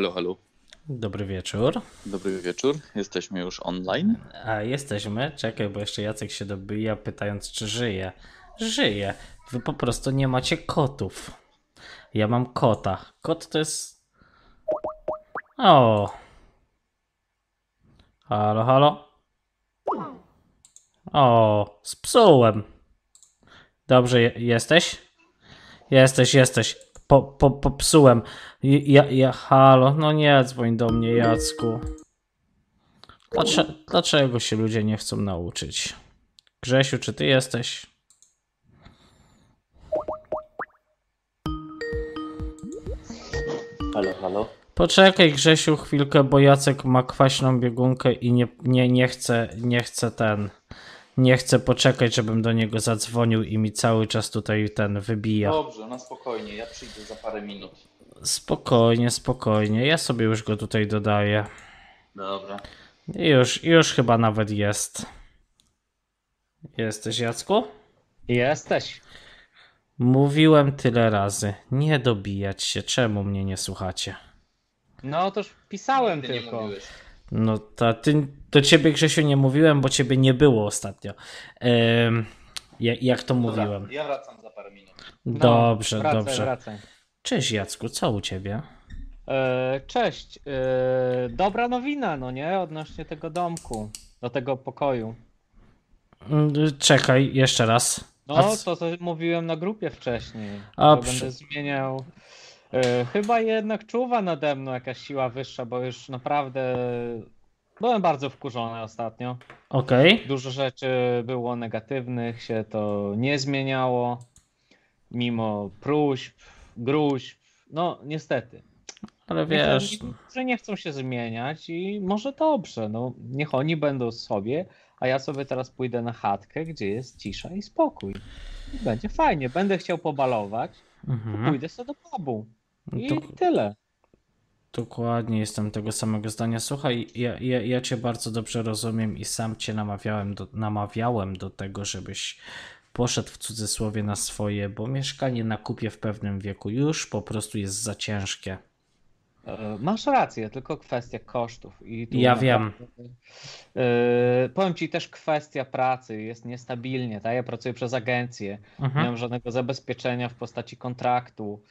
Halo, halo. Dobry wieczór. Dobry wieczór. Jesteśmy już online. A jesteśmy. Czekaj, bo jeszcze Jacek się dobija, pytając, czy żyje. Żyje. Wy po prostu nie macie kotów. Ja mam kota. Kot to jest. O. Halo, halo. O, spsułem. Dobrze, je- jesteś? Jesteś, jesteś. Po, po, popsułem. Ja, ja, halo, no nie dzwoń do mnie, Jacku. Dlaczego, dlaczego się ludzie nie chcą nauczyć? Grzesiu, czy ty jesteś? Halo, halo. Poczekaj, Grzesiu, chwilkę, bo Jacek ma kwaśną biegunkę i nie, nie, nie chce, nie chce ten. Nie chce poczekać, żebym do niego zadzwonił i mi cały czas tutaj ten wybija. Dobrze, na spokojnie. Ja przyjdę za parę minut. Spokojnie, spokojnie. Ja sobie już go tutaj dodaję. Dobra. I Już, już chyba nawet jest. Jesteś, Jacku? Jesteś. Mówiłem tyle razy. Nie dobijać się. Czemu mnie nie słuchacie? No toż pisałem nie tylko. mówiłeś. No to ty, do ciebie Grzesiu nie mówiłem, bo ciebie nie było ostatnio. Jak to Dobra, mówiłem? ja wracam za parę minut. No, Dobrze, wracaj, dobrze. Wracaj. Cześć Jacku, co u ciebie? E, cześć. E, dobra nowina, no nie? Odnośnie tego domku. Do tego pokoju. Mm, Czekaj, jeszcze raz. No, to co mówiłem na grupie wcześniej. A, przy- będę zmieniał. E, chyba jednak czuwa nade mną jakaś siła wyższa, bo już naprawdę byłem bardzo wkurzony ostatnio. Okej. Dużo rzeczy było negatywnych, się to nie zmieniało, mimo próśb, gruźb. No, niestety. Ale Wiesz, że nie chcą się zmieniać i może dobrze, no niech oni będą sobie, a ja sobie teraz pójdę na chatkę, gdzie jest cisza i spokój. I będzie fajnie, będę chciał pobalować, mhm. pójdę sobie do pubu. I To- tyle. Dokładnie jestem tego samego zdania. Słuchaj, ja, ja, ja cię bardzo dobrze rozumiem i sam cię namawiałem do, namawiałem do tego, żebyś poszedł w cudzysłowie na swoje, bo mieszkanie na kupie w pewnym wieku już po prostu jest za ciężkie. E, Masz rację, tylko kwestia kosztów. I tu Ja naprawdę, e, powiem ci też kwestia pracy jest niestabilnie. Tak? Ja pracuję przez agencję, nie Mhm. mam żadnego zabezpieczenia w postaci kontraktu.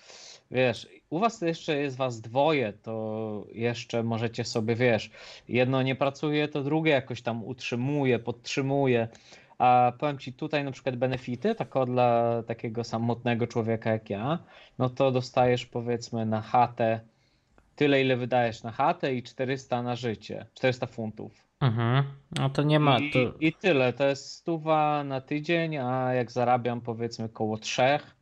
Wiesz, u was jeszcze jest was dwoje, to jeszcze możecie sobie, wiesz, jedno nie pracuje, to drugie jakoś tam utrzymuje, podtrzymuje. A powiem ci tutaj na przykład benefity, tako dla takiego samotnego człowieka jak ja, no to dostajesz powiedzmy na chatę tyle, ile wydajesz na chatę i 400 na życie. 400 funtów. Mhm. No to nie ma. I, To... I tyle. To jest stuwa na tydzień, a jak zarabiam powiedzmy koło trzech,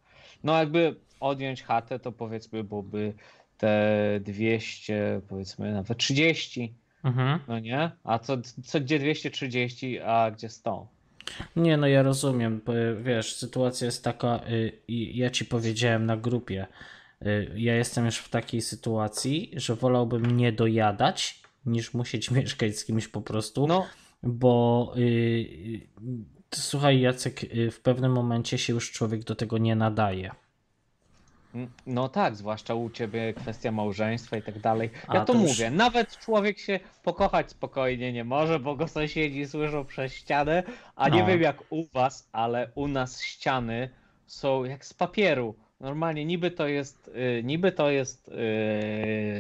no jakby odjąć chatę, to powiedzmy byłoby te 200, powiedzmy nawet 30, Mhm. no nie? A co, co gdzie 230, a gdzie 100? Nie, no ja rozumiem. bo, Wiesz, sytuacja jest taka, y, i ja ci powiedziałem na grupie. y, Ja jestem już w takiej sytuacji, że wolałbym nie dojadać, niż musieć mieszkać z kimś po prostu. No, Bo y, słuchaj, Jacek, w pewnym momencie się już człowiek do tego nie nadaje. No tak, zwłaszcza u ciebie kwestia małżeństwa i tak dalej. A, Ja to, to już- mówię, nawet człowiek się pokochać spokojnie nie może, bo go sąsiedzi słyszą przez ścianę, a nie No. wiem jak u was, ale u nas ściany są jak z papieru. Normalnie niby to jest, y, niby to jest y,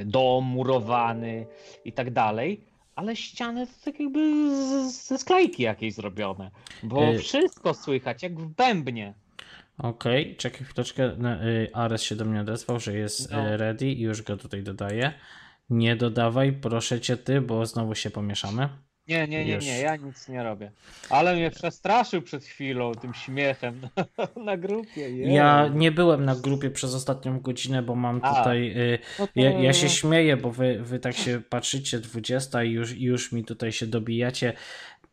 dom murowany i tak dalej, ale ściany to tak jakby ze sklejki jakiejś zrobione, bo Y- wszystko słychać jak w bębnie. Okej, czekaj chwileczkę. y, Ares się do mnie odezwał, że jest No. y, ready i już go tutaj dodaję. Nie dodawaj, proszę cię ty, bo znowu się pomieszamy. Nie, nie, nie, Już. nie, ja nic nie robię. Ale mnie przestraszył przed chwilą tym śmiechem na, na grupie. Ja nie byłem na grupie przez ostatnią godzinę, bo mam A. tutaj. Y, No to- ja, ja się śmieję, bo wy, wy tak się patrzycie 20 i już, i już mi tutaj się dobijacie.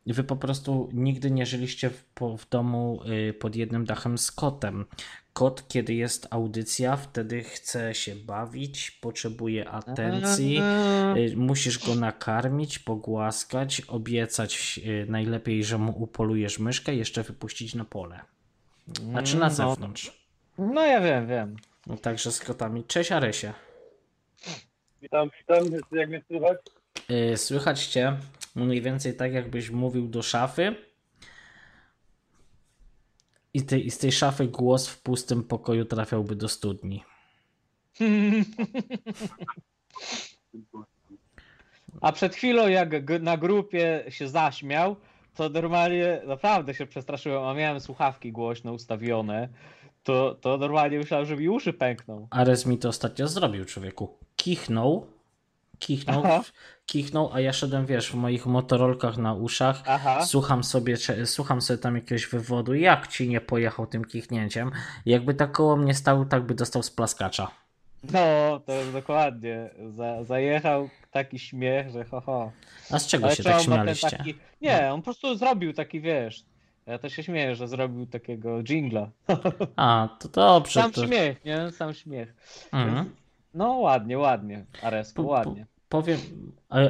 Wy po prostu nigdy nie żyliście w, po, w domu y, pod jednym dachem z kotem. Kot, kiedy jest audycja, wtedy chce się bawić, potrzebuje atencji. Y, Musisz go nakarmić, pogłaskać, obiecać y, najlepiej, że mu upolujesz myszkę, jeszcze wypuścić na pole. Znaczy na No. zewnątrz. No ja wiem, wiem. No, także z kotami. Cześć Aresie. Witam, witam, jak mnie słychać? Yy, Słychać cię mniej więcej tak, jakbyś mówił do szafy. I, ty, I z tej szafy głos w pustym pokoju trafiałby do studni. A przed chwilą, jak na grupie się zaśmiał, to normalnie naprawdę się przestraszyłem, a miałem słuchawki głośno ustawione. To, to normalnie myślałem, że mi uszy pękną. Ares mi to ostatnio zrobił, człowieku. Kichnął. Kichnął, Aha. kichnął, a ja szedłem, wiesz, w moich motorolkach na uszach. Aha. Słucham sobie, słucham sobie tam jakiegoś wywodu. Jak ci nie pojechał tym kichnięciem? Jakby tak koło mnie stał, tak by dostał z plaskacza. No, to jest dokładnie. Za, zajechał taki śmiech, że ho, ho. A z czego Ale się tak śmialiście? Taki... Nie, on po prostu zrobił taki, wiesz. Ja to się śmieję, że zrobił takiego jingla. A, to dobrze. Sam to... śmiech, nie? Sam śmiech. Mhm. No ładnie, ładnie. Aresko, po- ładnie. Powiem,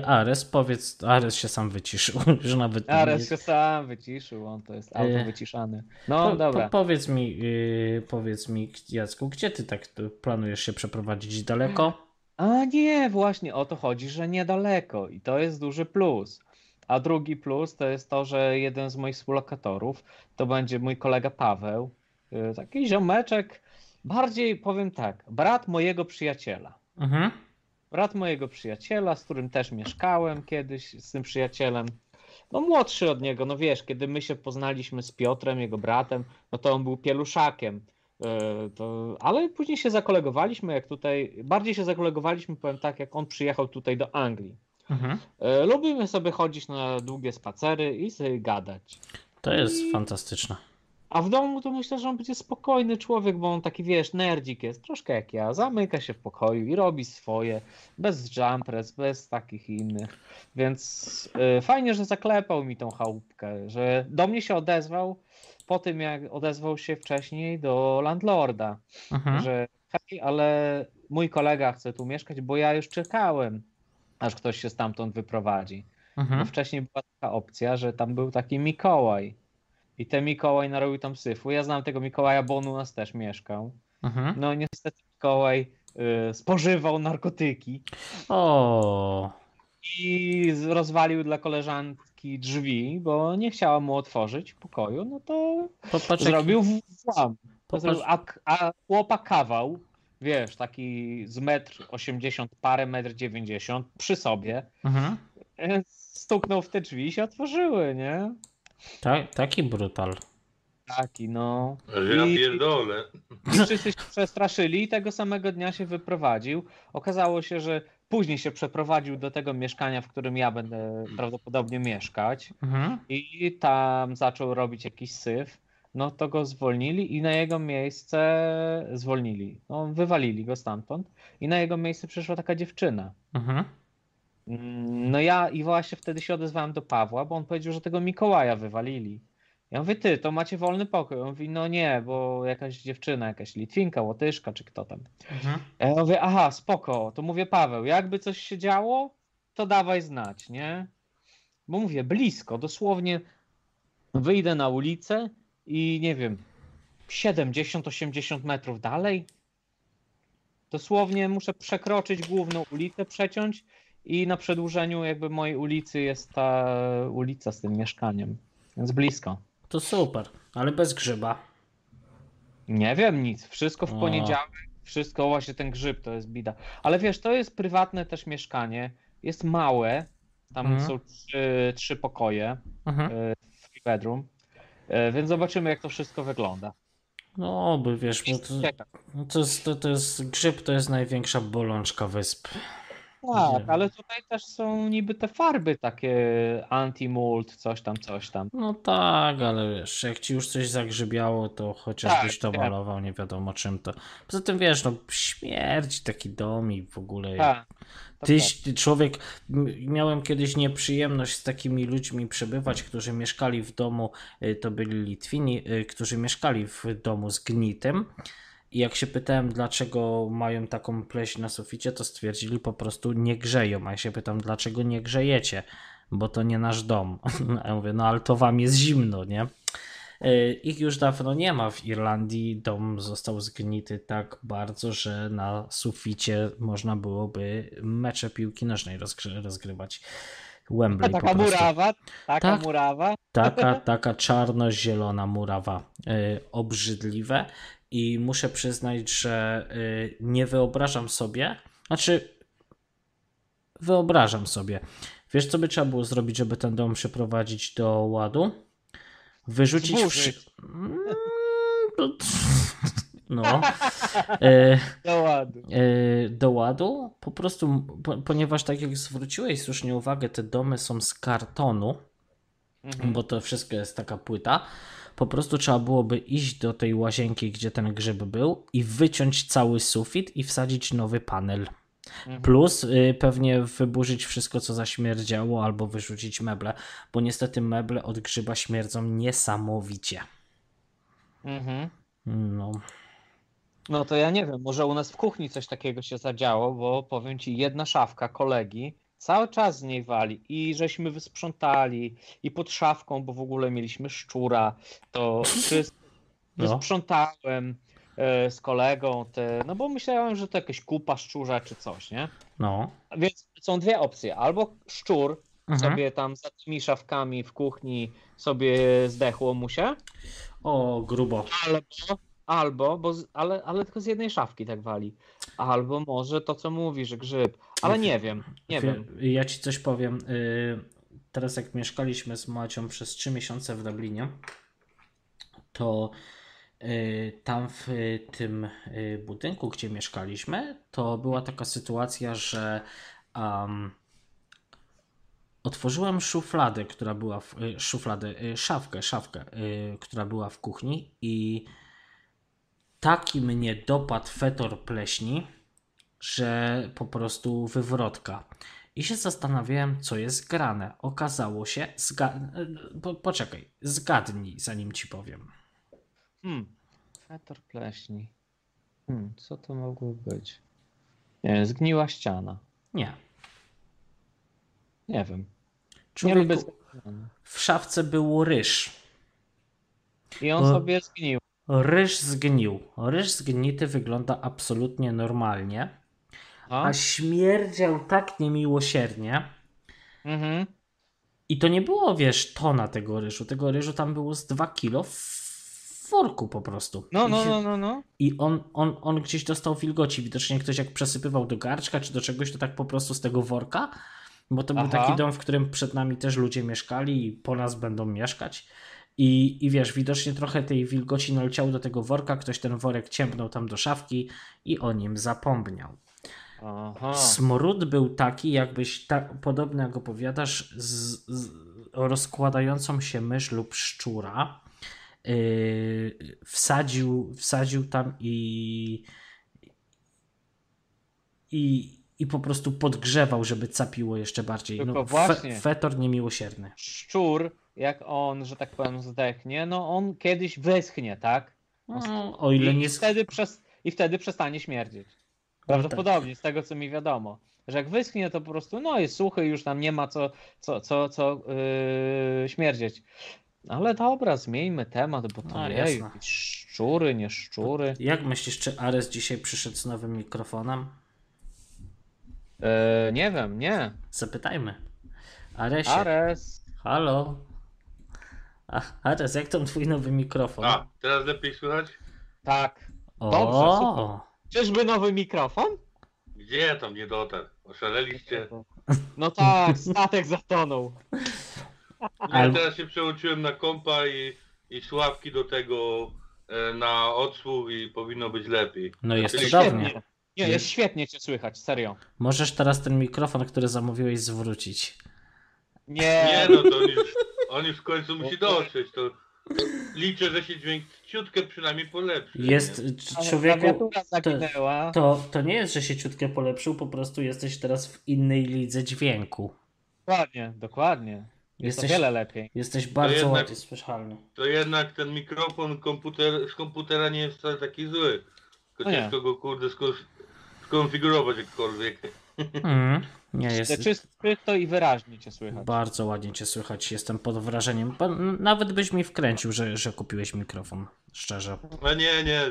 Ares, powiedz, Ares się sam wyciszył, że nawet nie- Ares się sam wyciszył, on to jest auto E, wyciszany. No Po, dobra. po, powiedz mi, yy, powiedz mi, Jacku, gdzie ty tak planujesz się przeprowadzić daleko? A nie, właśnie o to chodzi, że niedaleko i to jest duży plus. A drugi plus to jest to, że jeden z moich współlokatorów to będzie mój kolega Paweł, y, taki ziomeczek, bardziej powiem tak, brat mojego przyjaciela. Mhm. Brat mojego przyjaciela, z którym też mieszkałem kiedyś, z tym przyjacielem. No młodszy od niego, no wiesz, kiedy my się poznaliśmy z Piotrem, jego bratem, no to on był pieluszakiem. E, To, ale później się zakolegowaliśmy, jak tutaj, bardziej się zakolegowaliśmy, powiem tak, jak on przyjechał tutaj do Anglii. Mhm. E, Lubimy sobie chodzić na długie spacery i sobie gadać. To jest fantastyczne. A w domu to myślę, że on będzie spokojny człowiek, bo on taki, wiesz, nerdzik jest, troszkę jak ja. Zamyka się w pokoju i robi swoje, bez jumpress, bez takich innych. Więc y, fajnie, że zaklepał mi tą chałupkę, że do mnie się odezwał po tym, jak odezwał się wcześniej do landlorda, Mhm. że hej, ale mój kolega chce tu mieszkać, bo ja już czekałem, aż ktoś się stamtąd wyprowadzi. Bo Mhm. wcześniej była taka opcja, że tam był taki Mikołaj. I ten Mikołaj narobił tam syfu. Ja znam tego Mikołaja, bo on u nas też mieszkał. Mhm. No niestety Mikołaj y, spożywał narkotyki O, i rozwalił dla koleżanki drzwi, bo nie chciała mu otworzyć pokoju, no to popatrz, zrobił włam. Popatrz- a, a chłopa kawał, wiesz, taki z metr 80 parę, metr 90 przy sobie, Mhm. y, stuknął w te drzwi i się otworzyły, nie? Ta, taki brutal. Taki, no. Ja I- pierdolę. I wszyscy się przestraszyli i tego samego dnia się wyprowadził. Okazało się, że później się przeprowadził do tego mieszkania, w którym ja będę prawdopodobnie mieszkać Mhm. i tam zaczął robić jakiś syf. No to go zwolnili i na jego miejsce zwolnili. No, wywalili go stamtąd i na jego miejsce przyszła taka dziewczyna. Mhm. Mm, No ja i właśnie wtedy się odezwałem do Pawła, bo on powiedział, że tego Mikołaja wywalili. Ja mówię, ty, to macie wolny pokój. On mówi, no nie, bo jakaś dziewczyna, jakaś Litwinka, Łotyszka, czy kto tam. Mhm. Ja mówię, aha, spoko, to mówię, Paweł, jakby coś się działo, to dawaj znać, nie? Bo mówię, blisko, dosłownie wyjdę na ulicę i nie wiem, 70-80 metrów dalej. Dosłownie muszę przekroczyć główną ulicę, przeciąć i na przedłużeniu jakby mojej ulicy jest ta ulica z tym mieszkaniem. Więc blisko. To super, ale bez grzyba. Nie wiem nic. Wszystko w O. poniedziałek, wszystko właśnie ten grzyb to jest bida. Ale wiesz, to jest prywatne też mieszkanie. Jest małe. Tam Mhm. są trzy, trzy pokoje, Mhm. three bedroom. E, Więc zobaczymy, jak to wszystko wygląda. No, by wiesz, bo to, no to, jest, to, to jest grzyb, to jest największa bolączka wysp. Tak, ale tutaj też są niby te farby takie anti-mold, coś tam, coś tam. No tak, ale wiesz, jak ci już coś zagrzybiało, to chociażbyś Tak, to malował, nie wiadomo czym to. Poza tym wiesz, no śmierć taki dom i w ogóle. Tak. tak. człowiek, miałem kiedyś nieprzyjemność z takimi ludźmi przebywać, którzy mieszkali w domu, y, to byli Litwini, y, którzy mieszkali w domu z gnitem. I jak się pytałem, dlaczego mają taką pleśń na suficie, to stwierdzili po prostu nie grzeją. A ja się pytam, dlaczego nie grzejecie? Bo to nie nasz dom. A ja mówię, no ale to wam jest zimno, nie? Y, Ich już dawno nie ma w Irlandii. Dom został zgnity tak bardzo, że na suficie można byłoby mecze piłki nożnej rozgry- rozgrywać. Wembley Taka prostu. murawa, taka Tak. murawa. Taka, taka czarno-zielona murawa. Y, obrzydliwe. I muszę przyznać, że y, nie wyobrażam sobie, znaczy wyobrażam sobie. Wiesz, co by trzeba było zrobić, żeby ten dom przyprowadzić do ładu? Wyrzucić Mm, No. Y, Do ładu. y, do ładu. Po prostu, po, ponieważ tak jak zwróciłeś słusznie uwagę, te domy są z kartonu, Mhm. bo to wszystko jest taka płyta. Po prostu trzeba byłoby iść do tej łazienki, gdzie ten grzyb był i wyciąć cały sufit i wsadzić nowy panel. Mhm. Plus y, pewnie wyburzyć wszystko, co zaśmierdziało, albo wyrzucić meble, bo niestety meble od grzyba śmierdzą niesamowicie. Mhm. No. No to ja nie wiem, może u nas w kuchni coś takiego się zadziało, bo powiem ci, jedna szafka kolegi cały czas z niej wali i żeśmy wysprzątali i pod szafką, bo w ogóle mieliśmy szczura, to wszystko No. wysprzątałem e, z kolegą, te, no bo myślałem, że to jakaś kupa szczurza czy coś, nie? No. Więc są dwie opcje, albo szczur Mhm. sobie tam za tymi szafkami w kuchni sobie zdechło mu się, O, grubo. Albo, albo bo z, ale, ale tylko z jednej szafki tak wali. Albo może to, co mówi, że grzyb. Ale nie wiem, nie Wie- wiem. Ja ci coś powiem. y, Teraz jak mieszkaliśmy z Macią przez 3 miesiące w Dublinie, to y, tam w tym y, budynku, gdzie mieszkaliśmy, to była taka sytuacja, że um, otworzyłem szufladę, która była w szufladę, szafkę, szafkę, która była w kuchni i taki mnie dopadł fetor pleśni, że po prostu wywrotka. I się zastanawiałem, co jest grane. Okazało się, zga... po, poczekaj, zgadnij, zanim ci powiem. Hmm. Fetor pleśni. Hmm, co to mogło być? Nie zgniła ściana. Nie. Nie wiem. Nie Człowieku, lubię zgniłego. w szafce był ryż. I on sobie zgnił. Ryż zgnił. Ryż zgnity wygląda absolutnie normalnie, A? a śmierdział tak niemiłosiernie. Mhm. I to nie było, wiesz, tona tego ryżu. Tego ryżu tam było z 2 kilo w worku po prostu. No, no, no, no, no. I on, on, on gdzieś dostał wilgoci. Widocznie ktoś jak przesypywał do garczka czy do czegoś, to tak po prostu z tego worka. Bo to był Aha. taki dom, w którym przed nami też ludzie mieszkali i po nas będą mieszkać. I, I wiesz, widocznie trochę tej wilgoci naleciało do tego worka, ktoś ten worek ciągnął tam do szafki i o nim zapomniał. Aha. Smród był taki, jakbyś, tak, podobny jak opowiadasz, z, z rozkładającą się mysz lub szczura. Yy, wsadził, wsadził tam i, i, i po prostu podgrzewał, żeby capiło jeszcze bardziej. Tylko No, właśnie. fetor niemiłosierny. Szczur, jak on, że tak powiem, zdechnie, no on kiedyś wyschnie, tak? No, o ile I, nie. wtedy przez, I wtedy przestanie śmierdzieć. Prawdopodobnie, z tego co mi wiadomo. Że jak wyschnie, to po prostu no jest suchy, już tam nie ma co, co, co, co yy, śmierdzieć. Ale dobra, zmieńmy temat, bo to No, nie jasne. szczury, nie szczury. Jak myślisz, czy Ares dzisiaj przyszedł z nowym mikrofonem? Yy, nie wiem, nie. Zapytajmy. Aresie. Ares. Halo. A, Ares, jak tam twój nowy mikrofon? A, teraz lepiej słychać? Tak. o, dobrze, super. Czyżby nowy mikrofon? Gdzie tam nie dotarł? Oszaleliście? No tak, statek zatonął. Ja Albo- teraz się przełączyłem na kompa i, i sławki do tego e, na odsłuch i powinno być lepiej. No jest Czyli cudownie. Świetnie. Nie, jest świetnie cię słychać, serio. Możesz teraz ten mikrofon, który zamówiłeś, zwrócić. Nie, Nie no, to on już, on już w końcu musi dotrzeć. To liczę, że się dźwięk ciutkę przynajmniej polepszy. Jest nie? człowieku. To, to, to nie jest, że się ciutkę polepszył, po prostu jesteś teraz w innej lidze dźwięku. Dokładnie, dokładnie. Jest Jesteś- to wiele lepiej. Jesteś bardzo jednak- ładnie słyszalny. To jednak ten mikrofon komputer, z komputera nie jest wcale taki zły. Tylko No nie. ciężko go kurde skon, skonfigurować jakkolwiek. Mm, nie jest. Czysto, czysto i wyraźnie cię słychać. Bardzo ładnie cię słychać. Jestem pod wrażeniem. Nawet byś mi wkręcił, że, że kupiłeś mikrofon. Szczerze. No nie, nie.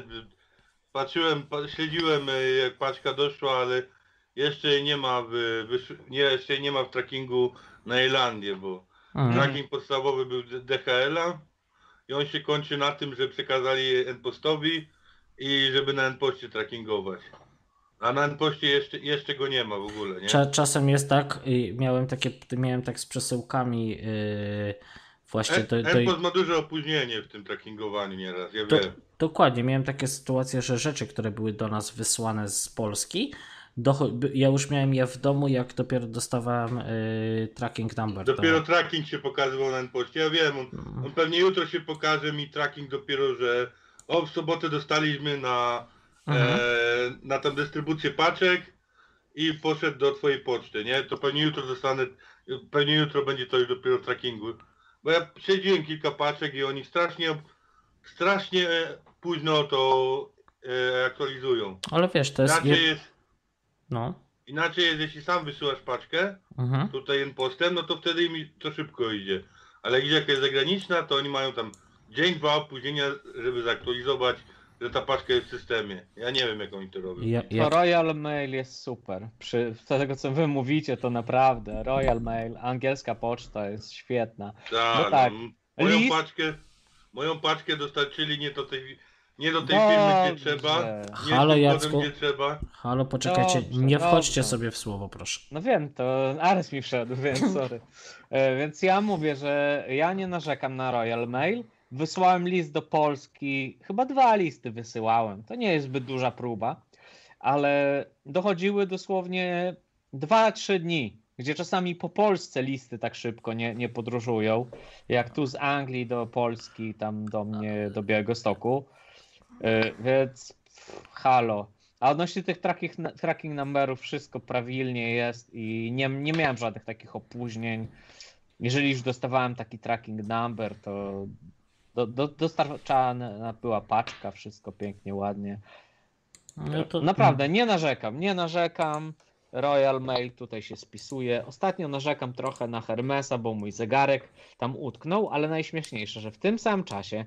Patrzyłem, pa- śledziłem e, jak paczka doszła, ale jeszcze jej nie ma w, nie, jeszcze nie ma w trackingu na Irlandię, bo Mm. tracking podstawowy był DHL-a i on się kończy na tym, że przekazali NPostowi i żeby na NPoście trackingować. A na NPoście jeszcze, jeszcze go nie ma w ogóle, nie? Cza, czasem jest tak, i miałem takie, miałem tak z przesyłkami yy, właśnie N- do, do, ma duże opóźnienie w tym trackingowaniu nieraz, ja do, wiem. Dokładnie, miałem takie sytuacje, że rzeczy, które były do nas wysłane z Polski, by- ja już miałem je w domu, jak dopiero dostawałem yy, tracking number. Dopiero to, tracking się pokazywał na NPoście, ja wiem, on, Mm. on pewnie jutro się pokaże mi tracking dopiero, że o w sobotę dostaliśmy na, Mhm. e, na tam dystrybucję paczek i poszedł do twojej poczty, nie? To pewnie jutro dostanę, pewnie jutro będzie to już dopiero w trackingu. Bo ja śledziłem kilka paczek i oni strasznie, strasznie późno to e, aktualizują. Ale wiesz, to jest. Inaczej Je... jest, No. inaczej jest, jeśli sam wysyłasz paczkę, Mhm. tutaj postem, no to wtedy mi to szybko idzie. Ale jak jest zagraniczna, to oni mają tam dzień, dwa opóźnienia, żeby zaktualizować, że ta paczka jest w systemie. Ja nie wiem, jak oni to robią. Ja, To ja, Royal Mail jest super. Przy z tego co wy mówicie, to naprawdę Royal Mail, angielska poczta jest świetna. Ta, no tak. no, moją List- paczkę, moją paczkę dostarczyli nie do tej, nie do tej firmy, gdzie Dobrze. trzeba, nie Halo, Jacku. gdzie trzeba. halo, poczekajcie, Dobrze, nie wchodźcie dobrze. sobie w słowo, proszę. No wiem, to Ares mi wszedł, więc sorry. E, Więc ja mówię, że ja nie narzekam na Royal Mail. Wysłałem list do Polski, chyba dwa listy wysyłałem. To nie jest zbyt duża próba, ale dochodziły dosłownie 2-3 dni, gdzie czasami po Polsce listy tak szybko nie, nie podróżują, jak tu z Anglii do Polski, tam do mnie, do Białegostoku. E, Więc halo. A odnośnie tych tracking, tracking numberów wszystko prawilnie jest i nie, nie miałem żadnych takich opóźnień. Jeżeli już dostawałem taki tracking number, to do, do, dostarczana była paczka, wszystko pięknie, ładnie. No to, Naprawdę, nie narzekam, nie narzekam. Royal Mail tutaj się spisuje. Ostatnio narzekam trochę na Hermesa, bo mój zegarek tam utknął, ale najśmieszniejsze, że w tym samym czasie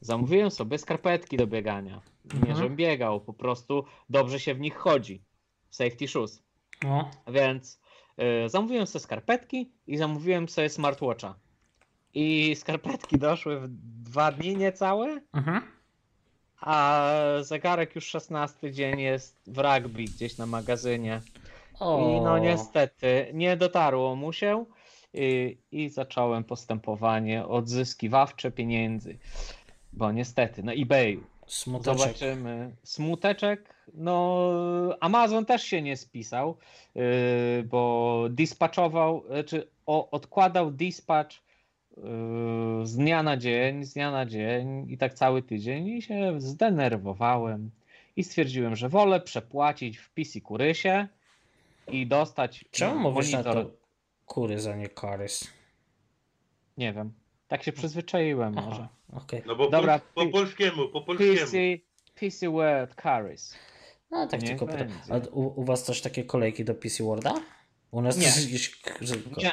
zamówiłem sobie skarpetki do biegania. Nie, Mhm. żebym biegał, po prostu dobrze się w nich chodzi. Safety shoes. No, Więc y, zamówiłem sobie skarpetki i zamówiłem sobie smartwatcha. I skarpetki doszły w dwa dni niecałe, mhm. a zegarek już 16 dzień jest w rugby gdzieś na magazynie. I no O. niestety nie dotarło mu się i, i zacząłem postępowanie odzyskiwawcze pieniędzy. Bo niestety, na eBayu. Smuteczek. Zobaczymy. Smuteczek, no Amazon też się nie spisał, yy, bo dispatchował, czy o, odkładał dispatch z dnia na dzień, z dnia na dzień i tak cały tydzień i się zdenerwowałem i stwierdziłem, że wolę przepłacić w PC Kurysie i dostać Czemu mówisz na monitor. to kury za nie karys? Nie wiem. Tak się przyzwyczaiłem może. Aha, okej. No bo Dobra, po, po polskiemu, po polskiemu. PC, PC Word Carries. No tak Niech tylko pytam. A u, u was też takie kolejki do PC Worda? U nas Nie. to jest gdzieś... że- Nie.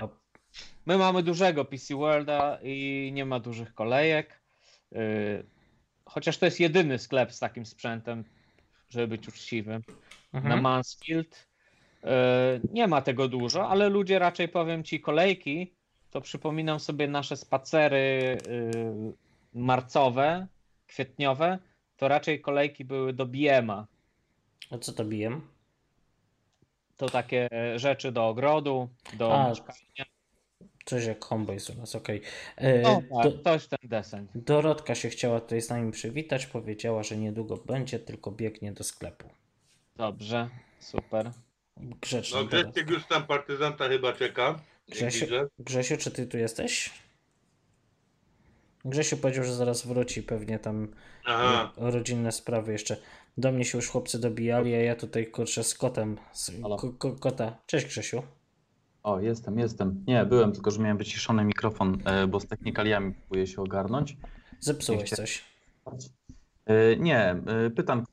My mamy dużego PC Worlda i nie ma dużych kolejek. Yy, Chociaż to jest jedyny sklep z takim sprzętem, żeby być uczciwym. Na Mhm. Mansfield. Yy, Nie ma tego dużo, ale ludzie raczej powiem ci kolejki, to przypominam sobie nasze spacery yy, marcowe, kwietniowe, to raczej kolejki były do BM-a. A co to bijem? To takie rzeczy do ogrodu, do A, mieszkania. Coś jak Homebase u nas, okej. E, No, Do, tak, to jest ten desen. Dorotka się chciała tutaj z nami przywitać, powiedziała, że niedługo będzie, tylko biegnie do sklepu. Dobrze, super. Grzeczna No. Grzesiek już tam partyzanta chyba czeka. Grzesiu. Grzesiu, czy ty tu jesteś? Grzesiu powiedział, że zaraz wróci, pewnie tam Aha. rodzinne sprawy jeszcze. Do mnie się już chłopcy dobijali, a ja tutaj kurczę z kotem. Z, Halo. ko, ko, kota. Cześć Grzesiu. O, jestem, jestem. Nie, byłem, tylko że miałem wyciszony mikrofon, e, bo z technikaliami próbuję się ogarnąć. Zepsułeś chcia- coś. E, Nie, e, pytam,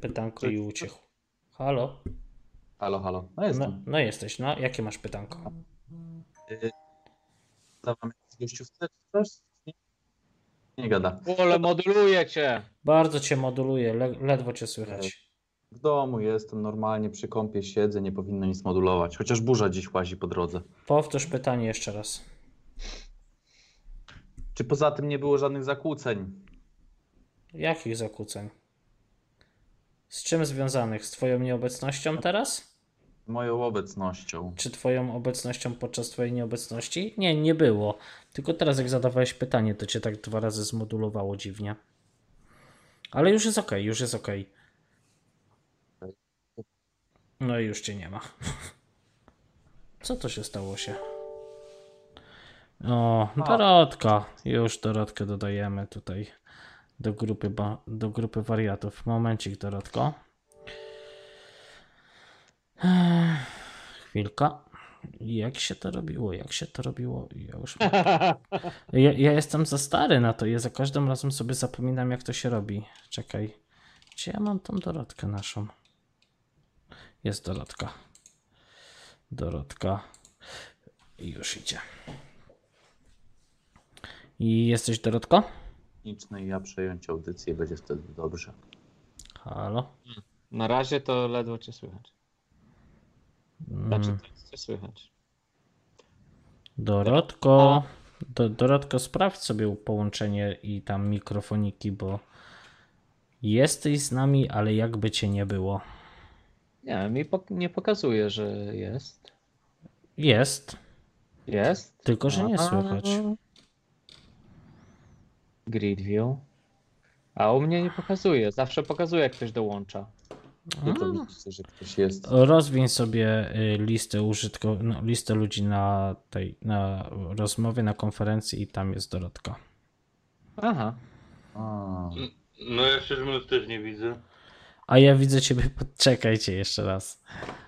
Pytanko i uciekł. Halo? Halo, halo. No No, jestem. no jesteś, no. Jakie masz pytanko? Zadawam gościu wstecz coś? Nie, nie gada. Ale moduluje cię. Bardzo cię moduluje, le ledwo cię słychać. W domu jestem, normalnie przy kąpie siedzę, nie powinno nic modulować. Chociaż burza dziś łazi po drodze. Powtórz pytanie jeszcze raz. Czy poza tym nie było żadnych zakłóceń? Jakich zakłóceń? Z czym związanych? Z twoją nieobecnością teraz? Moją obecnością. Czy twoją obecnością podczas twojej nieobecności? Nie, nie było. Tylko teraz jak zadawałeś pytanie, to cię tak dwa razy zmodulowało dziwnie. Ale już jest ok, już jest ok. No i już cię nie ma. Co to się stało się? O, Dorotka. Już Dorotkę dodajemy tutaj do grupy, do grupy wariatów. Momencik, Dorotko. Chwilka. Jak się to robiło? Jak się to robiło? Ja już. Ja, ja jestem za stary na to. Ja za każdym razem sobie zapominam, jak to się robi. Czekaj. Gdzie ja mam tą Dorotkę naszą? Jest Dorotka. Dorotka. I już idzie. I jesteś Dorotko? Techniczny i ja przejąć audycję będzie wtedy dobrze. Halo? Na razie to ledwo cię słychać. Znaczy, Mm, to jest cię słychać. Dorotko. Do, Dorotko, sprawdź sobie połączenie i tam mikrofoniki, bo jesteś z nami, ale jakby cię nie było. Nie, mi pok- nie pokazuje, że jest. Jest, Jest. tylko że nie słychać. Grid view. A u mnie nie pokazuje. Zawsze pokazuje, jak ktoś dołącza. Wy to widzicie, że ktoś jest. Rozwiń sobie y, listę użytko, no, listę ludzi na tej na rozmowie, na konferencji i tam jest Dorotka. Aha. A, No ja szczerze mówiąc też nie widzę. A ja widzę ciebie, czekajcie jeszcze raz.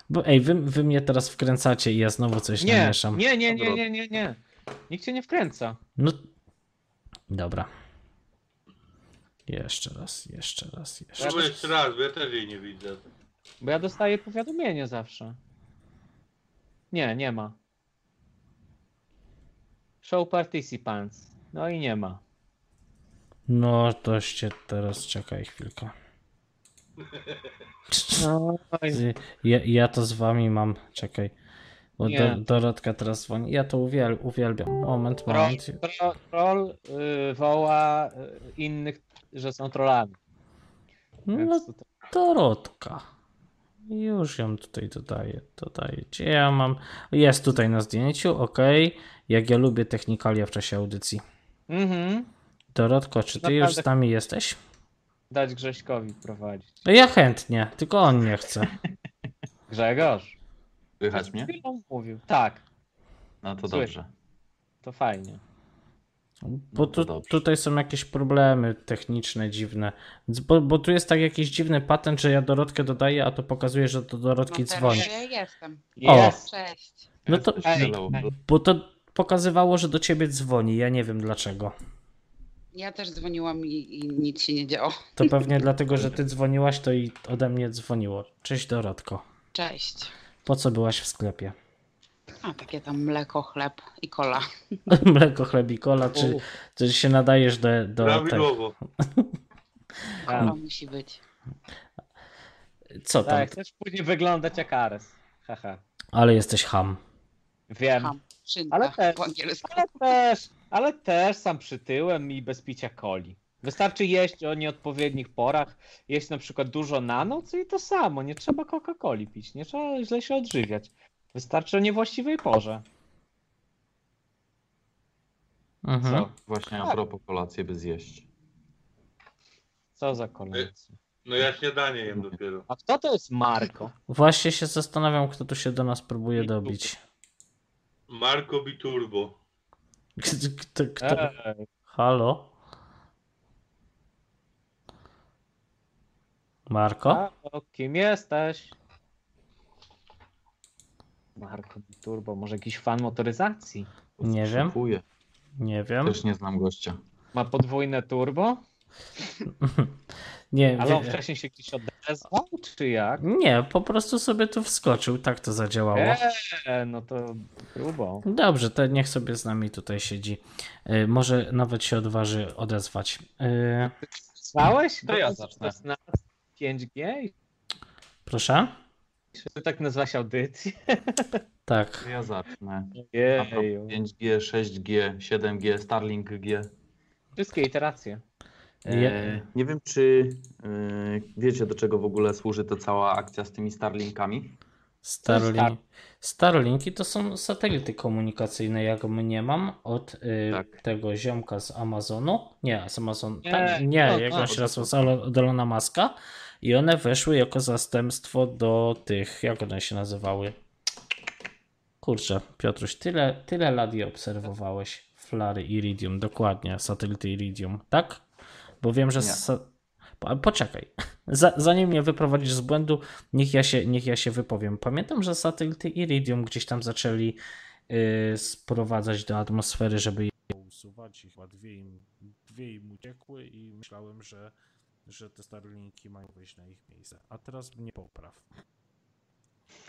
Bo ej, wy, wy mnie teraz wkręcacie i ja znowu coś Nie, namieszam. nie, nie, nie, nie, nie, nie. Nikt cię nie wkręca. No, dobra. Jeszcze raz, jeszcze raz, jeszcze Albo raz. jeszcze raz, bo ja też jej nie widzę. Bo ja dostaję powiadomienie zawsze. Nie, nie ma. Show participants. No i nie ma. No, toście teraz czekaj chwilkę. No, Ja, ja to z wami mam, czekaj. Bo Nie. do, Dorotka teraz dzwoni. Ja to uwiel, uwielbiam. Moment, troll, moment. tro, troll y, woła y, innych, że są trollami. No, tutaj... Dorotka. Już ją tutaj dodaję, dodaję. Gdzie ja mam? Jest tutaj na zdjęciu, ok. Jak ja lubię technikalia w czasie audycji. Mhm. Dorotko, czy ty już Naprawdę. z nami jesteś? Dać Grześkowi prowadzić. No Ja chętnie, tylko on nie chce. Grzegorz. słychać mnie? Chwilą mówił. Tak, No to Słyszę. dobrze. to fajnie. Bo to tu, dobrze. tutaj są jakieś problemy techniczne dziwne. Bo, bo tu jest tak jakiś dziwny patent, że ja Dorotkę dodaję, a to pokazuje, że do Dorotki No dzwoni. ja jestem. O. Jest. Cześć. No to, ej. bo to pokazywało, że do ciebie dzwoni. Ja nie wiem dlaczego. Ja też dzwoniłam i, i nic się nie działo. To pewnie dlatego, że ty dzwoniłaś, to i ode mnie dzwoniło. Cześć Dorotko. Cześć. Po co byłaś w sklepie? A takie tam mleko, chleb i kola. Mleko, chleb i kola, czy, czy się nadajesz do, do tego? Prawidłowo. Kola tak. musi być. Co tam? Tak, chcesz później wyglądać jak Ares. Haha. Ale jesteś ham. Wiem. Ham, szynka Ale też. po angielsku. Ale też, ale też sam przytyłem i bez picia coli. Wystarczy jeść o nieodpowiednich porach, jeść na przykład dużo na noc i to samo. Nie trzeba Coca-Coli pić, nie trzeba źle się odżywiać. Wystarczy o niewłaściwej porze. Mhm. Co? Właśnie a propos kolację by zjeść. Co za kolacja. No ja śniadanie jem dopiero. A kto to jest Marko? Właśnie się zastanawiam, kto tu się do nas próbuje dobić. Marco Biturbo. Kto, kto? Halo? Marko? Halo, kim jesteś? Marko Turbo, może jakiś fan motoryzacji? Nie wiem. Nie wiem. Też nie znam gościa. Ma podwójne turbo? Nie Ale on wcześniej się gdzieś odezwał, czy jak? Nie, po prostu sobie tu wskoczył, tak to zadziałało. Eee, no to grubo. Dobrze, to niech sobie z nami tutaj siedzi. Y, Może nawet się odważy odezwać. Y, Słyszałeś? To ja zacznę. Na 5G? Proszę? Czy tak nazywa się audycję? Tak. Ja zacznę. Jeju. 5G, 6G, 7G, Starlink G. Wszystkie iteracje. E, nie wiem, czy e, wiecie, do czego w ogóle służy ta cała akcja z tymi Starlinkami? Starlink. Starlinki to są satelity komunikacyjne, jak mnie mam, od y, Tak. tego ziomka z Amazonu. Nie, z Amazon. Nie, tam, nie, no, jak on się nazywa, od Elona Muska. I one weszły jako zastępstwo do tych, jak one się nazywały? Kurczę, Piotruś, tyle, tyle lat je obserwowałeś. Flary Iridium, dokładnie, satelity Iridium, tak? Bo wiem, że. Sa... Po- Poczekaj. Za, zanim mnie wyprowadzisz z błędu, niech ja, się, niech ja się wypowiem. Pamiętam, że satelity Iridium gdzieś tam zaczęli y, sprowadzać do atmosfery, żeby je usuwać i chyba dwie im, dwie im uciekły i myślałem, że, że te Starlinki mają wejść na ich miejsce. A teraz mnie popraw.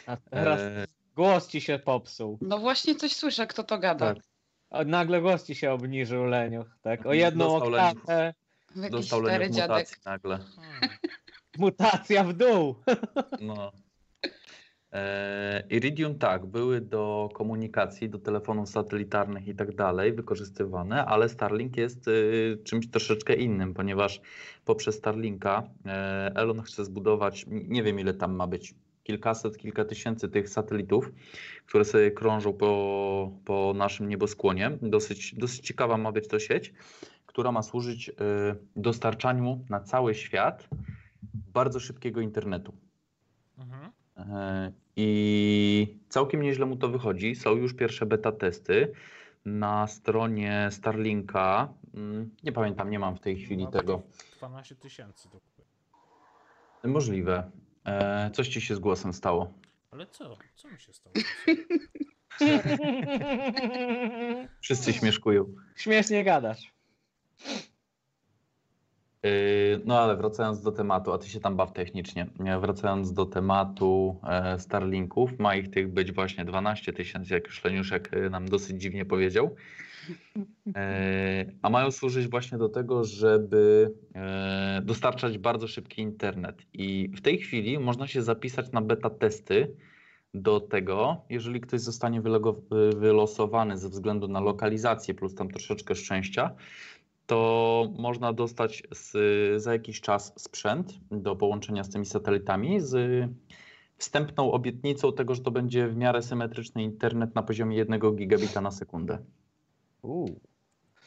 A teraz E, głos ci się popsuł. No właśnie coś słyszę, kto to gada. Tak. A Nagle głos ci się obniżył, Leniuch. Tak? O jedną Dostał oktawę. Jakiś dostał Leniuch dziadek. mutacji nagle. Mutacja w dół. No. E, Iridium tak, były do komunikacji, do telefonów satelitarnych i tak dalej wykorzystywane, ale Starlink jest y, czymś troszeczkę innym, ponieważ poprzez Starlinka e, Elon chce zbudować, nie wiem ile tam ma być, kilkaset, kilka tysięcy tych satelitów, które sobie krążą po, po naszym nieboskłonie. Dosyć, dosyć ciekawa ma być to sieć, która ma służyć y, dostarczaniu na cały świat bardzo szybkiego internetu. Mhm. E, I całkiem nieźle mu to wychodzi. Są już pierwsze beta testy na stronie Starlinka. mm, Nie pamiętam, nie mam w tej chwili No, tego. 12 tysięcy. Możliwe. E, Coś ci się z głosem stało. Ale co? Co mi się stało? Wszyscy śmieszkują. Śmiesznie gadasz. Yy, No ale wracając do tematu, a ty się tam baw technicznie. Wracając do tematu e, Starlinków, ma ich tych być właśnie 12 tysięcy, jak już Leniuszek e, nam dosyć dziwnie powiedział. E, A mają służyć właśnie do tego, żeby dostarczać bardzo szybki internet. I w tej chwili można się zapisać na beta testy do tego, jeżeli ktoś zostanie wylosowany ze względu na lokalizację plus tam troszeczkę szczęścia, to można dostać z, za jakiś czas sprzęt do połączenia z tymi satelitami z wstępną obietnicą tego, że to będzie w miarę symetryczny internet na poziomie 1 gigabita na sekundę. Uu.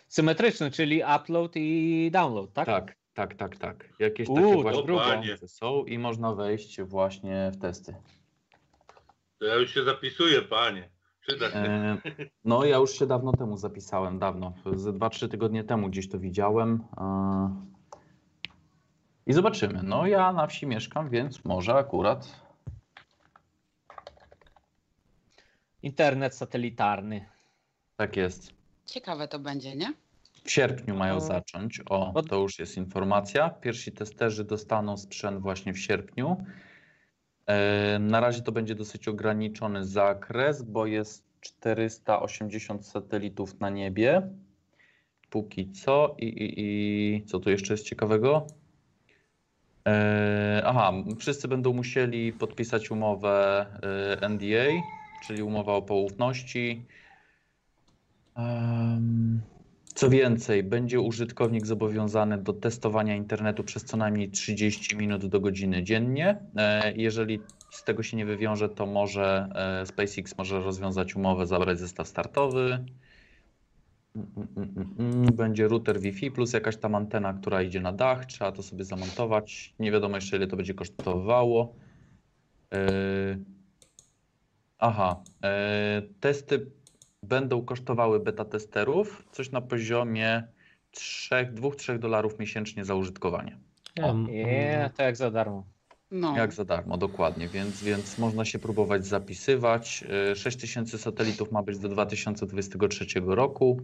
Symetryczny, czyli upload i download, tak? Tak, tak, tak, tak. Jakieś U, takie właśnie różnice są i można wejść właśnie w testy. To ja już się zapisuję, panie. Przyda się. E, No, ja już się dawno temu zapisałem, dawno. Ze 2-3 tygodnie temu gdzieś to widziałem. e, I zobaczymy. No, ja na wsi mieszkam, więc może akurat. Internet satelitarny. Tak jest. Ciekawe to będzie, nie? W sierpniu mają No. zacząć. O, to już jest informacja. Pierwsi testerzy dostaną sprzęt właśnie w sierpniu. E, Na razie to będzie dosyć ograniczony zakres, bo jest 480 satelitów na niebie. Póki co. I, i, i co tu jeszcze jest ciekawego? E, aha, wszyscy będą musieli podpisać umowę e, NDA, czyli umowę o poufności. Em, Co więcej, będzie użytkownik zobowiązany do testowania internetu przez co najmniej 30 minut do godziny dziennie. E, Jeżeli z tego się nie wywiąże, to może e, SpaceX może rozwiązać umowę, zabrać zestaw startowy. Mm, mm, mm. Będzie router Wi-Fi plus jakaś tam antena, która idzie na dach. Trzeba to sobie zamontować. Nie wiadomo jeszcze, ile to będzie kosztowało. E, Aha, testy będą kosztowały beta testerów coś na poziomie 2-3 dolarów miesięcznie za użytkowanie. Ja, Nie, to jak za darmo. No. Jak za darmo, dokładnie, więc, więc można się próbować zapisywać. E, 6000 satelitów ma być do 2023 roku.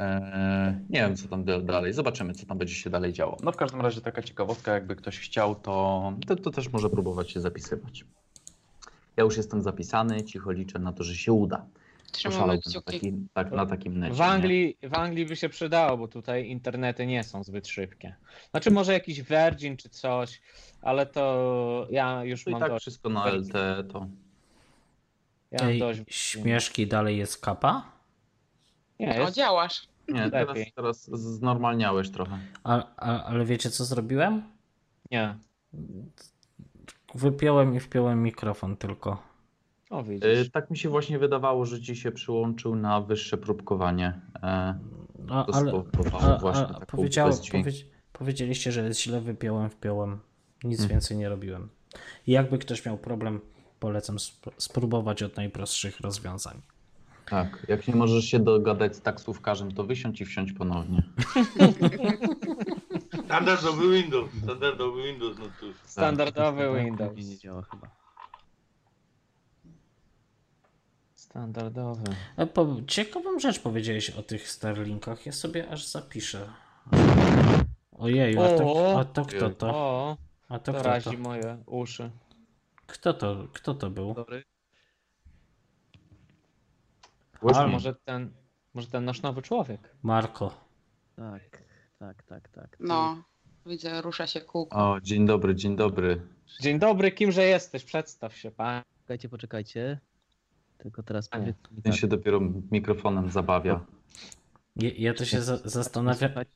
E, nie wiem, co tam da- dalej. Zobaczymy, co tam będzie się dalej działo. No w każdym razie taka ciekawostka, jakby ktoś chciał, to, to, to też może próbować się zapisywać. Ja już jestem zapisany, cicho liczę na to, że się uda. Trzymamy na, taki, tak, na takim necie. W nie? Anglii, w Anglii by się przydało, bo tutaj internety nie są zbyt szybkie. Znaczy może jakiś Virgin czy coś, ale to ja już To i mam tak dość. wszystko na LTE to... Ja Ej, dość. śmieszki dalej jest kapa? Nie, O, jest działasz. Nie, teraz, teraz znormalniałeś trochę. A, a, ale wiecie co zrobiłem? nie. Wypiąłem i wpiąłem mikrofon tylko. O E, widzisz. tak mi się właśnie wydawało, że ci się przyłączył na wyższe próbkowanie. E, A, to ale a, właśnie a, powiedział, powie, powiedzieliście, że jest źle, wypiąłem, wpiąłem. Nic Hmm. więcej nie robiłem. I jakby ktoś miał problem, polecam sp- spróbować od najprostszych rozwiązań. Tak, jak nie możesz się dogadać z taksówkarzem, to wysiądź i wsiądź ponownie. Standardowy Windows, standardowy Windows, no cóż. Standardowy Nie Windows. działa chyba. Standardowy. A po, ciekawą rzecz powiedziałeś o tych Starlinkach. Ja sobie aż zapiszę. Ojeju, a to, O! a to kto to? O, A to to kto to? razi moje uszy. Kto to, kto to był? Dobry. A może ten, może ten nasz nowy człowiek. Marko. Tak, tak, tak, tak. No, widzę, rusza się kółko. O, dzień dobry, dzień dobry. Dzień dobry, kimże jesteś? Przedstaw się, pan. Poczekajcie, poczekajcie. Tylko teraz A nie. powiedz mi Ten tak. się dopiero mikrofonem zabawia. Ja, ja to się za, zastanawiam. Słychać?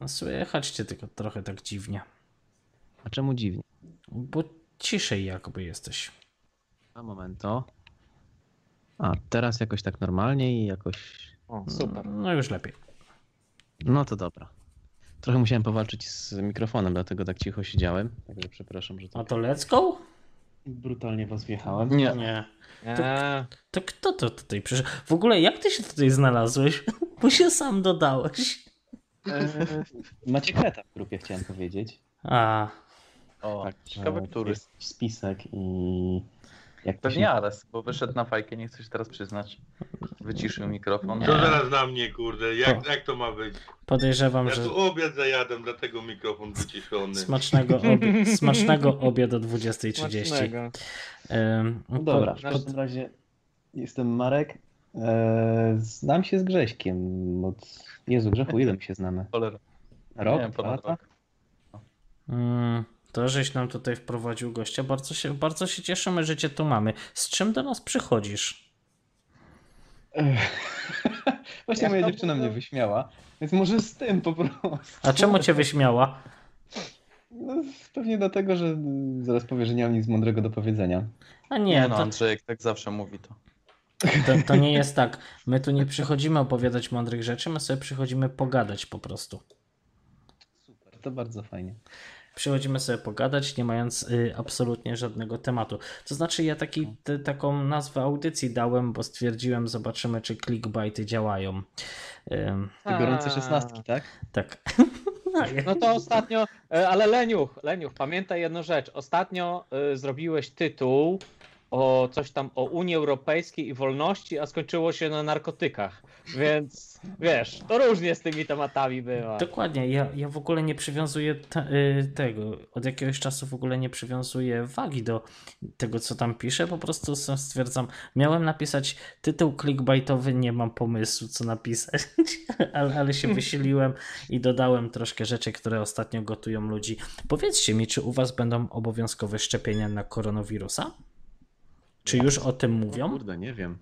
No, Słychać cię tylko trochę tak dziwnie. A czemu dziwnie? Bo ciszej jakby jesteś. A momento. A, teraz jakoś tak normalnie i jakoś... O, super. No już lepiej. No to dobra. Trochę musiałem powalczyć z mikrofonem, dlatego tak cicho siedziałem. Także przepraszam, że A tak to let's go? Brutalnie was wjechałem. Nie, Nie. Eee, To kto to tutaj przyszedł? W ogóle jak ty się tutaj znalazłeś? Bo się sam dodałeś. Eee, Macie kreta w grupie, chciałem powiedzieć. A, o, Tak, ciekawe że który. Jest spisek i... Jak to Pewnie się... Ares, bo wyszedł na fajkę, nie chcesz teraz przyznać. Wyciszył mikrofon. Nie. To zaraz na mnie, kurde, jak, jak to ma być? podejrzewam, Ja że tu obiad zajadam, dlatego mikrofon wyciszony. smacznego, obie... smacznego obiadu o 20.30. smacznego. Ym, No dobra, w każdym razie jestem Marek. Eee, znam się z Grześkiem od... Jezu, Grzechu, ile my się znamy? Rok? Nie, dwa ponad lata? rok. Mm, To, żeś nam tutaj wprowadził gościa, bardzo się, bardzo się cieszymy, że cię tu mamy. Z czym do nas przychodzisz? Właśnie moja dziewczyna mnie wyśmiała, więc może z tym po prostu. A czemu cię wyśmiała? No, pewnie dlatego, że zaraz powie, że nie mam nic mądrego do powiedzenia. A Nie, nie, no, to, Andrzejek tak zawsze mówi to. to, to nie jest tak. My tu nie przychodzimy opowiadać mądrych rzeczy, my sobie przychodzimy pogadać po prostu. Super, to bardzo fajnie. Przychodzimy sobie pogadać, nie mając y, absolutnie żadnego tematu. To znaczy, ja taki, t, taką nazwę audycji dałem, bo stwierdziłem, zobaczymy, czy clickbaity działają. Ym, Te gorące szesnastki, tak? tak. No to ostatnio, e, ale Leniuch, Leniuch, pamiętaj jedną rzecz. Ostatnio e, zrobiłeś tytuł o coś tam o Unii Europejskiej i wolności, a skończyło się na narkotykach. Więc wiesz, to różnie z tymi tematami bywa. Dokładnie, ja, ja w ogóle nie przywiązuję y, tego, od jakiegoś czasu w ogóle nie przywiązuję wagi do tego, co tam piszę, po prostu stwierdzam, miałem napisać tytuł clickbaitowy, nie mam pomysłu, co napisać, ale, ale się wysiliłem i dodałem troszkę rzeczy, które ostatnio gotują ludzi. Powiedzcie mi, czy u was będą obowiązkowe szczepienia na koronawirusa? Czy już o tym mówią? Kurde, nie wiem.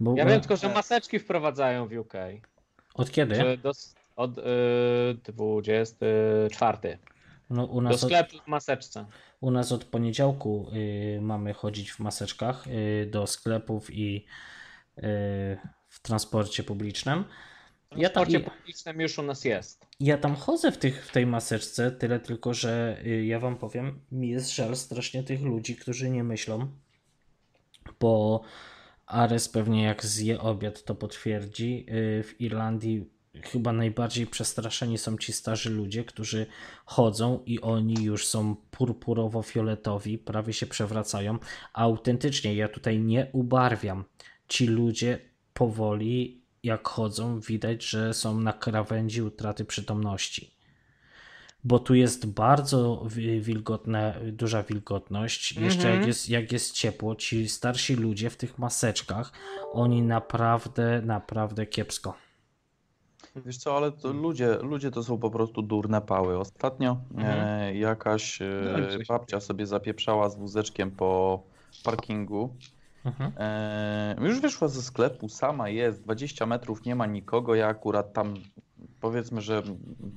Bo, Ja wiem tylko, że maseczki wprowadzają w UK. Od kiedy? Że do, od y, 24. No, u Do nas od, sklepu w maseczce. U nas od poniedziałku y, mamy chodzić w maseczkach y, do sklepów i y, w transporcie publicznym. Ja tam, publicznym już u nas jest. ja tam chodzę w, tych, w tej maseczce, tyle tylko, że y, ja wam powiem, mi jest żal strasznie tych ludzi, którzy nie myślą, bo Ares pewnie jak zje obiad to potwierdzi. Y, W Irlandii chyba najbardziej przestraszeni są ci starzy ludzie, którzy chodzą i oni już są purpurowo-fioletowi, prawie się przewracają. A autentycznie, ja tutaj nie ubarwiam. Ci ludzie powoli jak chodzą, widać, że są na krawędzi utraty przytomności. Bo tu jest bardzo wi- wilgotna, duża wilgotność. Jeszcze Mhm. jak jest, jak jest ciepło, ci starsi ludzie w tych maseczkach, oni naprawdę, naprawdę kiepsko. Wiesz co, ale to ludzie, ludzie to są po prostu durne pały. Ostatnio e, jakaś No, e, babcia sobie zapieprzała z wózeczkiem po parkingu. Mhm. E, już wyszła ze sklepu, sama jest, 20 metrów, nie ma nikogo. Ja akurat tam powiedzmy, że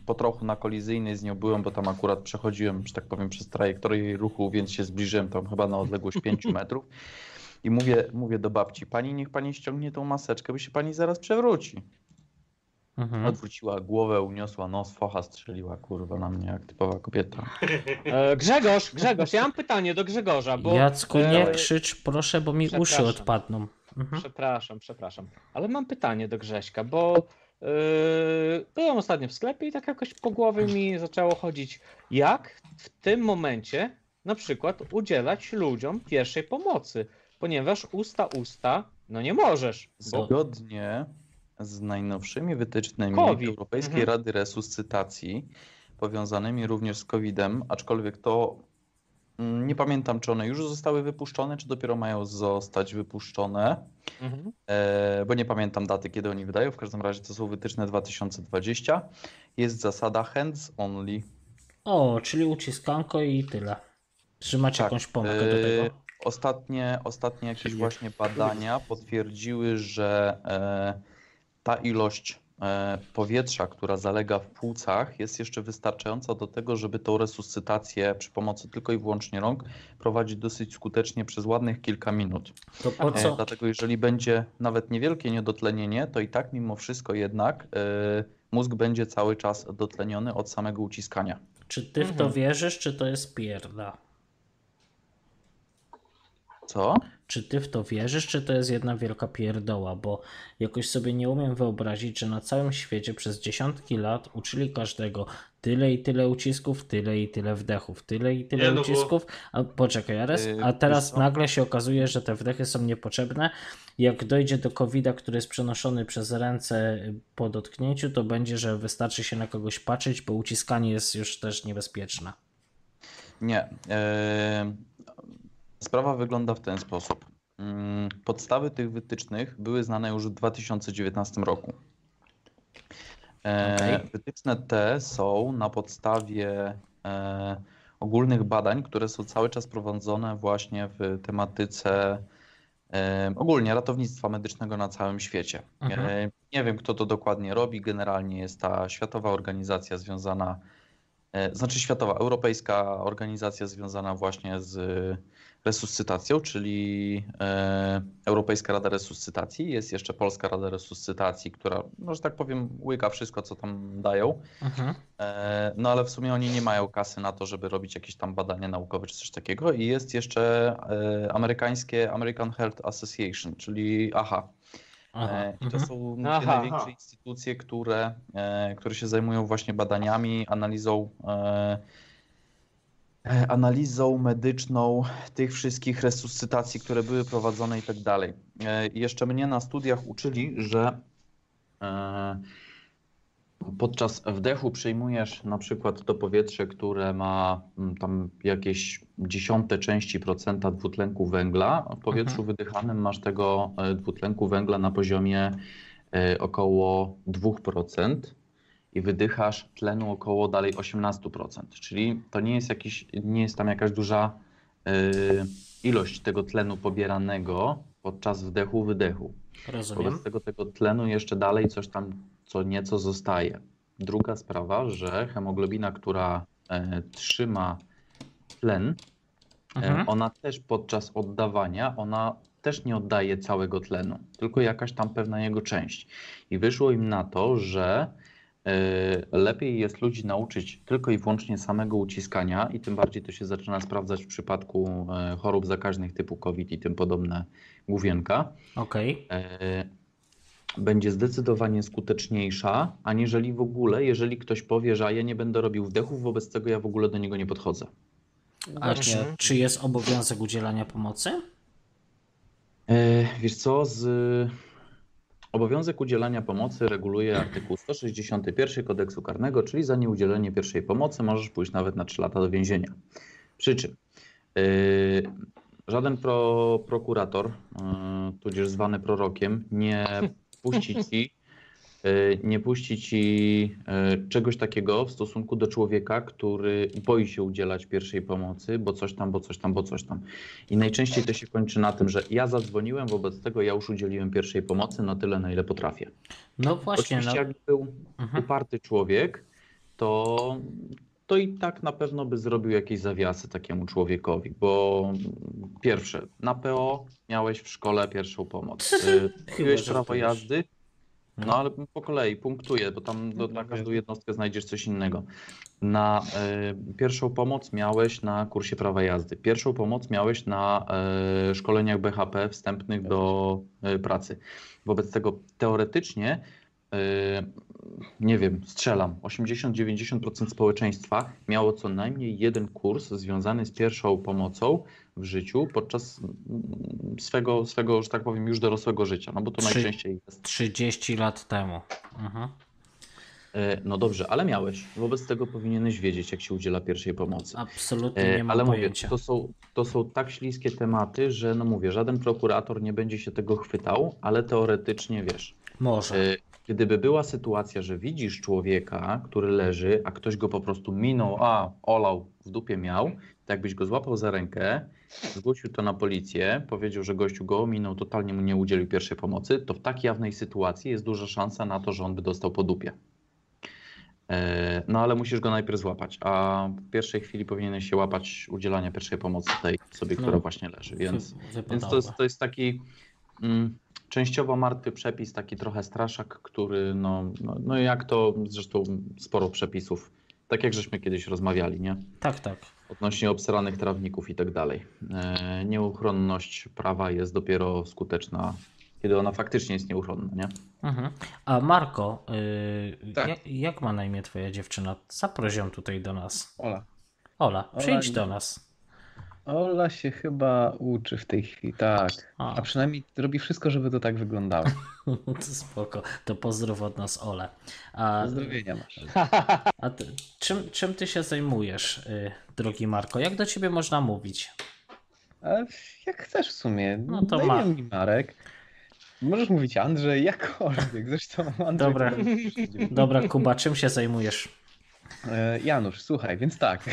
po trochu na kolizyjnej z nią byłem, bo tam akurat przechodziłem, że tak powiem, przez trajektorię ruchu, więc się zbliżyłem tam chyba na odległość 5 metrów. I mówię, mówię do babci, pani niech pani ściągnie tą maseczkę, bo się pani zaraz przewróci. Mhm. Odwróciła głowę, uniosła nos, focha strzeliła, kurwa, na mnie jak typowa kobieta. E, Grzegorz, Grzegorz, ja mam pytanie do Grzegorza, bo... Jacku, nie e, krzycz, proszę, bo mi uszy odpadną. Mhm. Przepraszam, przepraszam. Ale mam pytanie do Grześka, bo yy, byłem ostatnio w sklepie i tak jakoś po głowie mi zaczęło chodzić, jak w tym momencie na przykład udzielać ludziom pierwszej pomocy, ponieważ usta usta, no nie możesz, bo Zgodnie z najnowszymi wytycznymi COVID. Europejskiej Mhm. Rady Resuscytacji, powiązanymi również z COVID-em, aczkolwiek to mm, nie pamiętam, czy one już zostały wypuszczone, czy dopiero mają zostać wypuszczone, Mhm. e, bo nie pamiętam daty, kiedy oni wydają. W każdym razie to są wytyczne 2020. Jest zasada hands only. O, czyli uciskanko i tyle. Czy macie Tak, jakąś pompkę do e, tego? Ostatnie, ostatnie jakieś właśnie badania potwierdziły, że e, ta ilość e, powietrza, która zalega w płucach, jest jeszcze wystarczająca do tego, żeby tą resuscytację przy pomocy tylko i wyłącznie rąk prowadzić dosyć skutecznie przez ładnych kilka minut. To po E, co? dlatego jeżeli będzie nawet niewielkie niedotlenienie, to i tak mimo wszystko jednak e, mózg będzie cały czas dotleniony od samego uciskania. Czy ty w to Mhm. wierzysz, czy to jest pierda? Co? Czy ty w to wierzysz, czy to jest jedna wielka pierdoła? Bo jakoś sobie nie umiem wyobrazić, że na całym świecie przez dziesiątki lat uczyli każdego tyle i tyle ucisków, tyle i tyle wdechów, tyle i tyle Nie, no bo- ucisków. A poczekaj, Ares, Yy, a teraz nagle się okazuje, że te wdechy są niepotrzebne. Jak dojdzie do COVID-a, który jest przenoszony przez ręce po dotknięciu, to będzie, że wystarczy się na kogoś patrzeć, bo uciskanie jest już też niebezpieczne. Nie. e, Sprawa wygląda w ten sposób. Mm, Podstawy tych wytycznych były znane już w 2019 roku. E, Okej. Wytyczne te są na podstawie e, ogólnych badań, które są cały czas prowadzone właśnie w tematyce e, ogólnie ratownictwa medycznego na całym świecie. Mhm. Nie wiem, kto to dokładnie robi. Generalnie jest ta światowa organizacja związana, e, znaczy światowa, europejska organizacja związana właśnie z resuscytacją, czyli e, Europejska Rada Resuscytacji. Jest jeszcze Polska Rada Resuscytacji, która, no, że tak powiem, łyka wszystko, co tam dają. Mhm. E, No ale w sumie oni nie mają kasy na to, żeby robić jakieś tam badania naukowe czy coś takiego. I jest jeszcze e, amerykańskie American Health Association, czyli AHA. Aha. E, I to Mhm. są Aha. największe instytucje, które, e, które się zajmują właśnie badaniami, analizą, e, analizą medyczną tych wszystkich resuscytacji, które były prowadzone i tak dalej. E, jeszcze mnie na studiach uczyli, że e, podczas wdechu przyjmujesz na przykład to powietrze, które ma mm, tam jakieś dziesiąte części procenta dwutlenku węgla, a w powietrzu Mhm. wydychanym masz tego e, dwutlenku węgla na poziomie e, około 2% i wydychasz tlenu około dalej 18%, czyli to nie jest jakiś, nie jest tam jakaś duża e, ilość tego tlenu pobieranego podczas wdechu, wydechu. Rozumiem. Wobec tego, tego tlenu jeszcze dalej coś tam co nieco zostaje. Druga sprawa, że hemoglobina, która e, trzyma tlen, e, Mhm. ona też podczas oddawania, ona też nie oddaje całego tlenu, tylko jakaś tam pewna jego część. I wyszło im na to, że e, lepiej jest ludzi nauczyć tylko i wyłącznie samego uciskania i tym bardziej to się zaczyna sprawdzać w przypadku chorób zakaźnych typu COVID i tym podobne główienka Okej. e, będzie zdecydowanie skuteczniejsza, aniżeli w ogóle, jeżeli ktoś powie, że ja nie będę robił wdechów, wobec tego ja w ogóle do niego nie podchodzę. A Właśnie. czy, czy jest obowiązek udzielania pomocy? E, wiesz co, z, Obowiązek udzielania pomocy reguluje artykuł 161 kodeksu karnego, czyli za nieudzielenie pierwszej pomocy możesz pójść nawet na 3 lata do więzienia. Przy czym yy, żaden pro, prokurator, yy, tudzież zwany prorokiem, nie puści ci, yy, nie puści ci yy, czegoś takiego w stosunku do człowieka, który boi się udzielać pierwszej pomocy, bo coś tam, bo coś tam, bo coś tam. I najczęściej to się kończy na tym, że ja zadzwoniłem, wobec tego ja już udzieliłem pierwszej pomocy na tyle, na ile potrafię. No właśnie, Oczywiście no. jak był Mhm. uparty człowiek, to, to i tak na pewno by zrobił jakieś zawiasy takiemu człowiekowi, bo pierwsze, na PO miałeś w szkole pierwszą pomoc. Y, Miałeś prawo jazdy, no ale po kolei punktuję, bo tam do, na każdą jednostkę znajdziesz coś innego. Na y, pierwszą pomoc miałeś na kursie prawa jazdy. Pierwszą pomoc miałeś na y, szkoleniach BHP wstępnych do y, pracy. Wobec tego teoretycznie, y, nie wiem, strzelam, 80-90% społeczeństwa miało co najmniej jeden kurs związany z pierwszą pomocą w życiu podczas mm, swego, swego, że tak powiem, już dorosłego życia. No bo to Trzy- najczęściej jest 30 lat temu. Mhm. E, No dobrze, ale miałeś. Wobec tego powinieneś wiedzieć, jak się udziela pierwszej pomocy. Absolutnie E, nie mam ale mówię, pojęcia. to są, to są tak śliskie tematy, że no mówię, żaden prokurator nie będzie się tego chwytał, ale teoretycznie wiesz. Może. Gdyby była sytuacja, że widzisz człowieka, który leży, a ktoś go po prostu minął, a olał, w dupie miał, to jakbyś go złapał za rękę, zgłosił to na policję, powiedział, że gościu go minął, totalnie mu nie udzielił pierwszej pomocy, to w tak jawnej sytuacji jest duża szansa na to, że on by dostał po dupie. E, No ale musisz go najpierw złapać, a w pierwszej chwili powinieneś się łapać udzielania pierwszej pomocy tej osobie, która No, właśnie leży, więc, więc to, jest, to jest taki mm, częściowo martwy przepis, taki trochę straszak, który no, no, no jak to zresztą sporo przepisów, tak jak żeśmy kiedyś rozmawiali, nie? Tak, tak. Odnośnie obsranych trawników i tak dalej. E, nieuchronność prawa jest dopiero skuteczna, kiedy ona faktycznie jest nieuchronna, nie? Mhm. A Marko, yy, Tak. jak, jak ma na imię twoja dziewczyna? Zaproś ją tutaj do nas. Ola. Ola, Ola przyjdź nie- do nas. Ola się chyba uczy w tej chwili, tak. A. A przynajmniej robi wszystko, żeby to tak wyglądało. To spoko. To pozdrów od nas Ole. A, Pozdrowienia masz. a ty, czym, czym ty się zajmujesz, yy, drogi Marko? Jak do ciebie można mówić? A jak chcesz w sumie. No to Daj ma- mi Marek. Możesz mówić Andrzej, jakkolwiek. Zresztą Andrzej... Dobra. Dobra, Kuba, czym się zajmujesz? E, Janusz, słuchaj, więc tak.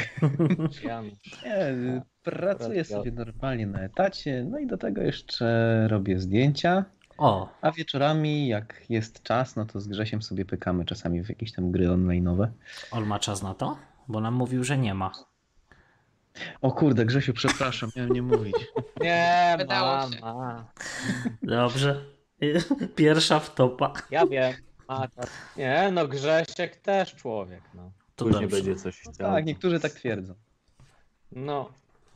Janusz. Nie, pracuję sobie normalnie na etacie, no i do tego jeszcze robię zdjęcia, O, a wieczorami jak jest czas, no to z Grzesiem sobie pykamy czasami w jakieś tam gry online'owe. on ma czas na to? Bo nam mówił, że nie ma. O kurde, Grzesiu, przepraszam, miałem nie mówić. Nie, się. mama. Dobrze. Pierwsza wtopa. Ja wiem. A, tak. Nie, no Grzesiek też człowiek, no. To Później dobrze. będzie coś chciał. Tak, niektórzy tak twierdzą. No.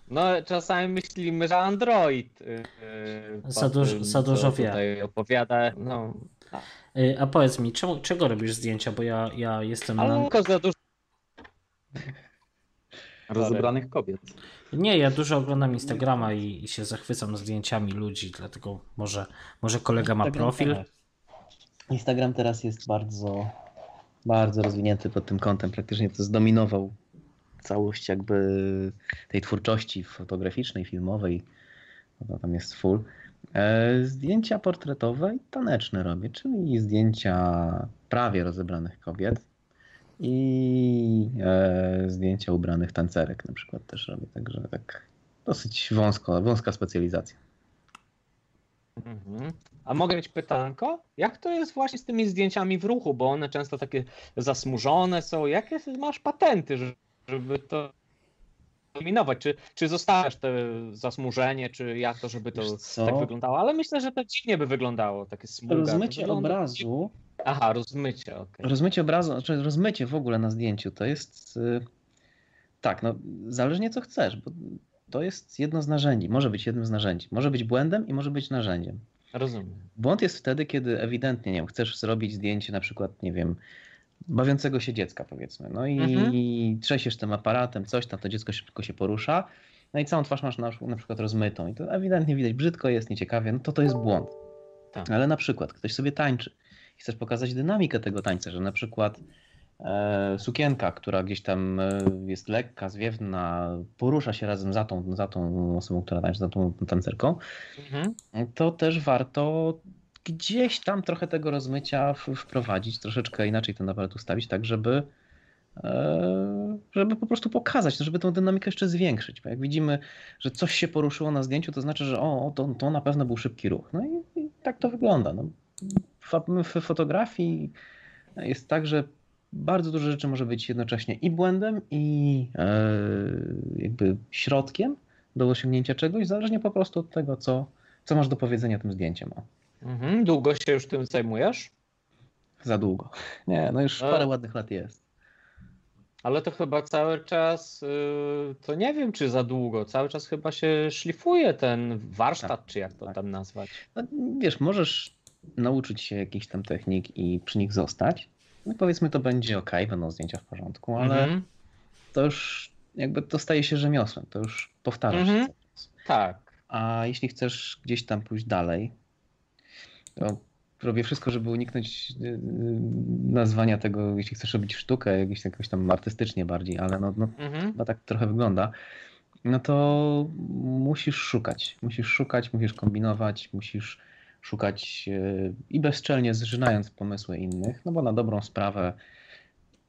No, czasami myślimy, że Android yy, Za dużo- tym, za dużo wie. tutaj opowiada. No, Y, A powiedz mi, czemu, czego robisz zdjęcia? Bo ja, ja jestem na... ale tylko za dużo. Rozebranych kobiet. Nie, ja dużo oglądam Instagrama i, i się zachwycam zdjęciami ludzi, dlatego może, może kolega ma Instagram profil. teraz- Instagram teraz jest bardzo, bardzo rozwinięty pod tym kątem. Praktycznie to zdominował całość jakby tej twórczości fotograficznej, filmowej. To tam jest full. E, Zdjęcia portretowe i taneczne robię, czyli zdjęcia prawie rozebranych kobiet i e, zdjęcia ubranych tancerek na przykład też robię, także tak dosyć wąsko, wąska specjalizacja. Mhm. A mogę mieć pytanko? Jak to jest właśnie z tymi zdjęciami w ruchu, bo one często takie zasmużone są. Jakie masz patenty, żeby to eliminować? Czy, czy zostawiasz to zasmużenie, czy jak to, żeby to tak wyglądało? Ale myślę, że to dziwnie by wyglądało, takie smuga. Rozmycie wygląda- obrazu Aha, rozmycie, okej. Rozmycie obrazu, znaczy rozmycie w ogóle na zdjęciu to jest. y, Tak, no zależnie co chcesz, bo to jest jedno z narzędzi. Może być jednym z narzędzi. Może być błędem i może być narzędziem. Rozumiem. Błąd jest wtedy, kiedy ewidentnie, nie wiem, chcesz zrobić zdjęcie na przykład, nie wiem, bawiącego się dziecka powiedzmy. No i Mhm. trzesiesz tym aparatem, coś tam, to dziecko szybko się porusza. No i całą twarz masz na, na przykład rozmytą i to ewidentnie widać, brzydko jest, nieciekawie, no to to jest błąd. Tak. Ale na przykład ktoś sobie tańczy i chcesz pokazać dynamikę tego tańca, że na przykład e, sukienka, która gdzieś tam e, jest lekka, zwiewna, porusza się razem za tą, za tą osobą, która tańczy, za tą tancerką, Mhm. to też warto gdzieś tam trochę tego rozmycia wprowadzić, troszeczkę inaczej ten aparat ustawić, tak żeby, e, żeby po prostu pokazać, żeby tą dynamikę jeszcze zwiększyć. Bo jak widzimy, że coś się poruszyło na zdjęciu, to znaczy, że o, to, to na pewno był szybki ruch. No i, i tak to wygląda. No. W, w fotografii jest tak, że bardzo dużo rzeczy może być jednocześnie i błędem, i e, jakby środkiem do osiągnięcia czegoś, zależnie po prostu od tego, co, co masz do powiedzenia tym zdjęciem. O, Mhm. Długo się już tym zajmujesz? za długo. Nie, no już A- parę ładnych lat jest. Ale to chyba cały czas, y, to nie wiem czy za długo, cały czas chyba się szlifuje ten warsztat, czy jak to tak. tam nazwać. No, wiesz, możesz nauczyć się jakichś tam technik i przy nich zostać. No powiedzmy, to będzie ok, będą zdjęcia w porządku, ale Mhm. to już jakby to staje się rzemiosłem, to już powtarzasz się cały czas. Tak. A jeśli chcesz gdzieś tam pójść dalej, to robię wszystko, żeby uniknąć yy, nazwania tego, jeśli chcesz robić sztukę, jakieś, jakoś tam artystycznie bardziej, ale no, no Mhm. chyba tak trochę wygląda, no to musisz szukać. Musisz szukać, musisz kombinować, musisz szukać yy, i bezczelnie zżynając pomysły innych, no bo na dobrą sprawę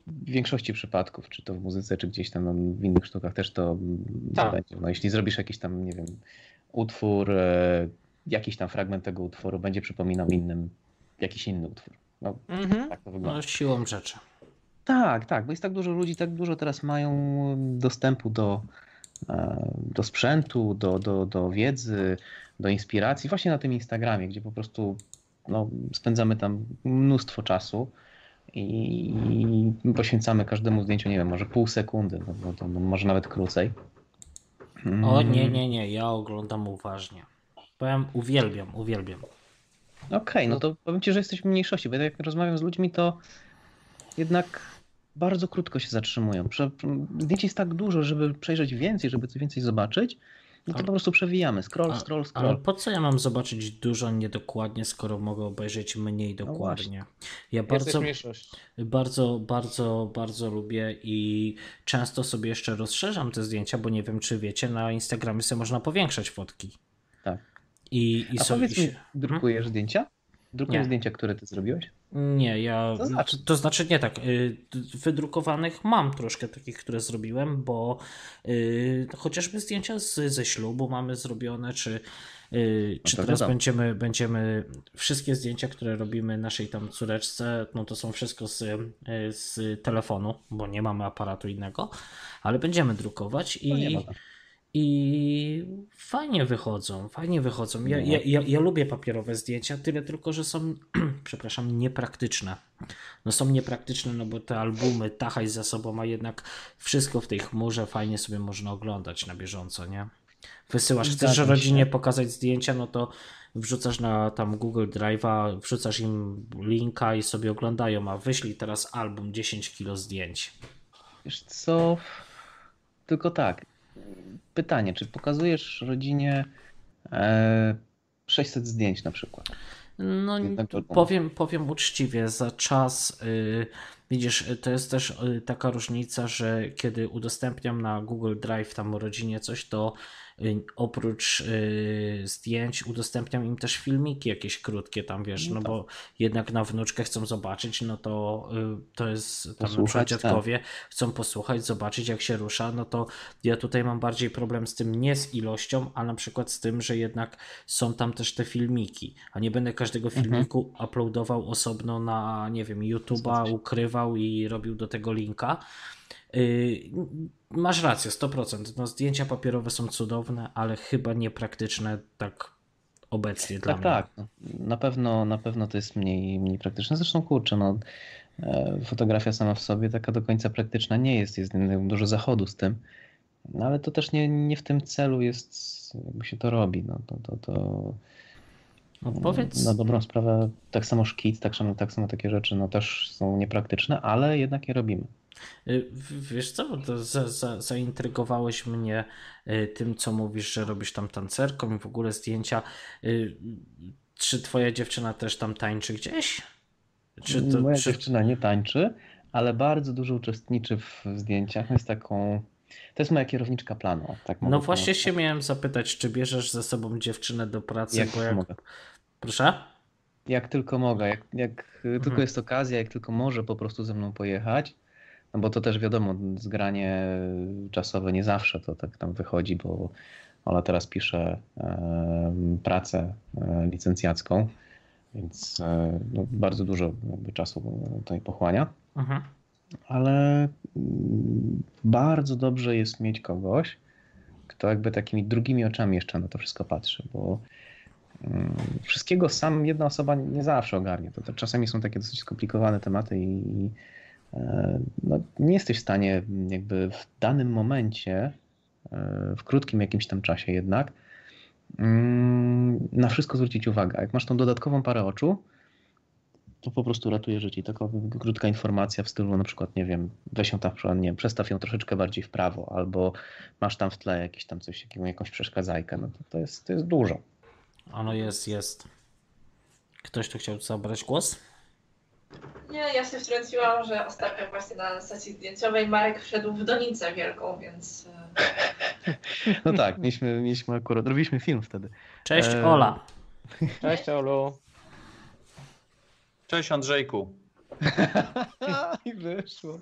w większości przypadków, czy to w muzyce, czy gdzieś tam no, w innych sztukach też to Tak. będzie. No, jeśli zrobisz jakiś tam, nie wiem, utwór, e, jakiś tam fragment tego utworu będzie przypominał innym jakiś inny utwór. No, Mhm. tak to wygląda. No, siłą rzeczy. Tak, tak, bo jest tak dużo ludzi, tak dużo teraz mają dostępu do, e, do sprzętu, do, do, do wiedzy, do inspiracji, właśnie na tym Instagramie, gdzie po prostu no, spędzamy tam mnóstwo czasu i, poświęcamy każdemu zdjęciu, nie wiem, może pół sekundy, no, no, no, może nawet krócej. O Mm, nie, nie, nie, ja oglądam uważnie. Powiem, uwielbiam, uwielbiam. Okej, no to powiem ci, że jesteś w mniejszości, bo jak rozmawiam z ludźmi, to jednak bardzo krótko się zatrzymują. Zdjęć jest tak dużo, żeby przejrzeć więcej, żeby coś więcej zobaczyć, no to A- po prostu przewijamy. Scroll, A- scroll, Ale scroll. po co ja mam zobaczyć dużo niedokładnie, skoro mogę obejrzeć mniej No dokładnie? Ja Jesteś bardzo, mniejszość. bardzo, bardzo, bardzo lubię i często sobie jeszcze rozszerzam te zdjęcia, bo nie wiem, czy wiecie, na Instagramie sobie można powiększać fotki. I, i A sobie powiedz mi, się... drukujesz zdjęcia? Drukujesz Nie. zdjęcia, które ty zrobiłeś? Nie, ja. To znaczy? To znaczy nie tak. y, Wydrukowanych mam troszkę takich, które zrobiłem, bo y, chociażby zdjęcia z, ze ślubu mamy zrobione, czy, y, czy to teraz wiadomo. będziemy, będziemy. Wszystkie zdjęcia, które robimy naszej tam córeczce, no to są wszystko z, y, z telefonu, bo nie mamy aparatu innego, ale będziemy drukować No i. I fajnie wychodzą, fajnie wychodzą. Ja, No. ja, ja, ja lubię papierowe zdjęcia, tyle tylko, że są, przepraszam, niepraktyczne. No są niepraktyczne, no bo te albumy tachaj za sobą, a jednak wszystko w tej chmurze fajnie sobie można oglądać na bieżąco, nie? Wysyłasz, chcesz rodzinie pokazać zdjęcia, no to wrzucasz na tam Google Drive'a, wrzucasz im linka i sobie oglądają, a wyślij teraz album 10 kilo zdjęć. Wiesz co? Tylko tak. Pytanie, czy pokazujesz rodzinie e, 600 zdjęć na przykład? No, powiem, powiem uczciwie, za czas, y, widzisz, y, to jest też y, taka różnica, że kiedy udostępniam na Google Drive tam rodzinie coś, to oprócz y, zdjęć udostępniam im też filmiki jakieś krótkie tam, wiesz, No no tak. bo jednak na wnuczkę chcą zobaczyć, no to y, to jest tam na Posłuchać, tak. dziadkowie chcą posłuchać, zobaczyć jak się rusza, no to ja tutaj mam bardziej problem z tym nie z ilością, a na przykład z tym, że jednak są tam też te filmiki, a nie będę każdego Mhm. filmiku uploadował osobno na, nie wiem, YouTube'a, ukrywał i robił do tego linka. Yy, masz rację, 100%. No, zdjęcia papierowe są cudowne, ale chyba niepraktyczne tak obecnie dla Tak, mnie. tak. no, Na pewno, na pewno to jest mniej, mniej praktyczne. Zresztą kurczę, no, e, fotografia sama w sobie taka do końca praktyczna nie jest. Jest dużo zachodu z tym. No ale to też nie, nie w tym celu jest, jakby się to robi. No, to, to, to, No, powiedz, Na dobrą sprawę, tak samo szkic, tak samo, tak samo takie rzeczy no, też są niepraktyczne, ale jednak je robimy. Y, Wiesz co, za, za, zaintrygowałeś mnie y, tym, co mówisz, że robisz tam tancerką i w ogóle zdjęcia. Y, czy twoja dziewczyna też tam tańczy gdzieś? Czy to, Moja czy... dziewczyna nie tańczy, ale bardzo dużo uczestniczy w zdjęciach. Jest taką. To jest moja kierowniczka planu. Tak No właśnie powiedzieć. się miałem zapytać, czy bierzesz ze sobą dziewczynę do pracy, Jak jak... mogę. Proszę? Jak tylko mogę, jak, jak tylko Mhm. jest okazja, jak tylko może po prostu ze mną pojechać. No bo to też wiadomo, zgranie czasowe nie zawsze to tak tam wychodzi, bo Ola teraz pisze pracę e, licencjacką, więc e, no, bardzo dużo jakby czasu tutaj pochłania. Mhm. ale mm, bardzo dobrze jest mieć kogoś, kto jakby takimi drugimi oczami jeszcze na to wszystko patrzy, bo mm, wszystkiego sam jedna osoba nie zawsze ogarnie. To, to czasami są takie dosyć skomplikowane tematy i i, no, nie jesteś w stanie jakby w danym momencie, e, w krótkim jakimś tam czasie jednak, mm, na wszystko zwrócić uwagę. Jak masz tą dodatkową parę oczu, to po prostu ratuje życie. Taka krótka informacja w stylu na przykład, nie wiem, weź ją tam, nie wiem, przestaw ją troszeczkę bardziej w prawo, albo masz tam w tle jakieś tam coś, jakąś przeszkadzajkę, no to, jest, to jest dużo. Ano jest, jest. Ktoś tu chciał zabrać głos? Nie, ja się wtrąciłam, że ostatnio właśnie na sesji zdjęciowej Marek wszedł w donicę wielką, więc e, No tak, mieliśmy, mieliśmy akurat, robiliśmy film wtedy. Cześć E, Ola. Cześć Olu. Cześć Andrzejku. I wyszło.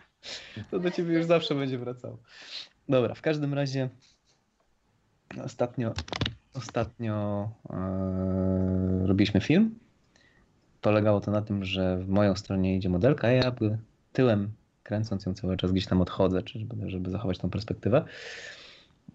To do ciebie już zawsze będzie wracało. Dobra, w każdym razie ostatnio, ostatnio e, robiliśmy film. Polegało to na tym, że w moją stronę idzie modelka, a ja tyłem kręcąc ją cały czas gdzieś tam odchodzę, żeby, żeby zachować tą perspektywę.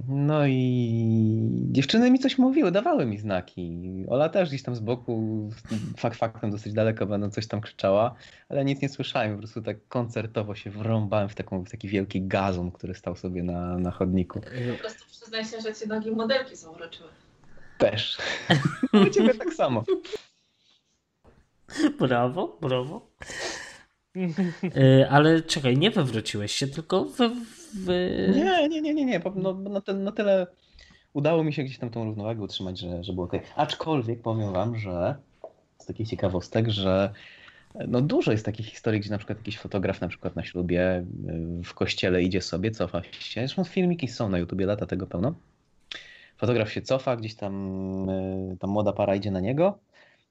No i dziewczyny mi coś mówiły, dawały mi znaki. Ola też gdzieś tam z boku, fakt faktem dosyć daleko będą coś tam krzyczała, ale nic nie słyszałem. Po prostu tak koncertowo się wrąbałem w, taką, w taki wielki gazon, który stał sobie na, na chodniku. po prostu przyznaj się, że cię nogi modelki zauroczyły. Też. U ciebie tak samo. Brawo, brawo. Y, Ale czekaj, nie wywróciłeś się, tylko wy... Nie, nie, nie, nie, nie. No, te, no tyle udało mi się gdzieś tam tą równowagę utrzymać, że, że było ok. Aczkolwiek powiem wam, że z takich ciekawostek, że no dużo jest takich historii, gdzie na przykład jakiś fotograf na przykład na ślubie y, w kościele idzie sobie, cofa się. Zresztą filmiki są na YouTubie, lata tego pełno. Fotograf się cofa, gdzieś tam y, ta młoda para idzie na niego.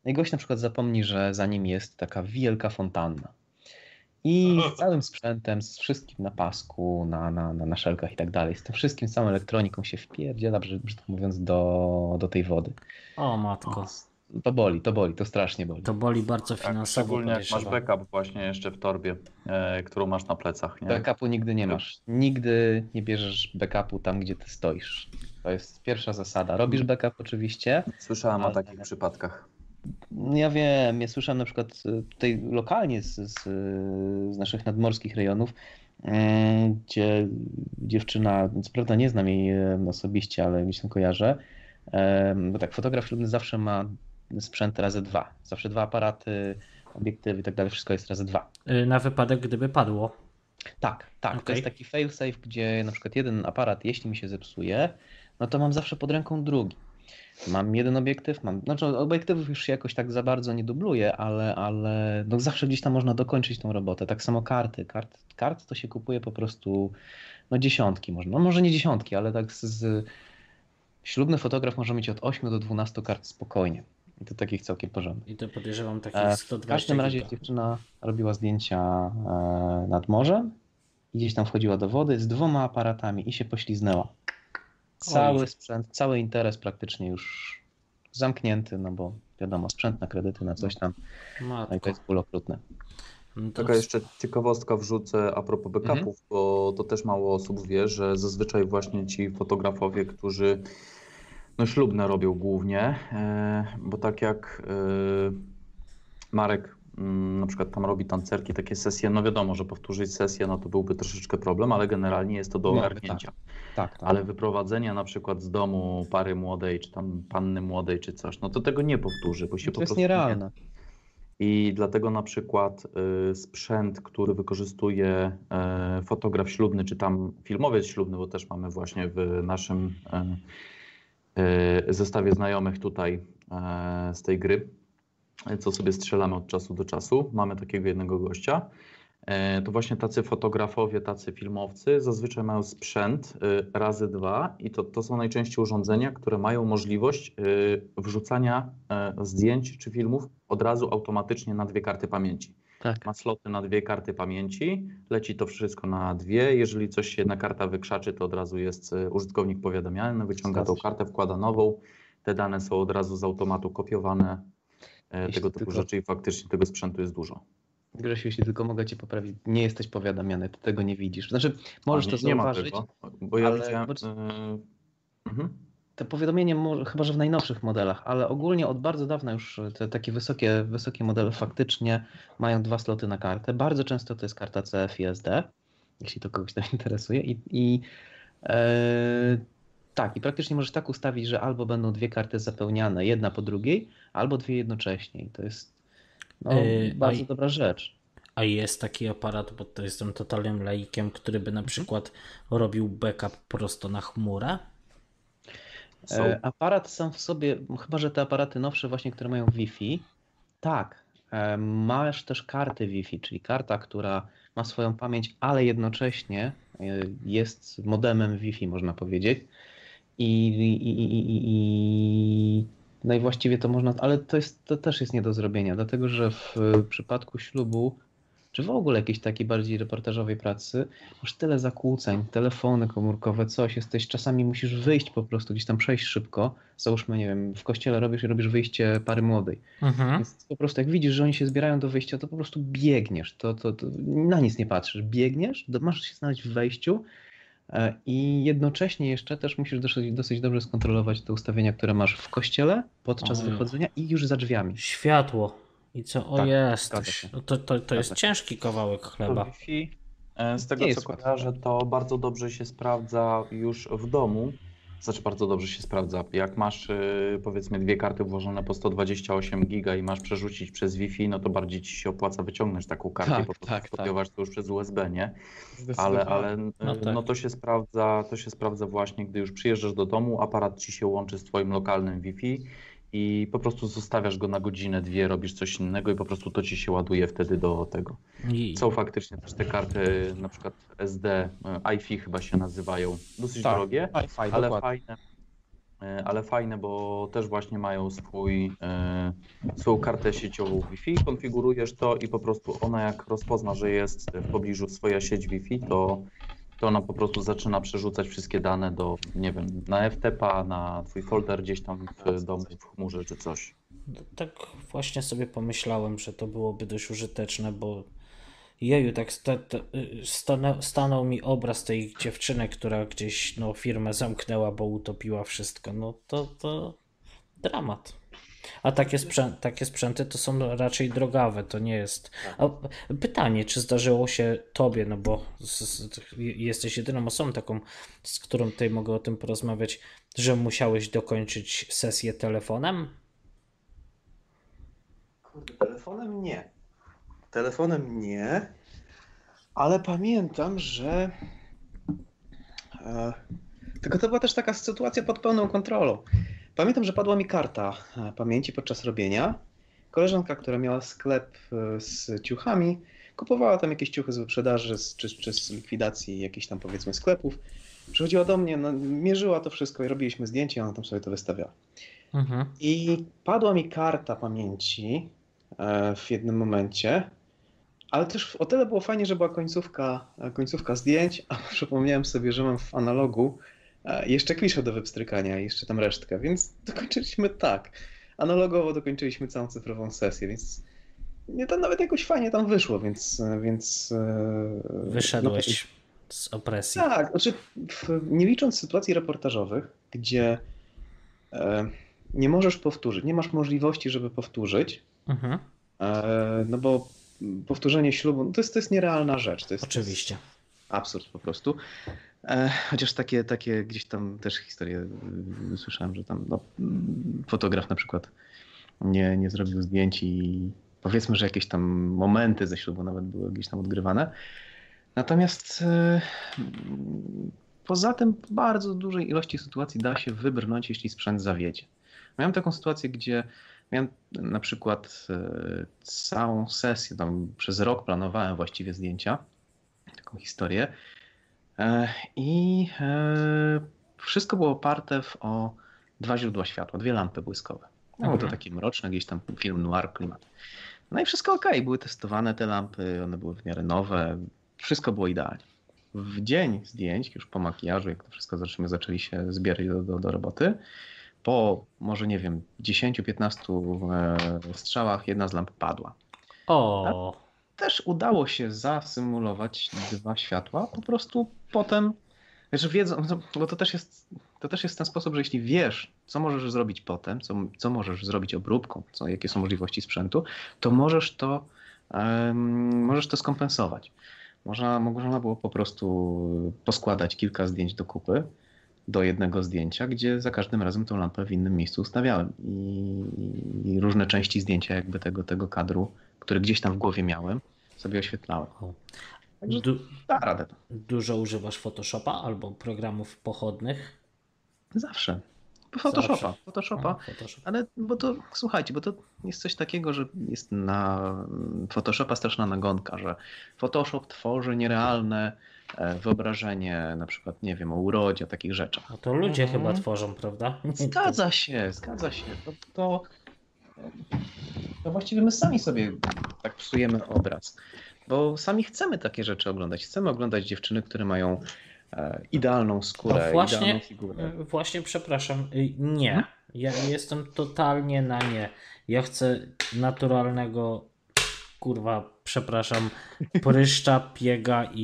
No i gość na przykład zapomni, że za nim jest taka wielka fontanna. I z całym sprzętem, z wszystkim na pasku, na, na, na, na szelkach i tak dalej, z tym wszystkim, z całą elektroniką się wpierdziela, brzyd- brzydko mówiąc, do, do tej wody. O matko, To boli, to boli, to strasznie boli. to boli bardzo Tak, finansowo. szczególnie jak masz backup właśnie jeszcze w torbie, e, którą masz na plecach. Nie? Backupu nigdy nie masz. Nigdy nie bierzesz backupu tam, gdzie ty stoisz. To jest pierwsza zasada. Robisz backup oczywiście. Słyszałem o Ale- takich przypadkach. Ja wiem, ja słyszałem na przykład y, tutaj lokalnie z, z, z naszych nadmorskich rejonów, mm, gdzie dziewczyna, co prawda nie znam jej osobiście, ale gdzieś tam kojarzę, bo tak, fotograf ślubny zawsze ma sprzęt razy dwa. Zawsze dwa aparaty, obiektywy i tak dalej, wszystko jest razy dwa. Y, Na wypadek, gdyby padło. Tak, tak. To Okej. jest taki failsafe, gdzie na przykład jeden aparat, jeśli mi się zepsuje, no to mam zawsze pod ręką drugi. Mam jeden obiektyw, mam. Znaczy, obiektywów już się jakoś tak za bardzo nie dubluje, ale, ale no zawsze gdzieś tam można dokończyć tą robotę. Tak samo karty. Kart, kart to się kupuje po prostu no dziesiątki można. No może nie dziesiątki, ale tak z, z ślubny fotograf może mieć od 8 do 12 kart spokojnie. I to takich całkiem porządnych. I to podejrzewam takich E, 120 W każdym razie dziewczyna robiła zdjęcia e, nad morzem i gdzieś tam wchodziła do wody z dwoma aparatami i się pośliznęła. Cały sprzęt, cały interes praktycznie już zamknięty, no bo wiadomo, sprzęt na kredyty, na coś tam, no i to jest ból okrutny. No Taka jeszcze ciekawostka wrzucę a propos backupów, Mhm. bo to też mało osób wie, że zazwyczaj właśnie ci fotografowie, którzy no ślubne robią głównie, e, bo tak jak e, Marek na przykład tam robi tancerki, takie sesje, no wiadomo, że powtórzyć sesję, no to byłby troszeczkę problem, ale generalnie jest to do ogarnięcia. Tak, tak. Ale wyprowadzenie na przykład z domu pary młodej, czy tam panny młodej, czy coś, no to tego nie powtórzy, bo się to po jest prostu nie nierealne. i dlatego na przykład y, sprzęt, który wykorzystuje y, fotograf ślubny, czy tam filmowiec ślubny, bo też mamy właśnie w naszym y, zestawie znajomych tutaj z tej gry, co sobie strzelamy od czasu do czasu. Mamy takiego jednego gościa. E, To właśnie tacy fotografowie, tacy filmowcy zazwyczaj mają sprzęt e, razy dwa i to, to są najczęściej urządzenia, które mają możliwość e, wrzucania zdjęć czy filmów od razu automatycznie na dwie karty pamięci. Tak. Ma sloty na dwie karty pamięci, leci to wszystko na dwie. Jeżeli coś się jedna karta wykrzaczy, to od razu jest użytkownik powiadamiany, wyciąga tą kartę, wkłada nową. Te dane są od razu z automatu kopiowane. E, Jeśli Tego typu tylko- rzeczy i faktycznie tego sprzętu jest dużo. Grzesiu, jeśli tylko mogę cię poprawić, nie jesteś powiadamiany, ty tego nie widzisz. Znaczy, możesz A, to nie, nie ma zauważyć, tego, bo ja ale- widziałem. e, mhm. te powiadomienie, może, chyba że w najnowszych modelach, ale ogólnie od bardzo dawna już te takie wysokie, wysokie modele faktycznie mają dwa sloty na kartę. Bardzo często to jest karta CF i SD, jeśli to kogoś tam interesuje. I, i e, tak, i praktycznie możesz tak ustawić, że albo będą dwie karty zapełniane, jedna po drugiej, albo dwie jednocześnie. I to jest no, Yy, bardzo dobra rzecz. A jest taki aparat, bo to jestem totalnym laikiem, który by na Mhm. przykład robił backup prosto na chmurę. Są. E, Aparat sam w sobie, chyba że te aparaty nowsze właśnie, które mają Wi-Fi, tak, e, masz też karty Wi-Fi, czyli karta, która ma swoją pamięć, ale jednocześnie e, jest modemem Wi-Fi, można powiedzieć. I, i, i, i, i, no i właściwie to można, ale to, jest, to też jest nie do zrobienia, dlatego że w przypadku ślubu, czy w ogóle jakiejś takiej bardziej reportażowej pracy, masz tyle zakłóceń, telefony komórkowe, coś, jesteś, czasami musisz wyjść po prostu, gdzieś tam przejść szybko, załóżmy, nie wiem, w kościele robisz i robisz wyjście pary młodej, Mhm. więc po prostu jak widzisz, że oni się zbierają do wyjścia, to po prostu biegniesz, to, to, to na nic nie patrzysz, biegniesz, masz się znaleźć w wejściu i jednocześnie jeszcze też musisz dosyć, dosyć dobrze skontrolować te ustawienia, które masz w kościele podczas O. wychodzenia i już za drzwiami. Światło. I co? O Tak, jest. No To, to, to jest ciężki kawałek chleba. E, z tego co kojarzę, to bardzo dobrze się sprawdza już w domu. Znaczy bardzo dobrze się sprawdza. Jak masz e, powiedzmy dwie karty włożone po 128 giga i masz przerzucić przez Wi-Fi, no to bardziej ci się opłaca wyciągnąć taką kartę Tak, po prostu tak, tak. skopiować to już przez USB, nie? Ale, ale e, No no, tak. to się sprawdza, to się sprawdza właśnie, gdy już przyjeżdżasz do domu, aparat ci się łączy z twoim lokalnym Wi-Fi i po prostu zostawiasz go na godzinę, dwie, robisz coś innego i po prostu to ci się ładuje wtedy do tego. Są faktycznie też te karty, na przykład SD, e, iFi chyba się nazywają, dosyć Tak, drogie, ale dokładnie. fajne. e, Ale fajne, bo też właśnie mają swój, e, swoją kartę sieciową Wi-Fi, konfigurujesz to i po prostu ona jak rozpozna, że jest w pobliżu swoja sieć Wi-Fi, to, to ona po prostu zaczyna przerzucać wszystkie dane do, nie wiem, na FTP, na twój folder gdzieś tam w domu, w chmurze czy coś. tak właśnie sobie pomyślałem, że to byłoby dość użyteczne, bo jeju, tak sta, ta- stanę, stanął mi obraz tej dziewczyny, która gdzieś no, firmę zamknęła, bo utopiła wszystko. No to, to dramat. A takie, sprzę takie sprzęty to są raczej drogawe, to nie jest. A pytanie, czy zdarzyło się tobie, no bo jesteś jedyną osobą taką, z którą tutaj mogę o tym porozmawiać, że musiałeś dokończyć sesję telefonem? Kurde, telefonem nie. Telefonem nie, ale pamiętam, że. E, tylko to była też taka sytuacja pod pełną kontrolą. Pamiętam, że padła mi karta e, pamięci podczas robienia. Koleżanka, która miała sklep e, z ciuchami, kupowała tam jakieś ciuchy z wyprzedaży z, czy, czy z likwidacji jakichś tam powiedzmy sklepów. Przychodziła do mnie, no, mierzyła to wszystko i robiliśmy zdjęcie, ona tam sobie to wystawiała. Mhm. I padła mi karta pamięci e, w jednym momencie, ale też o tyle było fajnie, że była końcówka, końcówka zdjęć, a przypomniałem sobie, że mam w analogu jeszcze kliszę do wypstrykania i jeszcze tam resztkę, więc dokończyliśmy tak. Analogowo dokończyliśmy całą cyfrową sesję, więc nie to nawet jakoś fajnie tam wyszło, więc. więc e, no, Wyszedłeś z opresji. tak, znaczy nie licząc sytuacji reportażowych, gdzie e, nie możesz powtórzyć, nie masz możliwości, żeby powtórzyć, Mhm. e, no bo powtórzenie ślubu no to, jest, to jest nierealna rzecz. To jest, Oczywiście. To jest absurd po prostu. E, chociaż takie, takie gdzieś tam też historie y, słyszałem, że tam no, fotograf na przykład nie, nie zrobił zdjęć i powiedzmy, że jakieś tam momenty ze ślubu nawet były gdzieś tam odgrywane. Natomiast e, poza tym w bardzo dużej ilości sytuacji da się wybrnąć, jeśli sprzęt zawiedzie. Miałem taką sytuację, gdzie Miałem na przykład e, całą sesję, tam przez rok planowałem właściwie zdjęcia, taką historię. E, I e, wszystko było oparte w, o dwa źródła światła, dwie lampy błyskowe. No, to Mhm. takie mroczne, gdzieś tam film noir klimat. No i wszystko ok, były testowane te lampy, one były w miarę nowe, wszystko było idealnie. W dzień zdjęć, już po makijażu, jak to wszystko zaczęliśmy, zaczęli się zbierać do, do, do roboty, po może nie wiem, 10-15 e, strzałach jedna z lamp padła. O, Też udało się zasymulować dwa światła, po prostu potem, że wiedzą, no, bo to też jest, to też jest ten sposób, że jeśli wiesz, co możesz zrobić potem, co, co możesz zrobić obróbką, co, jakie są możliwości sprzętu, to możesz to, em, możesz to skompensować. Można, można było po prostu poskładać kilka zdjęć do kupy, do jednego zdjęcia, gdzie za każdym razem tą lampę w innym miejscu ustawiałem i, i różne części zdjęcia jakby tego, tego kadru, który gdzieś tam w głowie miałem, sobie oświetlałem. Także du, da radę dużo używasz Photoshopa albo programów pochodnych? Zawsze. Photoshopa, Zawsze. Photoshopa. O, Photoshop. Ale bo to, słuchajcie, bo to jest coś takiego, że jest na Photoshopa straszna nagonka, że Photoshop tworzy nierealne e, wyobrażenie, na przykład, nie wiem, o urodzie, o takich rzeczach. No to ludzie Mhm. chyba tworzą, prawda? Zgadza się, zgadza się. To, to, to właściwie my sami sobie tak psujemy obraz, bo sami chcemy takie rzeczy oglądać. Chcemy oglądać dziewczyny, które mają e, idealną skórę, No właśnie, idealną figurę. y, właśnie przepraszam, y, nie. Mhm. Ja jestem totalnie na nie. Ja chcę naturalnego, kurwa, przepraszam, pryszcza, piega i,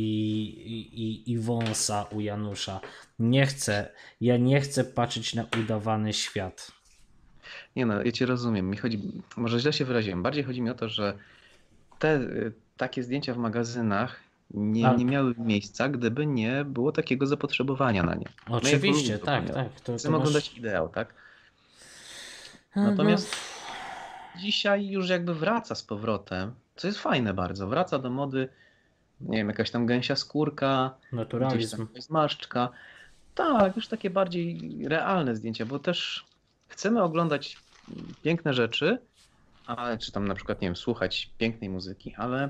i, i wąsa u Janusza. Nie chcę, ja nie chcę patrzeć na udawany świat. Nie no, ja cię rozumiem. Mi chodzi, może źle się wyraziłem. Bardziej chodzi mi o to, że te y, takie zdjęcia w magazynach nie, A- nie miały miejsca, gdyby nie było takiego zapotrzebowania na nie. Oczywiście, jako tak, tak. To, to Chcemy masz- oglądać ideał, tak? Mhm. Natomiast dzisiaj już jakby wraca z powrotem, co jest fajne bardzo. Wraca do mody, nie wiem, jakaś tam gęsia skórka, Naturalizm. zmarszczka. Tak, już takie bardziej realne zdjęcia, bo też chcemy oglądać piękne rzeczy, ale czy tam na przykład, nie wiem, słuchać pięknej muzyki, ale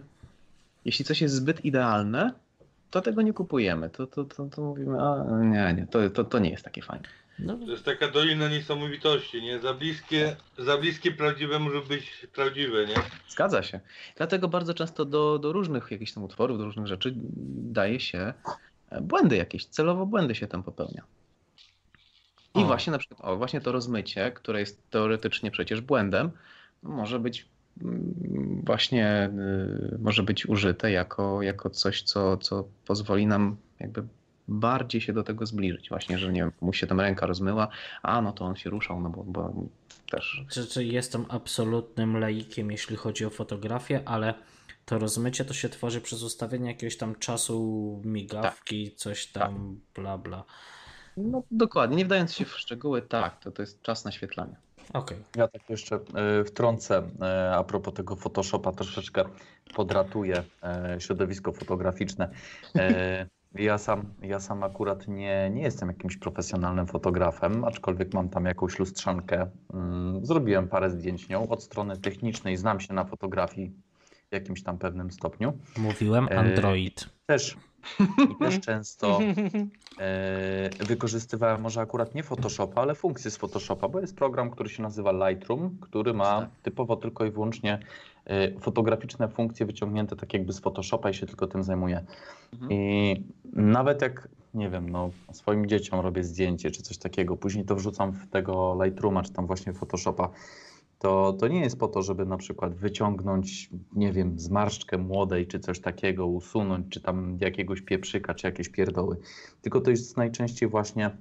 jeśli coś jest zbyt idealne, to tego nie kupujemy. To, to, to, to mówimy, a nie, nie, to, to, to nie jest takie fajne. No, To jest taka dolina niesamowitości, nie? Za bliskie, za bliskie prawdziwe może być prawdziwe, nie? Zgadza się. Dlatego bardzo często do, do różnych jakichś tam utworów, do różnych rzeczy daje się błędy jakieś, celowo błędy się tam popełnia. I O. właśnie na przykład, o, właśnie to rozmycie, które jest teoretycznie przecież błędem, może być mm, właśnie, y, może być użyte jako, jako coś, co, co pozwoli nam jakby bardziej się do tego zbliżyć. Właśnie, że nie wiem, mu się tam ręka rozmyła, a no to on się ruszał, no bo, bo też Czy, czy jestem absolutnym laikiem, jeśli chodzi o fotografię, ale to rozmycie to się tworzy przez ustawienie jakiegoś tam czasu migawki, coś tam, bla bla. No dokładnie, nie wdając się w szczegóły, tak, to, to jest czas naświetlania. Okej. Ja tak jeszcze e, wtrącę e, a propos tego Photoshopa, troszeczkę podratuję e, środowisko fotograficzne. Ja sam, ja sam akurat nie, nie jestem jakimś profesjonalnym fotografem, aczkolwiek mam tam jakąś lustrzankę. Mm, Zrobiłem parę zdjęć nią. Od strony technicznej znam się na fotografii w jakimś tam pewnym stopniu. Mówiłem Android. Też, i też często e, wykorzystywałem może akurat nie Photoshopa, ale funkcje z Photoshopa, bo jest program, który się nazywa Lightroom, który ma Tak. typowo tylko i wyłącznie e, fotograficzne funkcje wyciągnięte tak jakby z Photoshopa i się tylko tym zajmuje. Mhm. I nawet jak, nie wiem, no, swoim dzieciom robię zdjęcie czy coś takiego, później to wrzucam w tego Lightrooma czy tam właśnie Photoshopa, to, to nie jest po to, żeby na przykład wyciągnąć, nie wiem, zmarszczkę młodej czy coś takiego, usunąć, czy tam jakiegoś pieprzyka, czy jakieś pierdoły. Tylko to jest najczęściej właśnie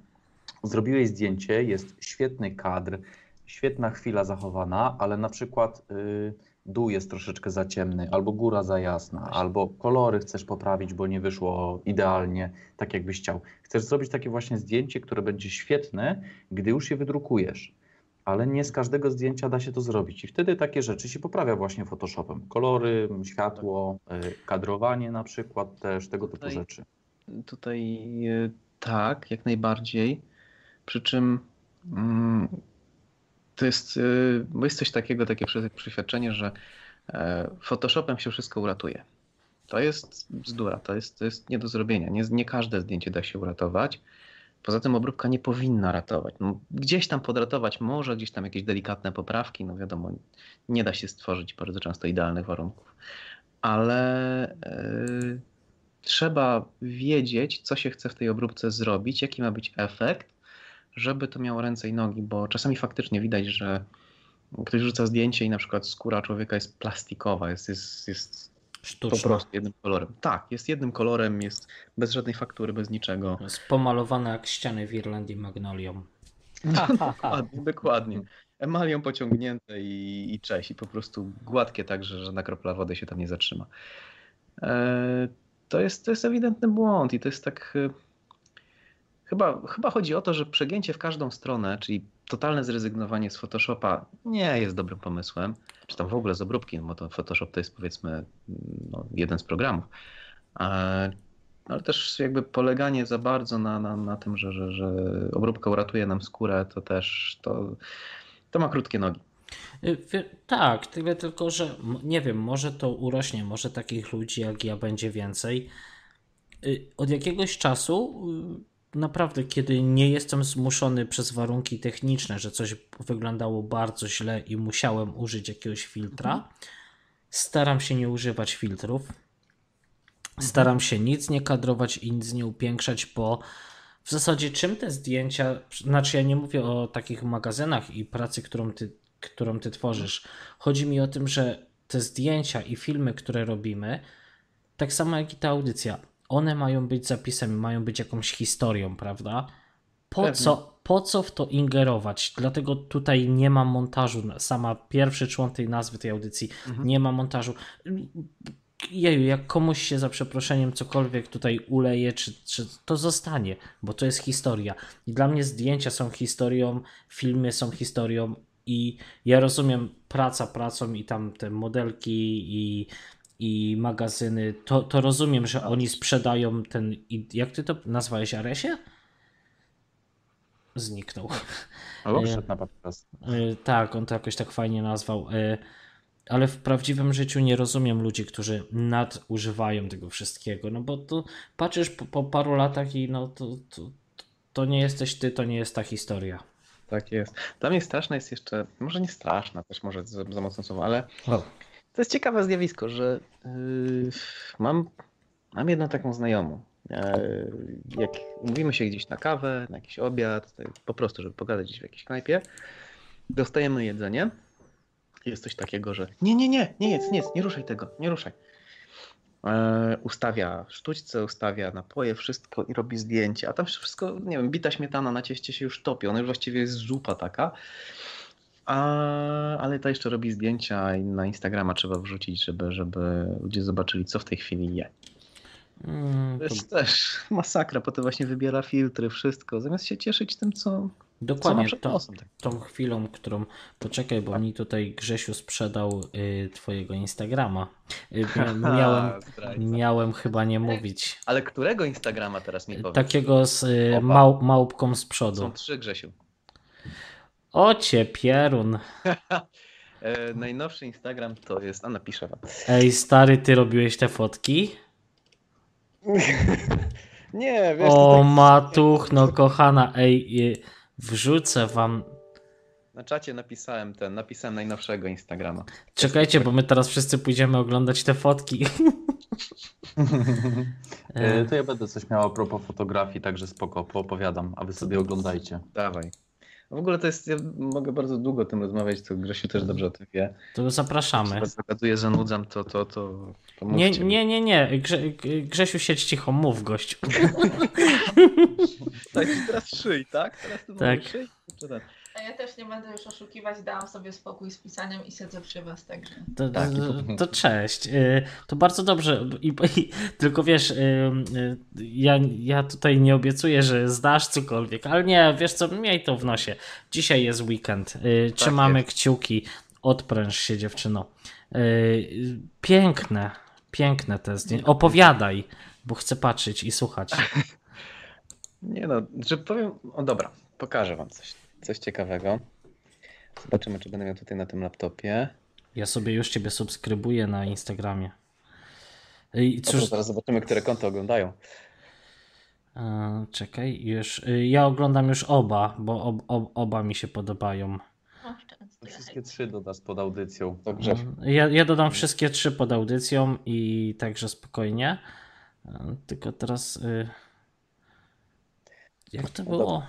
zrobiłeś zdjęcie, jest świetny kadr, świetna chwila zachowana, ale na przykład y, dół jest troszeczkę za ciemny, albo góra za jasna, albo kolory chcesz poprawić, bo nie wyszło idealnie, tak jakbyś chciał. Chcesz zrobić takie właśnie zdjęcie, które będzie świetne, gdy już je wydrukujesz ale nie z każdego zdjęcia da się to zrobić. I wtedy takie rzeczy się poprawia właśnie Photoshopem. Kolory, światło, y, kadrowanie na przykład też, tego typu Tutaj- rzeczy. Tutaj e, tak, jak najbardziej. Przy czym mm, to jest, y, bo jest coś takiego, takie prze- przeświadczenie, że e, Photoshopem się wszystko uratuje. To jest bzdura, to jest, to jest nie do zrobienia. Nie, nie każde zdjęcie da się uratować. Poza tym obróbka nie powinna ratować. No, gdzieś tam podratować może, gdzieś tam jakieś delikatne poprawki, no wiadomo, nie da się stworzyć bardzo często idealnych warunków. Ale e, trzeba wiedzieć, co się chce w tej obróbce zrobić, jaki ma być efekt, żeby to miało ręce i nogi, bo czasami faktycznie widać, że ktoś rzuca zdjęcie i na przykład skóra człowieka jest plastikowa, jest, jest, jest po prostu jednym kolorem. Tak, jest jednym kolorem, jest bez żadnej faktury, bez niczego. Jest pomalowane jak ściany w Irlandii magnolią. Dokładnie, dokładnie. Emalią pociągnięte i, i cześć, i po prostu gładkie tak, że żadna kropla wody się tam nie zatrzyma. E, to, jest, to jest ewidentny błąd i to jest tak... Chyba, chyba chodzi o to, że przegięcie w każdą stronę, czyli totalne zrezygnowanie z Photoshopa nie jest dobrym pomysłem, czy tam w ogóle z obróbki, no bo to Photoshop to jest powiedzmy no, jeden z programów. E, ale też jakby poleganie za bardzo na, na, na tym, że, że, że obróbka uratuje nam skórę, to też to, to ma krótkie nogi. Y, Tak, tyle tylko, że nie wiem, może to urośnie, może takich ludzi jak ja będzie więcej. Y, Od jakiegoś czasu, y, naprawdę, kiedy nie jestem zmuszony przez warunki techniczne, że coś wyglądało bardzo źle i musiałem użyć jakiegoś filtra, staram się nie używać filtrów. Staram się nic nie kadrować i nic nie upiększać, bo w zasadzie czym te zdjęcia, znaczy ja nie mówię o takich magazynach i pracy, którą ty, którą ty tworzysz. Chodzi mi o tym, że te zdjęcia i filmy, które robimy, tak samo jak i ta audycja, one mają być zapisem, mają być jakąś historią, prawda? Po Pewnie. co, po co w to ingerować? Dlatego tutaj nie ma montażu. Sama pierwszy człon tej nazwy tej audycji nie ma montażu. Jeju, jak komuś się za przeproszeniem cokolwiek tutaj uleje, czy, czy to zostanie, bo to jest historia. I dla mnie zdjęcia są historią, filmy są historią i ja rozumiem praca pracą i tam te modelki i, i magazyny, to, to rozumiem, że oni sprzedają ten, i- jak ty to nazwałeś, Aresie? Zniknął. Albo wszedł na podcast. Y, Tak, on to jakoś tak fajnie nazwał. y, Ale w prawdziwym życiu nie rozumiem ludzi, którzy nadużywają tego wszystkiego. No bo tu patrzysz po, po paru latach i no to, to, to nie jesteś ty, to nie jest ta historia. Tak jest. Dla mnie straszne jest jeszcze, może nie straszna, też może za, za mocno słowo, ale to jest ciekawe zjawisko, że yy, mam, mam jedną taką znajomą. Yy, jak umówimy się gdzieś na kawę, na jakiś obiad, po prostu, żeby pogadać gdzieś w jakiejś knajpie, dostajemy jedzenie. Jest coś takiego, że nie, nie, nie, nie jedz, nie jedz, nie ruszaj tego, nie ruszaj. E, ustawia sztućce, ustawia napoje, wszystko i robi zdjęcia. A tam wszystko, nie wiem, bita śmietana na cieście się już topi. Ona już właściwie jest zupa taka. A, ale ta jeszcze robi zdjęcia i na Instagrama trzeba wrzucić, żeby, żeby ludzie zobaczyli, co w tej chwili je. Mm, To to jest też masakra, potem właśnie wybiera filtry, wszystko, zamiast się cieszyć tym, co, co ma dokładnie to, nosem. Tak. tą chwilą, którą. Poczekaj, bo mi tutaj Grzesiu sprzedał y, twojego Instagrama. Y, mia- miałem, miałem chyba nie mówić. Ale którego Instagrama teraz mi powiesz? Takiego z y, mał, małpką z przodu. Są trzy, Grzesiu. Ocie, Pierun. E, najnowszy Instagram to jest, a napiszę wam. Ej, stary, ty robiłeś te fotki? Nie, wiesz, O, tak matuch, no kochana, ej, wrzucę wam. na czacie napisałem ten, napisałem najnowszego Instagrama. Czekajcie, bo my teraz wszyscy pójdziemy oglądać te fotki. E, To ja będę coś miał a propos fotografii, także spoko, poopowiadam, a wy sobie oglądajcie. Dawaj. W ogóle to jest, ja mogę bardzo długo o tym rozmawiać, to Grzesiu też dobrze o tym wie. To zapraszamy. Jak zagaduję, zanudzam, to, to, to, to Nie, nie, nie, nie. Grze, Grzesiu, siedź cicho, mów gościu. Tak, teraz szyj, tak? Teraz ty Tak. szyj? Tak? A ja też nie będę już oszukiwać, dałam sobie spokój z pisaniem i siedzę przy was, także. To, Tak, to, to cześć. Y, To bardzo dobrze. I, i, tylko wiesz, y, y, ja, ja tutaj nie obiecuję, że zdasz cokolwiek, ale nie, wiesz co, miej to w nosie. Dzisiaj jest weekend. Y, Trzymamy jest. kciuki. Odpręż się, dziewczyno. Piękne, piękne te zdjęcia. Opowiadaj, bo chcę patrzeć i słuchać. Nie no, że powiem, o dobra, pokażę wam coś, coś ciekawego. Zobaczymy, czy będę miał tutaj na tym laptopie. Ja sobie już ciebie subskrybuję na Instagramie. I Cóż, zaraz zobaczymy, które konto oglądają. e, czekaj, już. y, Ja oglądam już oba, bo ob, ob, oba mi się podobają. Wszystkie trzy dodasz pod audycją. To Grzech. Ja, ja dodam wszystkie trzy pod audycją i także spokojnie. E, Tylko teraz. y, Jak to było?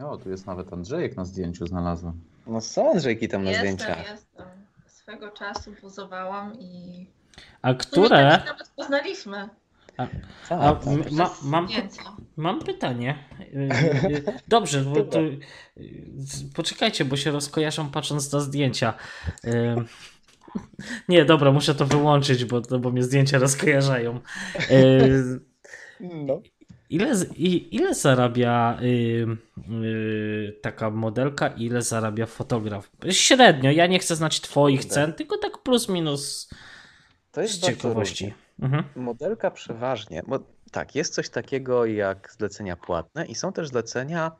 Y, O, tu jest nawet Andrzejek na zdjęciu znalazłem. No są Andrzejki tam na Jestem, zdjęciach. jestem. Swego czasu pozowałam i... A sumie które? tak się nawet poznaliśmy. A, Tak, tak. ma, mam, mam pytanie. Y, y, Dobrze, bo to, y, poczekajcie, bo się rozkojarzą patrząc na zdjęcia. Y, Nie, dobra, muszę to wyłączyć, bo, bo mnie zdjęcia rozkojarzają. Y, No. Ile, z- ile zarabia y, y, taka modelka, ile zarabia fotograf? Średnio, ja nie chcę znać twoich cen, tylko tak plus minus To z jest bardzo ciekawości. Mhm. Modelka przeważnie, bo tak, jest coś takiego jak zlecenia płatne i są też zlecenia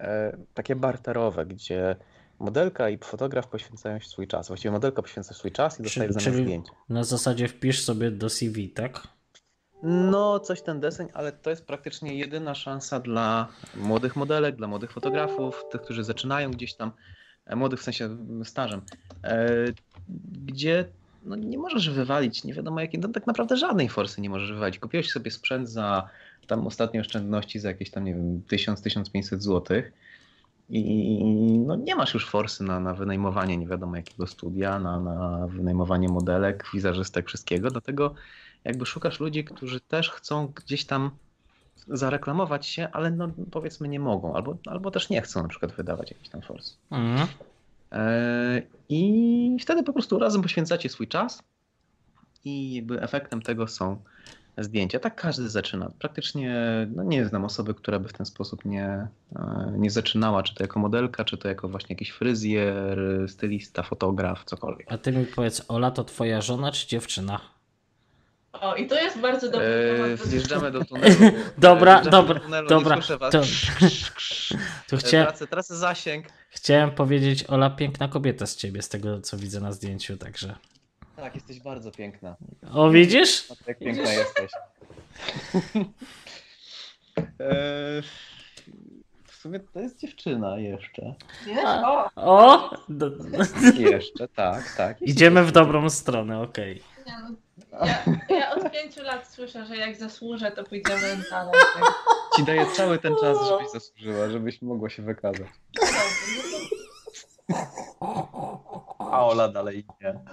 e, takie barterowe, gdzie modelka i fotograf poświęcają się swój czas. Właściwie modelka poświęca swój czas i dostaje w zamian czyli- zdjęcie. Na zasadzie wpisz sobie do CV, tak? No, coś ten deseń, ale to jest praktycznie jedyna szansa dla młodych modelek, dla młodych fotografów, tych, którzy zaczynają gdzieś tam, e, młodych w sensie stażem, e, gdzie no, nie możesz wywalić, nie wiadomo jakiej, no, tak naprawdę żadnej forsy nie możesz wywalić. Kupiłeś sobie sprzęt za tam ostatnie oszczędności za jakieś tam, nie wiem, 1000-1500 zł i no, nie masz już forsy na, na wynajmowanie nie wiadomo jakiego studia, na, na wynajmowanie modelek, wizerzystek, wszystkiego, dlatego jakby szukasz ludzi, którzy też chcą gdzieś tam zareklamować się, ale no powiedzmy nie mogą, albo, albo też nie chcą na przykład wydawać jakiś tam forsy. Mhm. I wtedy po prostu razem poświęcacie swój czas i jakby efektem tego są zdjęcia. Tak każdy zaczyna. Praktycznie no nie znam osoby, która by w ten sposób nie, e, nie zaczynała, czy to jako modelka, czy to jako właśnie jakiś fryzjer, stylista, fotograf, cokolwiek. A ty mi powiedz, Ola to twoja żona czy dziewczyna? O, i to jest bardzo dobry E, temat. do wjeżdżamy do tunelu. Dobra, Wjeżdżamy dobra, do tunelu, dobra, Nie słyszę was. to- Tu E, chcia, Tracę, tracę zasięg. chciałem powiedzieć, Ola, piękna kobieta z ciebie, z tego co widzę na zdjęciu, także. Tak, jesteś bardzo piękna. O, widzisz? Jak piękna jesteś. E, w sumie to jest dziewczyna jeszcze. Wiesz? O, O! Do, Jeszcze, tak, tak. idziemy w dobrą stronę, okej. No. Ja, ja od pięciu lat słyszę, że jak zasłużę, to pójdziemy dalej. Tak. Ci daję cały ten czas, żebyś zasłużyła, żebyś mogła się wykazać. No A Ola dalej nie.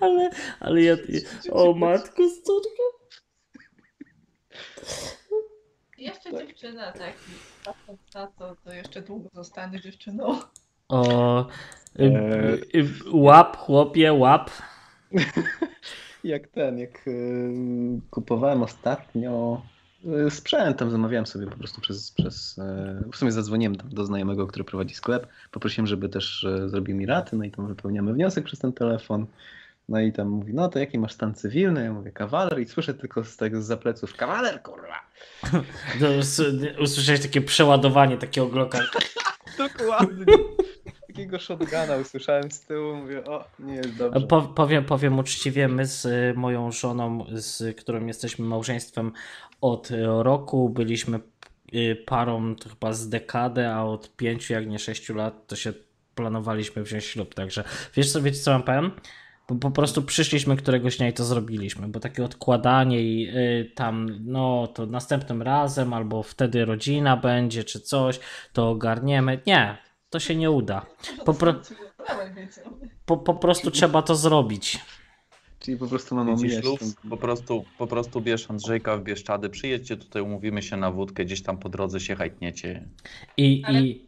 Ale, ale ja. O matko, córka. jeszcze dziewczyna, tak. Patrząc na to, to jeszcze długo zostanę dziewczyną. O. Y, Eee. y, łap, chłopie, łap. Jak ten, jak y, kupowałem ostatnio y, sprzętem, zamawiałem sobie po prostu przez, przez y, w sumie zadzwoniłem do, znajomego, który prowadzi sklep, poprosiłem, żeby też y, zrobił mi raty, no i tam wypełniamy wniosek przez ten telefon. No i tam mówi, no to jaki masz stan cywilny? Ja mówię, kawaler i słyszę tylko z tego z pleców, kawaler, kurwa! Usłyszałeś takie przeładowanie takiego gloka. Dokładnie. Takiego shotguna usłyszałem z tyłu, mówię, o, nie jest dobrze. Po, powiem, powiem uczciwie, my z y, moją żoną, z którą jesteśmy małżeństwem od y, roku, byliśmy y, parą chyba z dekadę, a od pięciu, jak nie sześciu lat, to się planowaliśmy wziąć ślub. Także wiesz co, wiecie co mam powiem? Po, po prostu przyszliśmy któregoś dnia i to zrobiliśmy, bo takie odkładanie i tam, no to następnym razem, albo wtedy rodzina będzie, czy coś, to ogarniemy. Nie, to się nie uda. Po pro- Po, po prostu trzeba to zrobić. Czyli po prostu mam omijać. Po prostu, po prostu bierz Andrzejka w Bieszczady, przyjedźcie tutaj, umówimy się na wódkę, gdzieś tam po drodze się hajtniecie. I, Ale i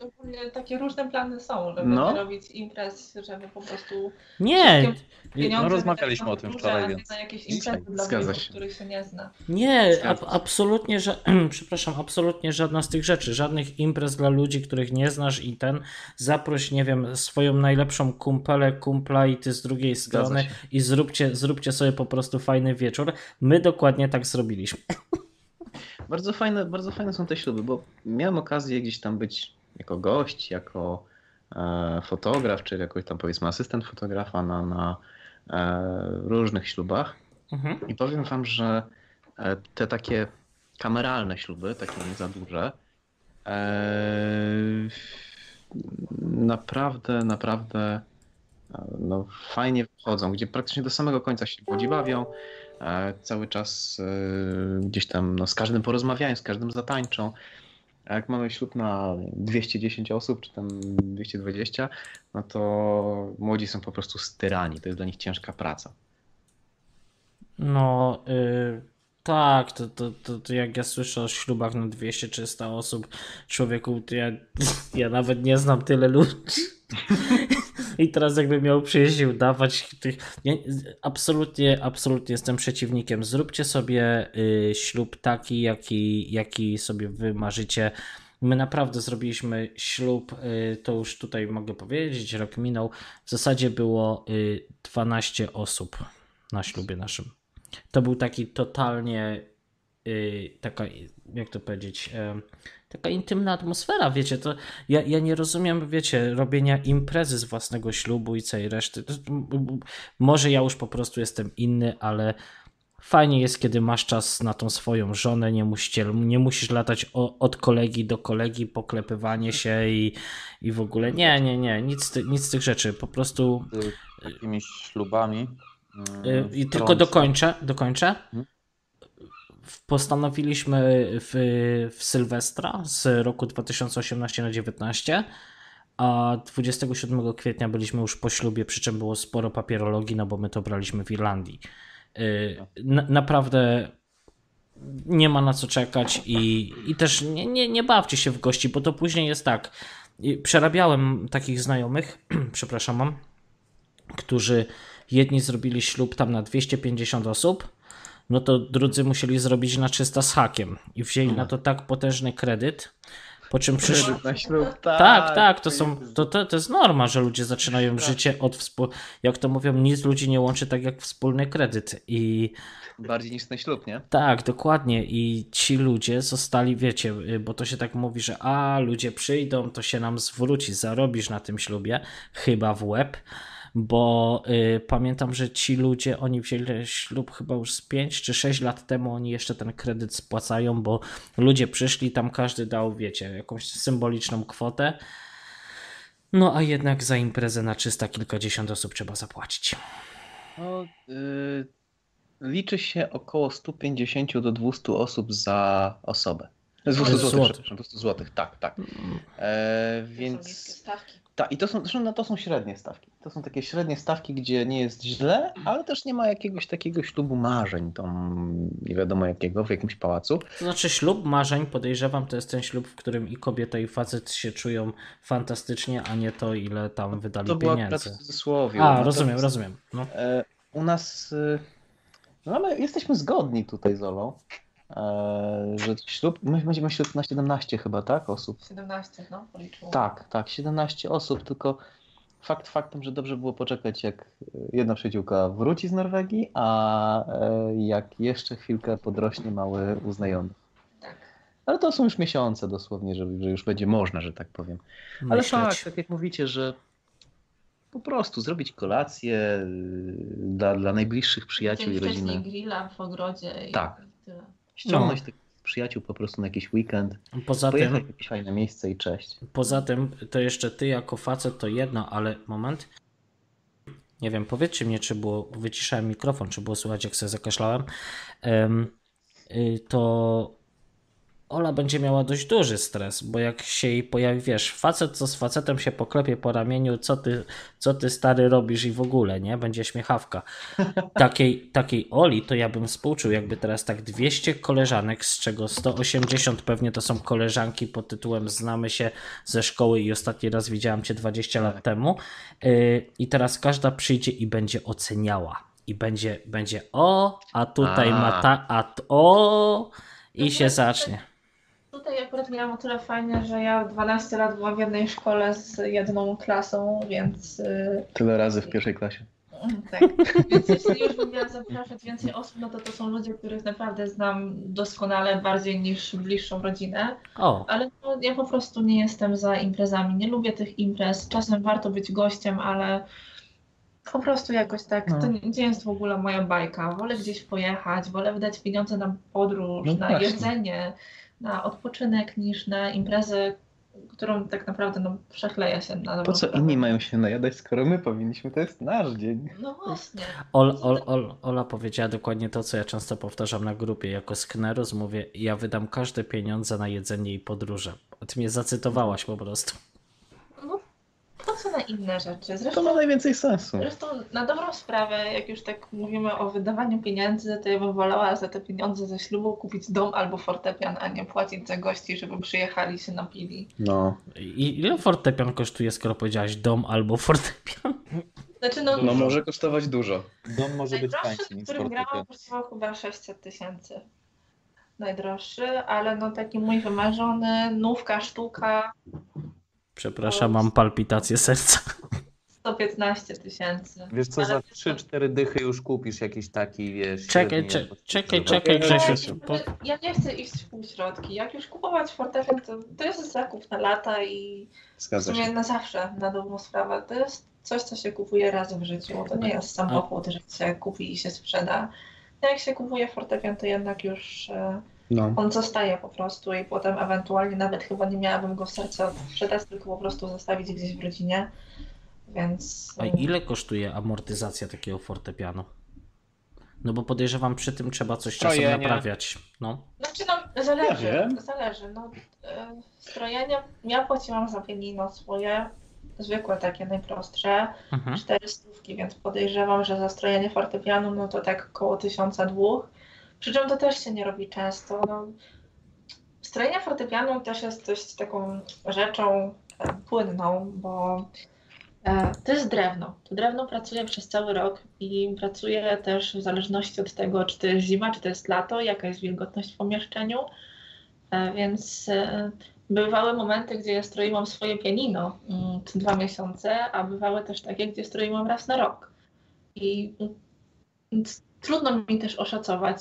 takie różne plany są, żeby No. robić imprez, żeby po prostu nie, pieniądze No, rozmawialiśmy o tym wczoraj, więc na jakieś imprezy dla zgadza się. których się nie zna. nie, ab, absolutnie, że, przepraszam, absolutnie żadna z tych rzeczy, żadnych imprez dla ludzi, których nie znasz i ten, zaproś, nie wiem, swoją najlepszą kumpelę, kumpla i ty z drugiej strony i zróbcie, zróbcie sobie po prostu fajny wieczór. My dokładnie tak zrobiliśmy. Bardzo fajne, bardzo fajne są te śluby, bo miałem okazję gdzieś tam być jako gość, jako e, fotograf, czy jakoś tam powiedzmy asystent fotografa na, na e, różnych ślubach. Mhm. I powiem wam, że e, te takie kameralne śluby, takie nie za duże, e, naprawdę, naprawdę no, fajnie wchodzą, gdzie praktycznie do samego końca się ludzi bawią, e, cały czas e, gdzieś tam no, z każdym porozmawiają, z każdym zatańczą. A jak mamy ślub na 210 osób, czy tam 220, no to młodzi są po prostu styrani. To jest dla nich ciężka praca. No, y, tak, to, to, to, to jak ja słyszę o ślubach na 200-300 osób, człowieku, to ja, ja nawet nie znam tyle ludzi. I teraz jakbym miał przyjść i udawać tych... Absolutnie, absolutnie jestem przeciwnikiem. Zróbcie sobie y, ślub taki, jaki, jaki sobie wy marzycie. My naprawdę zrobiliśmy ślub, y, to już tutaj mogę powiedzieć, rok minął. W zasadzie było y, 12 osób na ślubie naszym. To był taki totalnie y, taka, jak to powiedzieć, taka intymna atmosfera, wiecie, to ja, ja nie rozumiem, wiecie, robienia imprezy z własnego ślubu i całej reszty. Może ja już po prostu jestem inny, ale fajnie jest, kiedy masz czas na tą swoją żonę, nie, musicie, nie musisz latać od kolegi do kolegi, poklepywanie się i, i w ogóle, nie, nie, nie, nic, nic z tych rzeczy, po prostu Z takimi ślubami. mm, Y, I tylko wtrącę. dokończę, dokończę. Mhm. Postanowiliśmy w, w Sylwestra z roku 2018 na 19, a 27 kwietnia byliśmy już po ślubie, przy czym było sporo papierologii, no bo my to braliśmy w Irlandii. Y, Na, naprawdę nie ma na co czekać i, i też nie, nie, nie bawcie się w gości, bo to później jest tak. I Przerabiałem takich znajomych, przepraszam, mam, którzy jedni zrobili ślub tam na 250 osób, no to drudzy musieli zrobić na 300 z hakiem i wzięli na to tak potężny kredyt, po czym przyszli... Kredyt na ślub, tak. Tak, tak, to są, jest- to, to, to jest norma, że ludzie zaczynają życie od współ... Jak to mówią, nic ludzi nie łączy tak jak wspólny kredyt i Bardziej niż ten ślub, nie? tak, dokładnie. I ci ludzie zostali, wiecie, bo to się tak mówi, że a ludzie przyjdą, to się nam zwróci, zarobisz na tym ślubie, chyba w łeb. Bo y, pamiętam, że ci ludzie, oni wzięli ślub chyba już z 5 czy 6 lat temu, oni jeszcze ten kredyt spłacają, bo ludzie przyszli, tam każdy dał, wiecie, jakąś symboliczną kwotę. No a jednak za imprezę na 300 kilkadziesiąt osób trzeba zapłacić. No, y, liczy się około 150 do 200 osób za osobę. 200 Złotych. złotych, przepraszam, 200 złotych, tak, tak. E, To są niskie więc stawki. Tak, i to są, zresztą no, to są średnie stawki. To są takie średnie stawki, gdzie nie jest źle, ale też nie ma jakiegoś takiego ślubu marzeń, tam nie wiadomo jakiego, w jakimś pałacu. To znaczy ślub marzeń, podejrzewam, to jest ten ślub, w którym i kobieta i facet się czują fantastycznie, a nie to ile tam wydali To pieniędzy. w cudzysłowie. A, Natomiast, rozumiem, rozumiem. No. E, u nas, y, no ale jesteśmy zgodni tutaj z Olą, e, że ślub, my będziemy ślub na 17 chyba, tak, osób. 17, no, policzyło. Tak, tak, 17 osób, tylko fakt faktem, że dobrze było poczekać, jak jedna przyjaciółka wróci z Norwegii, a e, jak jeszcze chwilkę podrośnie mały uznajomy. Tak. Ale to są już miesiące dosłownie, że, że już będzie można, że tak powiem. Ale Myśleć. tak, tak jak mówicie, że po prostu zrobić kolację y, dla, dla najbliższych przyjaciół Dzień i wcześniej rodziny. grilla w ogrodzie i Tak. tyle. Ściągnąć No. tych przyjaciół po prostu na jakiś weekend, Poza pojechać w tym, jakieś fajne miejsce i cześć. poza tym, to jeszcze ty jako facet to jedno, ale moment. Nie wiem, powiedzcie mnie, czy było, wyciszałem mikrofon, czy było słychać, jak sobie zakaszlałem. Em, y, to Ola będzie miała dość duży stres, bo jak się jej pojawi, wiesz, facet co z facetem się poklepie po ramieniu, co ty, co ty stary robisz i w ogóle, nie? Będzie śmiechawka. Takiej, takiej Oli to ja bym współczuł, jakby teraz tak 200 koleżanek, z czego 180 pewnie to są koleżanki pod tytułem Znamy się ze szkoły i ostatni raz widziałam cię 20 lat temu. Yy, I teraz każda przyjdzie i będzie oceniała. I będzie, będzie o, a tutaj A. ma ta, a o, i się zacznie. Tutaj akurat miałam o tyle fajnie, że ja 12 lat byłam w jednej szkole z jedną klasą, więc y, Tyle razy w pierwszej klasie. Mm, Tak, więc jeśli już bym miała zapraszać więcej osób, no to to są ludzie, których naprawdę znam doskonale, bardziej niż bliższą rodzinę. O, Ale no, ja po prostu nie jestem za imprezami. Nie lubię tych imprez. Czasem warto być gościem, ale po prostu jakoś tak. No. To nie, nie jest w ogóle moja bajka. Wolę gdzieś pojechać, wolę wydać pieniądze na podróż, No na właśnie. jedzenie, na odpoczynek, niż na imprezę, którą tak naprawdę no, przechleję się na Po co inni mają się najadać, skoro my powinniśmy? To jest nasz dzień. No właśnie. Ol, Ol, Ol, Ola powiedziała dokładnie to, co ja często powtarzam na grupie. Jako sknerus mówię, ja wydam każde pieniądze na jedzenie i podróże. Ty mnie zacytowałaś po prostu. Co na inne rzeczy? To Zresztą ma najwięcej sensu. Zresztą na dobrą sprawę, jak już tak mówimy o wydawaniu pieniędzy, to ja bym wolała za te pieniądze ze ślubu kupić dom albo fortepian, a nie płacić za gości, żeby przyjechali i się napili. No. I ile fortepian kosztuje, skoro powiedziałaś dom albo fortepian? Znaczy no, No może kosztować dużo. Dom może być tańszy niż którym grałam, kosztował chyba 600 tysięcy. Najdroższy, ale no taki mój wymarzony, nówka sztuka, Przepraszam, mam palpitację serca. 115 tysięcy. Wiesz co, Ale za to- 3-4 dychy już kupisz jakiś taki, wiesz... Czekaj, średni cze- czekaj, czekaj, Grzesiu. Bo, Ja nie chcę iść w półśrodki. Jak już kupować fortepian, to, to jest zakup na lata i w Zgadza sumie się. na zawsze, na dobrą sprawę. To jest coś, co się kupuje raz w życiu. To nie jest samochód, że się kupi i się sprzeda. Jak się kupuje fortepian, to jednak już e, No. on zostaje po prostu i potem ewentualnie nawet chyba nie miałabym go w sercu sprzedać, tylko po prostu zostawić gdzieś w rodzinie. Więc. a ile kosztuje amortyzacja takiego fortepianu? No bo podejrzewam, przy tym trzeba coś czasem Strojenie. naprawiać. No. Znaczy no, zależy, Ja zależy. No, e, strojenie, ja płaciłam za pianino swoje, zwykłe takie, najprostsze, Mhm. cztery stówki, więc podejrzewam, że za strojenie fortepianu, no to tak około tysiąca dwóch. Przy czym to też się nie robi często. No, strojenie fortepianu też jest dość taką rzeczą e, płynną, bo e, to jest drewno. To drewno pracuje przez cały rok i pracuje też w zależności od tego, czy to jest zima, czy to jest lato, jaka jest wilgotność w pomieszczeniu. E, Więc bywały momenty, gdzie ja stroiłam swoje pianino mm, co dwa miesiące, a bywały też takie, gdzie stroiłam raz na rok. I mm, trudno mi też oszacować.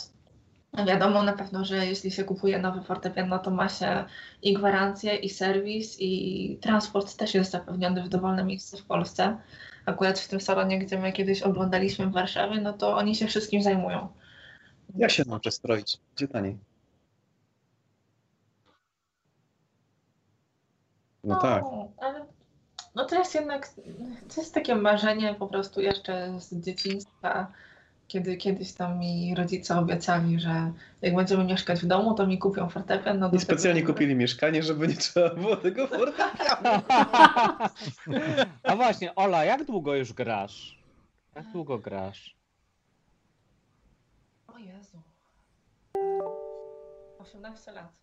Wiadomo na pewno, że jeśli się kupuje nowy fortepian, no to ma się i gwarancję, i serwis, i transport też jest zapewniony w dowolne miejsce w Polsce. Akurat w tym salonie, gdzie my kiedyś oglądaliśmy w Warszawie, no to oni się wszystkim zajmują. Ja się nauczę stroić. Gdzie taniej? No tak. Ale no to jest jednak, to jest takie marzenie po prostu jeszcze z dzieciństwa, kiedy kiedyś tam mi rodzice obiecali, że jak będziemy mieszkać w domu, to mi kupią fortepian. No I specjalnie tego- kupili mieszkanie, żeby nie trzeba było tego fortepianu. A właśnie, Ola, jak długo już grasz? Jak długo grasz? O Jezu. 18 lat.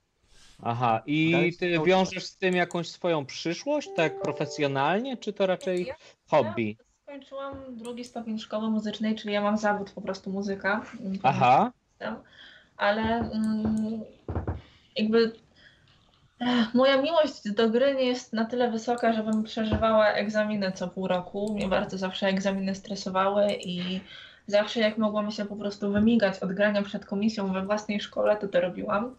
Aha, i ty wiążesz z tym jakąś swoją przyszłość, tak profesjonalnie, czy to raczej hobby? Skończyłam drugi stopień szkoły muzycznej, czyli ja mam zawód po prostu muzyka. Aha, jestem, ale mm, jakby ech, moja miłość do gry nie jest na tyle wysoka, żebym przeżywała egzaminy co pół roku. Mnie bardzo zawsze egzaminy stresowały i zawsze jak mogłam się po prostu wymigać od grania przed komisją we własnej szkole, to to robiłam.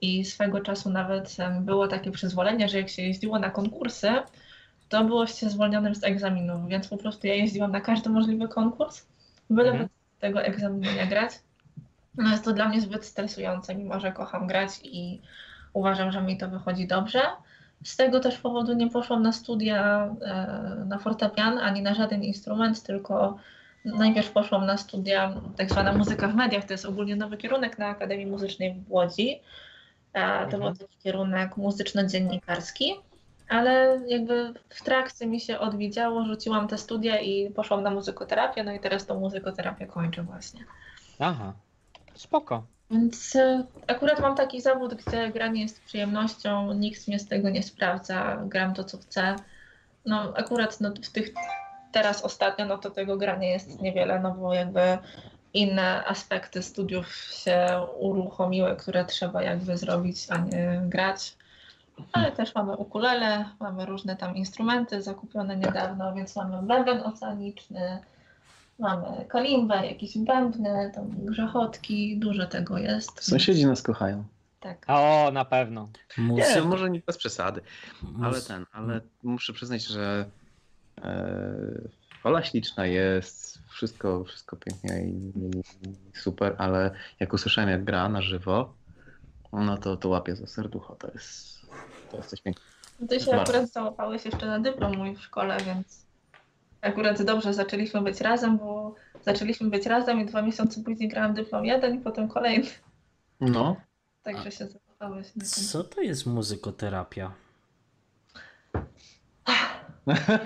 I swego czasu nawet było takie przyzwolenie, że jak się jeździło na konkursy, było się zwolnionym z egzaminów, więc po prostu ja jeździłam na każdy możliwy konkurs, byle Mhm. tego egzaminu nie grać. No jest to dla mnie zbyt stresujące, mimo że kocham grać i uważam, że mi to wychodzi dobrze. Z tego też powodu nie poszłam na studia e, na fortepian ani na żaden instrument, tylko najpierw poszłam na studia tak zwana muzyka w mediach. To jest ogólnie nowy kierunek na Akademii Muzycznej w Łodzi. E, To był taki kierunek muzyczno-dziennikarski, ale jakby w trakcie mi się odwiedziało, rzuciłam te studia i poszłam na muzykoterapię, no i teraz tą muzykoterapię kończę właśnie. aha, spoko. Więc e, akurat mam taki zawód, gdzie granie jest przyjemnością, nikt mnie z tego nie sprawdza, gram to co chcę. No akurat no, w tych teraz ostatnio, no to tego grania jest niewiele, no bo jakby inne aspekty studiów się uruchomiły, które trzeba jakby zrobić, a nie grać. Ale też mamy ukulele, mamy różne tam instrumenty zakupione niedawno, więc mamy bęben oceaniczny, mamy kalimbę, jakieś bębny, tam grzechotki, dużo tego jest. Sąsiedzi nas kochają. Tak. O, na pewno. Nie, Muzyka, może nie bez przesady, ale mus- ten, ale muszę przyznać, że e, Ola śliczna jest, wszystko, wszystko pięknie i, i super, ale jak usłyszałem jak gra na żywo, no to, to łapię za serducho, to jest, to jest coś pięknego. Ty się Bardzo. akurat załapałeś jeszcze na dyplom mój w szkole, więc akurat dobrze zaczęliśmy być razem, bo zaczęliśmy być razem i dwa miesiące później grałam dyplom jeden i potem kolejny. No, Także się załapałeś. Co to jest muzykoterapia?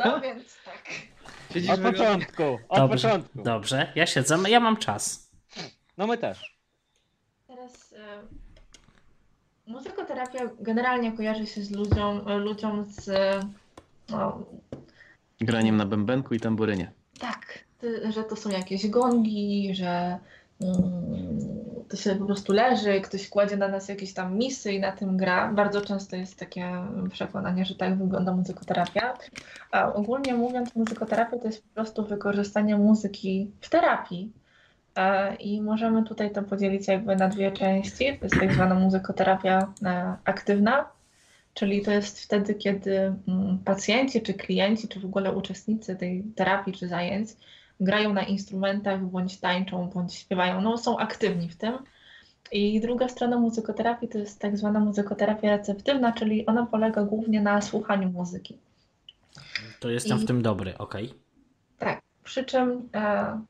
No więc tak. siedzisz Od początku, od Dobrze, początku. dobrze. Ja siedzę, ja mam czas. No my też. Teraz e, muzykoterapia generalnie kojarzy się z ludziom, ludziom z no, Graniem na bębenku i tamburynie. tak, że to są jakieś gongi, że mm, to się po prostu leży, ktoś kładzie na nas jakieś tam misy i na tym gra. Bardzo często jest takie przekonanie, że tak wygląda muzykoterapia. A ogólnie mówiąc, muzykoterapia to jest po prostu wykorzystanie muzyki w terapii. E, I możemy tutaj to podzielić jakby na dwie części. To jest tak zwana muzykoterapia e, aktywna, czyli to jest wtedy, kiedy mm, pacjenci, czy klienci, czy w ogóle uczestnicy tej terapii czy zajęć grają na instrumentach, bądź tańczą, bądź śpiewają. No, są aktywni w tym. I druga strona muzykoterapii to jest tak zwana muzykoterapia receptywna, czyli ona polega głównie na słuchaniu muzyki. To jestem I- w tym dobry, okej. Tak, przy czym e,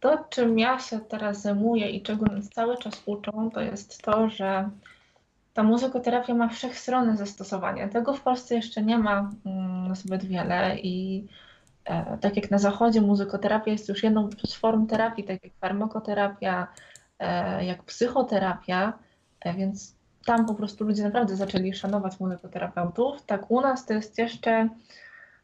to, czym ja się teraz zajmuję i czego cały czas uczą, to jest to, że ta muzykoterapia ma wszechstronne zastosowanie. Tego w Polsce jeszcze nie ma mm, zbyt wiele i e, tak jak na zachodzie muzykoterapia jest już jedną z form terapii, tak jak farmakoterapia, e, jak psychoterapia, e, więc tam po prostu ludzie naprawdę zaczęli szanować muzykoterapeutów. Tak u nas to jest jeszcze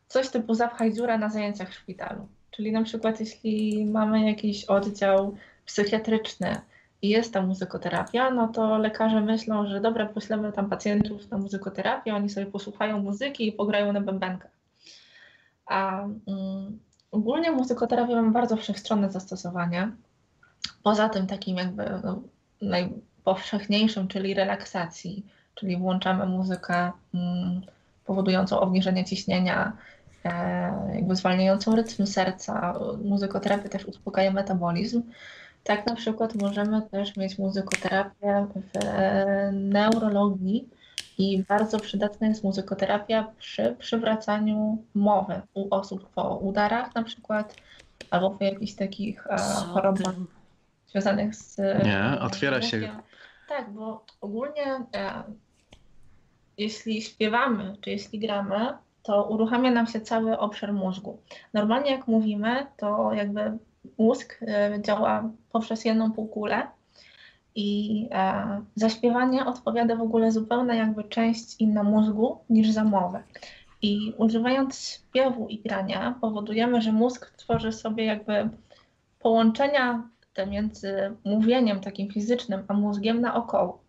coś typu zapchaj dziurę na zajęciach w szpitalu. Czyli na przykład jeśli mamy jakiś oddział psychiatryczny i jest tam muzykoterapia, no to lekarze myślą, że dobra, poślemy tam pacjentów na muzykoterapię, oni sobie posłuchają muzyki i pograją na bębenkach. A mm, ogólnie muzykoterapia ma bardzo wszechstronne zastosowanie. Poza tym takim jakby no, najpowszechniejszym, czyli relaksacji, czyli włączamy muzykę mm, powodującą obniżenie ciśnienia, jakby zwalniającą rytm serca. Muzykoterapia też uspokaja metabolizm. Tak na przykład możemy też mieć muzykoterapię w e, neurologii i bardzo przydatna jest muzykoterapia przy przywracaniu mowy u osób po udarach na przykład albo po jakichś takich e, Co chorobach ty- związanych z. Nie, otwiera się-. Tak, bo ogólnie e, jeśli śpiewamy, czy jeśli gramy, to uruchamia nam się cały obszar mózgu. Normalnie jak mówimy, to jakby mózg e, działa poprzez jedną półkulę i e, za śpiewanie odpowiada w ogóle zupełnie jakby część inna mózgu niż za mowę. I używając śpiewu i grania powodujemy, że mózg tworzy sobie jakby połączenia te między mówieniem takim fizycznym a mózgiem naokoło.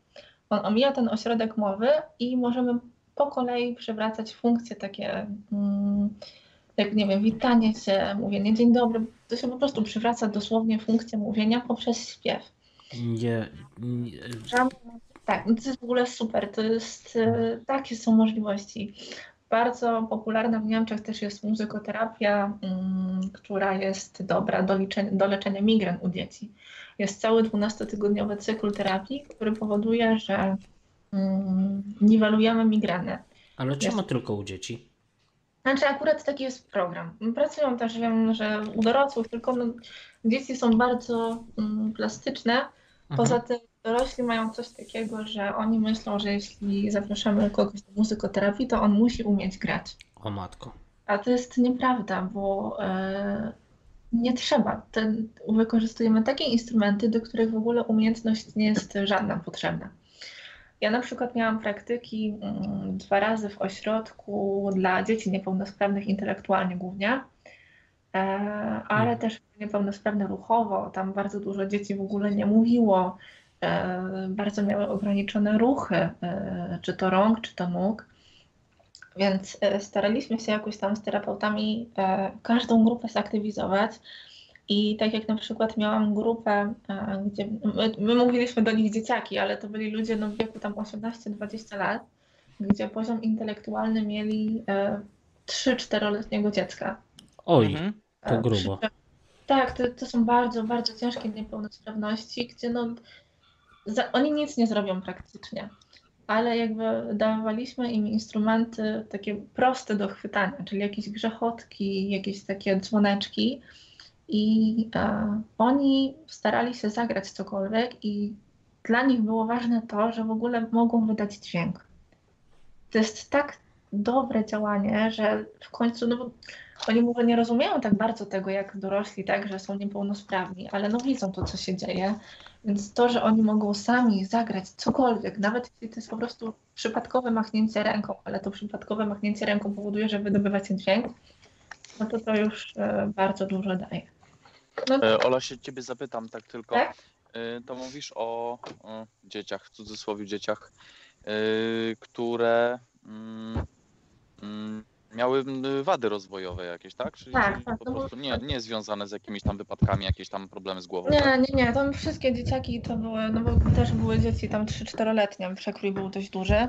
On omija ten ośrodek mowy i możemy po kolei przywracać funkcje takie, mm, jak nie wiem, witanie się, mówienie dzień dobry. To się po prostu przywraca dosłownie funkcję mówienia poprzez śpiew. Nie, nie, Tak, no to jest w ogóle super. To jest, e, takie są możliwości. Bardzo popularna w Niemczech też jest muzykoterapia, mm, która jest dobra do, liczenia, do leczenia migren u dzieci. Jest cały 12-tygodniowy cykl terapii, który powoduje, że mm, niwelujemy migrenę. ale czemu tylko u dzieci? Znaczy akurat taki jest program. Pracują też, wiem, że u dorosłych, tylko no, dzieci są bardzo mm, plastyczne. Poza Mhm. tym dorośli mają coś takiego, że oni myślą, że jeśli zapraszamy kogoś do muzykoterapii, to on musi umieć grać. O matko. A to jest nieprawda, bo e, nie trzeba. Ten, wykorzystujemy takie instrumenty, do których w ogóle umiejętność nie jest żadna potrzebna. Ja na przykład miałam praktyki mm, dwa razy w ośrodku dla dzieci niepełnosprawnych intelektualnie głównie, e, ale Mhm. też niepełnosprawne ruchowo. Tam bardzo dużo dzieci w ogóle nie mówiło, e, bardzo miały ograniczone ruchy, e, czy to rąk, czy to nóg. Więc staraliśmy się jakoś tam z terapeutami każdą grupę zaktywizować. I tak jak na przykład miałam grupę, e, gdzie my, my mówiliśmy do nich dzieciaki, ale to byli ludzie no, w wieku tam 18-20 lat, gdzie poziom intelektualny mieli e, 3-4-letniego dziecka. Oj, Mhm. to E, grubo. Tak, to, to są bardzo, bardzo ciężkie niepełnosprawności, gdzie no, za, oni nic nie zrobią praktycznie, ale jakby dawaliśmy im instrumenty takie proste do chwytania, czyli jakieś grzechotki, jakieś takie dzwoneczki i e, oni starali się zagrać cokolwiek i dla nich było ważne to, że w ogóle mogą wydać dźwięk. To jest tak dobre działanie, że w końcu, no bo oni może nie rozumieją tak bardzo tego, jak dorośli, tak, że są niepełnosprawni, ale no widzą to, co się dzieje. Więc to, że oni mogą sami zagrać cokolwiek, nawet jeśli to jest po prostu przypadkowe machnięcie ręką, ale to przypadkowe machnięcie ręką powoduje, że wydobywacie dźwięk, no to to już e, bardzo dużo daje. No, E, Ola się ciebie zapytam tak tylko. Tak? E, To mówisz o, o dzieciach, w cudzysłowie dzieciach, e, które mm, mm, miały wady rozwojowe jakieś, tak? Czyli, Tak, tak, po prostu nie, nie związane z jakimiś tam wypadkami, jakieś tam problemy z głową. Nie, tak? nie, nie, tam wszystkie dzieciaki to były, no bo też były dzieci tam 3-4-letnie, przekrój był dość duży.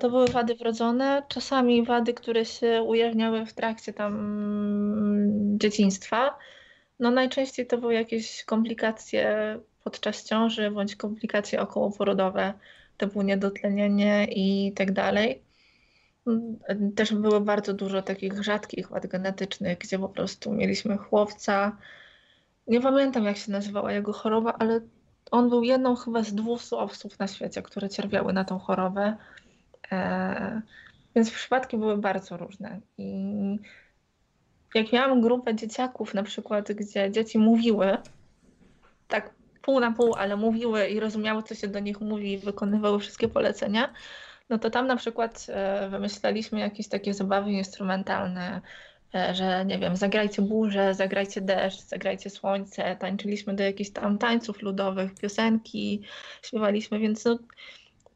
To były wady wrodzone, czasami wady, które się ujawniały w trakcie tam mm, dzieciństwa. No najczęściej to były jakieś komplikacje podczas ciąży bądź komplikacje okołoporodowe, typu niedotlenienie i tak dalej. Też było bardzo dużo takich rzadkich wad genetycznych, gdzie po prostu mieliśmy chłopca, nie pamiętam, jak się nazywała jego choroba, ale on był jedną chyba z 200 osób na świecie, które cierpiały na tą chorobę. E, więc przypadki były bardzo różne. I jak miałam grupę dzieciaków, na przykład, gdzie dzieci mówiły, tak pół na pół, ale mówiły i rozumiały, co się do nich mówi, i wykonywały wszystkie polecenia, no to tam na przykład e, wymyślaliśmy jakieś takie zabawy instrumentalne, e, że nie wiem, zagrajcie burzę, zagrajcie deszcz, zagrajcie słońce, tańczyliśmy do jakichś tam tańców ludowych, piosenki, śpiewaliśmy, więc no,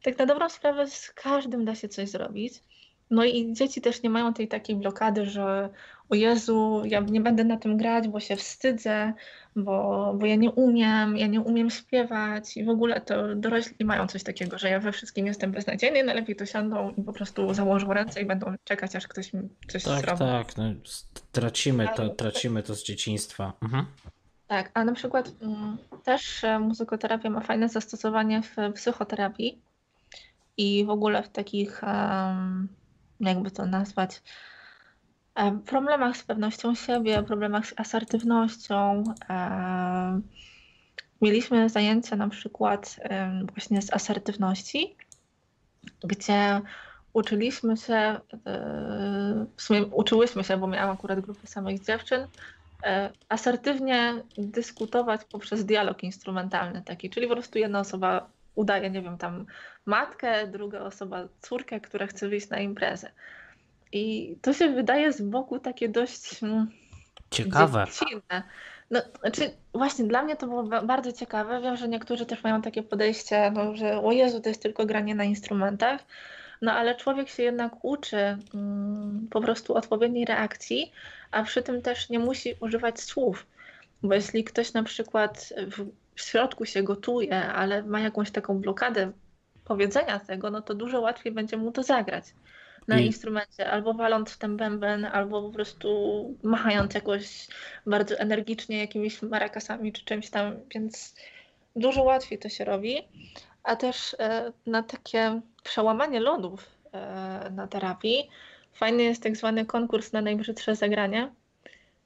tak na dobrą sprawę z każdym da się coś zrobić. No i dzieci też nie mają tej takiej blokady, że o Jezu, ja nie będę na tym grać, bo się wstydzę, bo, bo ja nie umiem, ja nie umiem śpiewać i w ogóle to dorośli mają coś takiego, że ja we wszystkim jestem beznadziejny, najlepiej to siądą i po prostu założą ręce i będą czekać, aż ktoś mi coś Tak, zrobi. tak, no, tracimy to, tracimy to z dzieciństwa. Mhm. Tak, a na przykład mm, też e, muzykoterapia ma fajne zastosowanie w psychoterapii i w ogóle w takich, em, jakby to nazwać, problemach z pewnością siebie, problemach z asertywnością. em, Mieliśmy zajęcia na przykład właśnie z asertywności, gdzie uczyliśmy się, e, w sumie uczyłyśmy się, bo miałam akurat grupę samych dziewczyn, e, asertywnie dyskutować poprzez dialog instrumentalny taki, czyli po prostu jedna osoba udaje, nie wiem, tam matkę, druga osoba córkę, która chce wyjść na imprezę. I to się wydaje z boku takie dość mm, Ciekawe. dziecinne. No, znaczy, właśnie dla mnie to było ba- bardzo ciekawe. Wiem, że niektórzy też mają takie podejście, no, że o Jezu, to jest tylko granie na instrumentach. No ale człowiek się jednak uczy mm, po prostu odpowiedniej reakcji, a przy tym też nie musi używać słów. Bo jeśli ktoś na przykład w, w środku się gotuje, ale ma jakąś taką blokadę powiedzenia tego, no to dużo łatwiej będzie mu to zagrać na I- instrumencie, albo waląc w ten bęben, albo po prostu machając jakoś bardzo energicznie jakimiś marakasami czy czymś tam, więc dużo łatwiej to się robi. A też e, na takie przełamanie lodów e, na terapii fajny jest tak zwany konkurs na najbrzydsze zagranie,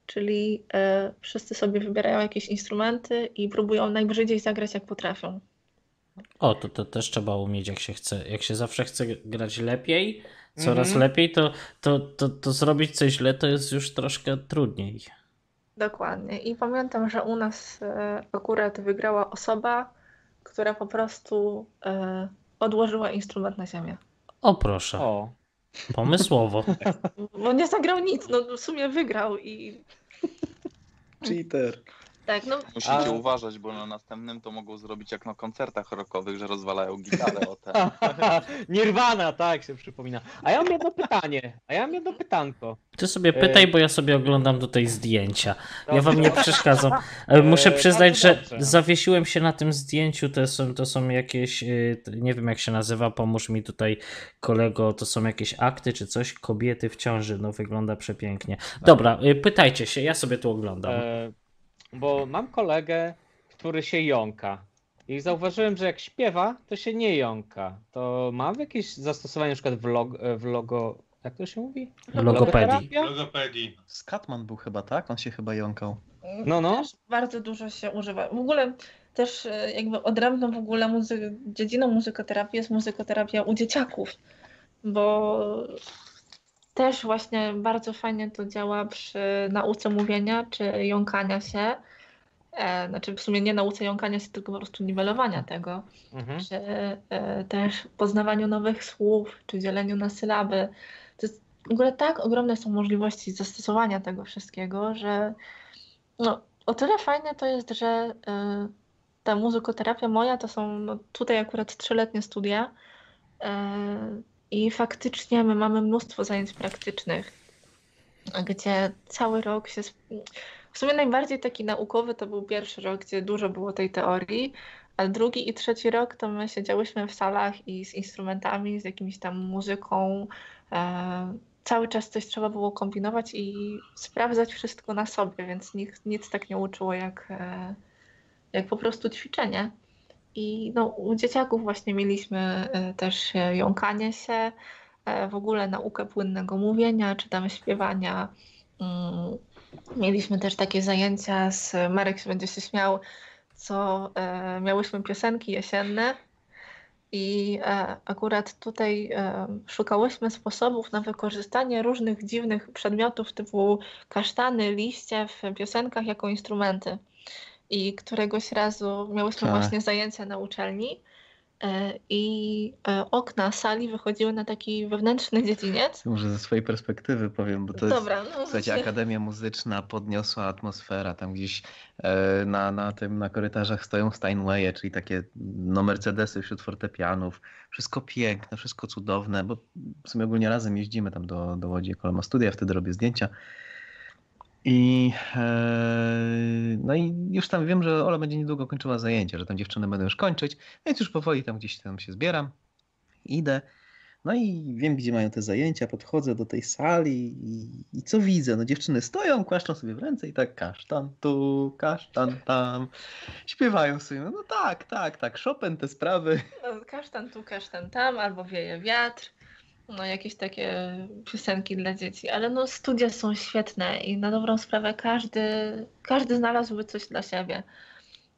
czyli e, wszyscy sobie wybierają jakieś instrumenty i próbują najbrzydziej zagrać jak potrafią. O, to, to też trzeba umieć, jak się chce. Jak się zawsze chce grać lepiej, coraz Mhm. lepiej, to, to, to, to zrobić coś źle to jest już troszkę trudniej. Dokładnie. I pamiętam, że u nas e, akurat wygrała osoba, która po prostu e, odłożyła instrument na ziemię. O proszę, O, pomysłowo. Bo nie zagrał nic, no w sumie wygrał i Cheater. Tak, no Musicie A- uważać, bo na następnym to mogą zrobić jak na koncertach rockowych, że rozwalają gitarę o te. Nirvana, tak się przypomina. A ja mam jedno pytanie. A ja mam jedno pytanko. Ty sobie E, pytaj, bo ja sobie oglądam tutaj zdjęcia. Ja wam nie przeszkadzam. E, Muszę E, przyznać, bardzo że dobrze. zawiesiłem się na tym zdjęciu. To są, to są jakieś, y, t- nie wiem jak się nazywa, pomóż mi tutaj kolego, to są jakieś akty czy coś, kobiety w ciąży, no wygląda przepięknie. Dobra, y, pytajcie się, ja sobie tu oglądam. E, bo mam kolegę, który się jąka. I zauważyłem, że jak śpiewa, to się nie jąka. To ma jakieś zastosowanie na przykład w, log, w logo... Jak to się mówi? Logopedii. Logopedii. Skatman był chyba, tak? On się chyba jąkał. No, no. Też bardzo dużo się używa. W ogóle też e, jakby odrębną w ogóle muzy- dziedziną muzykoterapii jest muzykoterapia u dzieciaków, bo też właśnie bardzo fajnie to działa przy nauce mówienia czy jąkania się. E, znaczy w sumie nie nauce jąkania się, tylko po prostu niwelowania tego, Mhm. czy e, też poznawaniu nowych słów, czy dzieleniu na sylaby. To jest, w ogóle tak ogromne są możliwości zastosowania tego wszystkiego, że no, o tyle fajne to jest, że y, ta muzykoterapia moja to są no, tutaj akurat trzyletnie studia y, i faktycznie my mamy mnóstwo zajęć praktycznych, gdzie cały rok się. W sumie najbardziej taki naukowy to był pierwszy rok, gdzie dużo było tej teorii, a drugi i trzeci rok to my siedziałyśmy w salach i z instrumentami, z jakimiś tam muzyką. e, cały czas coś trzeba było kombinować i sprawdzać wszystko na sobie, więc nikt, nic tak nie uczyło jak, e, jak po prostu ćwiczenie. I no, u dzieciaków właśnie mieliśmy e, też e, jąkanie się, e, w ogóle naukę płynnego mówienia, czy tam śpiewania. Mm, Mieliśmy też takie zajęcia z, Marek się będzie się śmiał, co miałyśmy piosenki jesienne i akurat tutaj szukałyśmy sposobów na wykorzystanie różnych dziwnych przedmiotów typu kasztany, liście w piosenkach jako instrumenty. I któregoś razu miałyśmy Tak. właśnie zajęcia na uczelni e, i e, okna sali wychodziły na taki wewnętrzny dziedziniec. Może ze swojej perspektywy powiem, bo to jest... Dobra, no Słuchajcie, Akademia Muzyczna podniosła atmosfera. Tam gdzieś e, na, na tym na korytarzach stoją Steinwaye, czyli takie no, Mercedesy wśród fortepianów. Wszystko piękne, wszystko cudowne, bo w sumie ogólnie razem jeździmy tam do, do Łodzi, Kola ma studia, wtedy robię zdjęcia. I e, no i już tam wiem, że Ola będzie niedługo kończyła zajęcia, że tam dziewczyny będą już kończyć, więc już powoli tam gdzieś tam się zbieram, idę. No i wiem, gdzie mają te zajęcia, podchodzę do tej sali i, i co widzę? No dziewczyny stoją, kłaszczą sobie w ręce i tak kasztan tu, kasztan tam, śpiewają sobie. No tak, tak, tak, Chopin te sprawy. No, Kasztan tu, kasztan tam, albo wieje wiatr. No, jakieś takie piosenki dla dzieci, ale no studia są świetne i na dobrą sprawę każdy, każdy znalazłby coś dla siebie.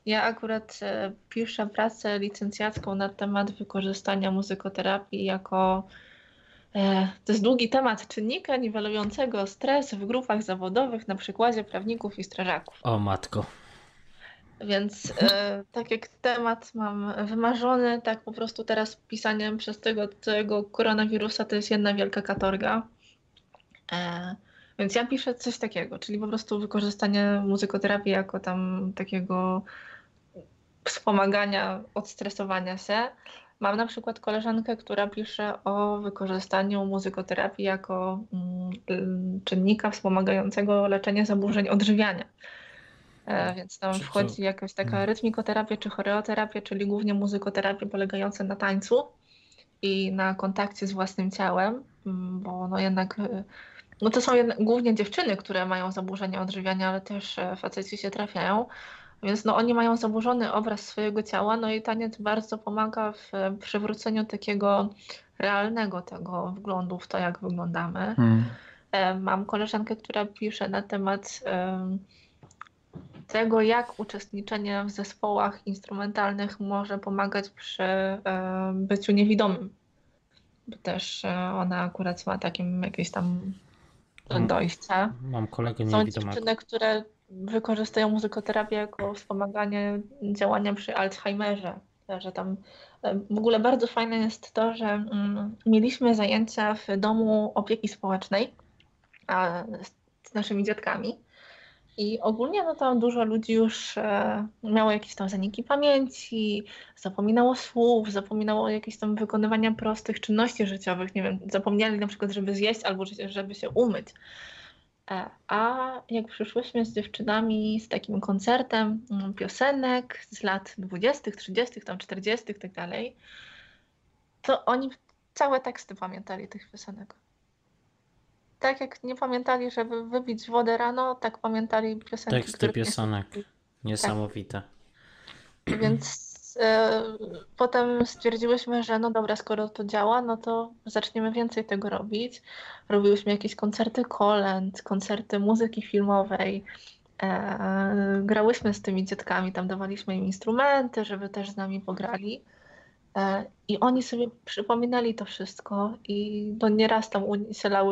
Ja akurat e, piszę pracę licencjacką na temat wykorzystania muzykoterapii jako e, to jest długi temat czynnika niwelującego stres w grupach zawodowych na przykładzie prawników i strażaków. O matko. Więc e, tak jak temat mam wymarzony, tak po prostu teraz pisanie przez tego całego koronawirusa to jest jedna wielka katorga. E, więc ja piszę coś takiego, czyli po prostu wykorzystanie muzykoterapii jako tam takiego wspomagania odstresowania się. Mam na przykład koleżankę, która pisze o wykorzystaniu muzykoterapii jako mm, czynnika wspomagającego leczenie zaburzeń odżywiania. E, Więc tam Czy to- wchodzi jakaś taka Mm. rytmikoterapia czy choreoterapia, czyli głównie muzykoterapia polegająca na tańcu i na kontakcie z własnym ciałem, mm, bo no jednak e, no to są jednak, głównie dziewczyny, które mają zaburzenia odżywiania, ale też e, faceci się trafiają. Więc no oni mają zaburzony obraz swojego ciała, no i taniec bardzo pomaga w e, przywróceniu takiego realnego tego wglądu w to, jak wyglądamy. E, Mam koleżankę, która pisze na temat em, tego, jak uczestniczenie w zespołach instrumentalnych może pomagać przy e, byciu niewidomym. Bo też e, ona akurat ma takim jakieś tam dojście. Mam kolegę Są dziewczyny, które wykorzystują muzykoterapię jako wspomaganie działania przy Alzheimerze. Że tam e, w ogóle bardzo fajne jest to, że mm, mieliśmy zajęcia w domu opieki społecznej z naszymi dziadkami. I ogólnie no tam dużo ludzi już e, miało jakieś tam zaniki pamięci, zapominało słów, zapominało jakieś tam wykonywania prostych czynności życiowych. Nie wiem, zapomnieli na przykład, żeby zjeść albo że- żeby się umyć. E, a jak przyszłyśmy z dziewczynami z takim koncertem mm, piosenek z lat 20., 30., tam 40., tak dalej, to oni całe teksty pamiętali tych piosenek. Tak jak nie pamiętali, żeby wypić wodę rano, tak pamiętali piosenki, Teksty piosenek. Niesamowite. Więc e, potem stwierdziłyśmy, że no dobra, skoro to działa, no to zaczniemy więcej tego robić. Robiłyśmy jakieś koncerty kolęd, koncerty muzyki filmowej. E, grałyśmy z tymi dzietkami, tam dawaliśmy im instrumenty, żeby też z nami pograli. E, I oni sobie przypominali to wszystko i no nieraz tam u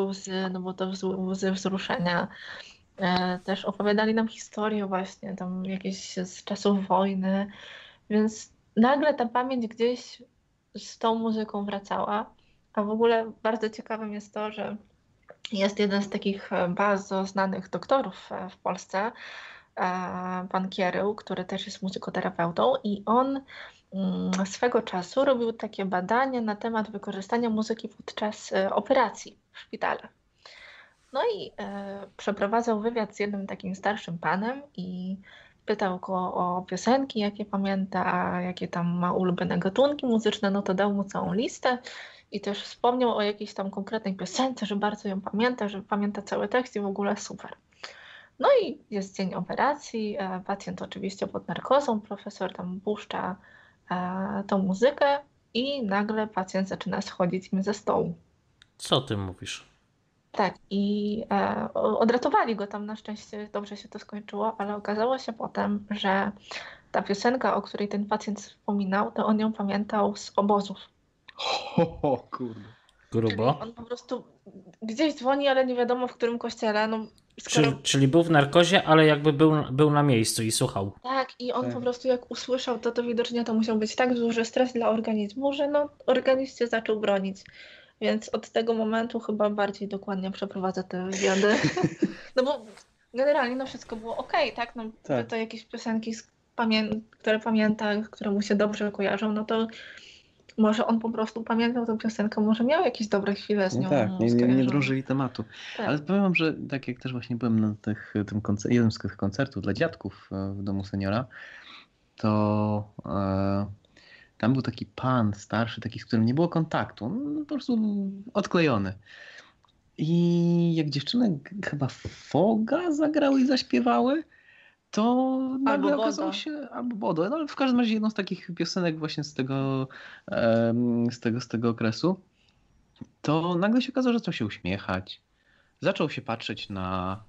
łzy, no bo to łzy wzruszenia. E, Też opowiadali nam historie właśnie, tam jakieś z czasów wojny, więc nagle ta pamięć gdzieś z tą muzyką wracała. A w ogóle bardzo ciekawym jest to, że jest jeden z takich e, bardzo znanych doktorów w Polsce, pan Kierył, który też jest muzykoterapeutą i on swego czasu robił takie badanie na temat wykorzystania muzyki podczas e, operacji w szpitalach. No i e, przeprowadzał wywiad z jednym takim starszym panem i pytał go o piosenki, jakie pamięta, jakie tam ma ulubione gatunki muzyczne, no to dał mu całą listę i też wspomniał o jakiejś tam konkretnej piosence, że bardzo ją pamięta, że pamięta cały tekst i w ogóle super. No i jest dzień operacji, e, pacjent oczywiście pod narkozą, profesor tam puszcza tą muzykę i nagle pacjent zaczyna schodzić im ze stołu. Co ty mówisz? Tak, i e, odratowali go tam na szczęście, dobrze się to skończyło, ale okazało się potem, że ta piosenka, o której ten pacjent wspominał, to on ją pamiętał z obozów. O kurde. Grubo. On po prostu gdzieś dzwoni, ale nie wiadomo w którym kościele. No, skoro... Czyli, czyli był w narkozie, ale jakby był, był na miejscu i słuchał. Tak, i on Tak. po prostu jak usłyszał to, to widocznie to musiał być tak duży stres dla organizmu, że no, organizm się zaczął bronić. Więc od tego momentu chyba bardziej dokładnie przeprowadza te wywiady. No bo generalnie no wszystko było ok, tak? No Tak. to jakieś piosenki, z pamię- które pamięta, które mu się dobrze kojarzą, no to może on po prostu pamiętał tę piosenkę, może miał jakieś dobre chwile z nią No tak, nie, nie, nie drążyli tematu. Tak. Ale powiem wam, że tak jak też właśnie byłem na tych, tym koncer- jednym z tych koncertów dla dziadków e, w domu seniora, to e, tam był taki pan starszy, taki, z którym nie było kontaktu, no, po prostu odklejony. I jak dziewczyny chyba Foga zagrały i zaśpiewały, to nagle Bodo. okazało się, albo Bodo, no ale w każdym razie jedną z takich piosenek właśnie z tego, z tego, z tego okresu, to nagle się okazało, że zaczął się uśmiechać. Zaczął się patrzeć na,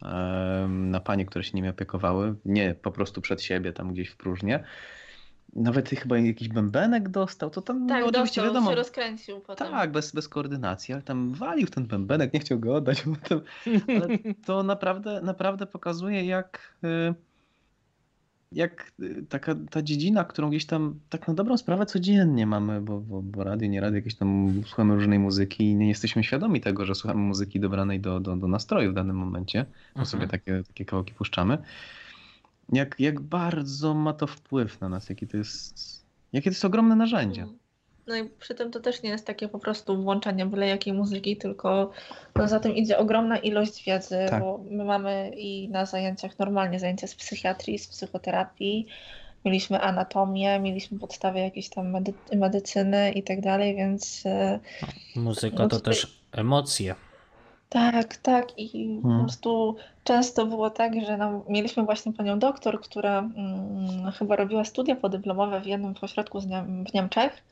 na panie, które się nimi opiekowały, nie po prostu przed siebie, tam gdzieś w próżnię. Nawet chyba jakiś bębenek dostał, to tam Tak, no, oczywiście dostał, wiadomo. się rozkręcił potem. Tak, bez, bez koordynacji, ale tam walił ten bębenek, nie chciał go oddać. Potem, ale to naprawdę, naprawdę pokazuje, jak, y, jak y, taka ta dziedzina, którą gdzieś tam tak na dobrą sprawę codziennie mamy, bo, bo, bo radio, nie radio, jakieś tam słuchamy różnej muzyki i nie jesteśmy świadomi tego, że słuchamy muzyki dobranej do, do, do nastroju w danym momencie, bo sobie takie, takie kawałki puszczamy. Jak, jak bardzo ma to wpływ na nas, jakie to jest, jakie to jest ogromne narzędzie. No i przy tym to też nie jest takie po prostu włączanie byle jakiej muzyki, tylko no za tym idzie ogromna ilość wiedzy, Tak. bo my mamy i na zajęciach normalnie zajęcia z psychiatrii, z psychoterapii, mieliśmy anatomię, mieliśmy podstawy jakiejś tam medy- medycyny i tak dalej, więc e, Muzyka No to tutaj- też emocje. tak, tak i po Hmm. prostu często było tak, że no, mieliśmy właśnie panią doktor, która mm, chyba robiła studia podyplomowe w jednym ośrodku z Niem- w Niemczech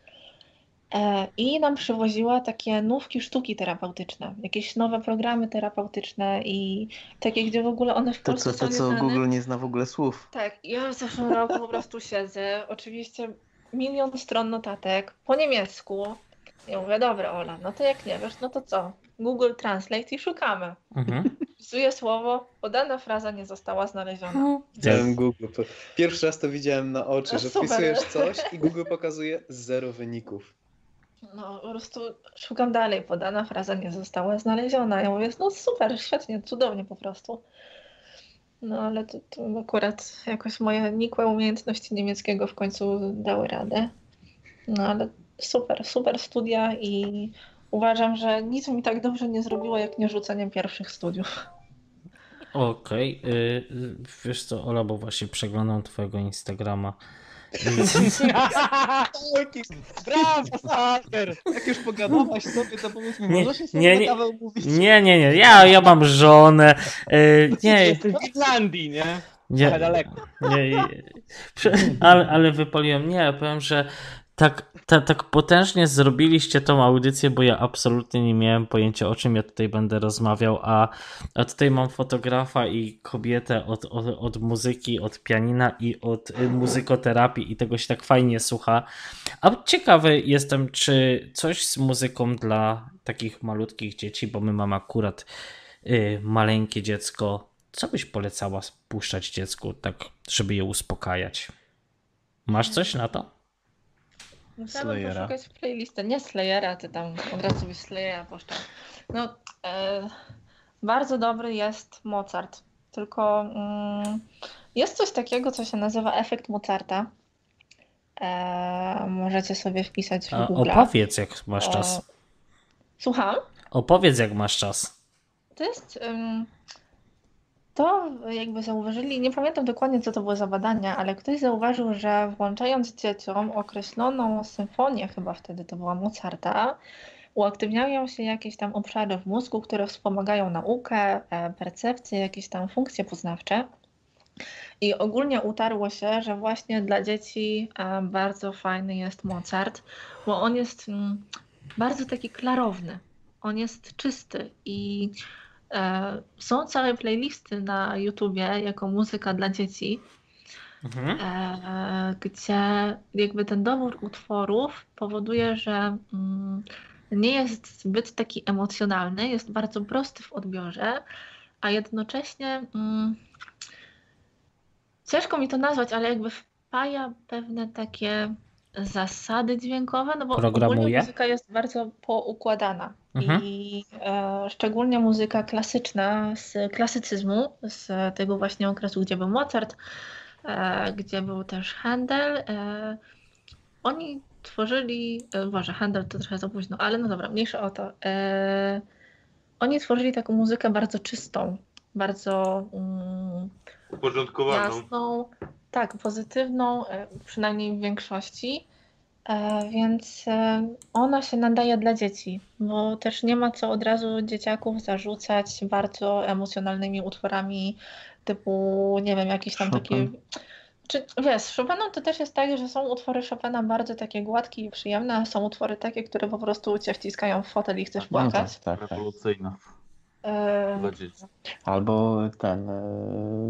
i nam przywoziła takie nówki sztuki terapeutyczne, jakieś nowe programy terapeutyczne i takie, gdzie w ogóle one w To, Polsce co, to, są co nieznane. Google nie zna w ogóle słów. Tak, ja w zeszłym roku po prostu siedzę, oczywiście milion stron notatek po niemiecku. Ja mówię, dobra Ola, no to jak nie wiesz, no to co? Google Translate i szukamy. Mhm. Wpisuję słowo, podana fraza nie została znaleziona. Widziałem Google. Pierwszy raz to widziałem na oczy, No że wpisujesz coś i Google pokazuje zero wyników. No po prostu szukam dalej, podana fraza nie została znaleziona. Ja mówię, no super, świetnie, cudownie po prostu. No ale to, to akurat jakoś moje nikłe umiejętności niemieckiego w końcu dały radę. No ale super, super studia i uważam, że nic mi tak dobrze nie zrobiło, jak nie rzucenie pierwszych studiów. Okej, y, y, wiesz co, Ola, bo właśnie przeglądam twojego Instagrama. Brawo, Saker! Jak już pogadałaś sobie, to powiedz mi, Nie, możesz się nie, nie, kawę umówić? nie, nie, nie, ja, ja mam żonę. y, Nie, Jesteś w Irlandii, nie? nie, daleko. nie, nie, prze- ale, ale wypaliłem, nie, powiem, że tak, tak, tak potężnie zrobiliście tą audycję, bo ja absolutnie nie miałem pojęcia, o czym ja tutaj będę rozmawiał, a, a tutaj mam fotografa i kobietę od, od, od muzyki, od pianina i od y, muzykoterapii i tego się tak fajnie słucha. A ciekawy jestem, czy coś z muzyką dla takich malutkich dzieci, bo my mamy akurat y, maleńkie dziecko, co byś polecała puszczać dziecku, tak, żeby je uspokajać? Masz coś na to? Musiałabym Slayera. poszukać playlisty. Nie Slayera, ty tam od razu byś Slayera puszczał. No, e, bardzo dobry jest Mozart. Tylko mm, jest coś takiego, co się nazywa efekt Mozarta. E, możecie sobie wpisać w A Google. opowiedz, jak masz czas. Słucham? Opowiedz, jak masz czas. To jest. To jakby zauważyli, nie pamiętam dokładnie co to było za badania, ale ktoś zauważył, że włączając dzieciom określoną symfonię, chyba wtedy to była Mozarta, uaktywniają się jakieś tam obszary w mózgu, które wspomagają naukę, e, percepcję, jakieś tam funkcje poznawcze. I ogólnie utarło się, że właśnie dla dzieci e, bardzo fajny jest Mozart, bo on jest mm, bardzo taki klarowny. On jest czysty i są całe playlisty na YouTubie jako muzyka dla dzieci, Mhm. e, gdzie jakby ten dobór utworów powoduje, że mm, nie jest zbyt taki emocjonalny, jest bardzo prosty w odbiorze, a jednocześnie mm, ciężko mi to nazwać, ale jakby wpaja pewne takie zasady dźwiękowe, no bo Programuje? ogólnie muzyka jest bardzo poukładana Mhm. i e, szczególnie muzyka klasyczna z klasycyzmu, z tego właśnie okresu, gdzie był Mozart, e, gdzie był też Handel. E, oni tworzyli, e, Boże, Handel to trochę za późno, ale no dobra, mniejsza o to. E, oni tworzyli taką muzykę bardzo czystą, bardzo mm, Uporządkowaną. jasną, tak, pozytywną, e, przynajmniej w większości. E, Więc e, ona się nadaje dla dzieci, bo też nie ma co od razu dzieciaków zarzucać bardzo emocjonalnymi utworami typu, nie wiem, jakieś tam takie. Chopin. Czy wiesz, z Chopinem to też jest tak, że są utwory Chopina bardzo takie gładkie i przyjemne, a są utwory takie, które po prostu cię wciskają w fotel i chcesz No tak, płakać. tak, tak. Rewolucyjna dla dzieci. Albo ten, e,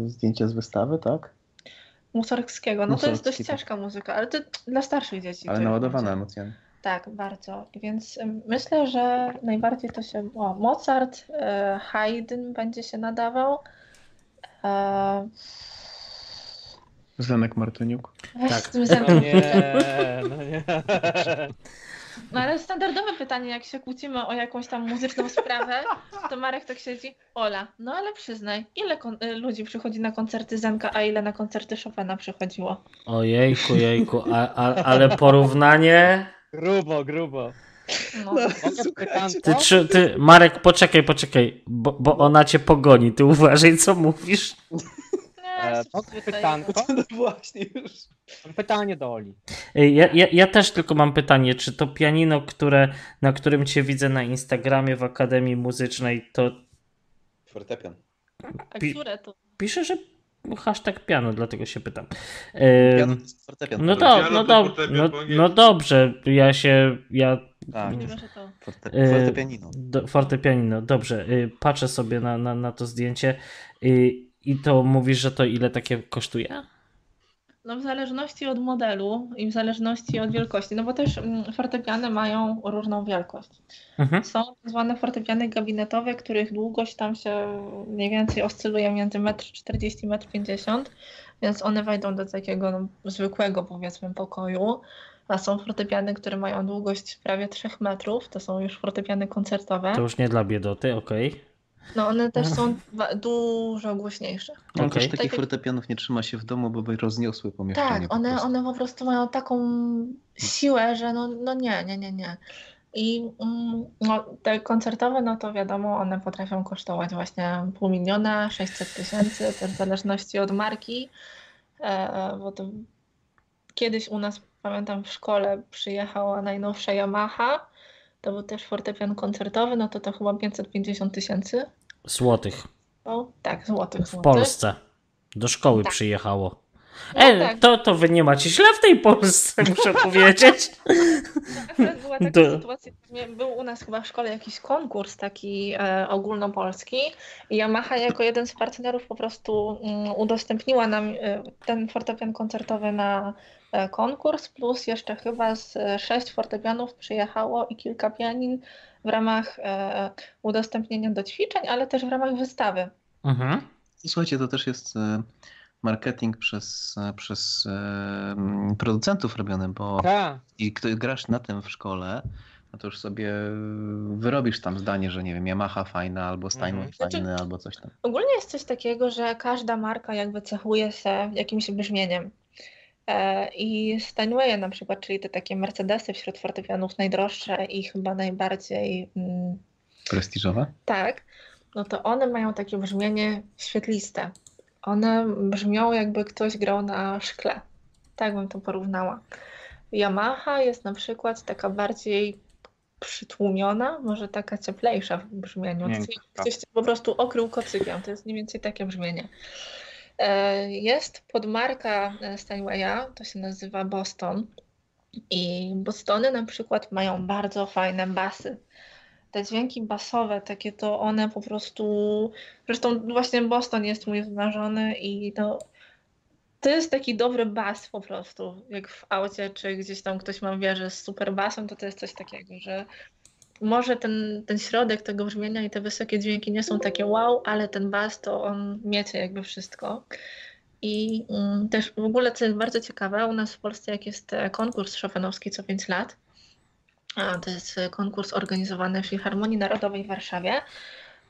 zdjęcie z wystawy, tak? Mussorgskiego. No to jest dość tak. ciężka muzyka, ale to dla starszych dzieci. Ale naładowana emocjami. Tak, bardzo. Więc myślę, że najbardziej to się. O, Mozart, e, Haydn będzie się nadawał. E, Zenek Martyniuk. weź Tak. z tym No nie, no nie. No ale standardowe pytanie, jak się kłócimy o jakąś tam muzyczną sprawę, to Marek tak siedzi. Ola, no ale przyznaj, ile y, ludzi przychodzi na koncerty Zenka, a ile na koncerty Chopina przychodziło? Ojejku, jejku, a, a, ale porównanie... Grubo, grubo. No. Pytanko? Ty, czy, ty, Marek, poczekaj, poczekaj, bo, bo ona cię pogoni. Ty uważaj, co mówisz. E, przyzwyczajenie. pytanko? No właśnie już. Mam pytanie do Oli. Ej, Ja, ja, ja też tylko mam pytanie, czy to pianino, które, na którym cię widzę na Instagramie w Akademii Muzycznej, to Fortepian. A które to? pisze, że hashtag piano, dlatego się pytam. Ym, Piano to jest fortepian. no, do, no, to do, no, no dobrze, ja się, ja Tak, to. forte, fortepianino. Do, fortepianino, dobrze. Y, patrzę sobie na, na, na to zdjęcie y, i to mówisz, że to ile takie kosztuje? No w zależności od modelu i w zależności od wielkości, no bo też mm, fortepiany mają różną wielkość. Mhm. Są tak zwane fortepiany gabinetowe, których długość tam się mniej więcej oscyluje między 1,40 m, 1,50 m, więc one wejdą do takiego no, zwykłego powiedzmy pokoju. A są fortepiany, które mają długość prawie 3 metrów, to są już fortepiany koncertowe. To już nie dla biedoty, okej. No one też są dużo głośniejsze. Ale Okej. też takich Tak fortepianów nie trzyma się w domu, bo by rozniosły pomieszczenie. Tak, po one, prostu. one po prostu mają taką siłę, że no, no nie, nie, nie, nie. I mm, no, te koncertowe, no to wiadomo, one potrafią kosztować właśnie pół miliona, 600 tysięcy, też w zależności od marki, e, bo to kiedyś u nas, pamiętam, w szkole przyjechała najnowsza Yamaha, to był też fortepian koncertowy, no to to chyba 550 tysięcy. Złotych. O, tak, złotych, W złotych. Polsce. Do szkoły Tak. przyjechało. No E, tak. to, to wy nie macie źle w tej Polsce, muszę powiedzieć. Była taka To- sytuacja, był u nas chyba w szkole jakiś konkurs taki e, ogólnopolski i Yamaha jako jeden z partnerów po prostu mm, udostępniła nam e, ten fortepian koncertowy na konkurs, plus jeszcze chyba z e, sześć fortepianów przyjechało i kilka pianin w ramach e, udostępnienia do ćwiczeń, ale też w ramach wystawy. Mhm. Słuchajcie, to też jest e, marketing przez, e, przez e, producentów robiony, bo Tak. i kto grasz na tym w szkole, no to już sobie wyrobisz tam zdanie, że nie wiem, Yamaha fajna, albo Steinway Mhm. Znaczy- fajny, albo coś tam. Ogólnie jest coś takiego, że każda marka jakby cechuje się jakimś brzmieniem. E, I Steinwaye na przykład, czyli te takie Mercedesy wśród fortepianów najdroższe i chyba najbardziej mm, Prestiżowe? tak, no to one mają takie brzmienie świetliste. One brzmią jakby ktoś grał na szkle. Tak bym to porównała. Yamaha jest na przykład taka bardziej przytłumiona, może taka cieplejsza w brzmieniu. Ktoś cię po prostu okrył kocykiem. To jest mniej więcej takie brzmienie. E, Jest podmarka e, Steinwaya, to się nazywa Boston. I Bostony na przykład mają bardzo fajne basy. Te dźwięki basowe, takie to one po prostu. Zresztą właśnie Boston jest mój wymarzony i to, to jest taki dobry bas po prostu. Jak w aucie, czy gdzieś tam ktoś ma wieżę z super basem, to to jest coś takiego, że może ten, ten środek tego brzmienia i te wysokie dźwięki nie są takie wow, ale ten bas to on miecie jakby wszystko. I mm, też w ogóle, co jest bardzo ciekawe, u nas w Polsce, jak jest e, konkurs szofenowski co 5 lat, a to jest e, konkurs organizowany w Filharmonii Narodowej w Warszawie,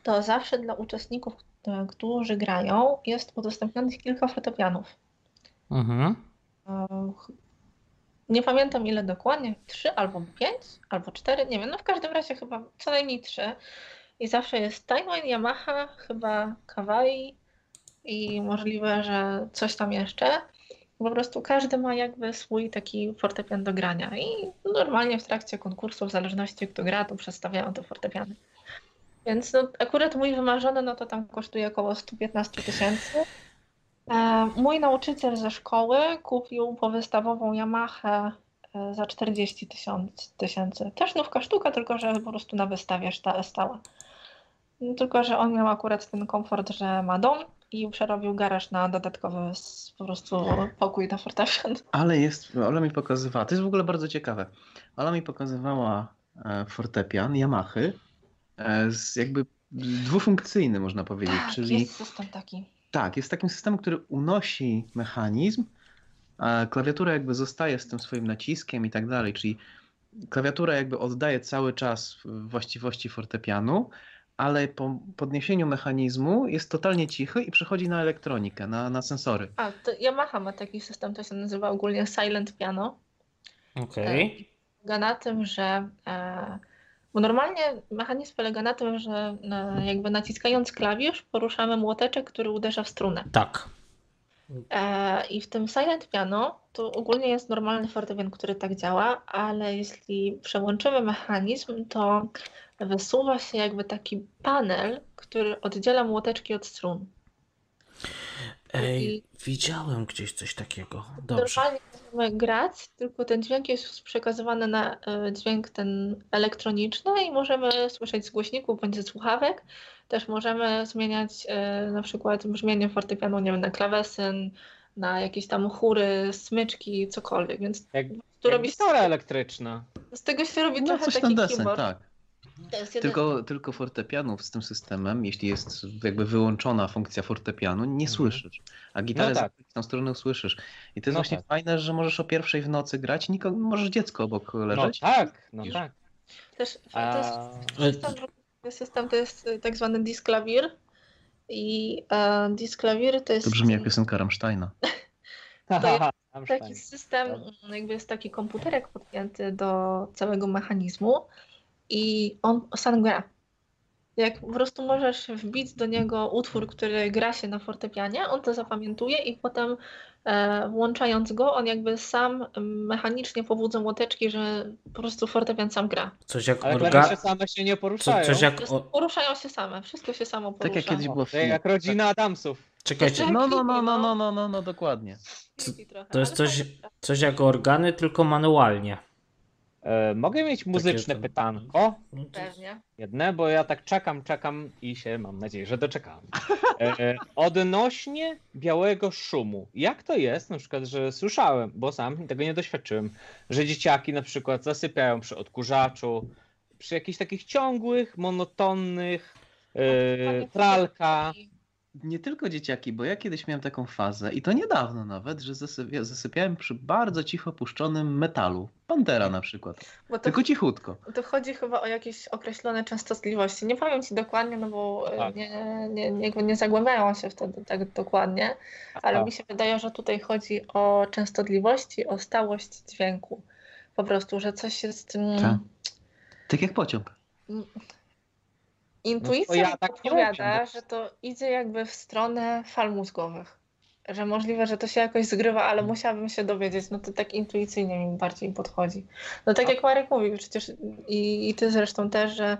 to zawsze dla uczestników, e, którzy grają, jest udostępnionych kilka fortepianów. Mhm. Nie pamiętam ile dokładnie, trzy albo pięć, albo cztery, nie wiem, no w każdym razie chyba co najmniej trzy. I zawsze jest Steinway, Yamaha, chyba Kawai i możliwe, że coś tam jeszcze. Po prostu każdy ma jakby swój taki fortepian do grania i normalnie w trakcie konkursu, w zależności kto gra, to przedstawiają te fortepiany. Więc no, akurat mój wymarzony, no to tam kosztuje około 115 tysięcy. E, Mój nauczyciel ze szkoły kupił powystawową Yamahę e, za 40 tysiąc- tysięcy. Też nówka sztuka, tylko że po prostu na wystawie sta- stała. No, Tylko, że on miał akurat ten komfort, że ma dom i przerobił garaż na dodatkowy po prostu pokój na fortepian. Ale jest, Ola mi pokazywała, to jest w ogóle bardzo ciekawe. Ola mi pokazywała e, fortepian Yamahy, z jakby dwufunkcyjny można powiedzieć, Tak, czyli jest system taki. Tak, jest takim systemem, który unosi mechanizm, a klawiatura jakby zostaje z tym swoim naciskiem i tak dalej, czyli klawiatura jakby oddaje cały czas właściwości fortepianu, ale po podniesieniu mechanizmu jest totalnie cichy i przechodzi na elektronikę, na, na sensory. A, to Yamaha ma taki system, to się nazywa ogólnie Silent Piano. Okej. polega na tym, że e, bo normalnie mechanizm polega na tym, że e, jakby naciskając klawisz poruszamy młoteczek, który uderza w strunę. Tak. E, I w tym silent piano to ogólnie jest normalny fortepian, który tak działa, ale jeśli przełączymy mechanizm, to wysuwa się jakby taki panel, który oddziela młoteczki od strun. Ej, widziałem gdzieś coś takiego. Dobrze. Normalnie możemy grać, tylko ten dźwięk jest przekazywany na e, dźwięk ten elektroniczny i możemy słyszeć z głośników bądź ze słuchawek. Też możemy zmieniać e, na przykład brzmienie fortepianu, nie wiem, na klawesyn, na jakieś tam chóry, smyczki, cokolwiek. Więc Jak, tu jak robi elektryczna. z tego się robi No trochę coś taki ten desen, keyboard. tak. Jeden- Tylko, tylko fortepianów z tym systemem, jeśli jest jakby wyłączona funkcja fortepianu, nie słyszysz. A gitarę No tak. z tą stroną słyszysz. I to jest No właśnie tak. fajne, że możesz o pierwszej w nocy grać, nikogo, możesz dziecko obok No leżeć. tak, no tak. Też A... to jest system system to jest y, tak zwany disklawir i e, disklawir to jest To brzmi jak piosenka Rammsteina. To jest taki system, mm, jakby jest taki komputerek podpięty do całego mechanizmu i on sam gra. Jak po prostu możesz wbić do niego utwór, który gra się na fortepianie, on to zapamiętuje i potem e, włączając go, on jakby sam mechanicznie powódza łoteczki, że po prostu fortepian sam gra. Coś jak Ale orga... klawisze same się nie Co, poruszają. coś jak... Poruszają się same, wszystko się samo porusza. Tak jak kiedyś było To jak rodzina Adamsów. Czekajcie, No, no, no, no, no, no, no, no, dokładnie. Trochę, to jest coś, coś jak organy, tylko manualnie. E, mogę mieć muzyczne to- pytanko? Pewnie. Jedne, bo ja tak czekam, czekam i się mam nadzieję, że doczekam. E, odnośnie białego szumu. Jak to jest, na przykład, że słyszałem, bo sam tego nie doświadczyłem, że dzieciaki na przykład zasypiają przy odkurzaczu, przy jakichś takich ciągłych, monotonnych, e, pralka. Nie tylko dzieciaki, bo ja kiedyś miałem taką fazę i to niedawno nawet, że zasypia, zasypiałem przy bardzo cicho puszczonym metalu. Pantera na przykład. Bo to Tylko cichutko. To chodzi chyba o jakieś określone częstotliwości. Nie powiem ci dokładnie, no bo e, Tak. nie, nie, nie, nie zagłębiają się wtedy tak dokładnie, ale Aha. mi się wydaje, że tutaj chodzi o częstotliwości, o stałość dźwięku. Po prostu, że coś jest. Tak. Mm, Tak jak pociąg. Intuicja No to ja tak podpowiada, że to idzie jakby w stronę fal mózgowych. Że możliwe, że to się jakoś zgrywa, ale musiałabym się dowiedzieć. No to tak intuicyjnie mi bardziej podchodzi. No tak jak Marek mówił przecież i, i ty zresztą też, że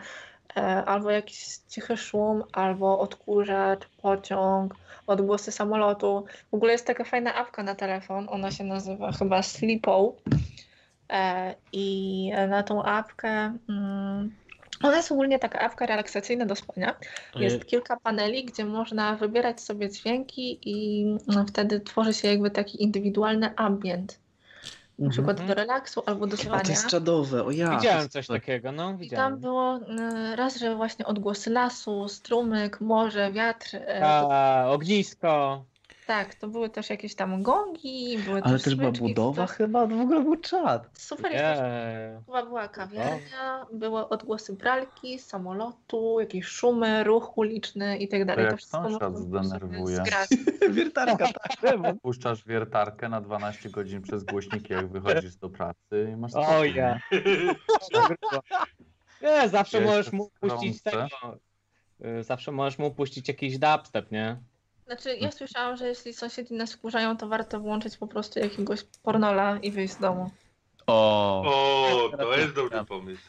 e, albo jakiś cichy szum, albo odkurzacz, pociąg, odgłosy samolotu. W ogóle jest taka fajna apka na telefon, ona się nazywa chyba Sleepo. E, I na tą apkę, mm, ona jest ogólnie taka apka relaksacyjna do spania. Jest kilka paneli, gdzie można wybierać sobie dźwięki i no, wtedy tworzy się jakby taki indywidualny ambient. Na przykład Mhm. do relaksu albo do A spania. to jest czadowe, o ja. Widziałem coś takiego, no I tam widziałem. było y, raz, że właśnie odgłosy lasu, strumyk, morze, wiatr. y, A, ognisko. Tak, to były też jakieś tam gongi, były Ale też też była smyczki, budowa chyba, w ogóle był czad. Super jest też Nie. Chyba była kawiarnia, były odgłosy pralki, samolotu, jakieś szumy, ruch uliczny i tak dalej. jak To wszystko sąsiad zdenerwuje. Wiertarka, tak. Puszczasz wiertarkę na 12 godzin przez głośniki, jak wychodzisz do pracy i masz O ja. nie? Nie, zawsze Ja możesz mu puścić tego. y, Zawsze możesz mu puścić jakiś dubstep, nie? Znaczy, ja słyszałam, że jeśli sąsiedzi nas wkurzają, to warto włączyć po prostu jakiegoś pornola i wyjść z domu. O, O, to jest dobry pomysł.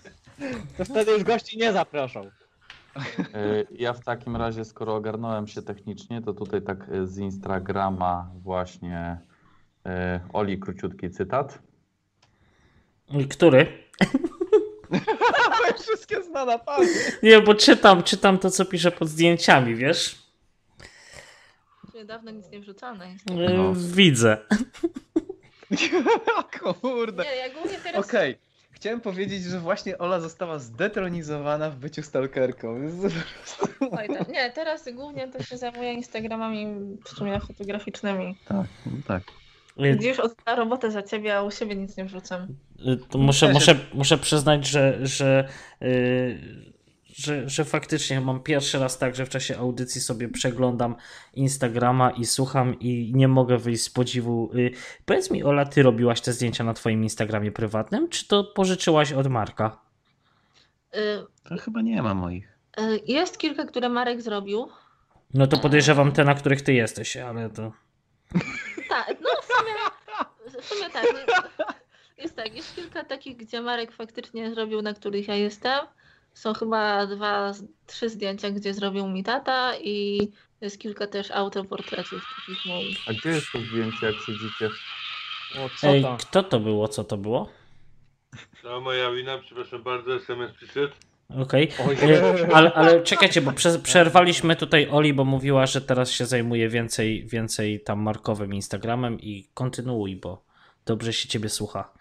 To wtedy już gości nie zaproszą. Y, Ja w takim razie, skoro ogarnąłem się technicznie, to tutaj tak y, z Instagrama właśnie y, Oli króciutki cytat. Który? Wszystkie zna na pamięć. Nie, bo czytam, czytam to, co pisze pod zdjęciami, wiesz? Dawno nic nie wrzucane jest. No. Widzę. kurde. Nie, ja głównie teraz... Okej. Chciałem powiedzieć, że właśnie Ola została zdetronizowana w byciu stalkerką. Oj, tak. Nie, teraz głównie to się zajmuję Instagramami w sumie fotograficznymi. Tak, tak. Y, Gdzieś odda robotę za ciebie, a u siebie nic nie wrzucam. Y, to muszę, muszę, muszę przyznać, że, że, y, że, że faktycznie mam pierwszy raz tak, że w czasie audycji sobie przeglądam Instagrama i słucham i nie mogę wyjść z podziwu. Y, Powiedz mi, Ola, ty robiłaś te zdjęcia na twoim Instagramie prywatnym, czy to pożyczyłaś od Marka? Y, To chyba nie ma moich. y, Jest kilka, które Marek zrobił. No to podejrzewam te, na których ty jesteś, ale to... Tak, no w sumie, w sumie tak. no, Jest tak, jest kilka takich, gdzie Marek faktycznie zrobił, na których ja jestem. Są chyba dwa, trzy zdjęcia, gdzie zrobił mi tata i jest kilka też autoportretów takich moich. A gdzie jest to zdjęcie, jak siedzicie? O, co Ej, to? kto to było? Co to było? No moja wina, przepraszam bardzo, SMS przyszedł. Okej. Oj. Y, Ale, ale czekajcie, bo prze, przerwaliśmy tutaj Oli, bo mówiła, że teraz się zajmuje więcej, więcej tam markowym Instagramem i kontynuuj, bo dobrze się ciebie słucha.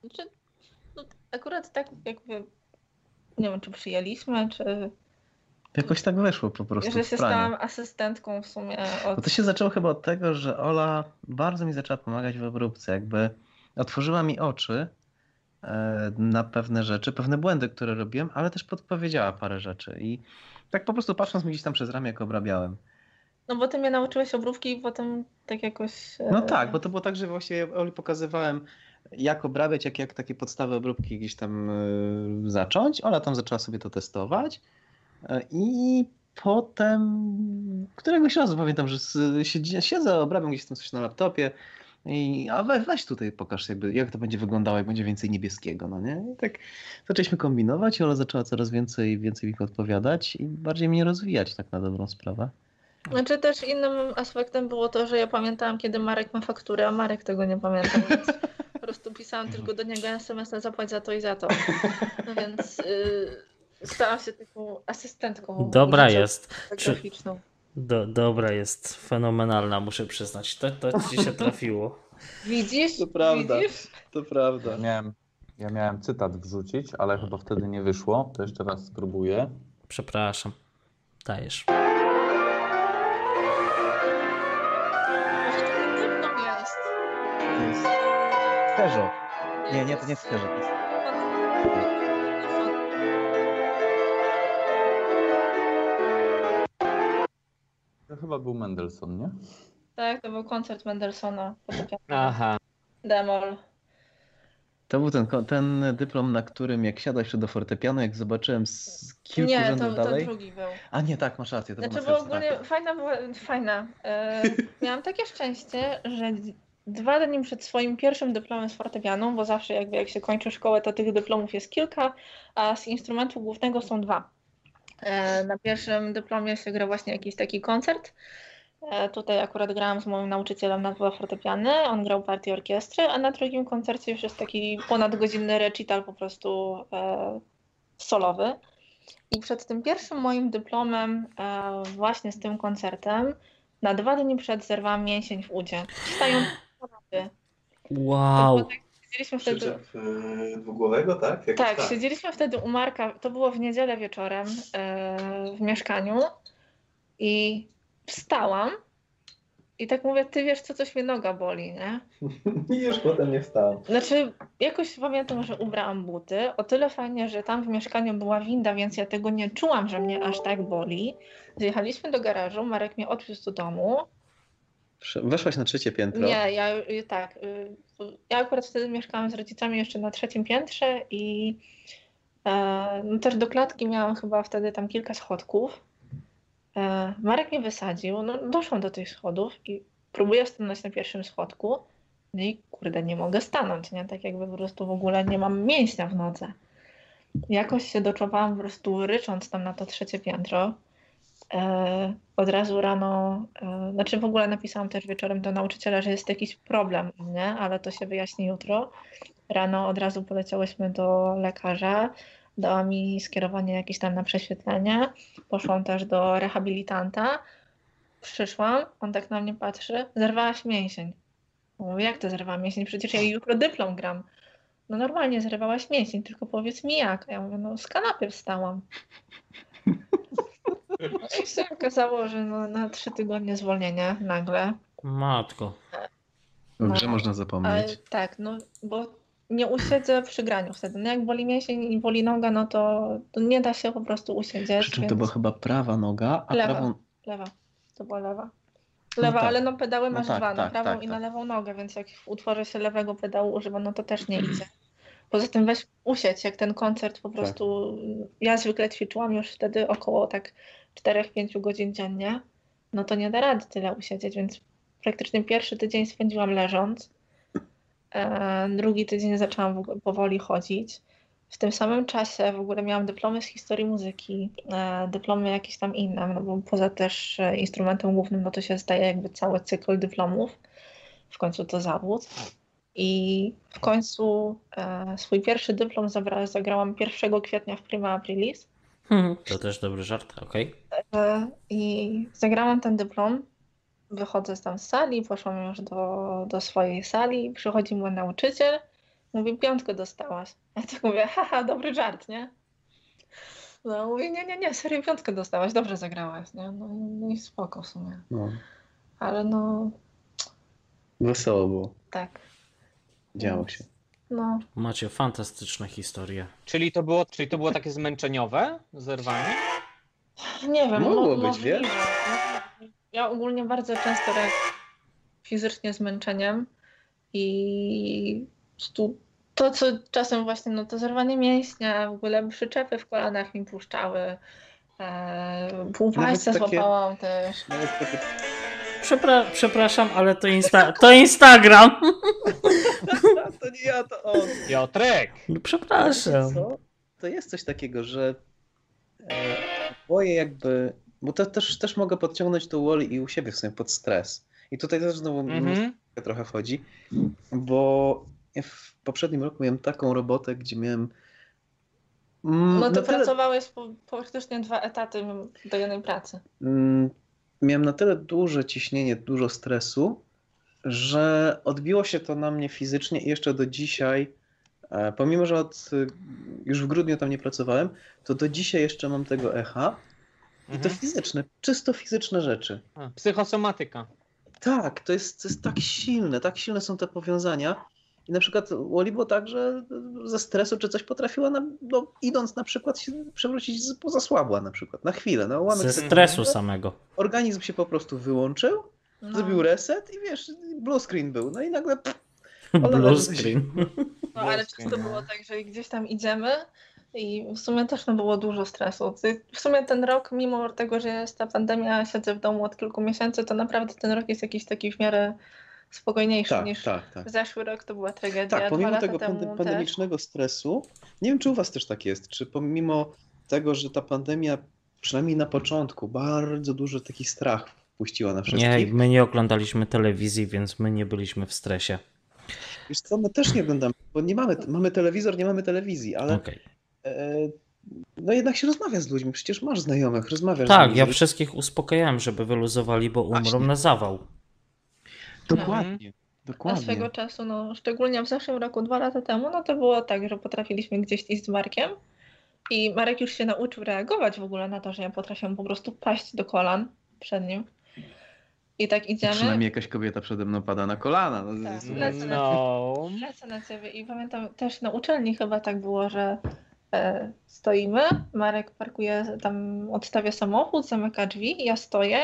Znaczy, no, akurat tak jakby, nie wiem, czy przyjęliśmy, czy Jakoś tak weszło po prostu że się stałam asystentką w sumie od... to się zaczęło chyba od tego, że Ola bardzo mi zaczęła pomagać w obróbce. Jakby otworzyła mi oczy, e, na pewne rzeczy, pewne błędy, które robiłem, ale też podpowiedziała parę rzeczy. I tak po prostu patrząc mi gdzieś tam przez ramię, jak obrabiałem. No bo ty mnie nauczyłeś obróbki i potem tak jakoś... e, No tak, bo to było tak, że właściwie Oli pokazywałem, jak obrabiać, jak, jak takie podstawy obróbki gdzieś tam e, zacząć. Ola tam zaczęła sobie to testować. E, I potem któregoś razu pamiętam, że s- siedzi, siedzę, obrabiam gdzieś tam coś na laptopie. I, a we, weź tutaj pokaż, jakby, jak to będzie wyglądało, jak będzie więcej niebieskiego, no nie? I tak zaczęliśmy kombinować, Ola zaczęła coraz więcej, więcej mi podpowiadać i bardziej mnie rozwijać tak na dobrą sprawę. Znaczy też innym aspektem było to, że ja pamiętałam, kiedy Marek ma fakturę, a Marek tego nie pamiętał, więc prostu pisałam tylko do niego SMS-a zapłać za to i za to. No więc y, stałam się taką asystentką. Dobra jest. Czy, do, dobra jest, fenomenalna, muszę przyznać. To, to ci się trafiło. Widzisz? To prawda. Widzisz? To prawda. Miałem, ja miałem cytat wrzucić, ale chyba wtedy nie wyszło. To jeszcze raz spróbuję. Przepraszam. Dajesz. Skerzo. Nie, nie, to nie jest Skerzo. To jest... To chyba był Mendelssohn, nie? Tak, to był koncert Mendelssohna. Aha. Demol. To był ten, ten dyplom, na którym jak siadać do fortepianu, jak zobaczyłem z kilku Nie, rzędów to, to dalej. drugi był. A nie, tak, masz rację. To Znaczy, był bo ogólnie tracku. fajna była, fajna. E, miałam takie szczęście, że dwa dni przed swoim pierwszym dyplomem z fortepianu, bo zawsze jakby jak się kończy szkołę, to tych dyplomów jest kilka, a z instrumentu głównego są dwa. E, na pierwszym dyplomie się gra właśnie jakiś taki koncert. E, tutaj akurat grałam z moim nauczycielem na dwa fortepiany, on grał partię orkiestry, a na drugim koncercie już jest taki ponadgodzinny recital po prostu e, solowy. I przed tym pierwszym moim dyplomem, właśnie z tym koncertem, na dwa dni przed zerwałam mięsień w udzie. Stając na kanapie. Wow. Siedzieliśmy wtedy, Przyczep y, dwugłowego, tak? Jakoś tak, siedzieliśmy wtedy u Marka, to było w niedzielę wieczorem e, w mieszkaniu i wstałam i tak mówię, ty wiesz co, coś mnie noga boli, nie? I już potem nie wstałem. Znaczy, jakoś pamiętam, że ubrałam buty. O tyle fajnie, że tam w mieszkaniu była winda, więc ja tego nie czułam, że mnie aż tak boli. Zjechaliśmy do garażu, Marek mnie odwiózł do domu. Weszłaś na trzecie piętro. Nie, ja y, tak. y, Ja akurat wtedy mieszkałam z rodzicami jeszcze na trzecim piętrze i e, no też do klatki miałam chyba wtedy tam kilka schodków. E, Marek mnie wysadził, no doszłam do tych schodów i próbuję stanąć na pierwszym schodku. No i kurde, nie mogę stanąć, nie? Tak jakby po prostu w ogóle nie mam mięśnia w nodze. Jakoś się doczłapałam po prostu rycząc tam na to trzecie piętro. E, od razu rano, e, znaczy w ogóle napisałam też wieczorem do nauczyciela, że jest jakiś problem, nie? Ale to się wyjaśni jutro. Rano od razu poleciałyśmy do lekarza, dała mi skierowanie jakieś tam na prześwietlenie. Poszłam też do rehabilitanta. Przyszłam, on tak na mnie patrzy, zerwałaś mięsień. Mówię, jak to zerwałam mięsień? Przecież ja jutro dyplom gram. No normalnie zerwałaś mięsień, tylko powiedz mi jak. Ja mówię, no z kanapy wstałam. No i się okazało, że no, na trzy tygodnie zwolnienia nagle. Matko. Grze No, można Ale zapomnieć. tak, no bo nie usiedzę przy graniu wtedy. No jak boli mięsień i boli noga, no to, to nie da się po prostu usiedzieć. Przy czym to więc... była chyba prawa noga, a Lewa. prawą... Lewa, to była lewa. Lewa, tak. ale no pedały No masz tak, dwa, na tak, prawą tak, i na tak. lewą nogę, więc jak w utworze się lewego pedału używa, no to też nie idzie. Poza tym weź usiedź, jak ten koncert po prostu, ja zwykle ćwiczyłam już wtedy około tak 4-5 godzin dziennie, no to nie da rady tyle usiedzieć, więc praktycznie pierwszy tydzień spędziłam leżąc, e, drugi tydzień zaczęłam powoli chodzić. W tym samym czasie w ogóle miałam dyplomy z historii muzyki, e, dyplomy jakieś tam inne, no bo poza też e, instrumentem głównym, no to się zdaje jakby cały cykl dyplomów. W końcu to zawód. I w końcu swój pierwszy dyplom zabra, zagrałam 1 kwietnia w Prima Aprilis. Hmm, To też dobry żart, okej. E, I zagrałam ten dyplom. Wychodzę tam z sali, poszłam już do, do swojej sali. Przychodzi mój nauczyciel. Mówi, piątkę dostałaś. Ja tak mówię, haha, dobry żart, nie? No, mówi, nie, nie, nie, serio piątkę dostałaś, dobrze zagrałaś, nie? No, i- no i spoko w sumie. No, Ale no, wesoło było. tak. Działo się. No. Macie fantastyczne historie. Czyli to było, czyli to było takie zmęczeniowe zerwanie? Nie wiem, Mogło mo- być, wiesz? Ja ogólnie bardzo często reaguję fizycznie zmęczeniem i to, co czasem właśnie, no to zerwanie mięśnia, w ogóle przyczepy w kolanach mi puszczały, e, półpaścia takie- złapałam też. Nawet takie Przepra przepraszam, ale to, insta to Instagram. to nie ja, to on. Piotrek! No, przepraszam. Co? To jest coś takiego, że e, boję jakby, bo to też, też mogę podciągnąć to Wally i u siebie w sumie pod stres. I tutaj też znowu Mhm. trochę wchodzi, bo ja w poprzednim roku miałem taką robotę, gdzie miałem mm, No to na tyle, pracowałeś po, po praktycznie dwa etaty do jednej pracy. Miałem na tyle duże ciśnienie, dużo stresu, że odbiło się to na mnie fizycznie i jeszcze do dzisiaj, e, pomimo że od, y, już w grudniu tam nie pracowałem, to do dzisiaj jeszcze mam tego echa. I to Mhm. fizyczne, czysto fizyczne rzeczy. A, psychosomatyka. Tak, to jest, to jest tak silne, tak silne są te powiązania. I na przykład Wally było tak, że ze stresu czy coś potrafiła, na, no, idąc na przykład się przewrócić, z- pozasłabła na przykład, na chwilę, na ułamek Ze stresu samego. Organizm się po prostu wyłączył, No. zrobił reset i wiesz, blue screen był. No i nagle pff, Blue screen. No ale często było tak, że gdzieś tam idziemy i w sumie też no, było dużo stresu. W sumie ten rok, mimo tego, że jest ta pandemia, siedzę w domu od kilku miesięcy, to naprawdę ten rok jest jakiś taki w miarę spokojniejszy tak, niż tak, tak. zeszły rok, to była tragedia. Tak, pomimo tego temu pande- też. pandemicznego stresu, nie wiem czy u was też tak jest, czy pomimo tego, że ta pandemia przynajmniej na początku bardzo duży taki strach wpuściła na Nie, wszystkich. my nie oglądaliśmy telewizji, więc my nie byliśmy w stresie. Wiesz co, my też nie oglądamy, bo nie mamy, mamy telewizor, nie mamy telewizji, ale Okej. e, no jednak się rozmawia z ludźmi, przecież masz znajomych, rozmawiasz z Tak, ja wszystkich uspokajałem, żeby wyluzowali, bo umrą Właśnie. na zawał. Dokładnie, A dokładnie. swego czasu, no szczególnie w zeszłym roku, dwa lata temu, no to było tak, że potrafiliśmy gdzieś iść z Markiem i Marek już się nauczył reagować w ogóle na to, że ja potrafię po prostu paść do kolan przed nim. I tak idziemy. Przynajmniej jakaś kobieta przede mną pada na kolana. No, Tak, lecę na No. Lecę na ciebie i pamiętam też na uczelni chyba tak było, że e, stoimy, Marek parkuje tam, odstawia samochód, zamyka drzwi, ja stoję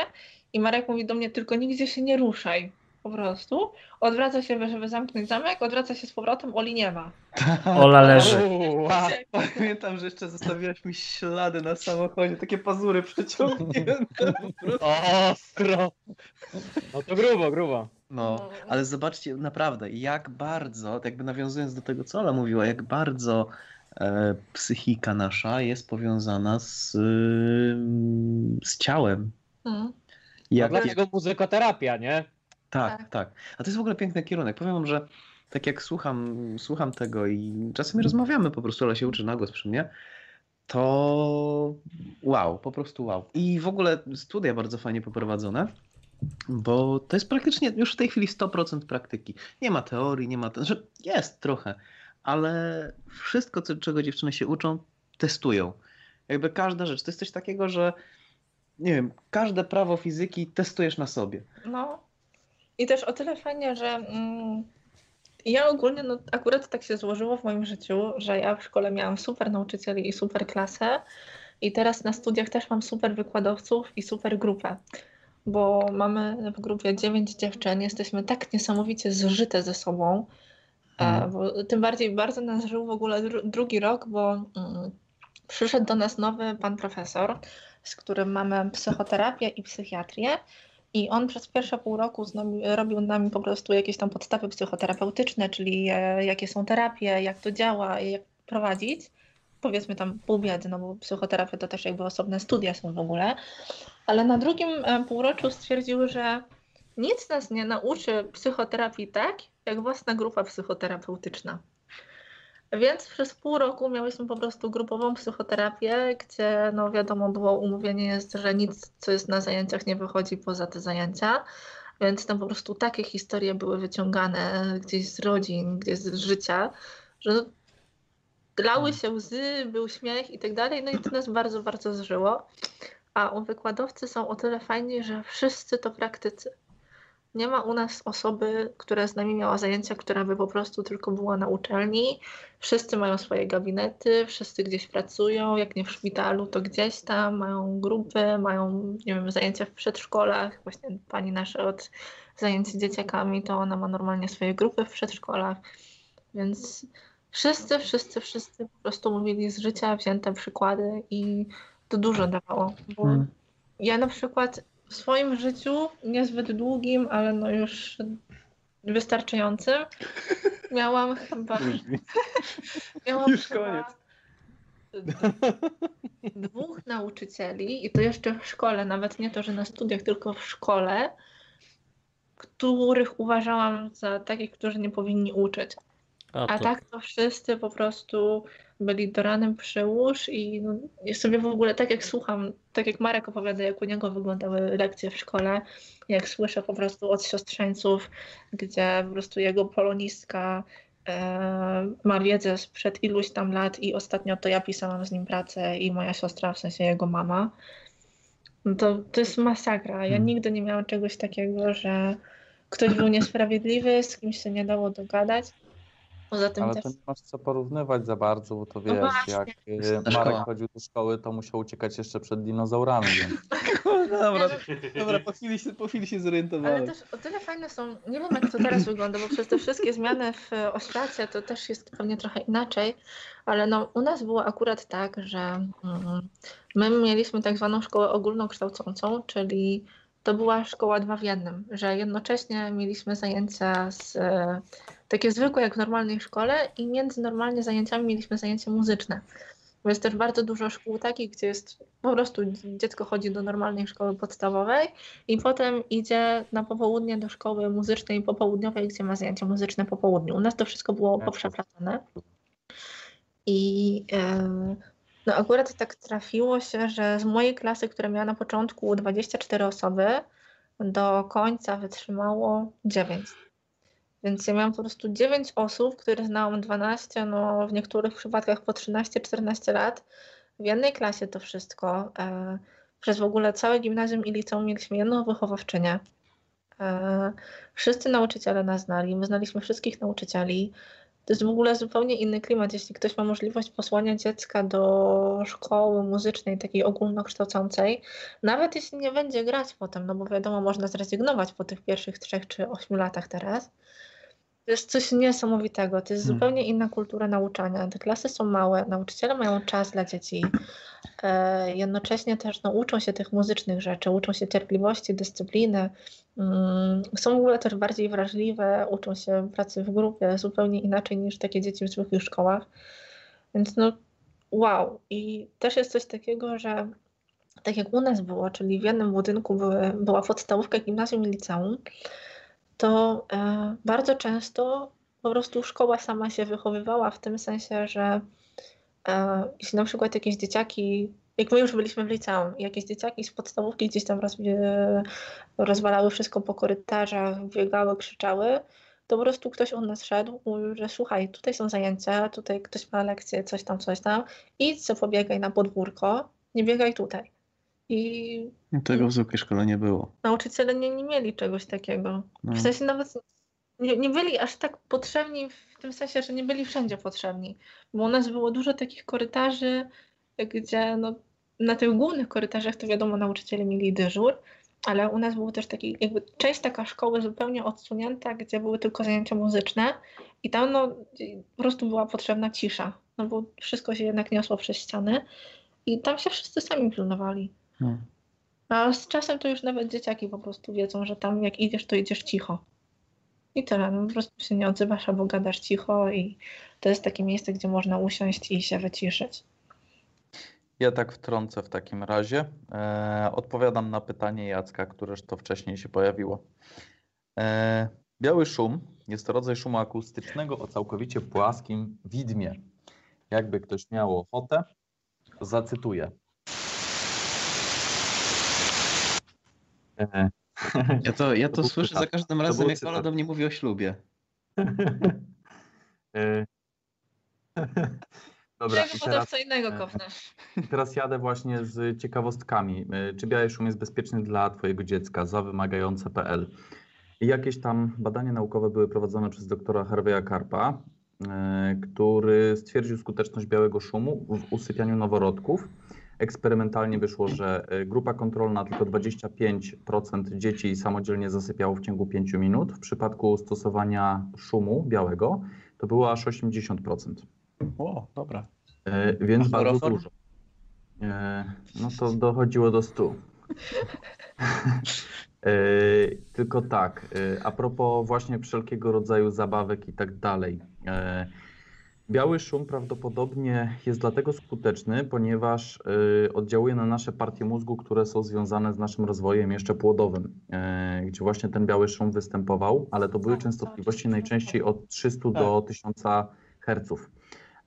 i Marek mówi do mnie tylko nigdzie się nie ruszaj. Po prostu. Odwraca się, żeby zamknąć zamek, odwraca się z powrotem, Oli nie ma. Ola leży. Pamiętam, że jeszcze zostawiłaś mi ślady na samochodzie, takie pazury przeciągnięte. Ostro. No to grubo, grubo. No, ale zobaczcie naprawdę, jak bardzo, tak jakby nawiązując do tego, co Ola mówiła, jak bardzo e, psychika nasza jest powiązana z, ym, z ciałem. Mm. No Jak, jak, dlatego muzykoterapia, nie? Tak, tak. tak. A to jest w ogóle piękny kierunek. Powiem wam, że tak jak słucham, słucham tego i czasami rozmawiamy po prostu, Ola się uczy na głos przy mnie, to wow, po prostu wow. I w ogóle studia bardzo fajnie poprowadzone, bo to jest praktycznie już w tej chwili 100% praktyki. Nie ma teorii, nie ma, znaczy jest trochę, ale wszystko, co, czego dziewczyny się uczą, testują. Jakby każda rzecz, to jest coś takiego, że nie wiem, każde prawo fizyki testujesz na sobie. No. I też o tyle fajnie, że mm, ja ogólnie, no akurat tak się złożyło w moim życiu, że ja w szkole miałam super nauczycieli i super klasę i teraz na studiach też mam super wykładowców i super grupę, bo mamy w grupie dziewięć dziewczyn, jesteśmy tak niesamowicie zżyte ze sobą, e, bo tym bardziej bardzo nas żył w ogóle dru- drugi rok, bo mm, przyszedł do nas nowy pan profesor, z którym mamy psychoterapię i psychiatrię. I on przez pierwsze pół roku nami, robił nami po prostu jakieś tam podstawy psychoterapeutyczne, czyli e, jakie są terapie, jak to działa, jak prowadzić. Powiedzmy tam pół biedy, no bo psychoterapia to też jakby osobne studia są w ogóle. Ale na drugim e, półroczu stwierdziły, że nic nas nie nauczy psychoterapii tak, jak własna grupa psychoterapeutyczna. Więc przez pół roku miałyśmy po prostu grupową psychoterapię, gdzie no wiadomo było umówienie jest, że nic co jest na zajęciach nie wychodzi poza te zajęcia. Więc tam po prostu takie historie były wyciągane gdzieś z rodzin, gdzieś z życia, że lały się łzy, był śmiech i tak dalej. No i to nas bardzo, bardzo zżyło. A u wykładowcy są o tyle fajni, że wszyscy to praktycy. Nie ma u nas osoby, która z nami miała zajęcia, która by po prostu tylko była na uczelni. Wszyscy mają swoje gabinety, wszyscy gdzieś pracują, jak nie w szpitalu, to gdzieś tam, mają grupy, mają, nie wiem, zajęcia w przedszkolach. Właśnie pani nasza od zajęć z dzieciakami, to ona ma normalnie swoje grupy w przedszkolach. Więc wszyscy, wszyscy, wszyscy po prostu mówili z życia wzięte przykłady i to dużo dawało. Bo Hmm. ja na przykład w swoim życiu, niezbyt długim, ale no już wystarczającym, miałam chyba. miałam Już chyba koniec. Dwóch nauczycieli, i to jeszcze w szkole, nawet nie to, że na studiach, tylko w szkole, których uważałam za takich, którzy nie powinni uczyć. A to- tak to wszyscy po prostu byli do ranem przyłóż i no, ja sobie w ogóle tak jak słucham, tak jak Marek opowiada, jak u niego wyglądały lekcje w szkole, jak słyszę po prostu od siostrzeńców, gdzie po prostu jego polonistka e, ma wiedzę sprzed iluś tam lat i ostatnio to ja pisałam z nim pracę i moja siostra, w sensie jego mama. No to, to jest masakra. Ja Hmm. nigdy nie miałam czegoś takiego, że ktoś był niesprawiedliwy, z kimś się nie dało dogadać. Poza tym Ale też to nie masz co porównywać za bardzo, bo to No wiesz, właśnie. jak Ta Marek chodził do szkoły, to musiał uciekać jeszcze przed dinozaurami, więc Dobra, Nie, dobra po, chwili się, po chwili się Ale zorientowałem. też o tyle fajne są, nie wiem jak to teraz wygląda, bo przez te wszystkie zmiany w e, oświacie to też jest pewnie trochę inaczej, ale no, u nas było akurat tak, że mm, my mieliśmy tak zwaną szkołę ogólnokształcącą, czyli to była szkoła dwa w jednym, że jednocześnie mieliśmy zajęcia z, e, takie zwykłe jak w normalnej szkole i między normalnie zajęciami mieliśmy zajęcia muzyczne. Bo jest też bardzo dużo szkół takich, gdzie jest po prostu dziecko chodzi do normalnej szkoły podstawowej i potem idzie na popołudnie do szkoły muzycznej popołudniowej, gdzie ma zajęcia muzyczne po południu. U nas to wszystko było Tak. poprzeplatane. I e, no akurat tak trafiło się, że z mojej klasy, która miała na początku 24 osoby, do końca wytrzymało 9. Więc ja miałam po prostu 9 osób, które znałam 12, no w niektórych przypadkach po 13-14 lat. W jednej klasie to wszystko. E, przez w ogóle całe gimnazjum i liceum mieliśmy jedną wychowawczynię. E, wszyscy nauczyciele nas znali, my znaliśmy wszystkich nauczycieli. To jest w ogóle zupełnie inny klimat. Jeśli ktoś ma możliwość posłania dziecka do szkoły muzycznej, takiej ogólnokształcącej, nawet jeśli nie będzie grać potem, no bo wiadomo, można zrezygnować po tych pierwszych trzech czy ośmiu latach teraz. To jest coś niesamowitego. To jest Hmm. zupełnie inna kultura nauczania. Te klasy są małe, nauczyciele mają czas dla dzieci. E, jednocześnie też no, uczą się tych muzycznych rzeczy, uczą się cierpliwości, dyscypliny. Mm, są w ogóle też bardziej wrażliwe, uczą się pracy w grupie zupełnie inaczej niż takie dzieci w zwykłych szkołach. Więc no wow. I też jest coś takiego, że tak jak u nas było, czyli w jednym budynku były, była podstawówka, gimnazjum i liceum, to e, bardzo często po prostu szkoła sama się wychowywała w tym sensie, że e, jeśli na przykład jakieś dzieciaki, jak my już byliśmy w liceum, jakieś dzieciaki z podstawówki gdzieś tam roz, e, rozwalały wszystko po korytarzach, biegały, krzyczały, to po prostu ktoś od nas szedł, mówił, że słuchaj, tutaj są zajęcia, tutaj ktoś ma lekcję, coś tam, coś tam, idź co pobiegaj na podwórko, nie biegaj tutaj. I Tego w zwykłej szkole nie było. nauczyciele nie, nie mieli czegoś takiego. No. W sensie nawet nie, nie byli aż tak potrzebni w tym sensie, że nie byli wszędzie potrzebni. Bo u nas było dużo takich korytarzy, gdzie no, na tych głównych korytarzach to wiadomo nauczyciele mieli dyżur, ale u nas był też taki jakby część taka szkoły zupełnie odsunięta, gdzie były tylko zajęcia muzyczne i tam no, po prostu była potrzebna cisza, no bo wszystko się jednak niosło przez ściany i tam się wszyscy sami pilnowali. No. A z czasem to już nawet dzieciaki po prostu wiedzą, że tam jak idziesz, to idziesz cicho. I tyle, no po prostu się nie odzywasz albo gadasz cicho i to jest takie miejsce, gdzie można usiąść i się wyciszyć. Ja tak wtrącę w takim razie. E, odpowiadam na pytanie Jacka, któreż to wcześniej się pojawiło. E, biały szum jest to rodzaj szumu akustycznego o całkowicie płaskim widmie. Jakby ktoś miał ochotę, zacytuję. Ja to, ja To to słyszę za cytat. każdym To razem, jak Ola do mnie mówi o ślubie. e, Dobra, Czego teraz, co innego e, kopnesz. teraz jadę właśnie z ciekawostkami. E, Czy biały szum jest bezpieczny dla Twojego dziecka? Za wymagające.pl I jakieś tam badania naukowe były prowadzone przez doktora Harveya Karpa, e, który stwierdził skuteczność białego szumu w usypianiu noworodków. Eksperymentalnie wyszło, że e, grupa kontrolna tylko 25% dzieci samodzielnie zasypiało w ciągu 5 minut. W przypadku stosowania szumu białego to było aż 80%. O, dobra. E, Więc A bardzo dużo. E, No to dochodziło do 100. E, Tylko tak, a propos właśnie wszelkiego rodzaju zabawek i tak dalej. Biały szum prawdopodobnie jest dlatego skuteczny, ponieważ e, oddziałuje na nasze partie mózgu, które są związane z naszym rozwojem jeszcze płodowym, e, gdzie właśnie ten biały szum występował, ale to były częstotliwości najczęściej od 300 do 1000 Hz.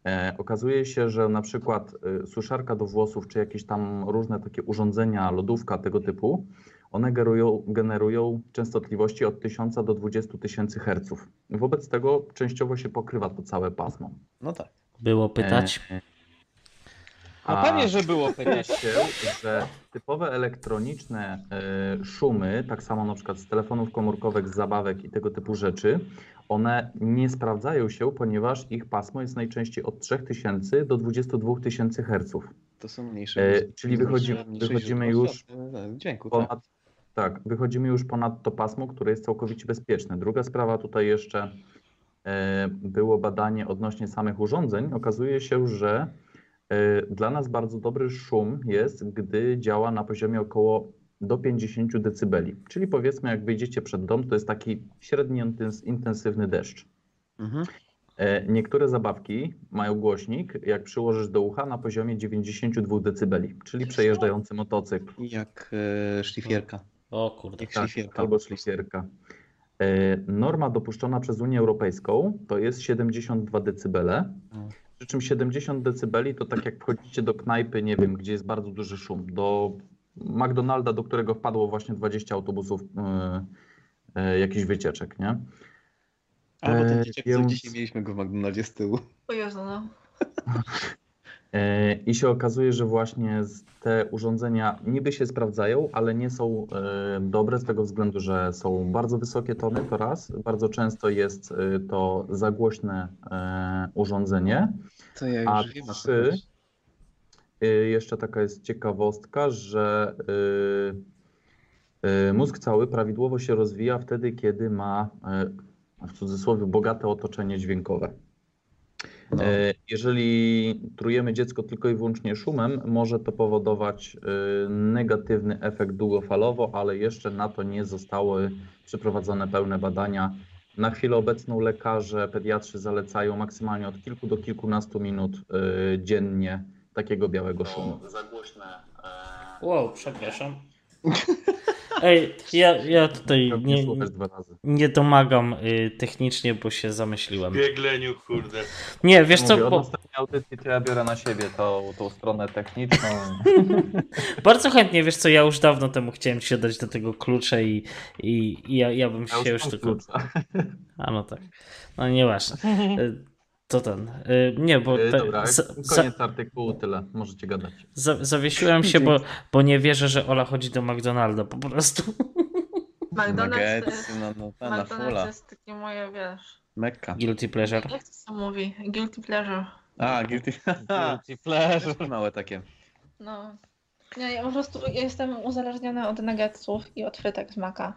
E, okazuje się, że na przykład e, suszarka do włosów, czy jakieś tam różne takie urządzenia, lodówka tego typu, one generują, generują częstotliwości od 1000 do 20 tysięcy herców. Wobec tego częściowo się pokrywa to całe pasmo. No tak. Było pytać? E, No pewnie, że było pytać. się, że typowe elektroniczne e, szumy, tak samo na przykład z telefonów komórkowych, z zabawek i tego typu rzeczy, one nie sprawdzają się, ponieważ ich pasmo jest najczęściej od 3000 do 22 tysięcy herców. To są mniejsze. E, mniejsze- czyli wychodzi, mniejsze wychodzimy już światła, dźwięku. Ponad, tak, wychodzimy już ponad to pasmo, które jest całkowicie bezpieczne. Druga sprawa tutaj jeszcze e, było badanie odnośnie samych urządzeń. Okazuje się, że e, dla nas bardzo dobry szum jest, gdy działa na poziomie około do 50 decybeli. Czyli powiedzmy, jak wyjdziecie przed dom, to jest taki intens- intensywny deszcz. Mhm. E, Niektóre zabawki mają głośnik, jak przyłożysz do ucha, na poziomie 92 decybeli, czyli przejeżdżający motocykl. Jak e, szlifierka. O kurde. Jak Tak, szlifierka. albo szlifierka. E, Norma dopuszczona przez Unię Europejską to jest 72 decybele. Mm. Przy czym 70 decybeli to tak jak wchodzicie do knajpy, nie wiem, gdzie jest bardzo duży szum, do McDonalda, do którego wpadło właśnie 20 autobusów e, e, jakichś wycieczek, nie? Albo ten dzieciak, co dzisiaj mieliśmy go w McDonaldzie z tyłu. O Jezu, no. E, I się okazuje, że właśnie te urządzenia niby się sprawdzają, ale nie są e, dobre z tego względu, że są bardzo wysokie tony, to raz. Bardzo często jest e, to za głośne e, urządzenie. To ja już A wiem, trzy, jeszcze taka jest ciekawostka, że mózg cały prawidłowo się rozwija wtedy, kiedy ma w cudzysłowie bogate otoczenie dźwiękowe. No. E, Jeżeli trujemy dziecko tylko i wyłącznie szumem, może to powodować e, negatywny efekt długofalowo, ale jeszcze na to nie zostały przeprowadzone pełne badania. Na chwilę obecną lekarze, pediatrzy zalecają maksymalnie od kilku do kilkunastu minut e, dziennie takiego białego szumu. Za głośne. Wow, przepraszam. Ej, ja, ja tutaj Nie, nie, domagam y, technicznie, bo się zamyśliłem. Biegleniu, kurde. Nie, wiesz Mówię, co, od bo następnej audycji to ja biorę na siebie tą, tą stronę techniczną. bardzo chętnie, wiesz co, ja już dawno temu chciałem ci dać do tego klucze i, i, i ja, ja bym Ja się już tylko... klucza. A no tak, no nieważne. Y, To ten, y, nie, bo E, te, Dobra, za, koniec artykułu, tyle. Możecie gadać. za, zawiesiłem się, bo, bo nie wierzę, że Ola chodzi do McDonalda po prostu. McDonald's no, no, ta, na McDonald's fula. jest takie moje, wiesz, Mekka. Guilty pleasure. jak to się mówi? Guilty pleasure. A, guilty. Guilty pleasure. Małe takie. No. Nie, ja po prostu jestem uzależniona od nuggetsów i od frytek z maka.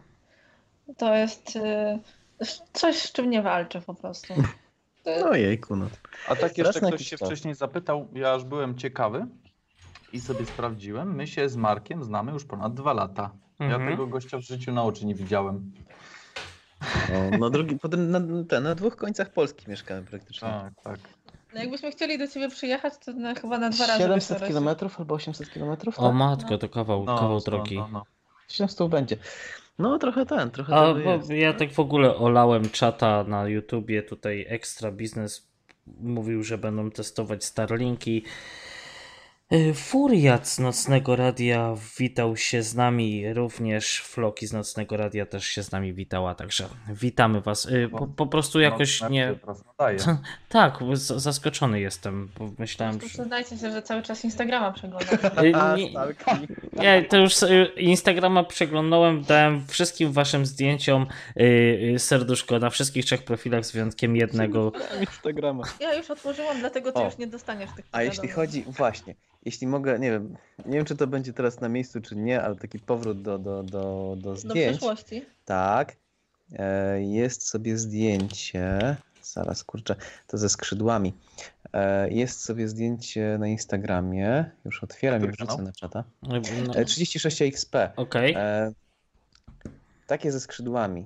To jest y, coś, z czym nie walczę po prostu. Ojejku, no. A tak jeszcze ktoś się czas. wcześniej zapytał, ja już byłem ciekawy i sobie sprawdziłem. My się z Markiem znamy już ponad dwa lata. Ja Mhm. tego gościa w życiu na oczy nie widziałem. O, na, drugi, potem na, te, na dwóch końcach Polski mieszkałem praktycznie. Tak, tak. No jakbyśmy chcieli do ciebie przyjechać, to na, chyba na dwa razy. 700 byśmy km albo 800 km? O matko, to kawał, No, kawał no, drogi. no, no. 700 będzie. No trochę ten, trochę A tego bo jest. ja tak w ogóle olałem czata na YouTubie, tutaj Extra Biznes mówił, że będą testować Starlinki. Y, Furiat z Nocnego Radia witał się z nami, również Floki z Nocnego Radia też się z nami witała, także witamy was. Y, Po, po prostu jakoś No, nie... Tak, zaskoczony jestem, bo myślałem, że... Zdajcie sobie, że cały czas Instagrama przeglądam. Y, A, nie- stalki. Ja to już Instagrama przeglądałem, dałem wszystkim waszym zdjęciom serduszko na wszystkich trzech profilach z wyjątkiem jednego. Instagrama. Ja już otworzyłam, dlatego ty już nie dostaniesz tych A jeśli chodzi, właśnie, jeśli mogę, nie wiem, nie wiem czy to będzie teraz na miejscu, czy nie, ale taki powrót do, do, do, do Do zdjęć. przeszłości. Tak. E, Jest sobie zdjęcie. Zaraz kurczę, to ze skrzydłami. E, Jest sobie zdjęcie na Instagramie. Już otwieram i wrzucę kanał? na czata. No, E, 36XP. Okej. E, Takie ze skrzydłami.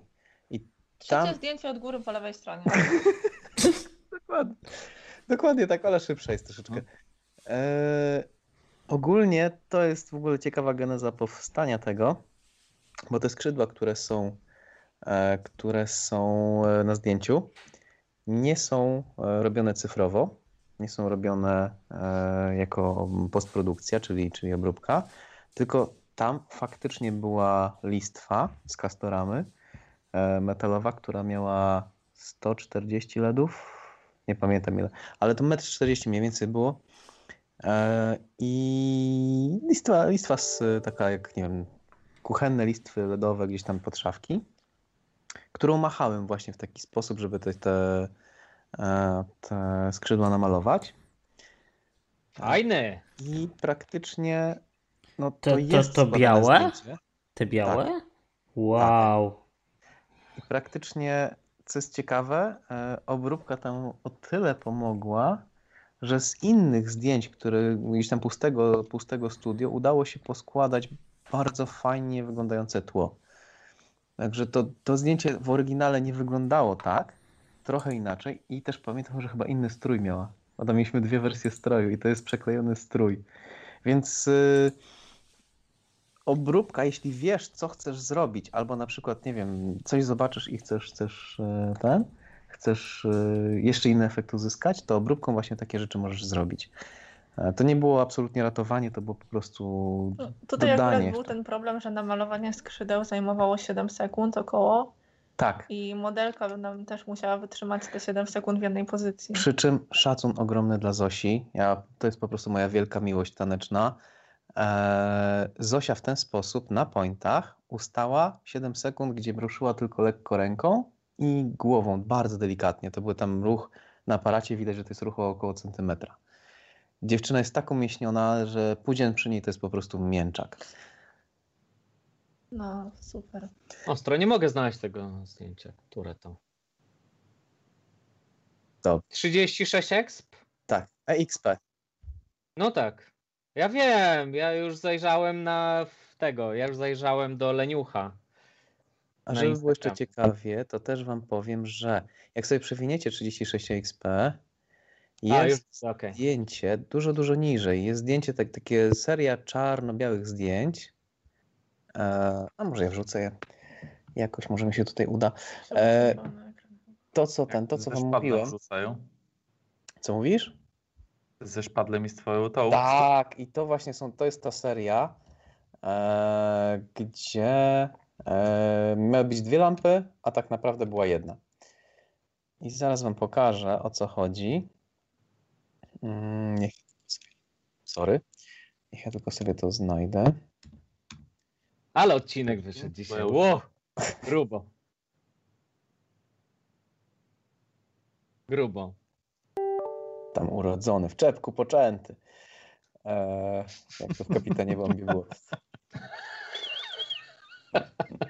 I Trzecie tam. zdjęcie od góry po lewej stronie. Dokładnie. Dokładnie tak, ale szybsza jest troszeczkę. E, ogólnie to jest w ogóle ciekawa geneza powstania tego, bo te skrzydła, które są, e, które są e, na zdjęciu, nie są robione cyfrowo, nie są robione jako postprodukcja, czyli, czyli obróbka, tylko tam faktycznie była listwa z kastoramy metalowa, która miała 140 LEDów, nie pamiętam ile, ale to 1,40 m mniej więcej było. E, I listwa, listwa z, taka jak, nie wiem, kuchenne listwy LEDowe gdzieś tam pod szafki, którą machałem właśnie w taki sposób, żeby te, te, e, te skrzydła namalować. Fajny. I praktycznie no to, To, to, jest to składane białe? zdjęcie. Te białe? Wow. I praktycznie, co jest ciekawe, e, obróbka tam o tyle pomogła, że z innych zdjęć, które gdzieś tam pustego, pustego studio, udało się poskładać bardzo fajnie wyglądające tło. Także to, to zdjęcie w oryginale nie wyglądało tak, trochę inaczej i też pamiętam, że chyba inny strój miała. Bo tam mieliśmy dwie wersje stroju i to jest przeklejony strój. Więc y, obróbka, jeśli wiesz, co chcesz zrobić, albo na przykład, nie wiem, coś zobaczysz i chcesz, chcesz e, ten, chcesz e, jeszcze inny efekt uzyskać, to obróbką właśnie takie rzeczy możesz zrobić. E, To nie było absolutnie ratowanie, to było po prostu No, Tutaj akurat dodanie. był ten problem, że namalowanie skrzydeł zajmowało 7 sekund około Tak. i modelka nam też musiała wytrzymać te 7 sekund w jednej pozycji. Przy czym szacun ogromny dla Zosi. Ja, to jest po prostu moja wielka miłość taneczna. Eee, Zosia w ten sposób na pointach ustała 7 sekund, gdzie ruszyła tylko lekko ręką i głową, bardzo delikatnie. To był tam ruch na aparacie, widać, że to jest ruch o około centymetra. Dziewczyna jest tak umieśniona, że później przy niej to jest po prostu mięczak. No, super. Ostro, nie mogę znaleźć tego zdjęcia. Które to? To 36 exp? tak, EXP. No tak. Ja wiem, ja już zajrzałem na tego, ja już zajrzałem do Leniucha. A żeby było jeszcze ciekawie, to też wam powiem, że jak sobie przewiniecie 36 XP, A, jest już, okej. zdjęcie dużo, dużo niżej. Jest zdjęcie, tak, takie seria czarno-białych zdjęć. E, a może ja wrzucę je. Jakoś może mi się tutaj uda. E, to, co ten, to, co wam mówiłem. wrzucają. Co mówisz? Ze szpadlem i z twoją tą. Tak, i to właśnie są, to jest ta seria, e, gdzie miały być dwie lampy, a tak naprawdę była jedna. I zaraz wam pokażę, o co chodzi. Mm, Niech, sorry. Niech ja tylko sobie to znajdę. Ale odcinek wyszedł dzisiaj. Ło! Grubo. Grubo. Tam urodzony, w czepku poczęty. E, jak to w Kapitanie Bombie było.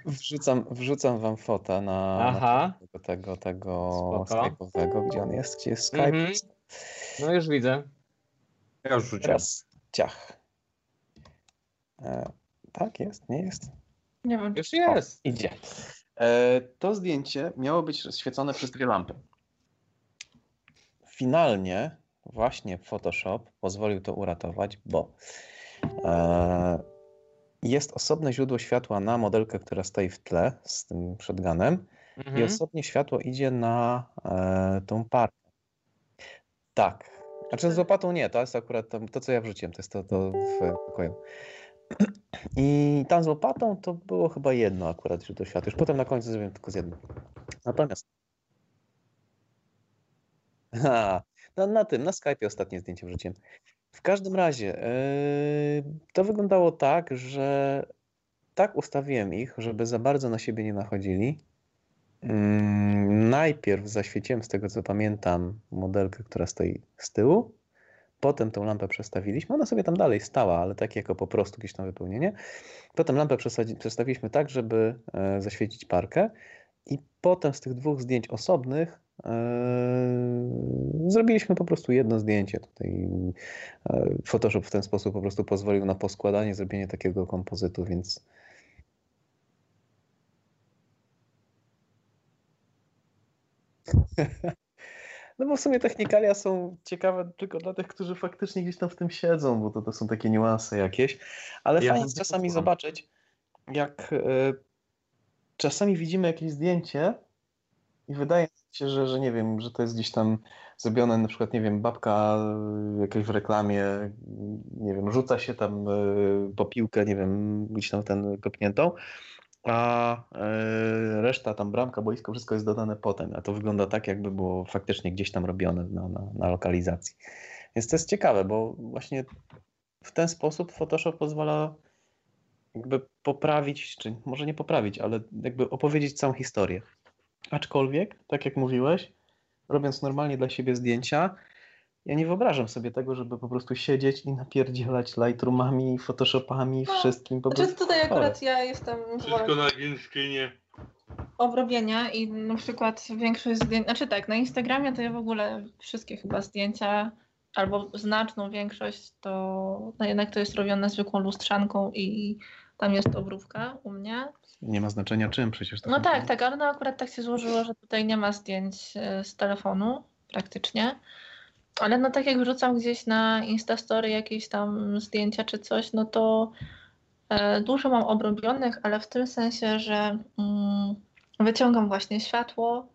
Wrzucam, wrzucam wam fotę na, Aha. na tego, tego. Skype'owego, gdzie on jest, gdzie jest Skype. Mhm. No już widzę. Ja już rzuciłem. Teraz ciach. E, tak, jest, nie jest? Nie wiem, Już jest. O, idzie. E, to zdjęcie miało być rozświecone przez dwie lampy. Finalnie właśnie Photoshop pozwolił to uratować, bo e, jest osobne źródło światła na modelkę, która stoi w tle z tym shotgunem i Mhm. osobnie światło idzie na e, tą parę. Tak. Znaczy z łopatą nie, to jest akurat to, to co ja wrzuciłem, to jest to, to w pokoju. I tam z łopatą to było chyba jedno akurat źródło światła. Już potem na końcu zrobiłem tylko z jednym. Natomiast ha, na, na tym, na Skype'ie ostatnie zdjęcie wrzuciłem. W każdym razie, yy, to wyglądało tak, że tak ustawiłem ich, żeby za bardzo na siebie nie nachodzili. Mm, Najpierw zaświeciłem, z tego co pamiętam, modelkę, która stoi z tyłu. Potem tą lampę przestawiliśmy. Ona sobie tam dalej stała, ale tak jako po prostu jakieś tam wypełnienie. Potem lampę przestawiliśmy tak, żeby e, zaświecić parkę. I potem z tych dwóch zdjęć osobnych zrobiliśmy po prostu jedno zdjęcie. Tutaj e, Photoshop w ten sposób po prostu pozwolił na poskładanie, zrobienie takiego kompozytu, więc No bo w sumie technikalia są ciekawe tylko dla tych, którzy faktycznie gdzieś tam w tym siedzą, bo to, to są takie niuanse jakieś. Ale Ja fajnie czasami zobaczyć, jak e, czasami widzimy jakieś zdjęcie i wydaje się, że, że nie wiem, że to jest gdzieś tam zrobione, na przykład, nie wiem, babka jakaś w reklamie, nie wiem, rzuca się tam e, po piłkę, nie wiem, gdzieś tam ten kopniętą, a e, reszta tam bramka, boisko, wszystko jest dodane potem, a to wygląda tak, jakby było faktycznie gdzieś tam robione na, na, na lokalizacji. Więc to jest ciekawe, bo właśnie w ten sposób Photoshop pozwala jakby poprawić, czy może nie poprawić, ale jakby opowiedzieć całą historię. Aczkolwiek, tak jak mówiłeś, robiąc normalnie dla siebie zdjęcia, ja nie wyobrażam sobie tego, żeby po prostu siedzieć i napierdzielać Lightroomami, Photoshopami, No, wszystkim. Po Znaczy prostu tutaj chore. akurat ja jestem Wszystko na screenie. obrobienia i na przykład większość zdjęć, znaczy tak, na Instagramie to ja w ogóle wszystkie chyba zdjęcia, albo znaczną większość, to no jednak to jest robione zwykłą lustrzanką i tam jest obróbka u mnie. Nie ma znaczenia czym przecież. to No tak, tak, ale no akurat tak się złożyło, że tutaj nie ma zdjęć e, z telefonu praktycznie. Ale no tak jak wrzucam gdzieś na Instastory jakieś tam zdjęcia czy coś, no to e, dużo mam obrobionych, ale w tym sensie, że mm, wyciągam właśnie światło,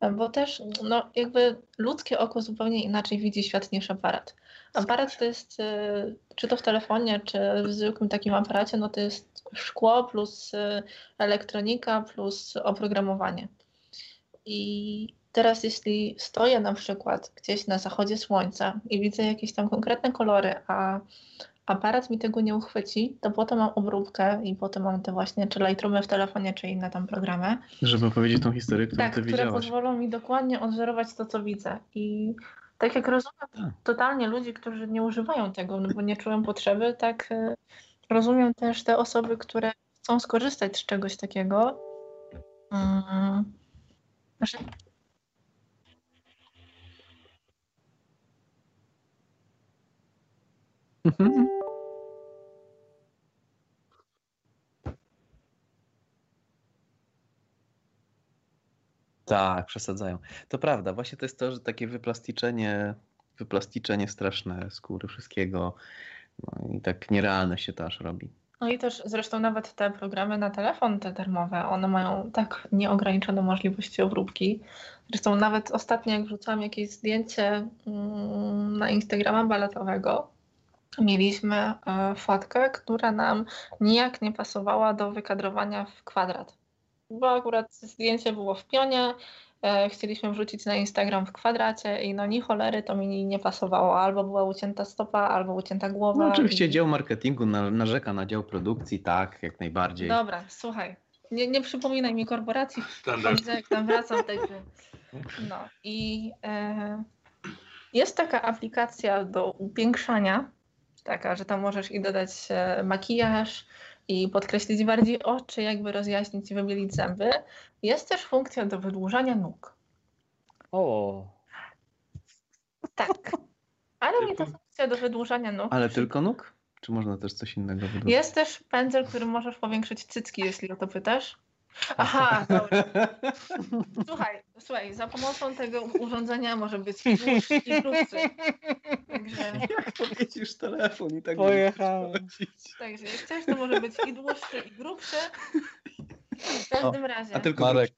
e, bo też no jakby ludzkie oko zupełnie inaczej widzi świat niż aparat. Aparat to jest, e, czy to w telefonie, czy w zwykłym takim aparacie, no to jest szkło plus e, elektronika plus oprogramowanie. I teraz jeśli stoję na przykład gdzieś na zachodzie słońca i widzę jakieś tam konkretne kolory, a aparat mi tego nie uchwyci, to potem mam obróbkę i potem mam te właśnie czy Lightroomy w telefonie, czy inne tam programy, Żeby opowiedzieć tą historię, którą tak, ty które widziałaś. pozwolą mi dokładnie odwzorować to, co widzę. I tak jak rozumiem Tak. totalnie ludzi, którzy nie używają tego, no bo nie czują potrzeby, tak e, rozumiem też te osoby, które chcą skorzystać z czegoś takiego. Mm. Znaczy, Mhm. Tak, przesadzają. To prawda, właśnie to jest to, że takie wyplasticzenie, wyplasticzenie straszne skóry wszystkiego no i tak nierealne się to aż robi. No i też zresztą nawet te programy na telefon, te darmowe, one mają tak nieograniczone możliwości obróbki. Zresztą nawet ostatnio jak wrzucałam jakieś zdjęcie mm, na Instagrama baletowego, mieliśmy e, fotkę, która nam nijak nie pasowała do wykadrowania w kwadrat. Bo akurat zdjęcie było w pionie, e, chcieliśmy wrzucić na Instagram w kwadracie i no ni cholery to mi nie pasowało. Albo była ucięta stopa, albo ucięta głowa. No oczywiście i... dział marketingu na, narzeka na dział produkcji, tak, jak najbardziej. Dobra, słuchaj. Nie, nie przypominaj mi korporacji, widzę jak tam wracam, także. No i e, jest taka aplikacja do upiększania, taka, że tam możesz i dodać e, makijaż i podkreślić bardziej oczy, jakby rozjaśnić i wybielić zęby. Jest też funkcja do wydłużania nóg. O, Tak. Ale nie ta funkcja do wydłużania nóg. Ale tylko nóg? Czy można też coś innego wydłużyć? Jest też pędzel, którym możesz powiększyć cycki, jeśli o to pytasz. Aha, dobra. Słuchaj, słuchaj, za pomocą tego urządzenia może być i dłuższy i grubszy. Także, Jak powiedzisz telefon i tak Pojechałem. także jak chcesz, to może być i dłuższy i grubszy. W każdym razie. A tylko Marek,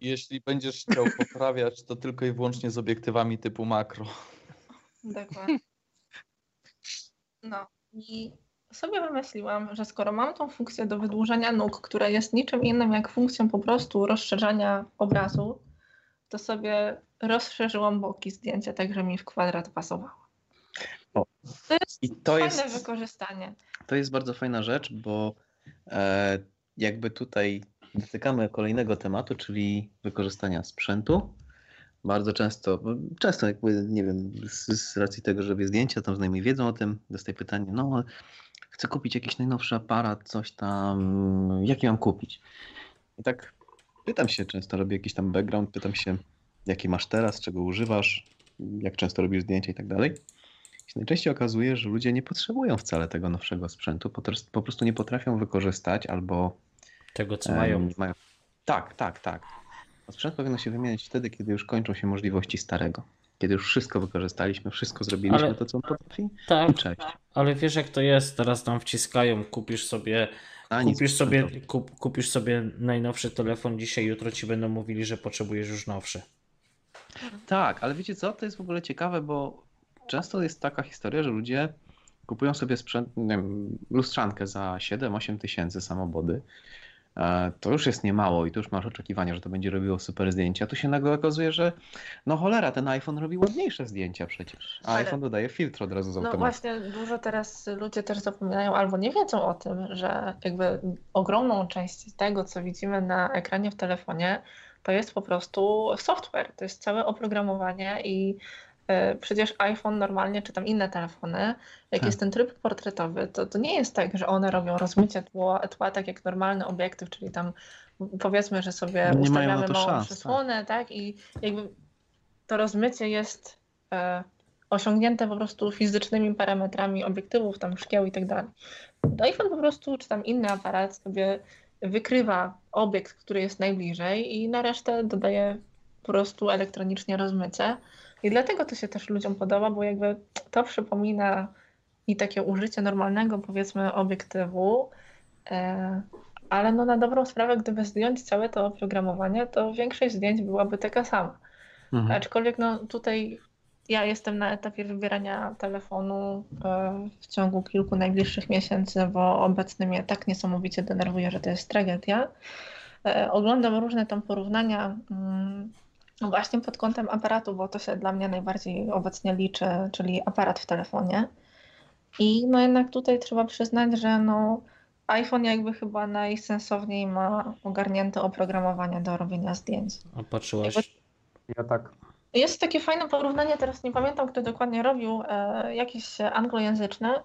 jeśli będziesz chciał poprawiać, to tylko i wyłącznie z obiektywami typu makro. Dokładnie. No i sobie wymyśliłam, że skoro mam tą funkcję do wydłużania nóg, która jest niczym innym jak funkcją po prostu rozszerzania obrazu, to sobie rozszerzyłam boki zdjęcia tak, że mi w kwadrat pasowało. To jest I to fajne jest, wykorzystanie. to jest bardzo fajna rzecz, bo e, jakby tutaj dotykamy kolejnego tematu, czyli wykorzystania sprzętu. Bardzo często, często jakby, nie wiem, z, z racji tego, że robię zdjęcia, tam znajomi wiedzą o tym, dostaję pytanie, no chcę kupić jakiś najnowszy aparat, coś tam, jaki mam kupić? I tak pytam się często, robię jakiś tam background, pytam się, jaki masz teraz, czego używasz, jak często robisz zdjęcia i tak dalej. I najczęściej okazuje, że ludzie nie potrzebują wcale tego nowszego sprzętu, po, prostu nie potrafią wykorzystać albo Tego, co mają. mają. Tak, tak, tak. A sprzęt powinno się wymieniać wtedy, kiedy już kończą się możliwości starego. Kiedy już wszystko wykorzystaliśmy, wszystko zrobiliśmy, Ale- to co on potrafi. Tak, I cześć. ale wiesz jak to jest, teraz tam wciskają, kupisz sobie, A kupisz sobie, sprzętowi. kup, kupisz sobie najnowszy telefon dzisiaj, jutro ci będą mówili, że potrzebujesz już nowszy. Tak, ale wiecie co? To jest w ogóle ciekawe, bo często jest taka historia, że ludzie kupują sobie sprzęt, nie wiem, lustrzankę za 7-8 tysięcy samobody. To już jest niemało i tu już masz oczekiwania, że to będzie robiło super zdjęcia. Tu się nagle okazuje, że no cholera, ten iPhone robi ładniejsze zdjęcia przecież. A iPhone dodaje filtr od razu z No automatu. właśnie, dużo teraz ludzie też zapominają albo nie wiedzą o tym, że jakby ogromną część tego, co widzimy na ekranie w telefonie, to jest po prostu software, to jest całe oprogramowanie i przecież iPhone normalnie, czy tam inne telefony, jak Tak. jest ten tryb portretowy, to, to nie jest tak, że one robią rozmycie tła, tła tak jak normalny obiektyw, czyli tam powiedzmy, że sobie No nie ustawiamy małą szans, tak. przysłonę, tak? I jakby to rozmycie jest e, osiągnięte po prostu fizycznymi parametrami obiektywów, tam szkieł i tak dalej. To iPhone po prostu, czy tam inny aparat sobie wykrywa obiekt, który jest najbliżej i na resztę dodaje po prostu elektronicznie rozmycie. I dlatego to się też ludziom podoba, bo jakby to przypomina i takie użycie normalnego, powiedzmy, obiektywu, e, ale no na dobrą sprawę, gdyby zdjąć całe to oprogramowanie, to większość zdjęć byłaby taka sama. Mhm. Aczkolwiek no tutaj ja jestem na etapie wybierania telefonu e, w ciągu kilku najbliższych miesięcy, bo obecny mnie tak niesamowicie denerwuje, że to jest tragedia. E, Oglądam różne tam porównania mm, właśnie pod kątem aparatu, bo to się dla mnie najbardziej obecnie liczy, czyli aparat w telefonie. I no jednak tutaj trzeba przyznać, że no iPhone jakby chyba najsensowniej ma ogarnięte oprogramowanie do robienia zdjęć. A patrzyłaś, Ja tak. Jest takie fajne porównanie, teraz nie pamiętam, kto dokładnie robił, e, jakieś anglojęzyczne,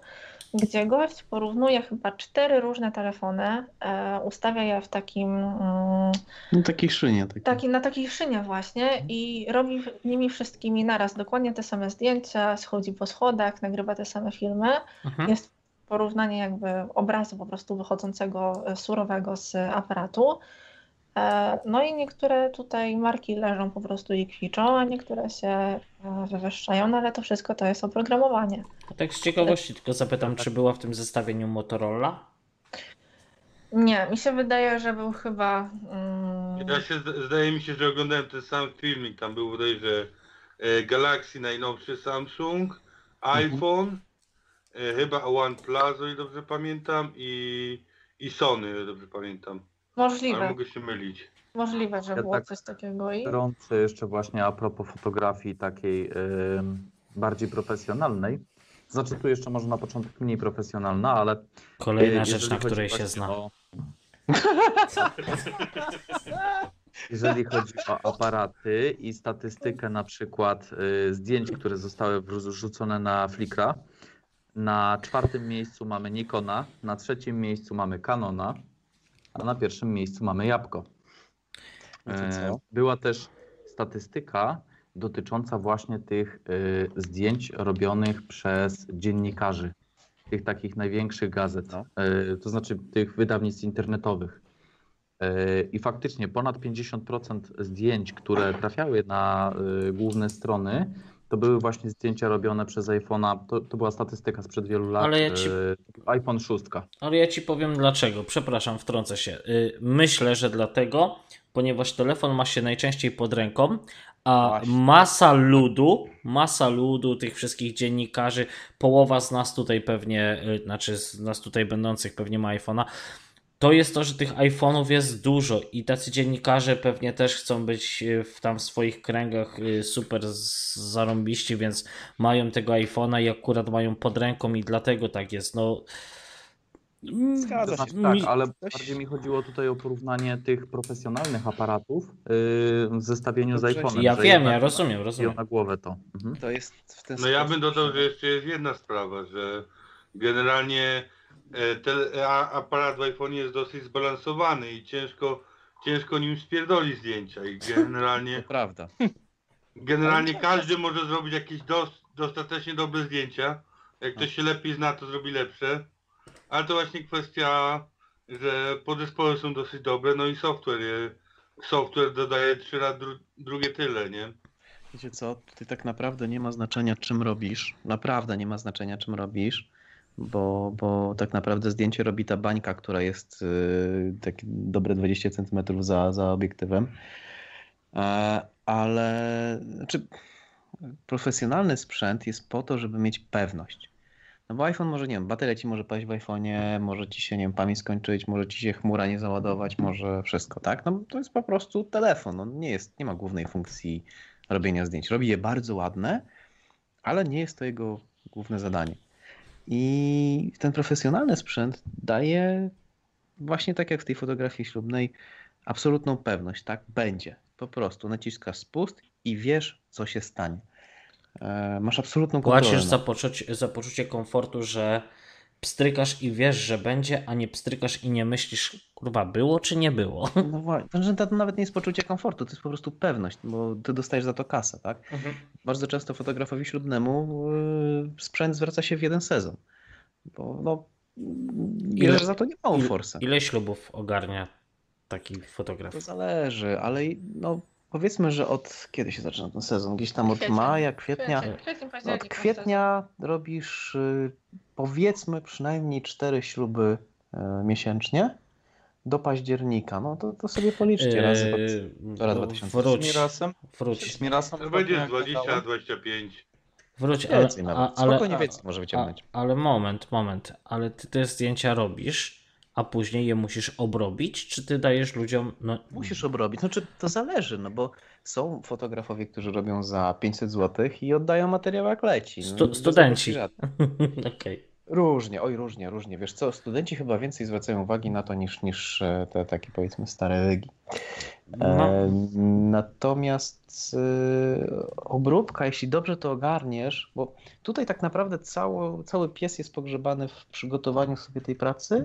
gdzie gość porównuje chyba cztery różne telefony, e, ustawia je w takim, mm, No takiej szynie. Takiej. taki, na takiej szynie właśnie i robi nimi wszystkimi naraz dokładnie te same zdjęcia, schodzi po schodach, nagrywa te same filmy. Mhm. Jest porównanie jakby obrazu po prostu wychodzącego e, surowego z aparatu. E, No i niektóre tutaj marki leżą po prostu i kwiczą, a niektóre się e, wywyższają, no ale to wszystko to jest oprogramowanie. tak z ciekawości tylko zapytam, czy była w tym zestawieniu Motorola? Nie, mi się wydaje, że był chyba. Mm, Ja się, zda- zdaje mi się, że oglądałem ten sam filmik, tam był bodajże e, Galaxy najnowszy Samsung, iPhone, e, chyba OnePlus, o ile dobrze pamiętam i, i Sony, o ile dobrze pamiętam. Ale możliwe, mogę się mylić. możliwe, że Ja było tak coś takiego i. Trącę jeszcze właśnie a propos fotografii takiej bardziej profesjonalnej. Znaczy tu jeszcze może na początek mniej profesjonalna, ale Kolejna e, rzecz, na chodzi której się właśnie zna. o- Jeżeli chodzi o aparaty i statystykę na przykład y, zdjęć, które zostały wrzucone na Flickra, na czwartym miejscu mamy Nikona, na trzecim miejscu mamy Canona, a na pierwszym miejscu mamy Jabłko. E, Była też statystyka dotycząca właśnie tych y, zdjęć robionych przez dziennikarzy, tych takich największych gazet, No. y, to znaczy tych wydawnictw internetowych. I faktycznie ponad 50% zdjęć, które trafiały na główne strony, to były właśnie zdjęcia robione przez iPhone'a. To, to była statystyka sprzed wielu lat. Ale ja ci- y, iPhone 6. Ale ja ci powiem dlaczego. Przepraszam, wtrącę się. Y, Myślę, że dlatego, ponieważ telefon ma się najczęściej pod ręką, a Właśnie. masa ludu, masa ludu, tych wszystkich dziennikarzy, połowa z nas tutaj pewnie, y, znaczy z nas tutaj będących pewnie ma iPhone'a, to jest to, że tych iPhone'ów jest dużo i tacy dziennikarze pewnie też chcą być y, w tam w swoich kręgach y, super zarąbiści, więc mają tego iPhone'a i akurat mają pod ręką i dlatego tak jest. No, To znaczy, tak, ale bardziej mi chodziło tutaj o porównanie tych profesjonalnych aparatów yy, w zestawieniu z iPhone'em. Ja wiem, ja rozumiem, rozumiem. na głowę to. Mhm. To jest w ten No ja sposób, bym dodał, że jeszcze jest jedna sprawa, że generalnie e, ten a- aparat w iPhone jest dosyć zbalansowany i ciężko, ciężko nim spierdoli zdjęcia i generalnie, To prawda. generalnie każdy może zrobić jakieś dos, dostatecznie dobre zdjęcia. Jak ktoś się lepiej zna, to zrobi lepsze. Ale to właśnie kwestia, że podzespoły są dosyć dobre, no i software, je, software dodaje trzy razy dru, drugie tyle, nie? Wiecie co, tutaj tak naprawdę nie ma znaczenia czym robisz. Naprawdę nie ma znaczenia czym robisz, bo, bo tak naprawdę zdjęcie robi ta bańka, która jest yy, takie dobre 20 cm za, za obiektywem. E, ale znaczy, profesjonalny sprzęt jest po to, żeby mieć pewność. No bo iPhone może, nie wiem, bateria ci może paść w iPhone'ie, może ci się, nie wiem, pamięć skończyć, może ci się chmura nie załadować, może wszystko, tak? No to jest po prostu telefon, on nie jest, nie ma głównej funkcji robienia zdjęć. Robi je bardzo ładne, ale nie jest to jego główne zadanie. I ten profesjonalny sprzęt daje właśnie tak jak w tej fotografii ślubnej absolutną pewność, tak? Będzie. Po prostu naciskasz spust i wiesz, co się stanie. E, Masz absolutną kontrolę. Płacisz za, poczucie, za poczucie komfortu, że pstrykasz i wiesz, że będzie, a nie pstrykasz i nie myślisz, kurwa, było czy nie było. No właśnie, to, że to nawet nie jest poczucie komfortu, to jest po prostu pewność, bo ty dostajesz za to kasę, tak? Mhm. Bardzo często fotografowi ślubnemu yy, sprzęt zwraca się w jeden sezon, bo no, bierzesz za to niemałą ile, forsę. ile ślubów ogarnia taki fotograf? To zależy, ale no powiedzmy, że od kiedy się zaczyna ten sezon? Gdzieś tam od Kwiecień. maja, kwietnia. No, od kwietnia robisz y, powiedzmy przynajmniej cztery śluby y, miesięcznie do października. No to, to sobie policzcie razy to dwa tysiące. wróć. Z Mirasem? Wróć. Z Mirasem To będzie jak 20, gadałem, 25. Wróć, ale, Więcej nawet. a, ale, Spokojnie więcej może wyciągnąć. A, ale moment, moment. Ale ty te zdjęcia robisz, a później je musisz obrobić, czy ty dajesz ludziom. No, Musisz obrobić. Znaczy, to zależy, no bo są fotografowie, którzy robią za 500 zł i oddają materiał jak leci. No, Stu- bez studenci. Okej. Różnie, oj różnie, różnie. Wiesz co, studenci chyba więcej zwracają uwagi na to niż, niż e, te takie powiedzmy stare rygi. No. E, natomiast e, obróbka, jeśli dobrze to ogarniesz, bo tutaj tak naprawdę cało, cały pies jest pogrzebany w przygotowaniu sobie tej pracy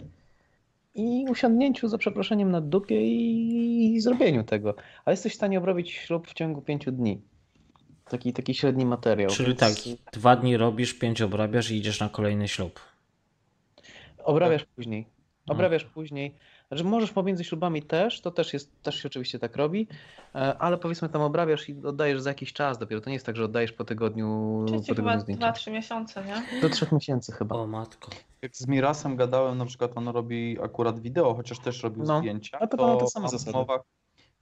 i usiądnięciu za przeproszeniem na dupie i, i zrobieniu tego. A jesteś w stanie obrobić ślub w ciągu pięciu dni. Taki, taki średni materiał. Czyli więc tak, dwa dni robisz, pięć obrabiasz i idziesz na kolejny ślub. Obrabiasz później. Obrabiasz później. Znaczy możesz pomiędzy ślubami też, to też jest, też się oczywiście tak robi, e, ale powiedzmy tam obrabiasz i oddajesz za jakiś czas dopiero. To nie jest tak, że oddajesz po tygodniu, Czyli po chyba tygodniu zdjęcia. 2-3 miesiące, nie? Do trzech miesięcy chyba. O matko. Jak z Mirasem gadałem, na przykład on robi akurat wideo, chociaż też robił No, zdjęcia, a to to, zasady. umowach,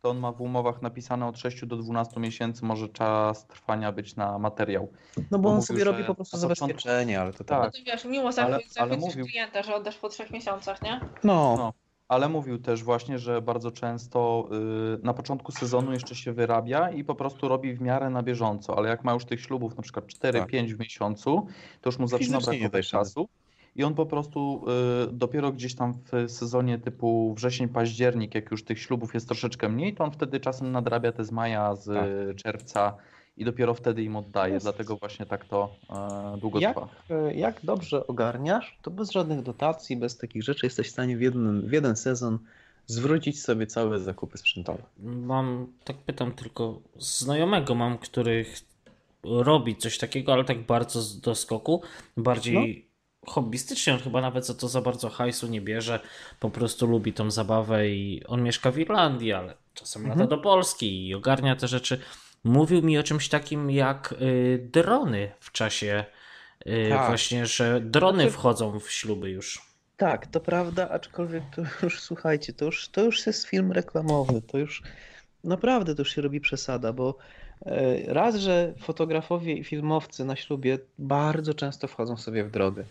to on ma w umowach napisane od 6 do 12 miesięcy może czas trwania być na materiał. No bo on mówił, sobie robi po prostu zabezpieczenie, ale to Tak. tak. No to wiesz, miło zachwycić ale zachwycić mówił- klienta, że oddasz po trzech miesiącach, nie? No, No, ale mówił też właśnie, że bardzo często y, na początku sezonu jeszcze się wyrabia i po prostu robi w miarę na bieżąco, ale jak ma już tych ślubów na przykład 4-5 w miesiącu, to już mu zaczyna brakować czasu i on po prostu y, dopiero gdzieś tam w sezonie typu wrzesień, październik, jak już tych ślubów jest troszeczkę mniej, to on wtedy czasem nadrabia te z maja, z y, czerwca i dopiero wtedy im oddaje, Jest. dlatego właśnie tak to e, długo jak, trwa. e, jak dobrze ogarniasz, to bez żadnych dotacji, bez takich rzeczy jesteś w stanie w jeden, w jeden sezon zwrócić sobie całe zakupy sprzętowe. Mam, tak pytam tylko, znajomego mam, który ch- robi coś takiego, ale tak bardzo z doskoku, bardziej hobbystycznie, on chyba nawet za to za bardzo hajsu nie bierze, po prostu lubi tą zabawę i on mieszka w Irlandii, ale czasem Mhm. lata do Polski i ogarnia te rzeczy. Mówił mi o czymś takim jak y, drony w czasie y, Tak. właśnie, że drony Znaczy- wchodzą w śluby już. Tak, to prawda, aczkolwiek to już, słuchajcie, to już, to już jest film reklamowy, to już naprawdę to już się robi przesada, bo Raz, że fotografowie i filmowcy na ślubie bardzo często wchodzą sobie w drogę.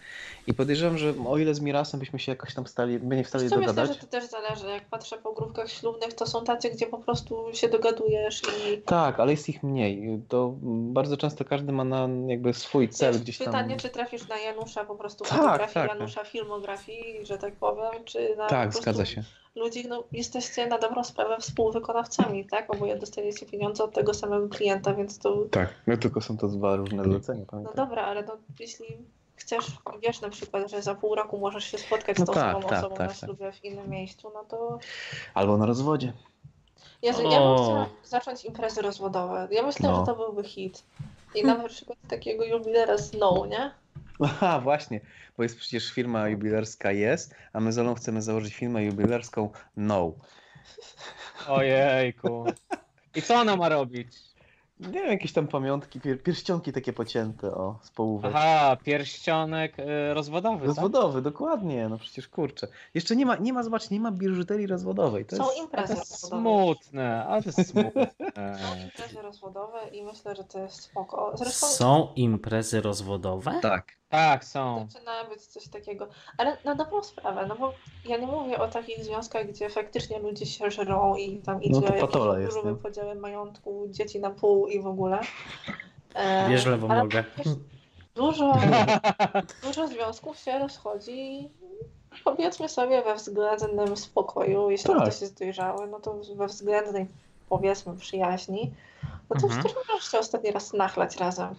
I podejrzewam, że o ile z Mirasem byśmy się jakoś tam stali, by nie wstali Wiesz co, myślę, dogadać. że to też zależy. Jak patrzę po grupkach ślubnych, to są tacy, gdzie po prostu się dogadujesz i Tak, ale jest ich mniej. To bardzo często każdy ma na jakby swój cel Wiesz, gdzieś tam. pytanie, czy trafisz na Janusza po prostu Tak, fotografii, tak, Janusza filmografii, że tak powiem, czy na Tak, po prostu zgadza się. Ludzi, no jesteście na dobrą sprawę współwykonawcami, tak? Oboje dostajecie pieniądze od tego samego klienta, więc to Tak, no tylko są to dwa różne zlecenia, no dobra, ale no jeśli chcesz, wiesz na przykład, że za pół roku możesz się spotkać No z tą tak, samą tak, osobą tak, na tak. ślubie w innym miejscu, no to Albo na rozwodzie. Jezu, ja bym chciała zacząć imprezy rozwodowe. Ja myślę, No. że to byłby hit. I na przykład takiego jubilera Snow, nie? Aha, właśnie, bo jest przecież firma jubilerska Yes, a my z Olą chcemy założyć firmę jubilerską No. Ojejku. I co ona ma robić? Nie wiem, jakieś tam pamiątki, pier pierścionki takie pocięte, o, z połówek. Aha, pierścionek y, rozwodowy, tak? Rozwodowy, dokładnie, no przecież kurczę. Jeszcze nie ma, nie ma, zobacz, nie ma biżuterii rozwodowej. To Są jest... imprezy To jest smutne, ale to jest smutne. Są imprezy rozwodowe i myślę, że to jest spoko. Zresztą Są imprezy rozwodowe? Tak. Tak, są. zaczyna być coś takiego. Ale na dobrą sprawę, no bo ja nie mówię o takich związkach, gdzie faktycznie ludzie się żrą i tam idzie No to jakieś patola jest, gruby nie? podziały majątku, dzieci na pół i w ogóle. E, Bierz lewą ale nogę. Dużo, dużo związków się rozchodzi, powiedzmy sobie, we względnym spokoju. Jeśli Tak. ktoś jest dojrzały, no to we względnej, powiedzmy, przyjaźni. No to Mhm. przecież możesz się ostatni raz nachlać razem.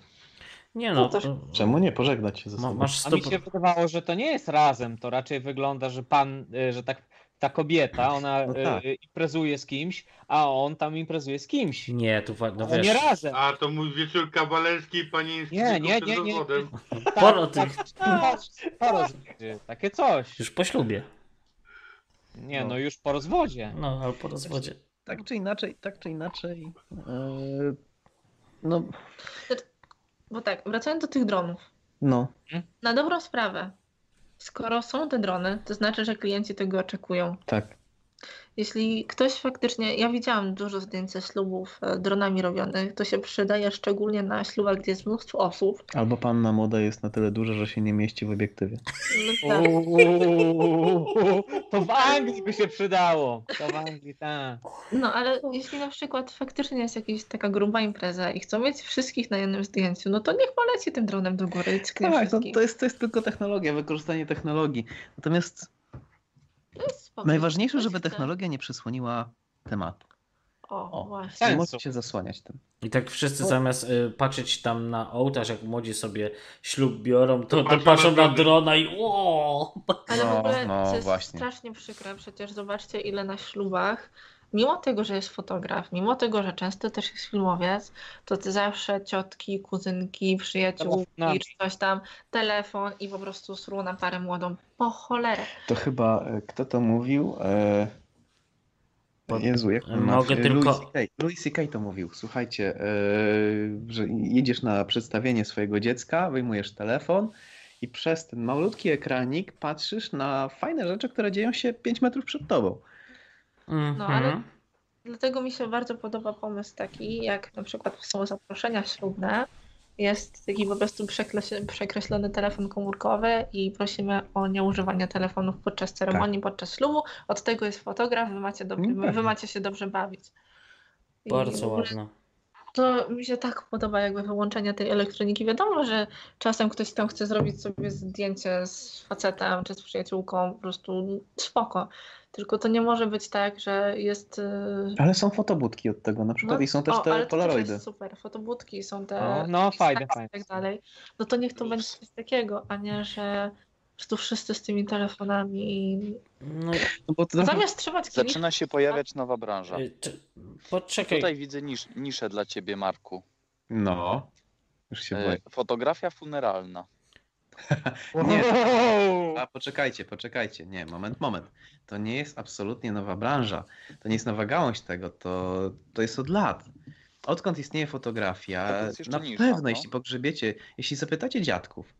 Nie No no, to- to, Czemu nie pożegnać się ze sobą? masz A mi się wydawało, że to nie jest razem, to raczej wygląda, że pan, y, że tak ta kobieta, ona No tak. y, imprezuje z kimś, a on tam imprezuje z kimś. Nie, tu no Ale nie wiesz, razem. A to mój wieczór kawalerski i panieński Nie, nie, nie, nie. poro tych, Po rozwodzie, takie coś. już po ślubie. Nie, no już po rozwodzie. No, albo po rozwodzie. Tak czy inaczej, tak czy inaczej. Yy, no, Bo tak, wracając do tych dronów. no. Na dobrą sprawę, skoro są te drony, to znaczy, że klienci tego oczekują. Tak. Jeśli ktoś faktycznie, ja widziałam dużo zdjęć ze ślubów e, dronami robionych, to się przydaje szczególnie na ślubach, gdzie jest mnóstwo osób. Albo panna młoda jest na tyle duża, że się nie mieści w obiektywie. No tak. Uuu, to w Anglii by się przydało. To w Anglii, tak. No ale jeśli na przykład faktycznie jest jakaś taka gruba impreza i chcą mieć wszystkich na jednym zdjęciu, no to niech poleci tym dronem do góry i Tak, to, wszystkich. to, jest, to jest tylko technologia, wykorzystanie technologii. Natomiast. Najważniejsze, żeby technologia nie przysłoniła tematu. O, właśnie. Nie się zasłaniać tym. I tak wszyscy zamiast y, patrzeć tam na ołtarz, jak młodzi sobie ślub biorą, to, to patrzą na drona i o! Ale w No, ogóle no, to jest właśnie. strasznie przykre. Przecież zobaczcie, ile na ślubach, mimo tego, że jest fotograf, mimo tego, że często też jest filmowiec, to ty zawsze ciotki, kuzynki, przyjaciółki, Telefonami. czy coś tam, telefon i po prostu sru na parę młodą. Po cholerę. To chyba, e, kto to mówił? E... Jezu, jak on ma? Mogę E, tylko- Louis C.K. Louis C.K. to mówił. Słuchajcie, e... że jedziesz na przedstawienie swojego dziecka, wyjmujesz telefon i przez ten malutki ekranik patrzysz na fajne rzeczy, które dzieją się 5 metrów przed tobą. No, ale Mhm. Dlatego mi się bardzo podoba pomysł taki, jak na przykład są zaproszenia ślubne, jest taki po prostu przekreś- przekreślony telefon komórkowy i prosimy o nieużywanie telefonów podczas ceremonii, podczas ślubu. Od tego jest fotograf, wy macie, tak. wy macie się dobrze bawić. I Bardzo ładno. To mi się tak podoba jakby wyłączenie tej elektroniki. Wiadomo, że czasem ktoś tam chce zrobić sobie zdjęcie z facetem czy z przyjaciółką, po prostu spoko. Tylko to nie może być tak, że jest... yy, Ale są fotobudki od tego na przykład i są też o, te ale to polaroidy. jest super. Fotobudki są te. No, no, fajne, i fajne. tak dalej. No to niech to będzie coś takiego, a nie, że że tu wszyscy z tymi telefonami. i- No, No bo to. Zamiast trzymać kieliszki, Zaczyna się pojawiać nowa branża. y, poczekaj. Tutaj widzę nisz, niszę dla ciebie, Marku. No. Już się E, boję. Fotografia funeralna. Nie. A poczekajcie, poczekajcie. Nie, moment, moment. To nie jest absolutnie nowa branża. To nie jest nowa gałąź tego. To, to jest od lat. Odkąd istnieje fotografia, na nisza, pewno, no. jeśli pogrzebiecie, jeśli zapytacie dziadków,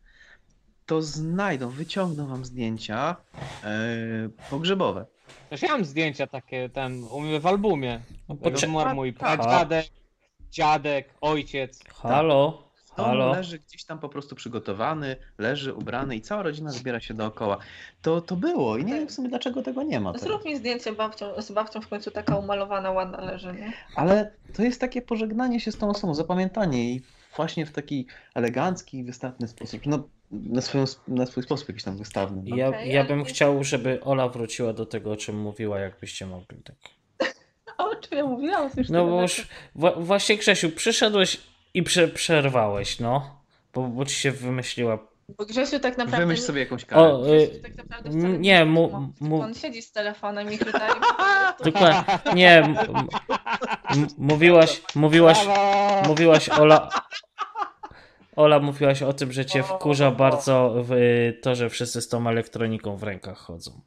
to znajdą, wyciągną wam zdjęcia e, pogrzebowe. Też ja mam zdjęcia takie tam u mnie w albumie. No, Jak poczek- zmarł mój pradziadek, dziadek, ojciec. Halo? On Halo? leży gdzieś tam po prostu przygotowany, leży ubrany i cała rodzina zbiera się dookoła. To, to było i nie wiem w sumie dlaczego tego nie ma teraz. Zrób mi zdjęcie babcią, z babcią w końcu taka umalowana, ładna leży, nie? Ale to jest takie pożegnanie się z tą osobą, zapamiętanie jej właśnie w taki elegancki, wystawny sposób. No, na, swoją, na swój sposób jakiś tam wystawny. Ja, ja bym nie- chciał, żeby Ola wróciła do tego, o czym mówiła, jakbyście mogli tak. O czym ja mówiłam? No bo już wa- właśnie Grzesiu, przyszedłeś i prze przerwałeś, no. Bo, bo ci się wymyśliła. Bo Grzesiu tak naprawdę... Wymyśl sobie jakąś karę. O, y, Grzesiu tak naprawdę wcale nie, mu, mu, On siedzi z telefonem i i... dokładnie, nie, m- m- mówiłaś, mówiłaś, mówiłaś Ola, Ola mówiłaś o tym, że cię wkurza bardzo w, to, że wszyscy z tą elektroniką w rękach chodzą.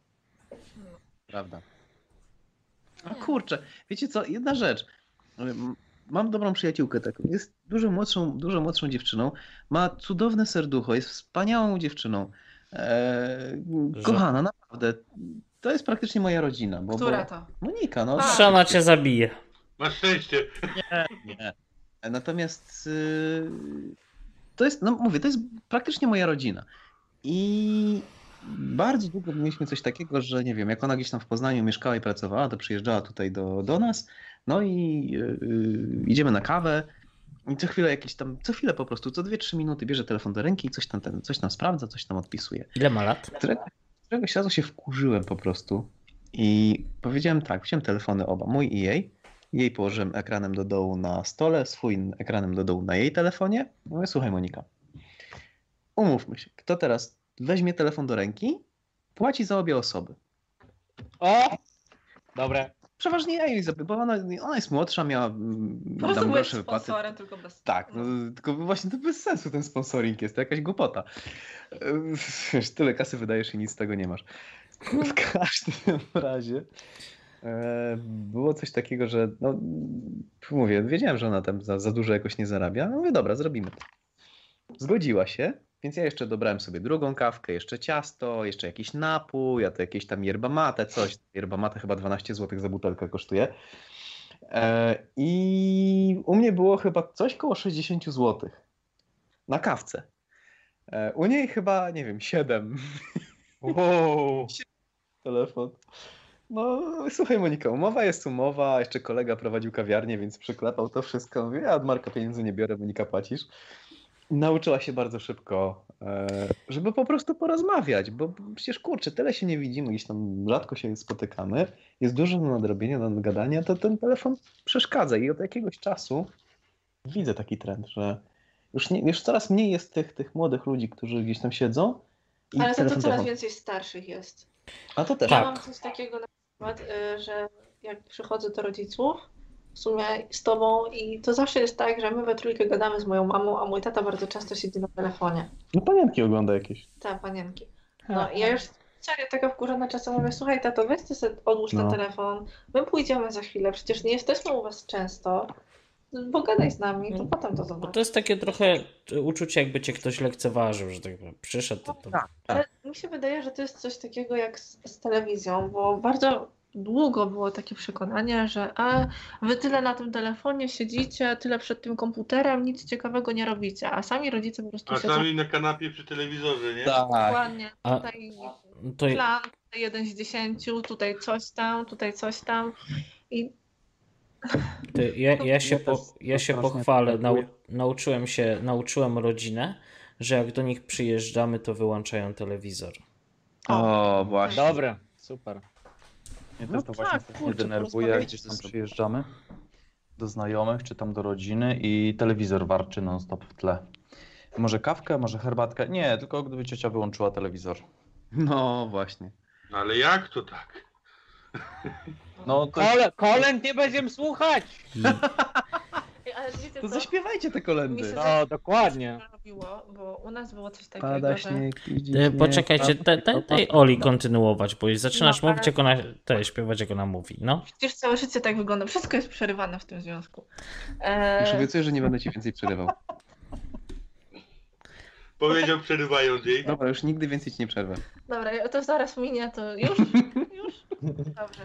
Prawda. A kurczę, wiecie co, jedna rzecz. Mam dobrą przyjaciółkę taką. Jest dużo młodszą, dużo młodszą dziewczyną. Ma cudowne serducho, jest wspaniałą dziewczyną. Eee, kochana, naprawdę. To jest praktycznie moja rodzina. Bo, Która bo... to? Monika, no. A. Żona cię zabije. Masz szczęście. Nie. Natomiast y, to jest, no mówię, to jest praktycznie moja rodzina. I bardzo długo mieliśmy coś takiego, że nie wiem, jak ona gdzieś tam w Poznaniu mieszkała i pracowała, to przyjeżdżała tutaj do, do nas, no i y, y, idziemy na kawę i co chwilę jakieś tam, co chwilę po prostu, co 2-3 minuty bierze telefon do ręki i coś tam, ten, coś tam sprawdza, coś tam odpisuje. Ile ma lat? Którego, któregoś razu się wkurzyłem po prostu i powiedziałem tak, wziąłem telefony oba, mój i jej. Jej położyłem ekranem do dołu na stole, swój ekranem do dołu na jej telefonie. Mówię, słuchaj Monika, umówmy się, kto teraz weźmie telefon do ręki, płaci za obie osoby. O! Dobre. Przeważnie zapytam, bo ona, ona jest młodsza, miała prostu tam byłeś gorsze wypłaty. sponsorem, tylko bez... Tak, no, tylko właśnie to bez sensu ten sponsoring jest, to jakaś głupota. Yy, Wiesz, tyle kasy wydajesz i nic z tego nie masz. W każdym razie e, było coś takiego, że no, mówię, wiedziałem, że ona tam za, za dużo jakoś nie zarabia. No mówię, dobra, zrobimy to. Zgodziła się, więc ja jeszcze dobrałem sobie drugą kawkę, jeszcze ciasto, jeszcze jakiś napój, a to jakieś tam yerba mate, coś. Yerba mate chyba 12 zł za butelkę kosztuje. E, I u mnie było chyba coś koło 60 zł na kawce. E, U niej chyba, nie wiem, 7 Wow. telefon. No, słuchaj Monika, umowa jest umowa, jeszcze kolega prowadził kawiarnię, więc przyklepał to wszystko. Mówię, ja od Marka pieniędzy nie biorę, Monika płacisz. Nauczyła się bardzo szybko, e, żeby po prostu porozmawiać, bo przecież kurczę, tyle się nie widzimy, gdzieś tam rzadko się spotykamy, jest dużo do nadrobienia, do nadgadania, to ten telefon przeszkadza i od jakiegoś czasu widzę taki trend, że już, nie, już coraz mniej jest tych, tych młodych ludzi, którzy gdzieś tam siedzą i Ale za to telefon, coraz telefon. więcej starszych jest. A to też. Ja Tak. mam coś takiego na przykład, y, że jak przychodzę do rodziców, w sumie z tobą i to zawsze jest tak, że my we trójkę gadamy z moją mamą, a mój tata bardzo często siedzi na telefonie. No panienki ogląda jakieś. Te panienki. No i ja już serio taka wkurzona czasem mówię, słuchaj tato, weź ty sobie odłóż No. ten telefon, my pójdziemy za chwilę, przecież nie jesteśmy u was często, pogadaj z nami, to potem to Bo zobacz. to jest takie trochę uczucie, jakby cię ktoś lekceważył, że tak powiem. Przyszedł. To, to... Ale mi się wydaje, że to jest coś takiego jak z, z telewizją, bo bardzo długo było takie przekonanie, że a wy tyle na tym telefonie siedzicie, tyle przed tym komputerem, nic ciekawego nie robicie, a sami rodzice po prostu A siedzą sami na kanapie przy telewizorze, nie? Tak. dokładnie, A- tutaj To, plan, tutaj jeden z dziesięciu, tutaj coś tam, tutaj coś tam i to ja, ja się, Ja po, ja się pochwalę. Nau, nauczyłem się, nauczyłem rodzinę, że jak do nich przyjeżdżamy, to wyłączają telewizor. O, właśnie. Dobre. Super. Mnie No też to właśnie tak, strasznie kurczę, denerwuje, jak porozmawiajcie gdzieś ze tam sobą. przyjeżdżamy do znajomych, czy tam do rodziny i telewizor warczy non stop w tle. Może kawkę, może herbatkę? Nie, tylko gdyby ciocia wyłączyła telewizor. No właśnie. Ale jak to tak? No to Kole, kolęd nie będziemy słuchać! Ale wiecie To co? zaśpiewajcie te Mi kolendy. się No, dokładnie. robiło, bo u nas było coś takiego, Pada że śnieg, idzie E, śnieg, Poczekajcie, pada- te, te, tej Oli kontynuować, bo zaczynasz No, ale- mówić, jak ona, te, śpiewać, jak ona mówi, no. przecież całe życie tak wygląda, wszystko jest przerywane w tym związku. E, Już obiecuję, że nie będę ci więcej przerywał. Powiedział przerywając jej. Dobra, już nigdy więcej ci nie przerwę. Dobra, to zaraz minie, to już? Już? Dobrze.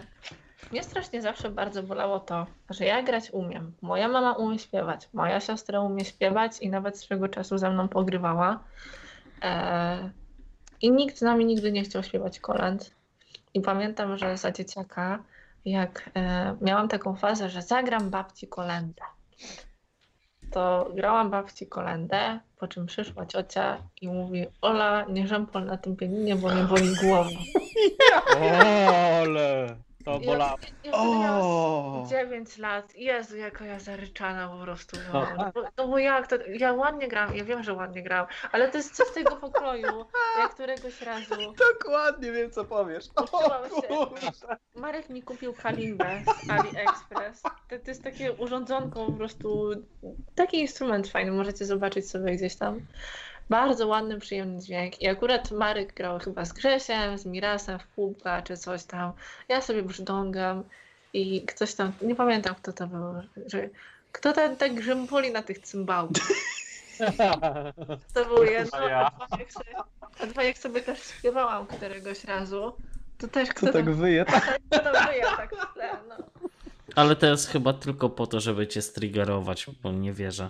Mnie strasznie zawsze bardzo bolało to, że ja grać umiem. Moja mama umie śpiewać, moja siostra umie śpiewać i nawet swego czasu ze mną pogrywała. E, I nikt z nami nigdy nie chciał śpiewać kolęd. I pamiętam, że za dzieciaka, jak e, miałam taką fazę, że zagram babci kolędę, to grałam babci kolędę, po czym przyszła ciocia i mówi Ola, nie żempol na tym pianinie, bo mnie boli głowa. Ole, to Ja- bolało. Ja miałam 9 lat. Jezu, jaka ja zaryczana po prostu No. No, tak. bo, no bo jak to, ja ładnie gram, ja wiem, że ładnie gram, ale to jest coś tego pokroju, jak któregoś razu Dokładnie wiem, co powiesz. się, Marek mi kupił kalimbę z AliExpress. To, to jest takie urządzonko po prostu, taki instrument fajny, możecie zobaczyć sobie gdzieś tam. Bardzo ładny, przyjemny dźwięk. I akurat Marek grał chyba z Grzesiem, z Mirasem w pupka czy coś tam. Ja sobie brzdągam i ktoś tam, nie pamiętam kto to był, że kto tam tak grzępoli na tych cymbałkach. To było jedno, a dwa, jak sobie, a dwa jak sobie też śpiewałam któregoś razu, to też kto To tak tam, wyje. kto tam wyje tak no. Ale to jest chyba tylko po to, żeby cię striggerować, bo nie wierzę.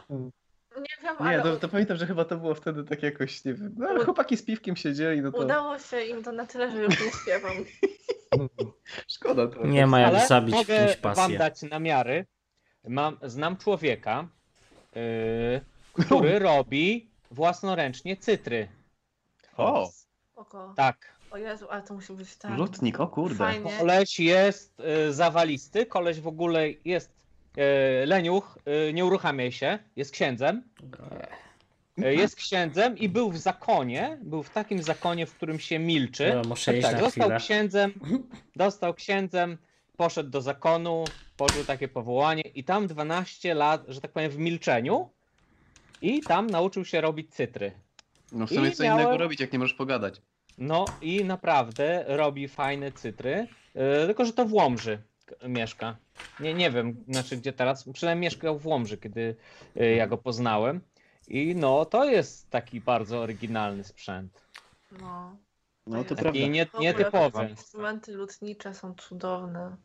Nie wiem, Nie, ale to, to pamiętam, że chyba to było wtedy tak jakoś, nie wiem, no ale chłopaki z piwkiem siedzieli, no to udało się im to na tyle, że już nie śpiewam. szkoda trochę. Nie ma jak Ale zabić w mogę kimś wam pasję. dać namiary. Mam, znam człowieka, yy, który robi własnoręcznie cytry. O, Oko. Tak. O Jezu, ale to musi być tak. lutnik, o kurde. Fajnie. Koleś jest y, zawalisty, koleś w ogóle jest leniuch, y, nie uruchamiaj się, jest księdzem. Y, jest księdzem i był w zakonie, był w takim zakonie, w którym się milczy. Ja muszę iść tak, na został chwilę. księdzem, dostał księdzem, poszedł do zakonu, poczuł takie powołanie i tam 12 lat, że tak powiem, w milczeniu i tam nauczył się robić cytry. No w sumie I co miałem- innego robić, jak nie możesz pogadać. No i naprawdę robi fajne cytry, tylko że to w Łomży mieszka. Nie, nie wiem, znaczy gdzie teraz, przynajmniej mieszkał w Łomży, kiedy yy, ja go poznałem. I no, to jest taki bardzo oryginalny sprzęt. No. No to jest- prawda. I nie, nietypowy. Instrumenty lutnicze są cudowne.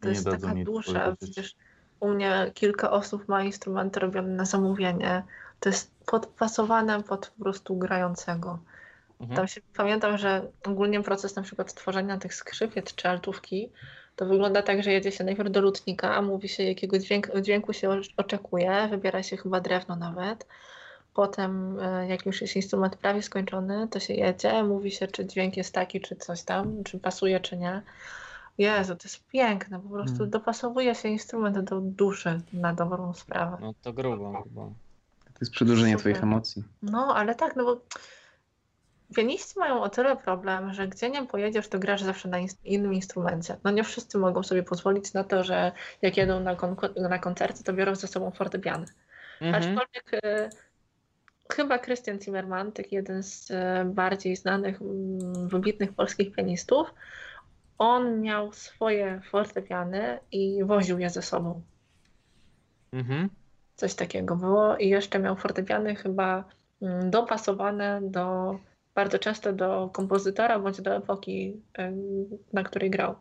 To Nie jest taka dusza. Przecież u mnie kilka osób ma instrumenty robione na zamówienie. To jest podpasowane pod po prostu grającego. Mhm. Tam się, pamiętam, że ogólnie proces na przykład tworzenia tych skrzypiec czy altówki to wygląda tak, że jedzie się najpierw do lutnika, mówi się jakiego dźwięk, dźwięku się oczekuje, wybiera się chyba drewno nawet. Potem e, jak już jest instrument prawie skończony, to się jedzie, mówi się czy dźwięk jest taki, czy coś tam, czy pasuje, czy nie. Jezu, to jest piękne, po prostu Hmm. dopasowuje się instrument do duszy na dobrą sprawę. No to grubo. grubo. To jest przedłużenie Super. twoich emocji. No, ale tak, no bo pianiści mają o tyle problem, że gdzie nie pojedziesz, to grasz zawsze na innym instrumencie. No nie wszyscy mogą sobie pozwolić na to, że jak jedą na, kon- na koncerty, to biorą ze sobą fortepiany. Mhm. Aczkolwiek e, chyba Christian Zimmerman, taki jeden z e, bardziej znanych, mm, wybitnych polskich pianistów, on miał swoje fortepiany i woził je ze sobą. Mhm. Coś takiego było i jeszcze miał fortepiany chyba mm, dopasowane do bardzo często do kompozytora bądź do epoki, na której grał.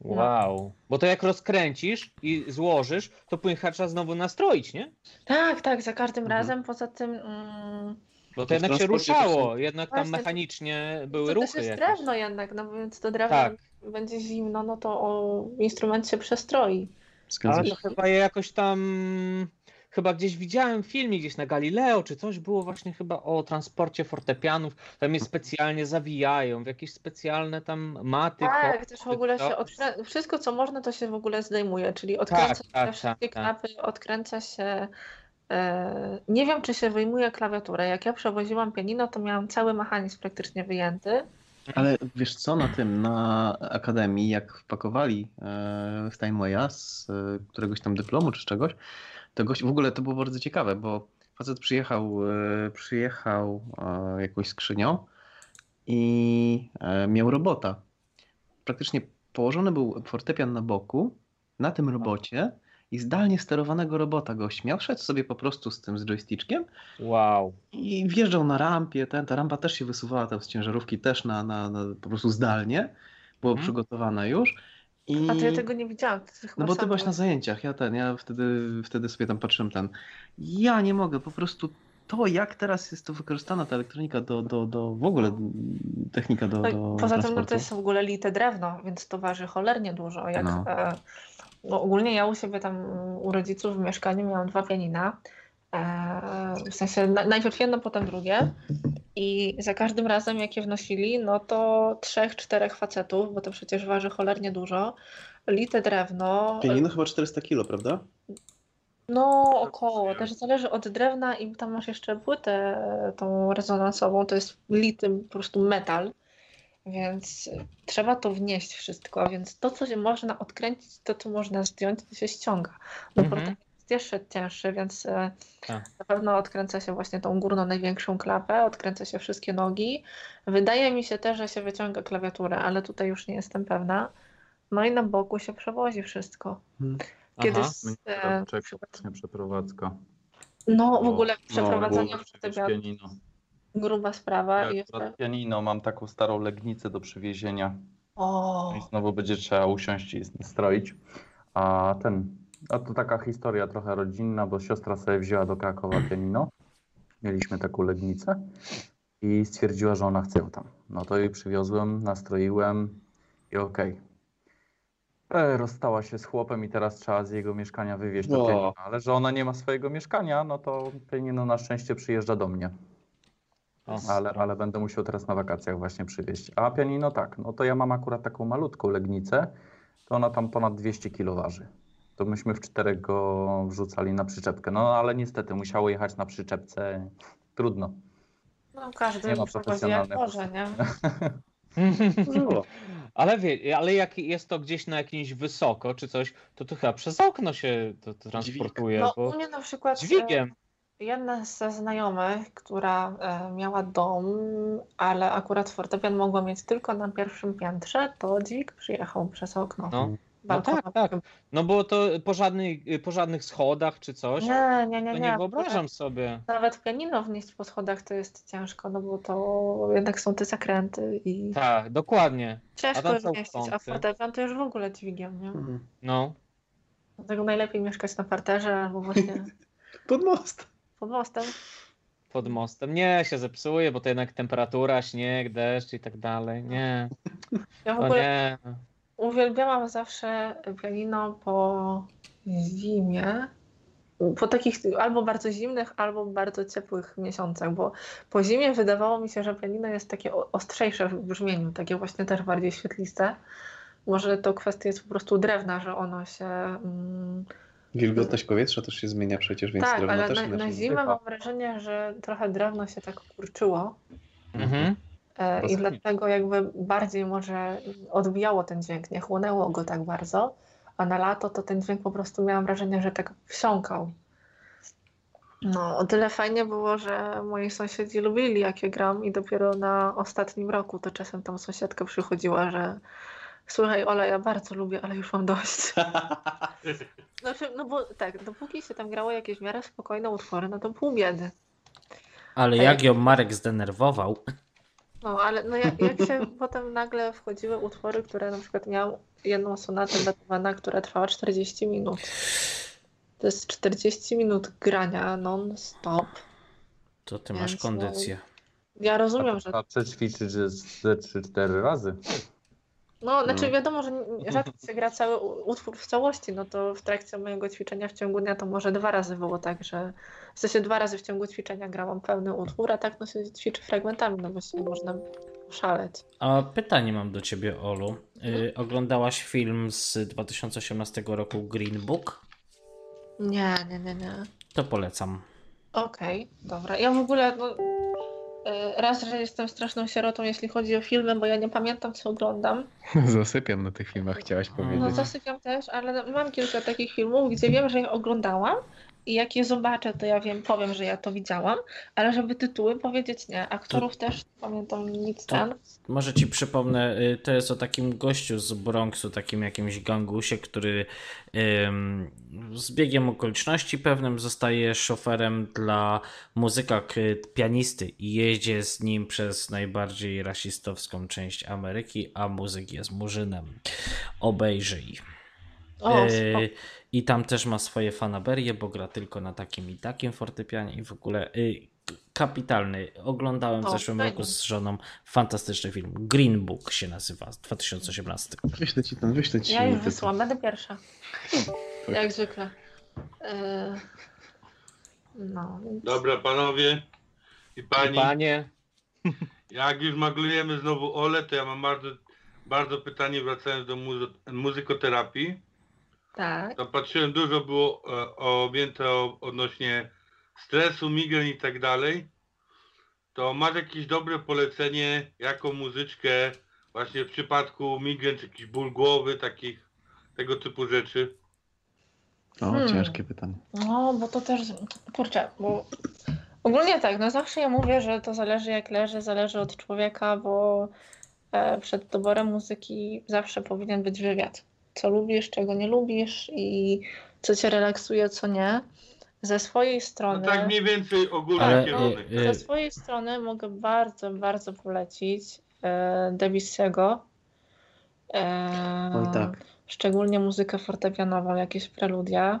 Wow. Bo to jak rozkręcisz i złożysz, to później trzeba znowu nastroić, nie? Tak, tak, za każdym Mhm. razem. Poza tym mm, Bo To to jednak się ruszało, są- jednak tam Właśnie, to- mechanicznie były to ruchy też jest jakieś. drewno jednak, no więc to drewno Tak. jak będzie zimno, no to o, instrument się przestroi. Zgadza się. to chyba je jakoś tam. Chyba gdzieś widziałem filmik gdzieś na Galileo, czy coś było właśnie chyba o transporcie fortepianów. Tam je specjalnie zawijają w jakieś specjalne tam maty. Tak, koty, też w ogóle się odkrę... wszystko co można to się w ogóle zdejmuje, czyli odkręca Tak, się tak, wszystkie tak, tak. klapy, odkręca się e, nie wiem czy się wyjmuje klawiaturę. Jak ja przewoziłam pianino, to miałam cały mechanizm praktycznie wyjęty. Ale wiesz co, na tym, na Akademii, jak wpakowali e, Steinwaya z e, któregoś tam dyplomu czy z czegoś, to gość, w ogóle to było bardzo ciekawe, bo facet przyjechał, e, przyjechał e, jakąś skrzynią i e, miał robota. Praktycznie położony był fortepian na boku, na tym robocie i zdalnie sterowanego robota gość miał. Szedł sobie po prostu z tym, z joysticzkiem Wow. i wjeżdżał na rampie, ten, ta rampa też się wysuwała tam z ciężarówki też na, na, na po prostu zdalnie, była Mhm. przygotowana już I... A to ja tego nie widziałam. No bo ty sam byłaś na zajęciach, ja ten, ja wtedy, wtedy sobie tam patrzyłem ten. Ja nie mogę, po prostu to jak teraz jest to wykorzystana ta elektronika do, do, do w ogóle technika do, No do Poza tym no, to jest w ogóle lite drewno, więc to waży cholernie dużo. Jak, No. e, no ogólnie ja u siebie tam u rodziców w mieszkaniu miałam dwa pianina. E, w sensie na, najpierw jedno, potem drugie. I za każdym razem, jak je wnosili, no to trzech, czterech facetów, bo to przecież waży cholernie dużo. Lite drewno. Pianino chyba 400 kilo, prawda? No, około. Też zależy od drewna i tam masz jeszcze płytę e, tą rezonansową, to jest lity po prostu metal, więc trzeba to wnieść wszystko, więc to, co się można odkręcić, to, co można zdjąć, to się ściąga. No Mhm. portfel jest jeszcze cięższy, więc e, Tak. na pewno odkręca się właśnie tą górną największą klapę, odkręca się wszystkie nogi. Wydaje mi się też, że się wyciąga klawiaturę, ale tutaj już nie jestem pewna. No i na boku się przewozi wszystko. Hmm. Kiedyś Aha, e, czek, właśnie przeprowadzka. No w No, ogóle no, przeprowadzanie było fortepianu pianino. gruba sprawa Ja akurat pianino, mam taką starą legnicę do przywiezienia. O, I znowu będzie trzeba usiąść i stroić. A ten, a to taka historia trochę rodzinna, bo siostra sobie wzięła do Krakowa pianino. Mieliśmy taką legnicę i stwierdziła, że ona chce tam. No to jej przywiozłem, nastroiłem i okej. E, Rozstała się z chłopem i teraz trzeba z jego mieszkania wywieźć to O. pianino. Ale że ona nie ma swojego mieszkania, no to pianino na szczęście przyjeżdża do mnie. Ale, ale będę musiał teraz na wakacjach właśnie przywieźć. A pianino tak, no to ja mam akurat taką malutką legnicę, to ona tam ponad 200 kg waży. To myśmy w czterech go wrzucali na przyczepkę. No ale niestety musiało jechać na przyczepce. Trudno. no każdy Nie ma profesjonalnego może, nie? Ale wie, ale jak jest to gdzieś na jakimś wysoko czy coś, to to chyba przez okno się to, to transportuje, No bo u mnie na przykład e, dźwigiem. jedna ze znajomych, która e, miała dom, ale akurat fortepian mogła mieć tylko na pierwszym piętrze, to dźwig przyjechał przez okno. No, no tak, tak. No bo to po żadnych, po żadnych schodach czy coś, Nie, nie, nie, to nie. nie wyobrażam sobie. Nawet pianino wnieść po schodach to jest ciężko, no bo to jednak są te zakręty i Tak, dokładnie. A ciężko są wmieścić, a fortepian to już w ogóle dźwigiem, nie? Mhm. No. Dlatego najlepiej mieszkać na parterze albo właśnie Pod most. pod mostem. Pod mostem. Nie, się zepsuje, bo to jednak temperatura, śnieg, deszcz i tak dalej. Nie, Ja w ogóle nie. Uwielbiałam zawsze pianino po zimie. Po takich albo bardzo zimnych, albo bardzo ciepłych miesiącach, bo po zimie wydawało mi się, że pianino jest takie ostrzejsze w brzmieniu, takie właśnie też bardziej świetliste. Może to kwestia jest po prostu drewna, że ono się. Mm, Wilgotność powietrza też się zmienia przecież, więc tak, drewno ale też na, na zimę mam wrażenie, że trochę drewno się tak kurczyło. Mhm. E, I dlatego jakby bardziej może odbijało ten dźwięk, nie chłonęło go tak bardzo, a na lato to ten dźwięk po prostu miałam wrażenie, że tak wsiąkał. No, o tyle fajnie było, że moi sąsiedzi lubili jak ja gram i dopiero na ostatnim roku to czasem tam sąsiadka przychodziła, że słuchaj Ola, ja bardzo lubię, ale już mam dość. Znaczy, no bo tak, dopóki się tam grało jakieś w miarę spokojne utwory, no to pół biedy. Ale jak ją Marek zdenerwował, No, ale no jak, jak się potem nagle wchodziły utwory, które na przykład miał jedną sonatę Beethovena, która trwała 40 minut. To jest 40 minut grania non-stop. to ty Więc masz no- kondycję. Ja rozumiem, że Trzeba przećwiczyć ze 3-4 razy. No, znaczy No. wiadomo, że rzadko się gra cały utwór w całości, no to w trakcie mojego ćwiczenia w ciągu dnia to może dwa razy było tak, że w sensie dwa razy w ciągu ćwiczenia grałam pełny utwór, a tak no się ćwiczy fragmentami, no bo się można szaleć. A pytanie mam do ciebie, Olu. Y, oglądałaś film z 2018 roku Green Book? Nie, nie, nie, nie. To polecam. Okej, dobra. Ja w ogóle, no, raz, że jestem straszną sierotą, jeśli chodzi o filmy, bo ja nie pamiętam, co oglądam. Zasypiam na tych filmach, chciałaś No powiedzieć. zasypiam też, ale mam kilka takich filmów, gdzie wiem, że je oglądałam, i jak je zobaczę, to ja wiem, powiem, że ja to widziałam, ale żeby tytuły powiedzieć nie. Aktorów też nie pamiętam nic To- ten. Może ci przypomnę, y, to jest o takim gościu z Bronxu, takim jakimś gangusie, który ym, z biegiem okoliczności pewnym zostaje szoferem dla muzyka pianisty i jeździ z nim przez najbardziej rasistowską część Ameryki, a muzyk jest murzynem. Obejrzyj. O, E. I tam też ma swoje fanaberie, bo gra tylko na takim i takim fortepianie i w ogóle y, kapitalny. Oglądałem w O, zeszłym fajnie. roku z żoną fantastyczny film. Green Book się nazywa z 2018. Wyślę ci ten, wyślę ci Ja już wysłałam, będę pierwsza. Jak zwykle. E, No, Dobra, panowie i pani. Panie, Jak już maglujemy znowu Ole, to ja mam bardzo, bardzo pytanie wracając do muzy muzykoterapii. Tak. Tam patrzyłem, dużo było e, objęte o, odnośnie stresu, migren i tak dalej. To masz jakieś dobre polecenie, jaką muzyczkę właśnie w przypadku migren, czy jakiś ból głowy, takich tego typu rzeczy? O, Hmm. ciężkie pytanie. No, bo to też, kurczę, bo ogólnie tak, no zawsze ja mówię, że to zależy jak leży, zależy od człowieka, bo e, przed doborem muzyki zawsze powinien być wywiad. Co lubisz, czego nie lubisz i co cię relaksuje, co nie. Ze swojej No strony, tak mniej więcej ogólny Ale, kierunek. y, y, ze swojej strony mogę bardzo, bardzo polecić e, Debussy'ego. E, Oj tak. szczególnie muzykę fortepianową, jakieś preludia.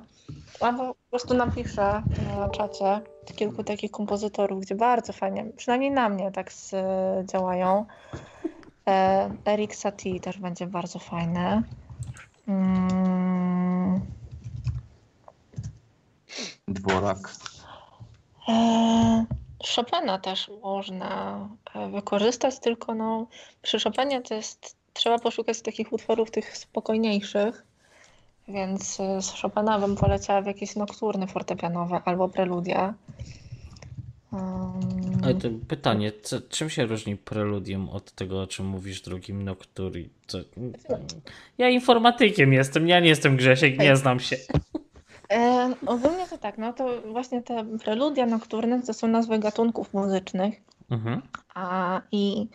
Albo po prostu napiszę na czacie kilku takich kompozytorów, gdzie bardzo fajnie, przynajmniej na mnie tak z, działają. E, Eric Satie też będzie bardzo fajny. Mm, Dworak. e, Chopina też można e, wykorzystać, tylko no, przy Chopinie to jest, trzeba poszukać takich utworów tych spokojniejszych, więc e, z Chopina bym poleciała w jakieś nokturny fortepianowe albo preludia. Um, Ale to pytanie, co, czym się różni preludium od tego, o czym mówisz drugim nocturi? Co? Ja informatykiem jestem, ja nie jestem Grzesiek, nie znam się. E, ogólnie to tak, no to właśnie te preludia nokturne to są nazwy gatunków muzycznych, Mhm. a i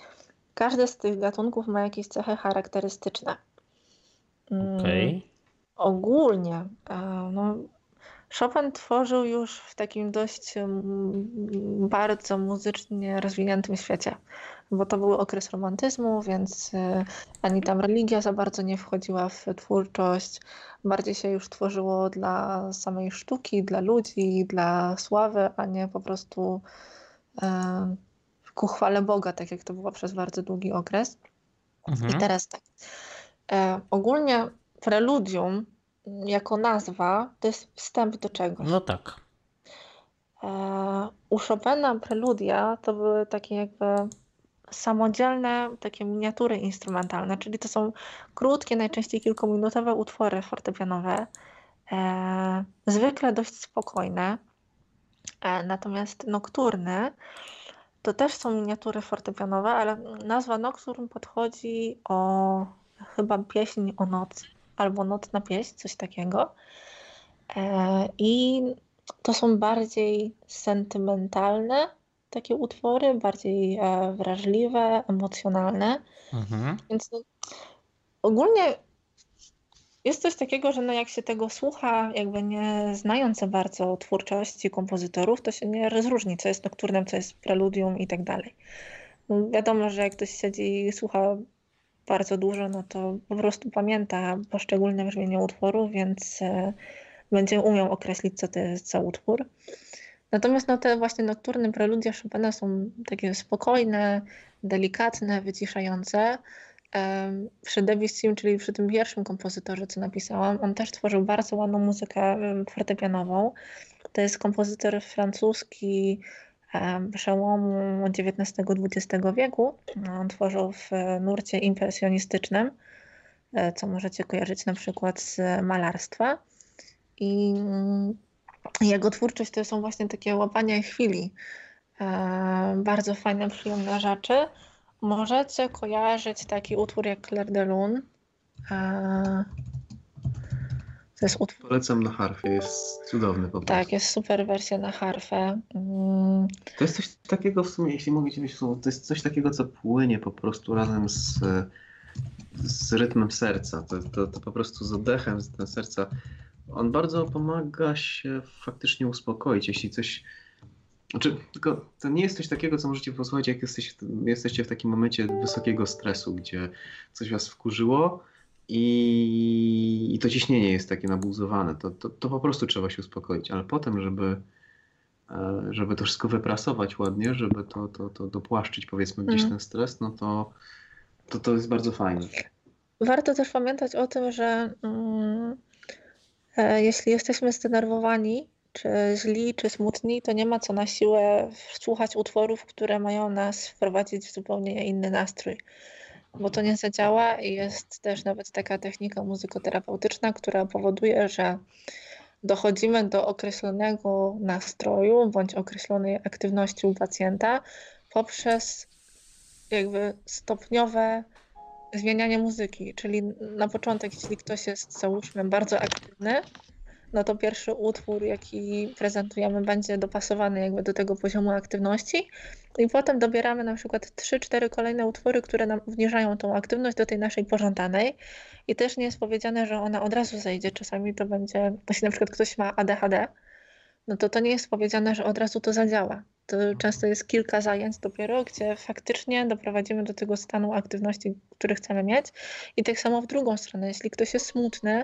każdy z tych gatunków ma jakieś cechy charakterystyczne. Mm, Okej. Ogólnie, e, no, Chopin tworzył już w takim dość mm, bardzo muzycznie rozwiniętym świecie, bo to był okres romantyzmu, więc e, ani tam religia za bardzo nie wchodziła w twórczość. Bardziej się już tworzyło dla samej sztuki, dla ludzi, dla sławy, a nie po prostu e, ku chwale Boga, tak jak to było przez bardzo długi okres. I Mhm. teraz tak. E, ogólnie preludium jako nazwa to jest wstęp do czegoś. No tak. E, u Chopina preludia to były takie jakby samodzielne takie miniatury instrumentalne, czyli to są krótkie, najczęściej kilkuminutowe utwory fortepianowe, e, zwykle dość spokojne, e, natomiast nokturny to też są miniatury fortepianowe, ale nazwa nocturn podchodzi o chyba pieśń o nocy albo nocna pieśń, coś takiego. E, I to są bardziej sentymentalne takie utwory, bardziej e, wrażliwe, emocjonalne. Mhm. Więc no, ogólnie jest coś takiego, że no jak się tego słucha, jakby nie znając bardzo twórczości kompozytorów, to się nie rozróżni, co jest nokturnem, co jest preludium i tak dalej. No, wiadomo, że jak ktoś siedzi i słucha bardzo dużo, no to po prostu pamięta poszczególne brzmienie utworu, więc e, będzie umiał określić, co to jest za utwór. Natomiast no, te właśnie nokturne preludia Chopina są takie spokojne, delikatne, wyciszające. Em, Przy Debussym, czyli przy tym pierwszym kompozytorze, co napisałam, on też tworzył bardzo ładną muzykę em, fortepianową. To jest kompozytor francuski przełomu XIX-XX wieku. On tworzył w e, nurcie impresjonistycznym, e, co możecie kojarzyć na przykład z malarstwa. I mm, jego twórczość to są właśnie takie łapanie chwili. E, bardzo fajne, przyjemne rzeczy. Możecie kojarzyć taki utwór jak Clair de Lune. To jest. Polecam na harfie, jest cudowny po prostu. Tak, jest super wersja na harfę. Mm, To jest coś takiego w sumie, jeśli mogę ci to jest coś takiego, co płynie po prostu razem z, z rytmem serca. To, to, to po prostu z oddechem, z serca. On bardzo pomaga się faktycznie uspokoić, jeśli coś. Znaczy, tylko to nie jest coś takiego, co możecie posłuchać, jak jesteś, jesteście w takim momencie wysokiego stresu, gdzie coś was wkurzyło i, i to ciśnienie jest takie nabuzowane. To, to, to po prostu trzeba się uspokoić, ale potem, żeby e, żeby to wszystko wyprasować ładnie, żeby to, to, to dopłaszczyć powiedzmy gdzieś Mhm. ten stres, no to, to to jest bardzo fajne. Warto też pamiętać o tym, że mm, e, jeśli jesteśmy zdenerwowani, czy źli, czy smutni, to nie ma co na siłę słuchać utworów, które mają nas wprowadzić w zupełnie inny nastrój. Bo to nie zadziała i jest też nawet taka technika muzykoterapeutyczna, która powoduje, że dochodzimy do określonego nastroju bądź określonej aktywności u pacjenta poprzez jakby stopniowe zmienianie muzyki. Czyli na początek, jeśli ktoś jest, załóżmy, bardzo aktywny, no to pierwszy utwór, jaki prezentujemy, będzie dopasowany jakby do tego poziomu aktywności. I potem dobieramy na przykład 3-4 kolejne utwory, które nam obniżają tą aktywność do tej naszej pożądanej. I też nie jest powiedziane, że ona od razu zejdzie. Czasami to będzie, jeśli na przykład ktoś ma ADHD, no to to nie jest powiedziane, że od razu to zadziała. To często jest kilka zajęć dopiero, gdzie faktycznie doprowadzimy do tego stanu aktywności, który chcemy mieć. I tak samo w drugą stronę, jeśli ktoś jest smutny,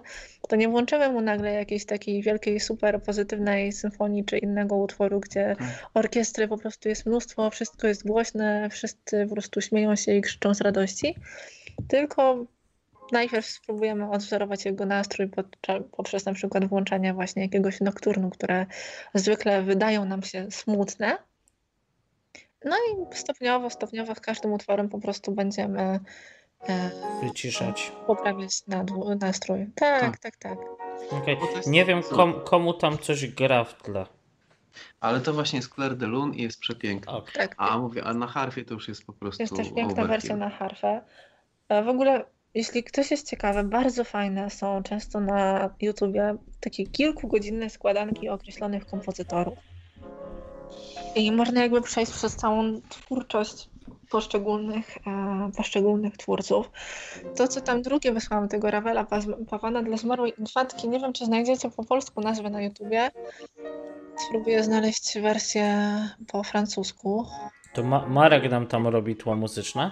to nie włączymy mu nagle jakiejś takiej wielkiej, super pozytywnej symfonii czy innego utworu, gdzie orkiestry po prostu jest mnóstwo, wszystko jest głośne, wszyscy po prostu śmieją się i krzyczą z radości. Tylko najpierw spróbujemy odwzorować jego nastrój poprzez na przykład włączanie właśnie jakiegoś nokturnu, które zwykle wydają nam się smutne. No i stopniowo, stopniowo z każdym utworem po prostu będziemy e, Wyciszać. poprawiać nastrój. Tak, Tak. tak, tak. Jest- Nie wiem kom, komu tam coś gra w tle. Ale to właśnie jest Claire de Lune i jest przepiękne. Ok. tak. A mówię, a na harfie to już jest po prostu Jest też piękna overkill. wersja na harfę. E, W ogóle, jeśli ktoś jest ciekawy, bardzo fajne są często na YouTubie takie kilkugodzinne składanki określonych kompozytorów. I można jakby przejść przez całą twórczość poszczególnych, e, poszczególnych twórców. To, co tam drugie wysłałam, tego Ravela Pawana dla zmarłej infantki, nie wiem, czy znajdziecie po polsku nazwę na YouTubie. Spróbuję znaleźć wersję po francusku. To Ma Marek nam tam robi tło muzyczne?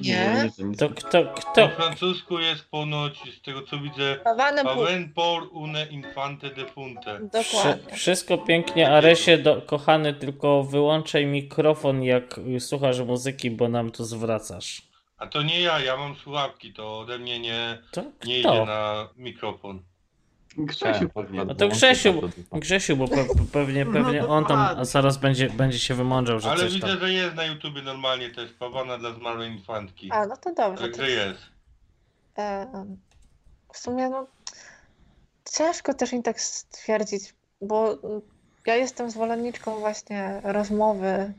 Nie. To kto, Po kto? francusku jest ponoć, z tego co widzę, Paven por une infante defunte. Wszy Dokładnie. wszystko pięknie, Aresie, do, kochany, tylko wyłączaj mikrofon, jak y, słuchasz muzyki, bo nam tu zwracasz. A to nie ja, ja mam słuchawki, to ode mnie nie, To nie kto? idzie na mikrofon. Grzesiu pewnie. No to Grzesiu, Grzesiu, bo pe pewnie, No pewnie on tam dokładnie. zaraz będzie, będzie się wymądrzał, że Ale coś widzę, tam. że jest na YouTubie normalnie też Pawana dla zmarłej infantki. A, no to dobrze. To, Także jest. e, w sumie no, ciężko też mi tak stwierdzić, bo mm, ja jestem zwolenniczką właśnie rozmowy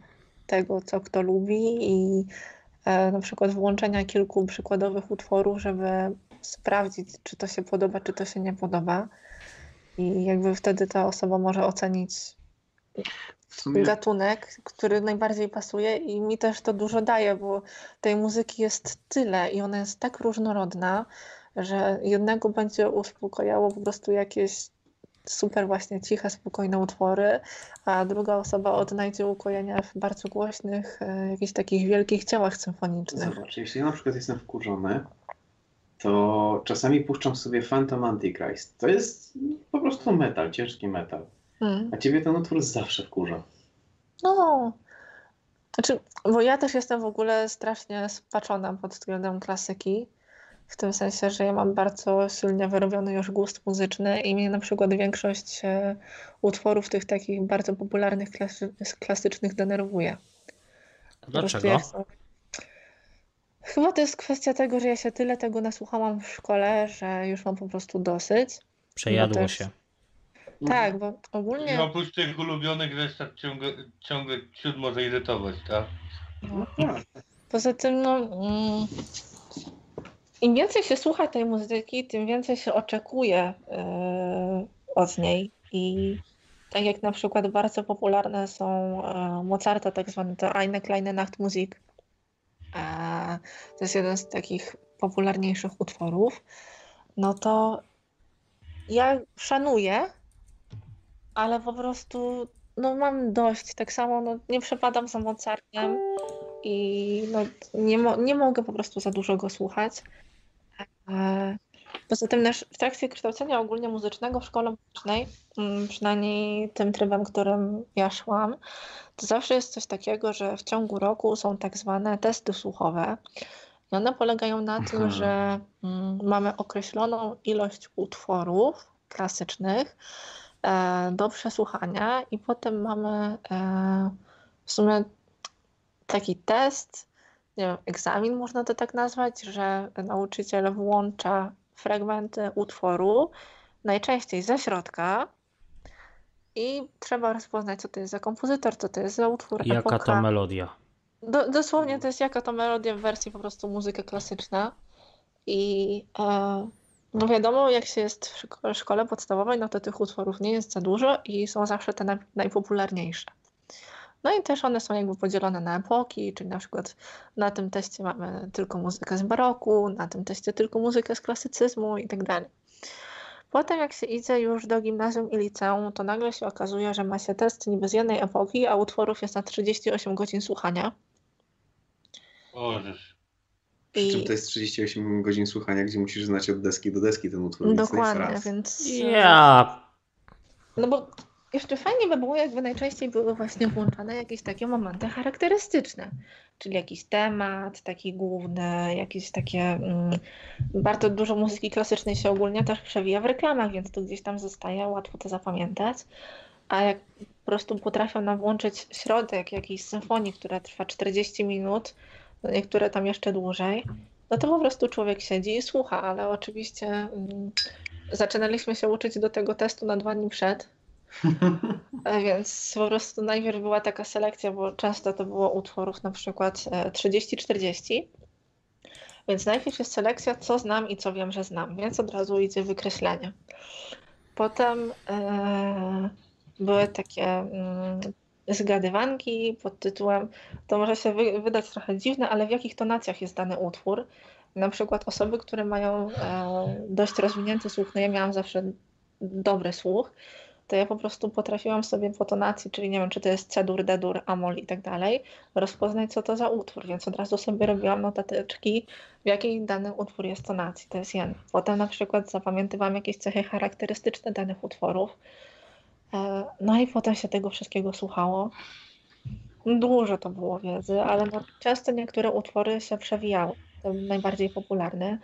tego, co kto lubi i e, na przykład włączenia kilku przykładowych utworów, żeby sprawdzić, czy to się podoba, czy to się nie podoba. I jakby wtedy ta osoba może ocenić sumie gatunek, który najbardziej pasuje i mi też to dużo daje, bo tej muzyki jest tyle i ona jest tak różnorodna, że jednego będzie uspokajało po prostu jakieś super właśnie ciche, spokojne utwory, a druga osoba odnajdzie ukojenia w bardzo głośnych, e, jakichś takich wielkich ciałach symfonicznych. Zobacz, jeśli ja na przykład jestem wkurzony, to czasami puszczam sobie Phantom Antichrist. To jest po prostu metal, ciężki metal. Mm. A ciebie ten utwór zawsze wkurza. No, znaczy, bo ja też jestem w ogóle strasznie spaczona pod względem klasyki. W tym sensie, że ja mam bardzo silnie wyrobiony już gust muzyczny i mnie na przykład większość e, utworów tych takich bardzo popularnych klasy, klasycznych denerwuje. Dlaczego? jak są- Chyba to jest kwestia tego, że ja się tyle tego nasłuchałam w szkole, że już mam po prostu dosyć. Przejadło też- się. Tak, bo ogólnie... I oprócz tych ulubionych reszta ciągle, ciągle ciut może irytować, tak? Poza tym, no. Mm, im więcej się słucha tej muzyki, tym więcej się oczekuje e, od niej. I tak jak na przykład bardzo popularne są e, Mozarta, tak zwane to Eine kleine Nachtmusik. E, to jest jeden z takich popularniejszych utworów. No to ja szanuję, ale po prostu no mam dość. Tak samo no, nie przepadam za Mozartem i no, nie, mo- nie mogę po prostu za dużo go słuchać. E, Poza tym też w trakcie kształcenia ogólnie muzycznego w szkole muzycznej, mm, przynajmniej tym trybem, którym ja szłam, to zawsze jest coś takiego, że w ciągu roku są tak zwane testy słuchowe. I one polegają na tym, Aha. że mm, mamy określoną ilość utworów klasycznych e, do przesłuchania i potem mamy e, w sumie taki test, nie wiem, egzamin można to tak nazwać, że nauczyciel włącza fragmenty utworu, najczęściej ze środka i trzeba rozpoznać, co to jest za kompozytor, co to jest za utwór, Jaka epoka. to melodia? Do, dosłownie to jest jaka to melodia w wersji po prostu muzyka klasyczna. I e, no wiadomo, jak się jest w szko- szkole podstawowej, no to tych utworów nie jest za dużo i są zawsze te naj, najpopularniejsze. No i też one są jakby podzielone na epoki, czyli na przykład na tym teście mamy tylko muzykę z baroku, na tym teście tylko muzykę z klasycyzmu i tak dalej. Potem jak się idzie już do gimnazjum i liceum, to nagle się okazuje, że ma się test niby z jednej epoki, a utworów jest na 38 godzin słuchania. Ożeż. Przy czym to jest 38 godzin słuchania, gdzie musisz znać od deski do deski ten utwór. Dokładnie, więc. Ja. No bo jeszcze fajnie by było, jakby najczęściej były właśnie włączane jakieś takie momenty charakterystyczne, czyli jakiś temat taki główny, jakieś takie. Mm, bardzo dużo muzyki klasycznej się ogólnie też przewija w reklamach, więc to gdzieś tam zostaje, łatwo to zapamiętać. A jak po prostu potrafią nam włączyć środek jakiejś symfonii, która trwa 40 minut, no niektóre tam jeszcze dłużej, no to po prostu człowiek siedzi i słucha, ale oczywiście mm, zaczynaliśmy się uczyć do tego testu na dwa dni przed. E, Więc po prostu najpierw była taka selekcja, bo często to było utworów na przykład e, 30-40. Więc najpierw jest selekcja, co znam i co wiem, że znam, więc od razu idzie wykreślenie. Potem e, były takie mm, zgadywanki pod tytułem, to może się wy, wydać trochę dziwne, ale w jakich tonacjach jest dany utwór. Na przykład osoby, które mają e, dość rozwinięty słuch, no ja miałam zawsze dobry słuch, to ja po prostu potrafiłam sobie po tonacji, czyli nie wiem, czy to jest C-dur, D-dur, Amol i tak dalej, rozpoznać, co to za utwór, więc od razu sobie robiłam notateczki, w jakiej dany utwór jest tonacji, to jest jeden. Potem na przykład zapamiętywałam jakieś cechy charakterystyczne danych utworów, E, no i potem się tego wszystkiego słuchało. Dużo to było wiedzy, ale no, często niektóre utwory się przewijały, najbardziej popularne,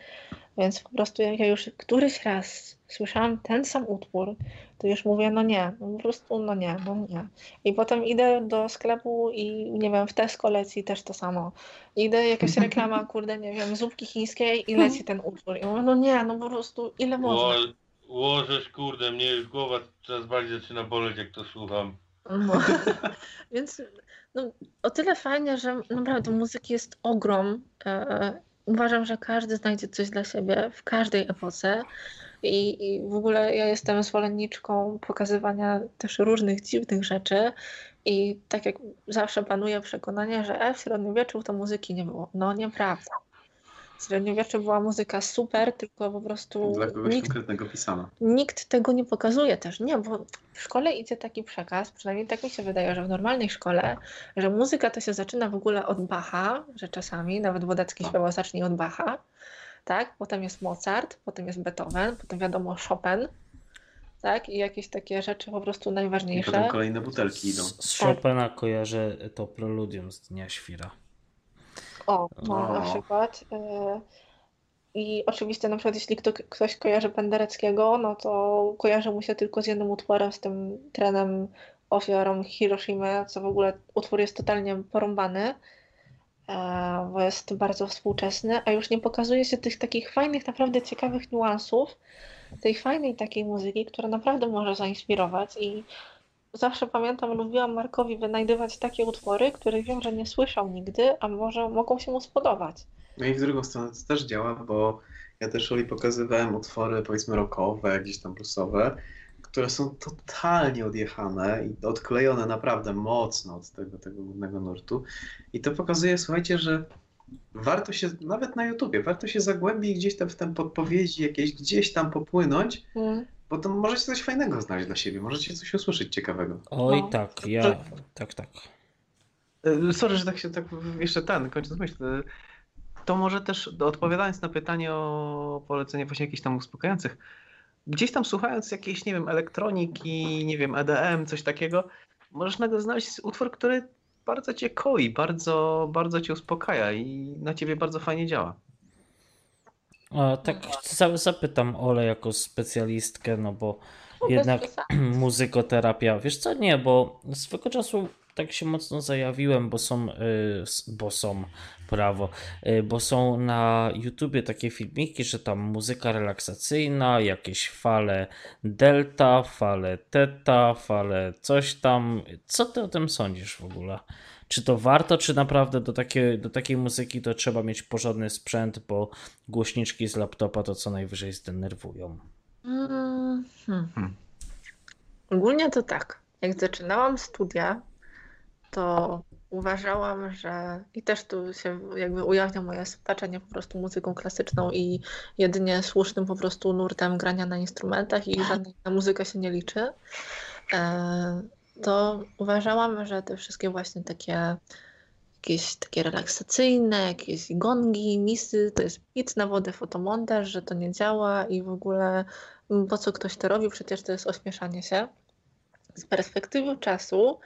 więc po prostu jak ja już któryś raz słyszałam ten sam utwór, to już mówię, no nie, no po prostu no nie, no nie. I potem idę do sklepu i nie wiem, w Tesco leci też to samo. Idę, jakaś reklama, kurde, nie wiem, zupki chińskiej i leci ten utwór. I mówię, no nie, no po prostu ile można. Ło- Łożesz, kurde, mnie już głowa coraz bardziej zaczyna boleć, jak to słucham. No. Więc no, o tyle fajnie, że naprawdę muzyki jest ogrom. E, uważam, że każdy znajdzie coś dla siebie w każdej epoce. I, I w ogóle ja jestem zwolenniczką pokazywania też różnych dziwnych rzeczy. I tak jak zawsze panuje przekonanie, że e, w średniowieczu to muzyki nie było. No nieprawda. W średniowieczu była muzyka super, tylko po prostu Dla kogoś nikt konkretnego pisana. Nikt tego nie pokazuje też, nie, bo w szkole idzie taki przekaz, przynajmniej tak mi się wydaje, że w normalnej szkole, że muzyka to się zaczyna w ogóle od Bacha, że czasami nawet Wodecki śpiewał zacznij od Bacha, tak, potem jest Mozart, potem jest Beethoven, potem wiadomo Chopin, tak, i jakieś takie rzeczy po prostu I najważniejsze. potem kolejne butelki idą. Z Chopina kojarzę to preludium z Dnia Świra. O, no, na O. przykład. y, I oczywiście na przykład jeśli kto, ktoś kojarzy Pendereckiego, no to kojarzy mu się tylko z jednym utworem, z tym trenem ofiarą Hiroshimy, co w ogóle utwór jest totalnie porąbany, bo jest bardzo współczesny, a już nie pokazuje się tych takich fajnych, naprawdę ciekawych niuansów, tej fajnej takiej muzyki, która naprawdę może zainspirować i zawsze pamiętam, lubiłam Markowi wynajdywać takie utwory, których wiem, że nie słyszał nigdy, a może mogą się mu spodobać. No i w drugą stronę to też działa, bo ja też Oli pokazywałem utwory powiedzmy rockowe, gdzieś tam bluesowe, które są totalnie odjechane i odklejone naprawdę mocno od tego, tego głównego nurtu. I to pokazuje, słuchajcie, że warto się, nawet na YouTubie, warto się zagłębić gdzieś tam w te podpowiedzi jakieś, gdzieś tam popłynąć, Mm. bo to możecie coś fajnego znaleźć dla siebie, możecie coś usłyszeć ciekawego. Oj, No. tak, ja. To- Tak, tak. E, Sorry, że tak się tak jeszcze ten, kończąc myśl. e, To może też odpowiadając na pytanie o polecenie właśnie jakichś tam uspokajających, gdzieś tam słuchając jakiejś, nie wiem, elektroniki, nie wiem, EDM, coś takiego, możesz nagle znaleźć utwór, który bardzo cię koi, bardzo, bardzo cię uspokaja i na ciebie bardzo fajnie działa. A, tak za- zapytam Ole jako specjalistkę, no bo No, jednak muzykoterapia. Wiesz co, nie, bo swego czasu tak się mocno zajawiłem, bo są, y, bo są, prawo, y, bo są na YouTubie takie filmiki, że tam muzyka relaksacyjna, jakieś fale delta, fale teta, fale coś tam. Co ty o tym sądzisz w ogóle? Czy to warto, czy naprawdę do takiej, do takiej muzyki to trzeba mieć porządny sprzęt, bo głośniczki z laptopa to co najwyżej zdenerwują? Mm, hmm. Ogólnie to tak. Jak zaczynałam studia, to uważałam, że i też tu się jakby ujawnia moje spaczenie po prostu muzyką klasyczną i jedynie słusznym po prostu nurtem grania na instrumentach i żadna inna muzyka się nie liczy. E, To uważałam, że te wszystkie właśnie takie jakieś takie relaksacyjne, jakieś gongi, misy, to jest pic na wodę, fotomontaż, że to nie działa i w ogóle mm, po co ktoś to robi, przecież to jest ośmieszanie się. Z perspektywy czasu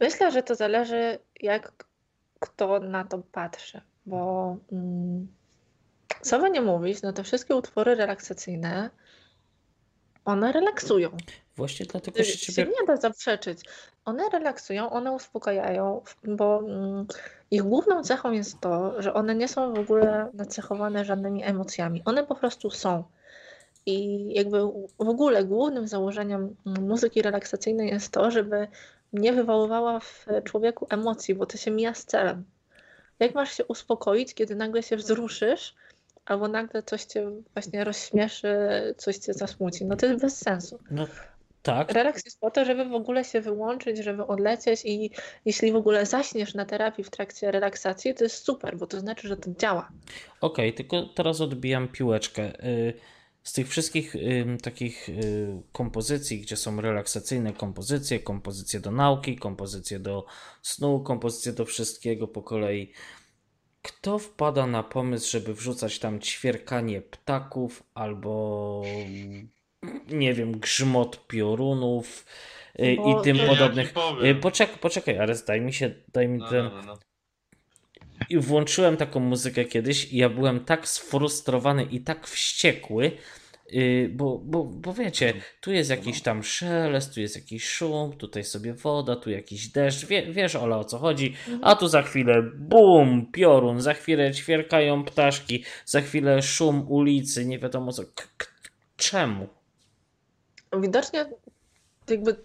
myślę, że to zależy jak kto na to patrzy, bo mm, co by nie mówić, no te wszystkie utwory relaksacyjne one relaksują. Właśnie dlatego się się ciebie nie da zaprzeczyć. One relaksują, one uspokajają, bo mm, ich główną cechą jest to, że one nie są w ogóle nacechowane żadnymi emocjami. One po prostu są. I jakby w ogóle głównym założeniem muzyki relaksacyjnej jest to, żeby nie wywoływała w człowieku emocji, bo to się mija z celem. Jak masz się uspokoić, kiedy nagle się wzruszysz, albo nagle coś cię właśnie rozśmieszy, coś cię zasmuci? No to jest bez sensu. No tak, Relaks jest po to, żeby w ogóle się wyłączyć, żeby odlecieć i jeśli w ogóle zaśniesz na terapii w trakcie relaksacji, to jest super, bo to znaczy, że to działa. Okej, tylko teraz odbijam piłeczkę. Y, Z tych wszystkich ym, takich y, kompozycji, gdzie są relaksacyjne kompozycje, kompozycje do nauki, kompozycje do snu, kompozycje do wszystkiego po kolei. Kto wpada na pomysł, żeby wrzucać tam ćwierkanie ptaków albo nie wiem, grzmot piorunów y, Bo- i tym Ja podobnych. powiem. Y, Poczekaj, poczekaj, Ares, daj mi się, daj mi No, ten. no, no, no. I włączyłem taką muzykę kiedyś i ja byłem tak sfrustrowany i tak wściekły, yy, bo, bo, bo wiecie, tu jest jakiś tam szelest, tu jest jakiś szum, tutaj sobie woda, tu jakiś deszcz, Wie, wiesz Ola o co chodzi, a tu za chwilę bum, piorun, za chwilę ćwierkają ptaszki, za chwilę szum ulicy, nie wiadomo co. K- k- czemu? Widocznie jakby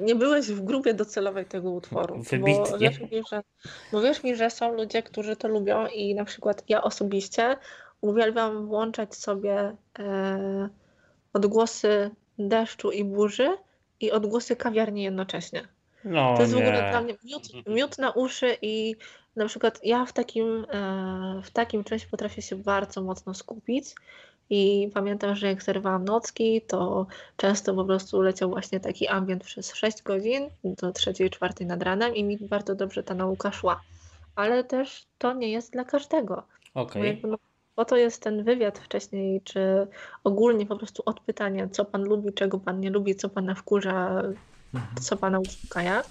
nie byłeś w grupie docelowej tego utworu. Wybitnie. Bo wierz, mi, że, bo wierz mi, że są ludzie, którzy to lubią i na przykład ja osobiście uwielbiam włączać sobie e, odgłosy deszczu i burzy i odgłosy kawiarni jednocześnie. No To jest w ogóle nie. dla mnie miód, miód na uszy i na przykład ja w takim, e, w takim czymś potrafię się bardzo mocno skupić i pamiętam, że jak zerwałam nocki, to często po prostu leciał właśnie taki ambient przez 6 godzin do 3-4 nad ranem i mi bardzo dobrze ta nauka szła. Ale też to nie jest dla każdego. Bo Okej. jakby no, po to jest ten wywiad wcześniej, czy ogólnie po prostu odpytanie, co pan lubi, czego pan nie lubi, co pana wkurza, co pana uspokaja.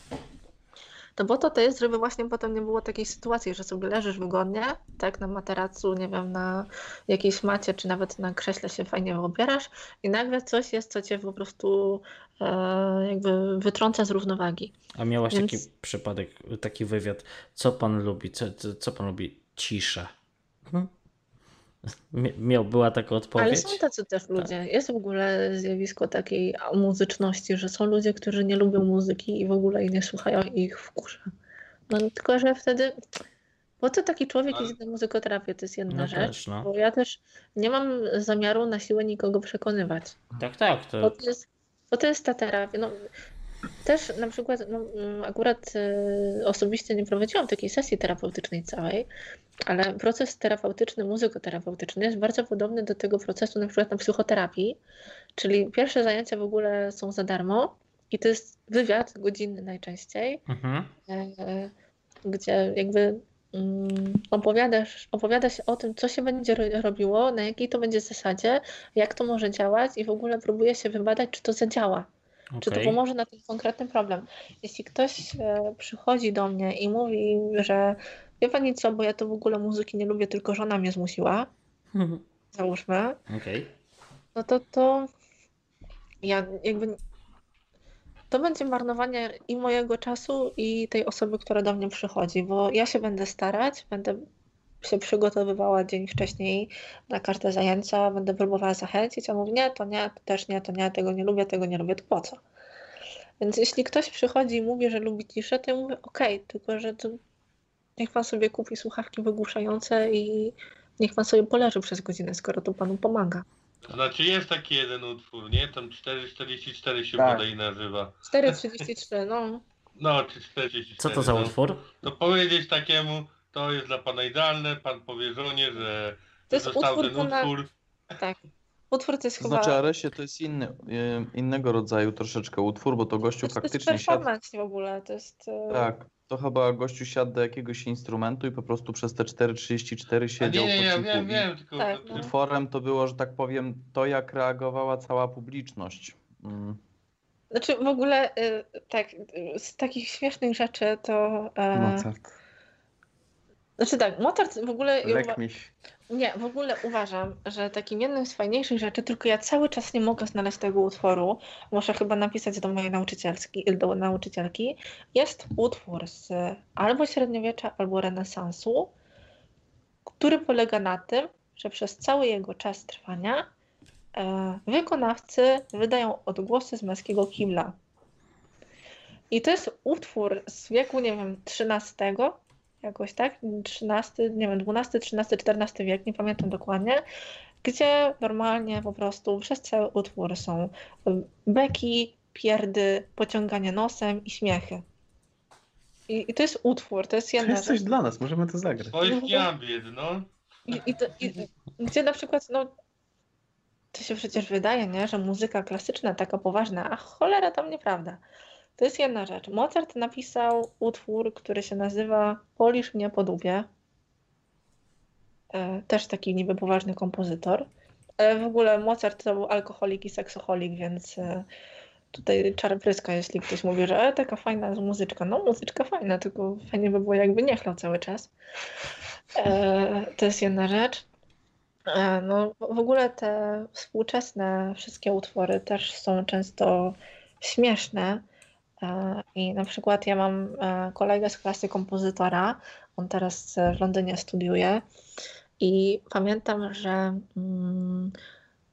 To po to to jest, żeby właśnie potem nie było takiej sytuacji, że sobie leżysz wygodnie, tak, na materacu, nie wiem, na jakiejś macie, czy nawet na krześle się fajnie obierasz i nagle coś jest, co cię po prostu e, jakby wytrąca z równowagi. A miałaś Więc- taki przypadek, taki wywiad, co pan lubi, co, co, pan lubi? Ciszę. Hmm? Mia- Miał, była taka odpowiedź? Ale są tacy też ludzie. Jest w ogóle zjawisko takiej muzyczności, że są ludzie, którzy nie lubią muzyki i w ogóle jej nie słuchają i ich wkurza. No tylko, że wtedy po co taki człowiek idzie na muzykoterapię? To jest jedna No rzecz. też, no. Bo ja też nie mam zamiaru na siłę nikogo przekonywać. Tak, tak, Bo to to jest, bo to jest ta terapia. No, też na przykład, no, mm, akurat y, osobiście nie prowadziłam takiej sesji terapeutycznej całej, ale proces terapeutyczny, muzykoterapeutyczny jest bardzo podobny do tego procesu na przykład na psychoterapii, czyli pierwsze zajęcia w ogóle są za darmo i to jest wywiad godzinny najczęściej, mhm. e, gdzie jakby mm, opowiadasz, opowiada się o tym, co się będzie ro- robiło, na jakiej to będzie zasadzie, jak to może działać i w ogóle próbuje się wybadać, czy to zadziała. Czy to pomoże na ten konkretny problem? Jeśli ktoś e, przychodzi do mnie i mówi, że wie pani co, bo ja to w ogóle muzyki nie lubię, tylko żona mnie zmusiła, załóżmy, Okej. no to to ja jakby to będzie marnowanie i mojego czasu i tej osoby, która do mnie przychodzi, bo ja się będę starać, będę się przygotowywała dzień wcześniej na każde zajęcia, będę próbowała zachęcić, a mówi nie, to nie, to też nie, to nie, tego nie lubię, tego nie lubię, to po co? Więc jeśli ktoś przychodzi i mówi, że lubi ciszę, to ja mówię okej, tylko że to niech pan sobie kupi słuchawki wygłuszające i niech pan sobie poleży przez godzinę, skoro to panu pomaga. Znaczy jest taki jeden utwór, nie? Tam 4,44 się Tak. bodaj nazywa. 4,33, no. No, czy 44. Co to za no. utwór? No powiedzieć takiemu, to jest dla pana idealne, pan powie żonie, że To jest dostał utwór ten pana- utwór. Tak. Utwór to jest To chyba... znaczy Aresie to jest inny, y, innego rodzaju troszeczkę utwór, bo to gościu to jest faktycznie siadł. performance w ogóle, to jest... e, Tak, to chyba gościu siadł do jakiegoś instrumentu i po prostu przez te 4,34 A siedział nie, nie, po ja cichu. wiem, wiem, tylko Tak, to- no. Utworem to było, że tak powiem, to jak reagowała cała publiczność. Mm. Znaczy w ogóle y, tak, y, z takich śmiesznych rzeczy to... e, Mozart. Znaczy tak, Mozart w ogóle... Lek miś. Nie, w ogóle uważam, że takim jednym z fajniejszych rzeczy, tylko ja cały czas nie mogę znaleźć tego utworu, muszę chyba napisać do mojej nauczycielski, do nauczycielki, jest utwór z albo średniowiecza, albo renesansu, który polega na tym, że przez cały jego czas trwania e, wykonawcy wydają odgłosy z męskiego kibla. I to jest utwór z wieku, nie wiem, XIII, jakoś tak, 13, nie wiem, 12, 13, 14 wiek, nie pamiętam dokładnie, gdzie normalnie po prostu przez cały utwór są y, beki, pierdy, pociąganie nosem i śmiechy. I, i to jest utwór, to jest To jedna jest coś rzecz. dla nas, możemy to zagrać. Swojski ambient, no. I, i, to, i, gdzie na przykład, no, to się przecież wydaje, nie, że muzyka klasyczna taka poważna, a cholera tam nieprawda. To jest jedna rzecz. Mozart napisał utwór, który się nazywa Polisz mnie po dupie. E, Też taki niby poważny kompozytor. E, W ogóle Mozart to był alkoholik i seksoholik, więc e, tutaj czar pryska, jeśli ktoś mówi, że e, taka fajna jest muzyczka. No muzyczka fajna, tylko fajnie by było jakby nie chlał cały czas. E, To jest jedna rzecz. E, No, w ogóle te współczesne wszystkie utwory też są często śmieszne. E, I na przykład ja mam e, kolegę z klasy kompozytora, on teraz e, w Londynie studiuje i pamiętam, że mm,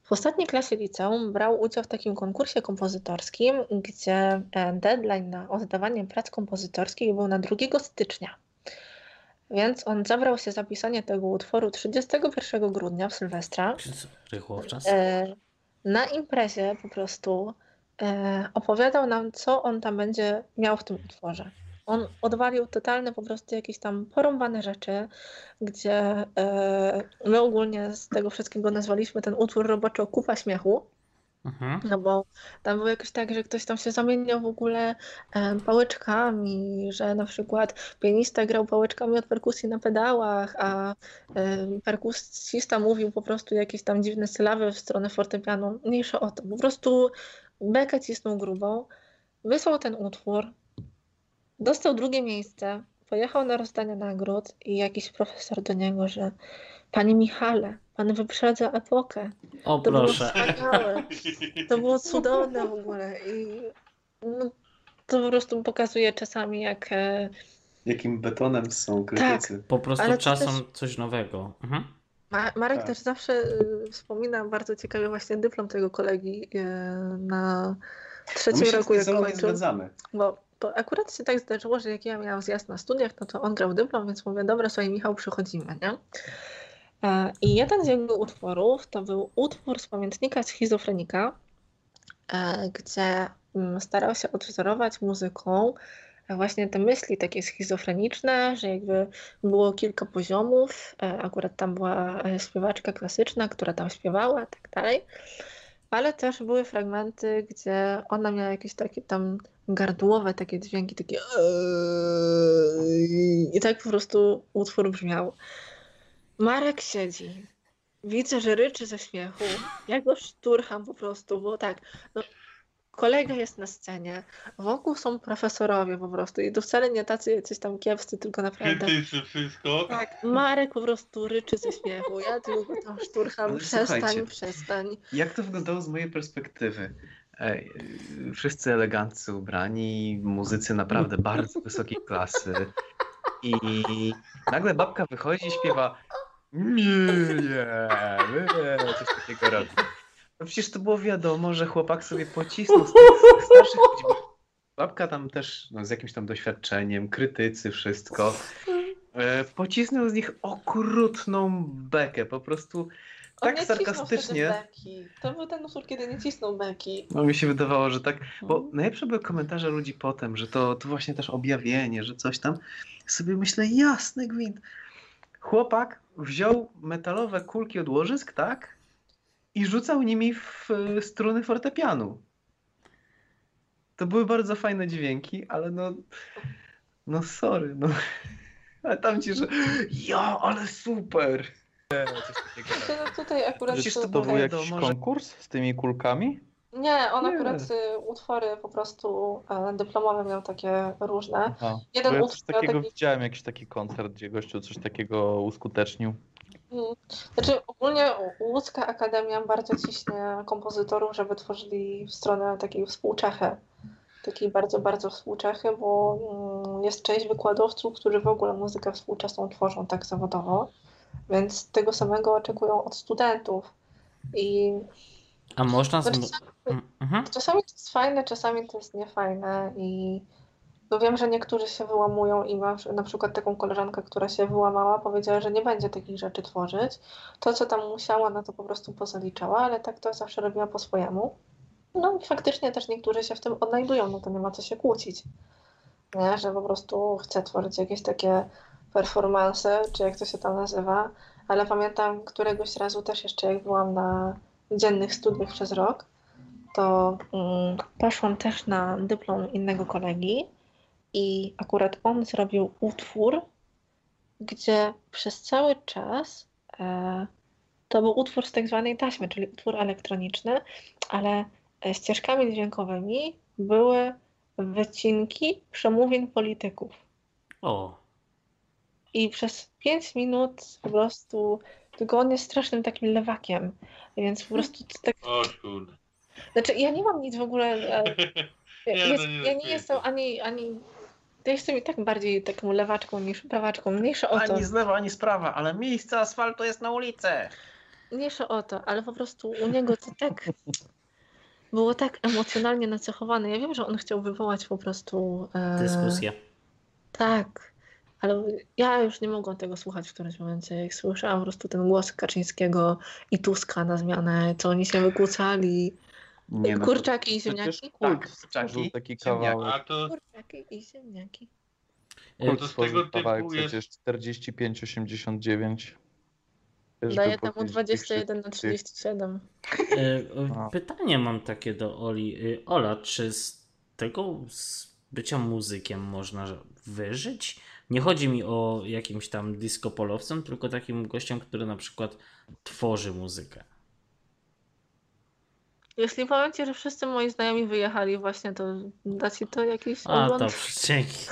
w ostatniej klasie liceum brał udział w takim konkursie kompozytorskim, gdzie deadline na oddawanie prac kompozytorskich był na 2 stycznia. Więc on zabrał się za pisanie tego utworu 31 grudnia w Sylwestra. Rychło w czas. Na imprezie po prostu opowiadał nam, co on tam będzie miał w tym utworze. On odwalił totalne po prostu jakieś tam porąbane rzeczy, gdzie e, my ogólnie z tego wszystkiego nazwaliśmy ten utwór roboczo kupa śmiechu. Mhm. No bo tam było jakoś tak, że ktoś tam się zamieniał w ogóle e, pałeczkami, że na przykład pianista grał pałeczkami od perkusji na pedałach, a e, perkusista mówił po prostu jakieś tam dziwne sylaby w stronę fortepianu. Mniejsza o to. Po prostu bekę cisnął grubą, wysłał ten utwór, dostał drugie miejsce, pojechał na rozdanie nagród i jakiś profesor do niego, że Panie Michale, pan wyprzedza epokę. O To było proszę. wspaniałe. To było cudowne w ogóle i no, to po prostu pokazuje czasami jak e, Jakim betonem są krytycy. Po prostu czasem też- coś nowego. Mhm. Ma- Marek Tak. też zawsze y, wspomina bardzo ciekawie właśnie dyplom tego kolegi y, na No trzecim się roku jak kończył, bo bo akurat się tak zdarzyło, że jak ja miałam zjazd na studiach, no to on grał dyplom, więc mówię, dobra, słuchaj Michał, przychodzimy, nie? E, I jeden z jego utworów to był utwór z pamiętnika schizofrenika, e, gdzie mm, starał się odwzorować muzyką właśnie te myśli takie schizofreniczne, że jakby było kilka poziomów. e, Akurat tam była e, śpiewaczka klasyczna, która tam śpiewała tak dalej. Ale też były fragmenty, gdzie ona miała jakieś takie tam gardłowe takie dźwięki, takie i tak po prostu utwór brzmiał. Marek siedzi. Widzę, że ryczy ze śmiechu. Ja go szturcham po prostu, bo tak, no, kolega jest na scenie, wokół są profesorowie po prostu i to wcale nie tacy jacyś tam kiepscy, tylko naprawdę... Krytycy, wszystko. Tak, Marek po prostu ryczy ze śmiechu. Ja tylko tam szturcham. Ale Przestań, przestań. Jak to wyglądało z mojej perspektywy? Ej, wszyscy eleganccy ubrani, muzycy naprawdę bardzo wysokiej klasy. I nagle babka wychodzi i śpiewa nie, nie, nie, coś takiego robi. No przecież to było wiadomo, że chłopak sobie pocisnął z tych starszych ludzi. Babka tam też no, z jakimś tam doświadczeniem, krytycy, wszystko. E, pocisnął z nich okrutną bekę, po prostu On tak cisnął sarkastycznie. To był ten utwór, kiedy nie cisnął beki. No mi się wydawało, że tak, bo Mhm. najlepsze były komentarze ludzi potem, że to, to właśnie też objawienie, że coś tam. Sobie myślę, jasny gwint. Chłopak wziął metalowe kulki od łożysk, tak? I rzucał nimi w e, struny fortepianu. To były bardzo fajne dźwięki, ale no, no sorry, no. Ale tam ci, że ja, ale super. Coś takiego. Znaczy, no tutaj akurat... Przecież to to To był jakiś że- konkurs z tymi kulkami? Nie, on Nie. akurat y, utwory po prostu e, dyplomowe miał takie różne. Aha. Jeden ja utwór takiego taki- widziałem, jakiś taki koncert, gdzie gościu coś takiego uskutecznił. Znaczy ogólnie łódzka akademia bardzo ciśnie kompozytorów, żeby tworzyli w stronę takiej współczechy. Takiej bardzo, bardzo współczechy, bo mm, jest część wykładowców, którzy w ogóle muzykę współczesną tworzą tak zawodowo, więc tego samego oczekują od studentów. I A można. Znaczy, czasami, Mm, mhm. czasami to jest fajne, czasami to jest niefajne i no wiem, że niektórzy się wyłamują i mam na przykład taką koleżankę, która się wyłamała, powiedziała, że nie będzie takich rzeczy tworzyć. To, co tam musiała, no to po prostu pozaliczała, ale tak to zawsze robiła po swojemu. No i faktycznie też niektórzy się w tym odnajdują, no to nie ma co się kłócić. Nie? Że po prostu chce tworzyć jakieś takie performance, czy jak to się tam nazywa, ale pamiętam któregoś razu też jeszcze jak byłam na dziennych studiach przez rok, to mm, poszłam też na dyplom innego kolegi i akurat on zrobił utwór, gdzie przez cały czas e, to był utwór z tak zwanej taśmy, czyli utwór elektroniczny, ale e, ścieżkami dźwiękowymi były wycinki przemówień polityków. O, I przez 5 minut po prostu, tylko on jest strasznym takim lewakiem, więc po prostu to tak O kurde. Znaczy, ja nie mam nic w ogóle. e, Ja, Nie, jest, no nie ja nie jestem ani, ani. Ja jestem i tak bardziej taką lewaczką niż prawaczką. Mniejsza o to. Ani z lewa, ani z prawa, ale miejsce asfaltu jest na ulicy. Mniejsza o to, ale po prostu u niego to tak. Było tak emocjonalnie nacechowane. Ja wiem, że on chciał wywołać po prostu. E, dyskusja. Tak. Ale ja już nie mogłam tego słuchać w którymś momencie. Jak słyszałam po prostu ten głos Kaczyńskiego i Tuska na zmianę, co oni się wykłócali. Nie no, Kurczaki i Przecież ziemniaki? kult Tak, kurczaki, taki ziemniaki. kawałek. A to, Kurczaki i ziemniaki. E, Kult to z tego typu kawałek jest- przecież 45-89. Też Daję temu powiedzieć 21 na tych- 37. E, e, A. Pytanie mam takie do Oli. E, Ola, czy z tego z bycia muzykiem można wyżyć? Nie chodzi mi o jakimś tam disco-polowcem, tylko takim gościem, który na przykład tworzy muzykę. Jeśli powiem ci, że wszyscy moi znajomi wyjechali właśnie, to da ci to jakiś A, ogląd? dobrze, dzięki.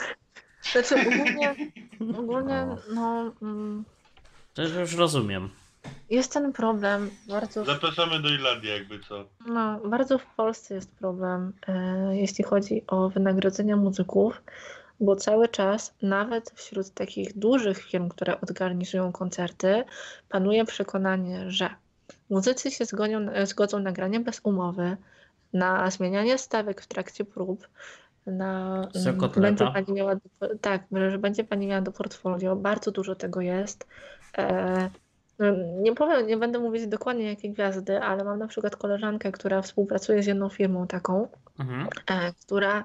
Znaczy ogólnie, ogólnie No. mm, To już rozumiem. jest ten problem, bardzo, zapraszamy do Irlandii jakby co. no, bardzo w Polsce jest problem, e, jeśli chodzi o wynagrodzenia muzyków, bo cały czas, nawet wśród takich dużych firm, które organizują koncerty, panuje przekonanie, że muzycy się zgonią, zgodzą na granie bez umowy, na zmienianie stawek w trakcie prób, na kotleta? będzie pani miała do, tak, że będzie pani miała do portfolio. Bardzo dużo tego jest. E, no, nie powiem, nie będę mówić dokładnie jakie gwiazdy, ale mam na przykład koleżankę, która współpracuje z jedną firmą taką, Mhm. e, która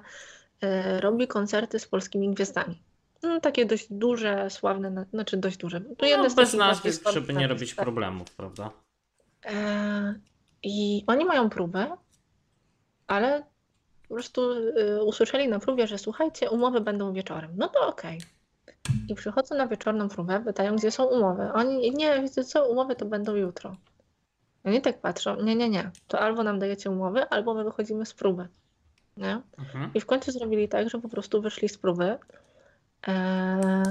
e, robi koncerty z polskimi gwiazdami. No, takie dość duże, sławne, na- znaczy dość duże. To No, z bez nazwisk, żeby nie robić tak. problemów, prawda? E, I oni mają próbę, ale po prostu y, usłyszeli na próbie, że słuchajcie, umowy będą wieczorem. No to okej. I przychodzą na wieczorną próbę, pytają, gdzie są umowy. Oni, nie, wiecie co, umowy to będą jutro. Oni tak patrzą, nie, nie, nie, to albo nam dajecie umowy, albo my wychodzimy z próby. Nie? Mhm. I w końcu zrobili tak, że po prostu wyszli z próby. Eee,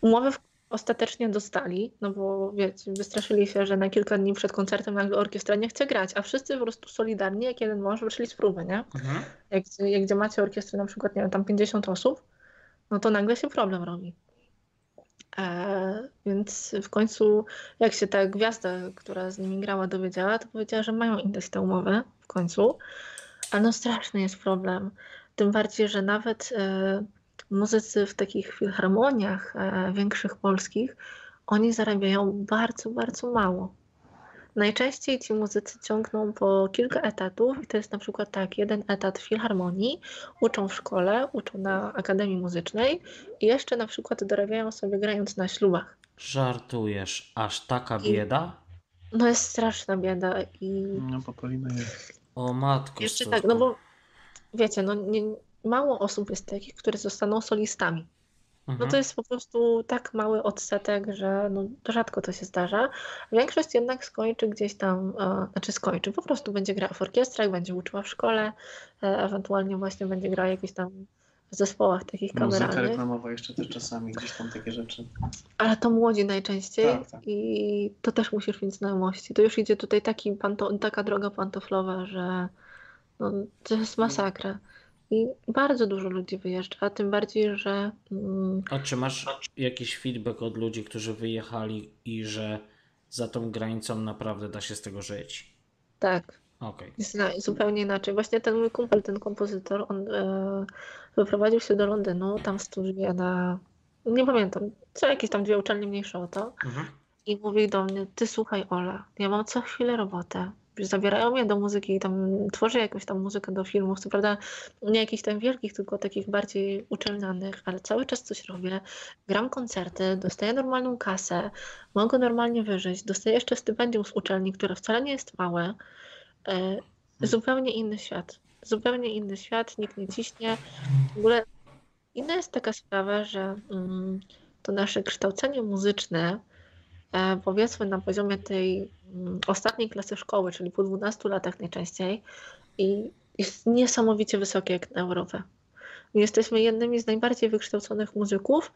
umowy w- ostatecznie dostali, no bo wiecie, wystraszyli się, że na kilka dni przed koncertem nagle orkiestra nie chce grać, a wszyscy po prostu solidarnie, jak jeden mąż, wyszli z próby, nie? Mhm. Jak, jak gdzie macie orkiestrę na przykład, nie wiem, tam 50 osób, no to nagle się problem robi. E, więc w końcu, jak się ta gwiazda, która z nimi grała, dowiedziała, to powiedziała, że mają indeks te umowy w końcu. Ale no straszny jest problem. Tym bardziej, że nawet e, muzycy w takich filharmoniach e, większych polskich, oni zarabiają bardzo, bardzo mało. Najczęściej ci muzycy ciągną po kilka etatów i to jest na przykład tak, jeden etat w filharmonii, uczą w szkole, uczą na Akademii Muzycznej i jeszcze na przykład dorabiają sobie grając na ślubach. Żartujesz, aż taka bieda? No jest straszna bieda i No, Popolina jest. O matko jeszcze tak, no bo wiecie, no nie, mało osób jest takich, które zostaną solistami. No Mhm. to jest po prostu tak mały odsetek, że no, rzadko to się zdarza. Większość jednak skończy gdzieś tam, e, znaczy skończy, po prostu będzie grała w orkiestrach, będzie uczyła w szkole, e, ewentualnie właśnie będzie grała w jakichś tam zespołach takich Muzyka kameralnych. reklamowa jeszcze też czasami, gdzieś tam takie rzeczy. Ale to młodzi najczęściej Tak, tak. i to też musisz mieć znajomości. To już idzie tutaj taki panto, taka droga pantoflowa, że no, to jest masakra. I bardzo dużo ludzi wyjeżdża, a tym bardziej, że mm, A czy masz jakiś feedback od ludzi, którzy wyjechali i że za tą granicą naprawdę da się z tego żyć? tak, Okej. jest na, zupełnie inaczej. Właśnie ten mój kumpel, ten kompozytor, on e, wyprowadził się do Londynu, tam studiuje na, nie pamiętam, co jakieś tam dwie uczelnie mniejsze o to. Mhm. I mówi do mnie, ty słuchaj Ola, ja mam co chwilę robotę. Zabierają mnie do muzyki i tam tworzę jakąś tam muzykę do filmów. Co prawda nie jakichś tam wielkich, tylko takich bardziej uczelnianych, ale cały czas coś robię. Gram koncerty, dostaję normalną kasę, mogę normalnie wyżyć, dostaję jeszcze stypendium z uczelni, które wcale nie jest małe. E, Zupełnie inny świat. Zupełnie inny świat, nikt nie ciśnie. W ogóle inna jest taka sprawa, że mm, to nasze kształcenie muzyczne, powiedzmy na poziomie tej mm, ostatniej klasy szkoły, czyli po 12 latach najczęściej, i jest niesamowicie wysokie jak na Europę. My jesteśmy jednymi z najbardziej wykształconych muzyków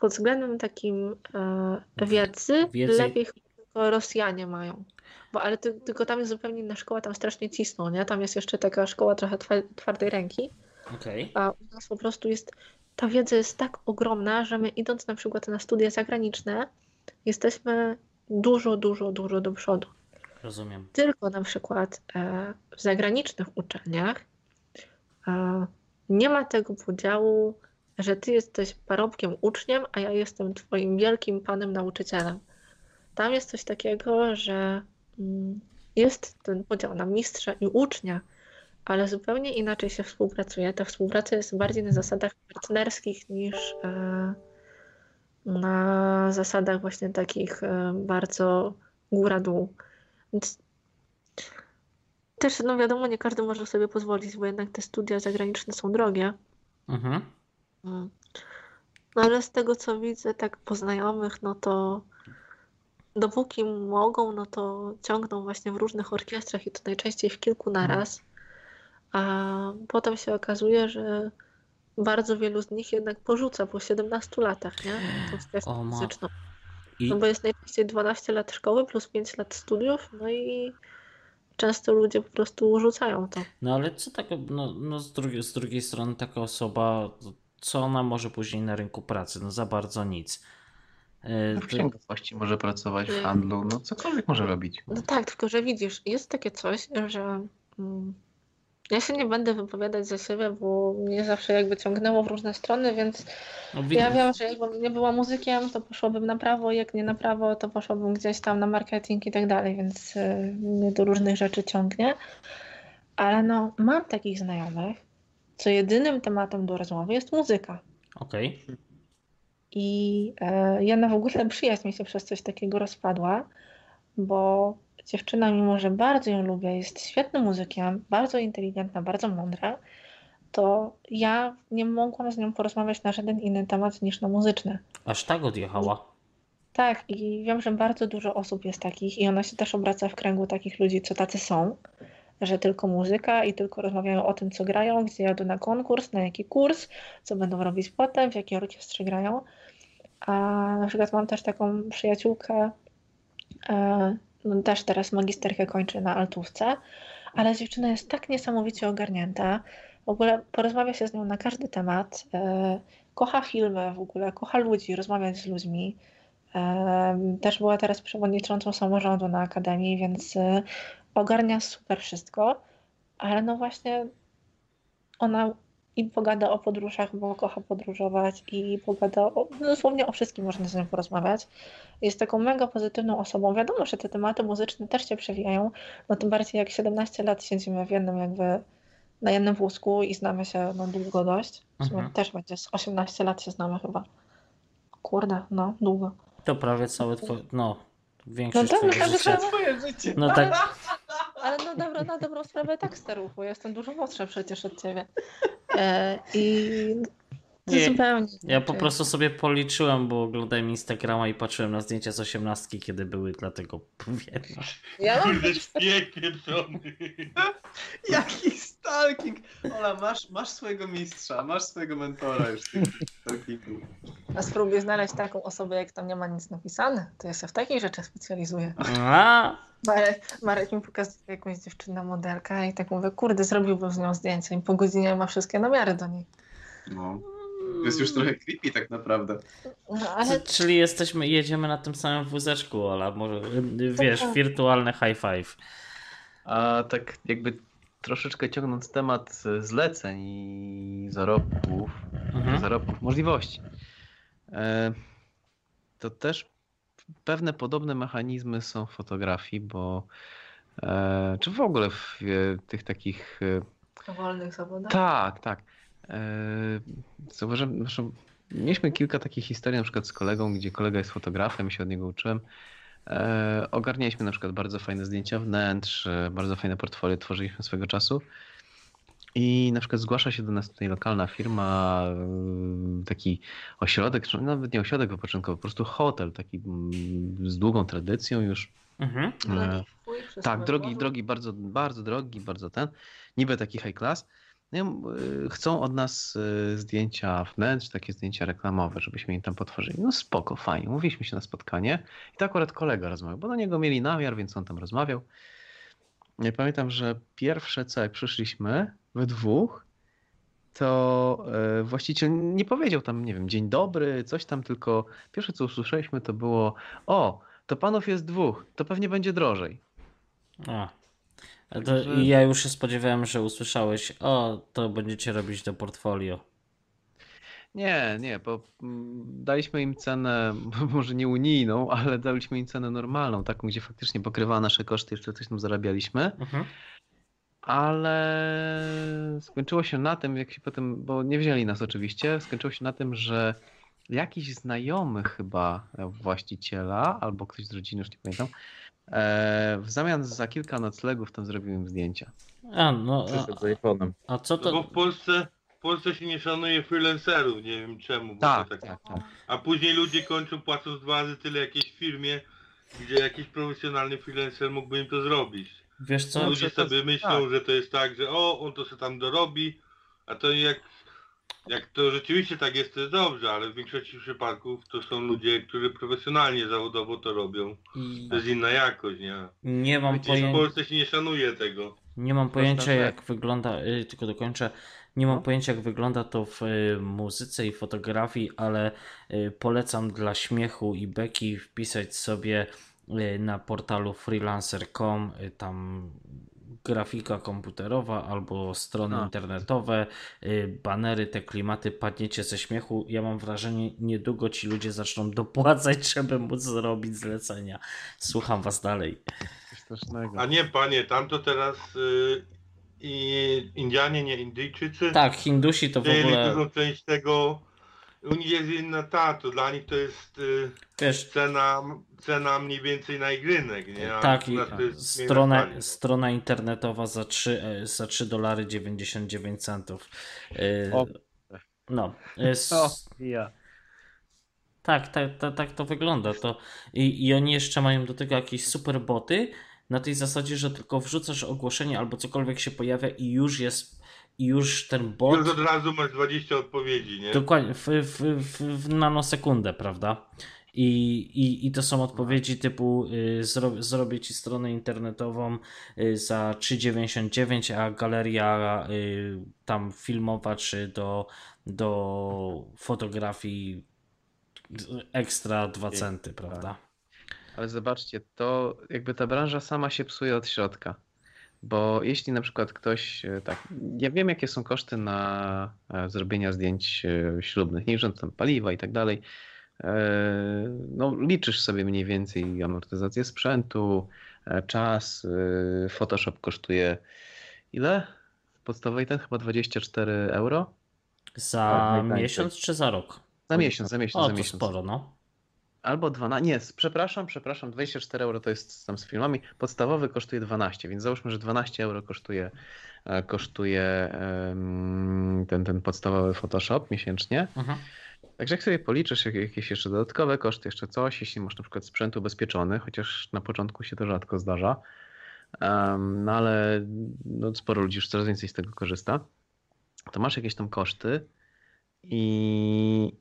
pod względem takim e, wiedzy, Wiedzy- lepiej chyba tylko Rosjanie mają. Bo, ale ty, tylko tam jest zupełnie inna szkoła, tam strasznie cisną, nie? Tam jest jeszcze taka szkoła trochę twa- twardej ręki. Okej. A u nas po prostu jest, ta wiedza jest tak ogromna, że my idąc na przykład na studia zagraniczne, jesteśmy dużo, dużo, dużo do przodu. Rozumiem. Tylko na przykład e, w zagranicznych uczelniach e, nie ma tego podziału, że ty jesteś parobkiem uczniem, a ja jestem twoim wielkim panem nauczycielem. Tam jest coś takiego, że mm, jest ten podział na mistrza i ucznia, ale zupełnie inaczej się współpracuje. Ta współpraca jest bardziej na zasadach partnerskich niż e, na zasadach właśnie takich e, bardzo góra-dół. Więc też, no wiadomo, nie każdy może sobie pozwolić, bo jednak te studia zagraniczne są drogie. Mhm. Mm. No ale z tego co widzę, tak po znajomych, no to dopóki mogą, no to ciągną właśnie w różnych orkiestrach i to najczęściej w kilku naraz. A potem się okazuje, że bardzo wielu z nich jednak porzuca po 17 latach, nie? Tą ma- muzyczną. I No bo jest najczęściej 12 lat szkoły plus 5 lat studiów, no i często ludzie po prostu rzucają to. No ale co tak, no, no z, drugiej, z drugiej strony taka osoba, co ona może później na rynku pracy? No za bardzo nic. E, W ty- księgowości może pracować, w Nie. handlu, no cokolwiek może robić. No tak, tylko że widzisz, jest takie coś, że mm, Ja się nie będę wypowiadać za siebie, bo mnie zawsze jakby ciągnęło w różne strony, więc No, ja wiem, że jakbym nie była muzykiem, to poszłabym na prawo, jak nie na prawo, to poszłabym gdzieś tam na marketing i tak dalej, więc y, mnie do różnych rzeczy ciągnie. Ale no, mam takich znajomych, co jedynym tematem do rozmowy jest muzyka. Okej. I e, Jana w ogóle przyjaźń mi się przez coś takiego rozpadła, bo dziewczyna, mimo że bardzo ją lubię, jest świetnym muzykiem, bardzo inteligentna, bardzo mądra, to ja nie mogłam z nią porozmawiać na żaden inny temat niż na muzyczny. Aż tak odjechała. Tak, i wiem, że bardzo dużo osób jest takich i ona się też obraca w kręgu takich ludzi, co tacy są, że tylko muzyka i tylko rozmawiają o tym, co grają, gdzie jadą na konkurs, na jaki kurs, co będą robić potem, w jakiej orkiestrze grają. A na przykład mam też taką przyjaciółkę, e, no też teraz magisterkę kończy na altówce, ale dziewczyna jest tak niesamowicie ogarnięta. W ogóle porozmawia się z nią na każdy temat. E, kocha filmy w ogóle, kocha ludzi, rozmawiać z ludźmi. Em, Też była teraz przewodniczącą samorządu na Akademii, więc e, ogarnia super wszystko, ale no właśnie ona i pogada o podróżach, bo kocha podróżować i pogada o, no dosłownie o wszystkim można z nią porozmawiać. Jest taką mega pozytywną osobą. Wiadomo, że te tematy muzyczne też się przewijają, no tym bardziej jak 17 lat siedzimy w jednym jakby na jednym wózku i znamy się no długo dość. W sumie Mhm. też będzie z 18 lat się znamy chyba. Kurde, no długo. To prawie całe twoje, no, większość No tak, twojego życia. całe Twoje życie. No tak, Ale no dobra, na dobrą sprawę tak staruchu, jestem dużo młodsza przecież od ciebie. E, I to Nie, zupełnie ja po prostu sobie policzyłem, bo oglądałem Instagrama i patrzyłem na zdjęcia z osiemnastki, kiedy były, dlatego. No. Ja mam szpieg pieprzony. Jaki stalking! Ola, masz, masz swojego mistrza, masz swojego mentora już w tym stalkingu. A spróbuję znaleźć taką osobę, jak tam nie ma nic napisane. To ja się w takiej rzeczy specjalizuję. A, Marek, Marek mi pokazuje jakąś dziewczynę modelkę i tak mówię, kurde, zrobiłbym z nią zdjęcie i po godzinie ma wszystkie namiary do niej. No. To jest już trochę creepy tak naprawdę. No ale Czyli jesteśmy, jedziemy na tym samym wózeczku, Ola, może, y, wiesz, wirtualne high five. A tak jakby troszeczkę ciągnąc temat e, zleceń i zarobków, Mhm. zarobków, możliwości, e, to też pewne podobne mechanizmy są w fotografii, bo e, czy w ogóle w tych takich wolnych zawodach. Tak, tak. Zauważyłem, zresztą mieliśmy kilka takich historii, na przykład z kolegą, gdzie kolega jest fotografem, się od niego uczyłem. Eee, Ogarnialiśmy na przykład bardzo fajne zdjęcia wnętrz, e, bardzo fajne portfolio tworzyliśmy swego czasu. I na przykład zgłasza się do nas tutaj lokalna firma, e, taki ośrodek, czy nawet nie ośrodek wypoczynkowy, po prostu hotel, taki mm, z długą tradycją już. Mhm. E, tak, drogi, drogi, bardzo, bardzo drogi, bardzo ten, niby taki high class. I, y, chcą od nas y, zdjęcia wnętrz, takie zdjęcia reklamowe, żebyśmy im tam potworzyli. No spoko, fajnie. Mówiliśmy się na spotkanie i to akurat kolega rozmawiał, bo do niego mieli namiar, więc on tam rozmawiał. Ja pamiętam, że pierwsze co, jak przyszliśmy we dwóch, to e, właściciel nie powiedział tam, nie wiem, dzień dobry, coś tam, tylko pierwsze co usłyszeliśmy to było o, to panów jest dwóch, to pewnie będzie drożej. A. To, Także- i ja już się spodziewałem, że usłyszałeś, o, to będziecie robić do portfolio. Nie, nie, bo mm, daliśmy im cenę, może nie unijną, ale daliśmy im cenę normalną, taką, gdzie faktycznie pokrywała nasze koszty, jeszcze coś tam zarabialiśmy, Mhm. ale skończyło się na tym, jak się potem, bo nie wzięli nas oczywiście, skończyło się na tym, że jakiś znajomy chyba właściciela, albo ktoś z rodziny, już nie pamiętam, e, w zamian za kilka noclegów tam zrobił im zdjęcia. A, no, Przyszedł z a, iPhone'em. a co No bo to? w Polsce, w Polsce się nie szanuje freelancerów, nie wiem czemu. Bo Tak, to tak, tak, tak. A później ludzie kończą płacąc dwa razy tyle jakiejś firmie, gdzie jakiś profesjonalny freelancer mógłby im to zrobić. Wiesz co? Ludzie to- sobie myślą, tak. że to jest tak, że o, on to sobie tam dorobi, a to jak, jak to rzeczywiście tak jest, to jest dobrze, ale w większości przypadków to są ludzie, którzy profesjonalnie, zawodowo to robią. I To jest inna jakość, nie? nie mam Gdzieś w pojęcia. Polsce się nie szanuje tego. Nie mam pojęcia jak wygląda, y, tylko dokończę, nie mam No. pojęcia jak wygląda to w y, muzyce i fotografii, ale y, polecam dla śmiechu i beki wpisać sobie y, na portalu freelancer.com, y, tam grafika komputerowa albo strony A. internetowe, y, banery, te klimaty, padniecie ze śmiechu. Ja mam wrażenie, niedługo ci ludzie zaczną dopłacać, żeby móc zrobić zlecenia. Słucham was dalej. A nie, panie, tam to teraz y, i Indianie, nie Indyjczycy. Tak, Hindusi to w ogóle, dużą część tego. U nich jest inna ta, to dla nich to jest y, wiesz, cena, cena mniej więcej na igrynek, nie? A tak, i strona, strona internetowa za 3, e, za 3 dolary 99 centów. Y, O. No, y, s- O, ja. Tak, tak, tak, tak to wygląda. To, i, I oni jeszcze mają do tego jakieś super boty na tej zasadzie, że tylko wrzucasz ogłoszenie albo cokolwiek się pojawia i już jest, i już ten bot Już od razu masz 20 odpowiedzi, nie? dokładnie w, w, w, w nanosekundę, prawda? I, i, I to są odpowiedzi typu y, zro, zrobię ci stronę internetową y, za 3,99, a galeria y, tam filmowa czy do, do fotografii ekstra 2 centy, prawda? Ale zobaczcie, to jakby ta branża sama się psuje od środka. Bo jeśli na przykład ktoś, e, tak, ja wiem jakie są koszty na e, zrobienia zdjęć e, ślubnych, nie tam paliwa i tak dalej. No, liczysz sobie mniej więcej amortyzację sprzętu, czas. Photoshop kosztuje ile? Podstawowej ten chyba 24 euro? Za Tak, miesiąc czy za rok? Za miesiąc, za miesiąc, O, za to miesiąc. sporo, no. Albo 12, nie, przepraszam, przepraszam, 24 euro to jest tam z filmami, podstawowy kosztuje 12, więc załóżmy, że 12 euro kosztuje, e, kosztuje ten, ten podstawowy Photoshop miesięcznie. Mhm. Także jak sobie policzysz jak- jakieś jeszcze dodatkowe koszty, jeszcze coś, jeśli masz na przykład sprzęt ubezpieczony, chociaż na początku się to rzadko zdarza, no ale no, sporo ludzi już coraz więcej z tego korzysta, to masz jakieś tam koszty i,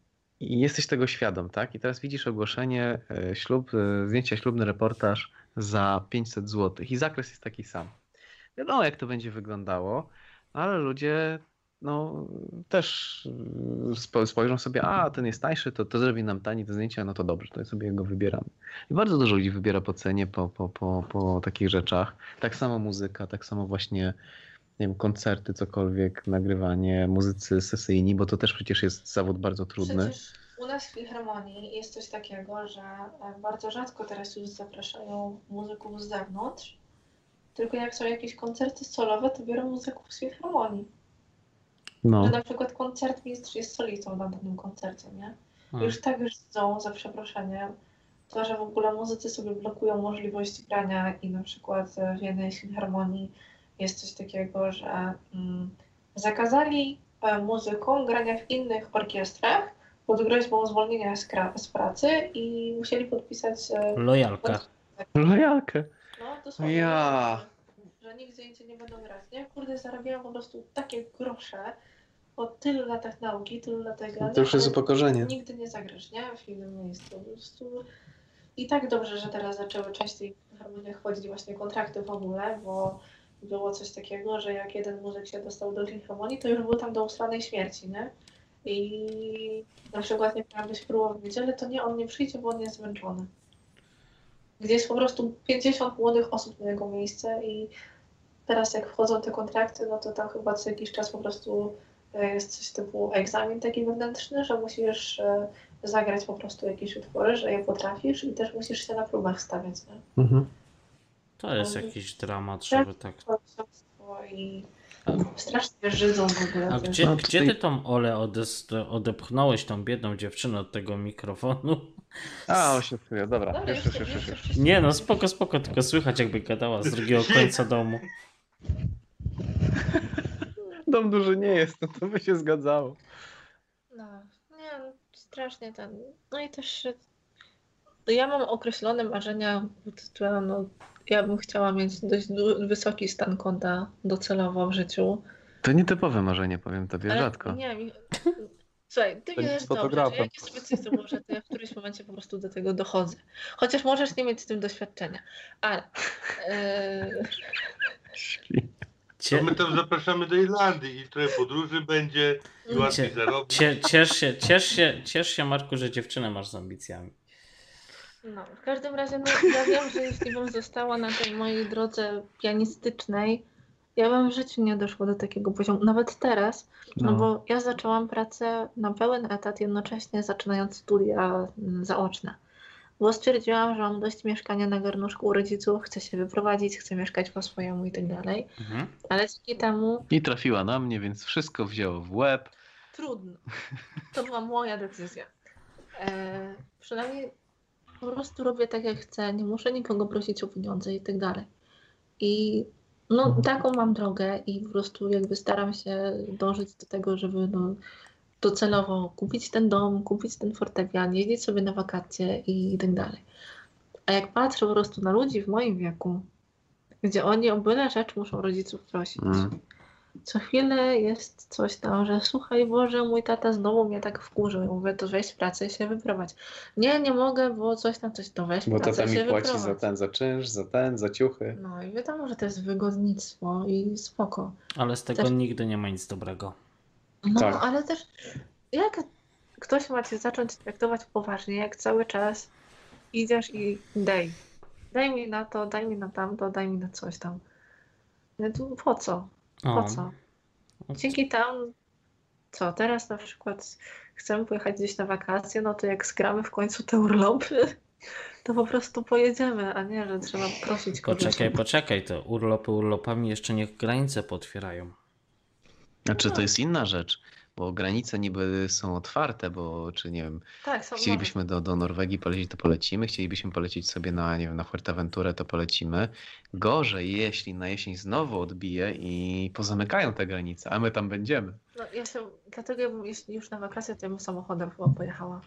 i jesteś tego świadom, tak? I teraz widzisz ogłoszenie, e, ślub, e, zdjęcia ślubny reportaż za 500 zł i zakres jest taki sam. Wiadomo, jak to będzie wyglądało, ale ludzie no, też mm, spo- spojrzą sobie, a ten jest tańszy, to, to zrobi nam taniej te zdjęcia, no to dobrze, to sobie go wybieramy. I bardzo dużo ludzi wybiera po cenie, po, po, po, po takich rzeczach. Tak samo muzyka, tak samo właśnie nie wiem, koncerty, cokolwiek, nagrywanie, muzycy sesyjni, bo to też przecież jest zawód bardzo trudny. Przecież u nas w Filharmonii jest coś takiego, że e, bardzo rzadko teraz już zapraszają muzyków z zewnątrz, tylko jak są jakieś koncerty solowe, to biorą muzyków z Filharmonii. No. Że na przykład koncertmistrz jest solistą na danym koncercie, nie? Hmm. Już tak żydzą, za przeproszeniem, to, że w ogóle muzycy sobie blokują możliwość grania i na przykład e, w jednej filharmonii jest coś takiego, że mm, zakazali e, muzykom grania w innych orkiestrach pod groźbą zwolnienia z, kra- z pracy i musieli podpisać e, Lojalka. Lojalkę. no, dosłownie, Ja. że, nigdzie indziej nie będą grać, nie? Kurde, zarabiają po prostu takie grosze po tylu latach nauki, tylu latach grania, To już jest upokorzenie. Nigdy nie zagrasz, nie? W innym miejscu. Po prostu... I tak dobrze, że teraz zaczęły częściej w harmoniach chodzić właśnie kontrakty w ogóle, bo było coś takiego, że jak jeden muzyk się dostał do filharmonii, to już był tam do usranej śmierci, nie? I na przykład nie miała być próba w niedzielę, to nie, on nie przyjdzie, bo on jest zmęczony. Gdzie jest po prostu 50 młodych osób na jego miejsce i teraz jak wchodzą te kontrakty, no to tam chyba co jakiś czas po prostu e, jest coś typu egzamin taki wewnętrzny, że musisz e, zagrać po prostu jakieś utwory, że je potrafisz i też musisz się na próbach stawiać, nie? Mhm. To jest jakiś dramat, żeby tak. I strasznie żydzą w ogóle. A gdzie, No, gdzie tutaj- ty tą Olę odes- odepchnąłeś, tą biedną dziewczynę od tego mikrofonu? A, oświetluję, dobra. Dobra, Już, już, już, już. Nie no, spoko, spoko, tylko słychać jakby gadała z drugiego końca domu. Dom duży nie jest, no to by się zgadzało. No, nie, no, strasznie ten. No i też no ja mam określone marzenia pod tytułem, no ja bym chciała mieć dość wysoki stan konta docelowo w życiu. To nietypowe marzenie, powiem tobie, Ale rzadko. nie, mi... Słuchaj, ty wiesz dobrze, że jak ja sobie coś założę, to ja w którymś momencie po prostu do tego dochodzę. Chociaż możesz nie mieć z tym doświadczenia. Ale e, Śpi. Cie, To my tam zapraszamy do Irlandii i trochę podróży będzie i łatwiej Cie- zarobić. cie, ciesz, się, ciesz, się, ciesz się, Marku, że dziewczynę masz z ambicjami. No, w każdym razie no, ja wiem, że jeśli bym została na tej mojej drodze pianistycznej, Ja bym w życiu nie doszło do takiego poziomu, nawet teraz, no, No. bo ja zaczęłam pracę na pełen etat, jednocześnie zaczynając studia mm, zaoczne. Bo stwierdziłam, że mam dość mieszkania na garnuszku u rodziców, chcę się wyprowadzić, chcę mieszkać po swojemu i tak dalej. Mhm. Ale dzięki temu I trafiła na mnie, więc wszystko wzięło w łeb. trudno. To była moja decyzja. E, przynajmniej po prostu robię tak, jak chcę, nie muszę nikogo prosić o pieniądze i tak dalej. I no, taką mam drogę i po prostu jakby staram się dążyć do tego, żeby no, docelowo kupić ten dom, kupić ten fortepian, jeździć sobie na wakacje i tak dalej. A jak patrzę po prostu na ludzi w moim wieku, gdzie oni o byle rzecz muszą rodziców prosić, Mm. Co chwilę jest coś tam, że słuchaj Boże, mój tata znowu mnie tak wkurzył. Ja mówię, to weź z pracy i się wyprowadź. Nie, nie mogę, bo coś tam, coś, to weź Bo pracę tata i mi się płaci wyprowadź. za ten, za czynsz, za ten, za ciuchy. No i wiadomo, że to jest wygodnictwo i spoko. Ale z tego Też- nigdy nie ma nic dobrego. No, Tak. ale też jak ktoś ma cię zacząć traktować poważnie, jak cały czas idziesz i daj. Daj mi na to, daj mi na tamto, daj mi na coś tam. No to po co? Po co? Dzięki tam, co teraz na przykład chcemy pojechać gdzieś na wakacje, no to jak skramy w końcu te urlopy, to po prostu pojedziemy, a nie, że trzeba prosić kogoś. Poczekaj, poczekaj, to urlopy urlopami jeszcze niech granice potwierają. Znaczy to jest inna rzecz, bo granice niby są otwarte, bo czy nie wiem, Tak, są chcielibyśmy do, do Norwegii polecieć, to polecimy, chcielibyśmy polecieć sobie na, nie wiem, na Fuerteventurę, to polecimy. Gorzej, jeśli na jesień znowu odbije i pozamykają te granice, a my tam będziemy. No, ja się, dlatego ja bym, jeśli już na wakacje, to ja bym samochodem chyba pojechała.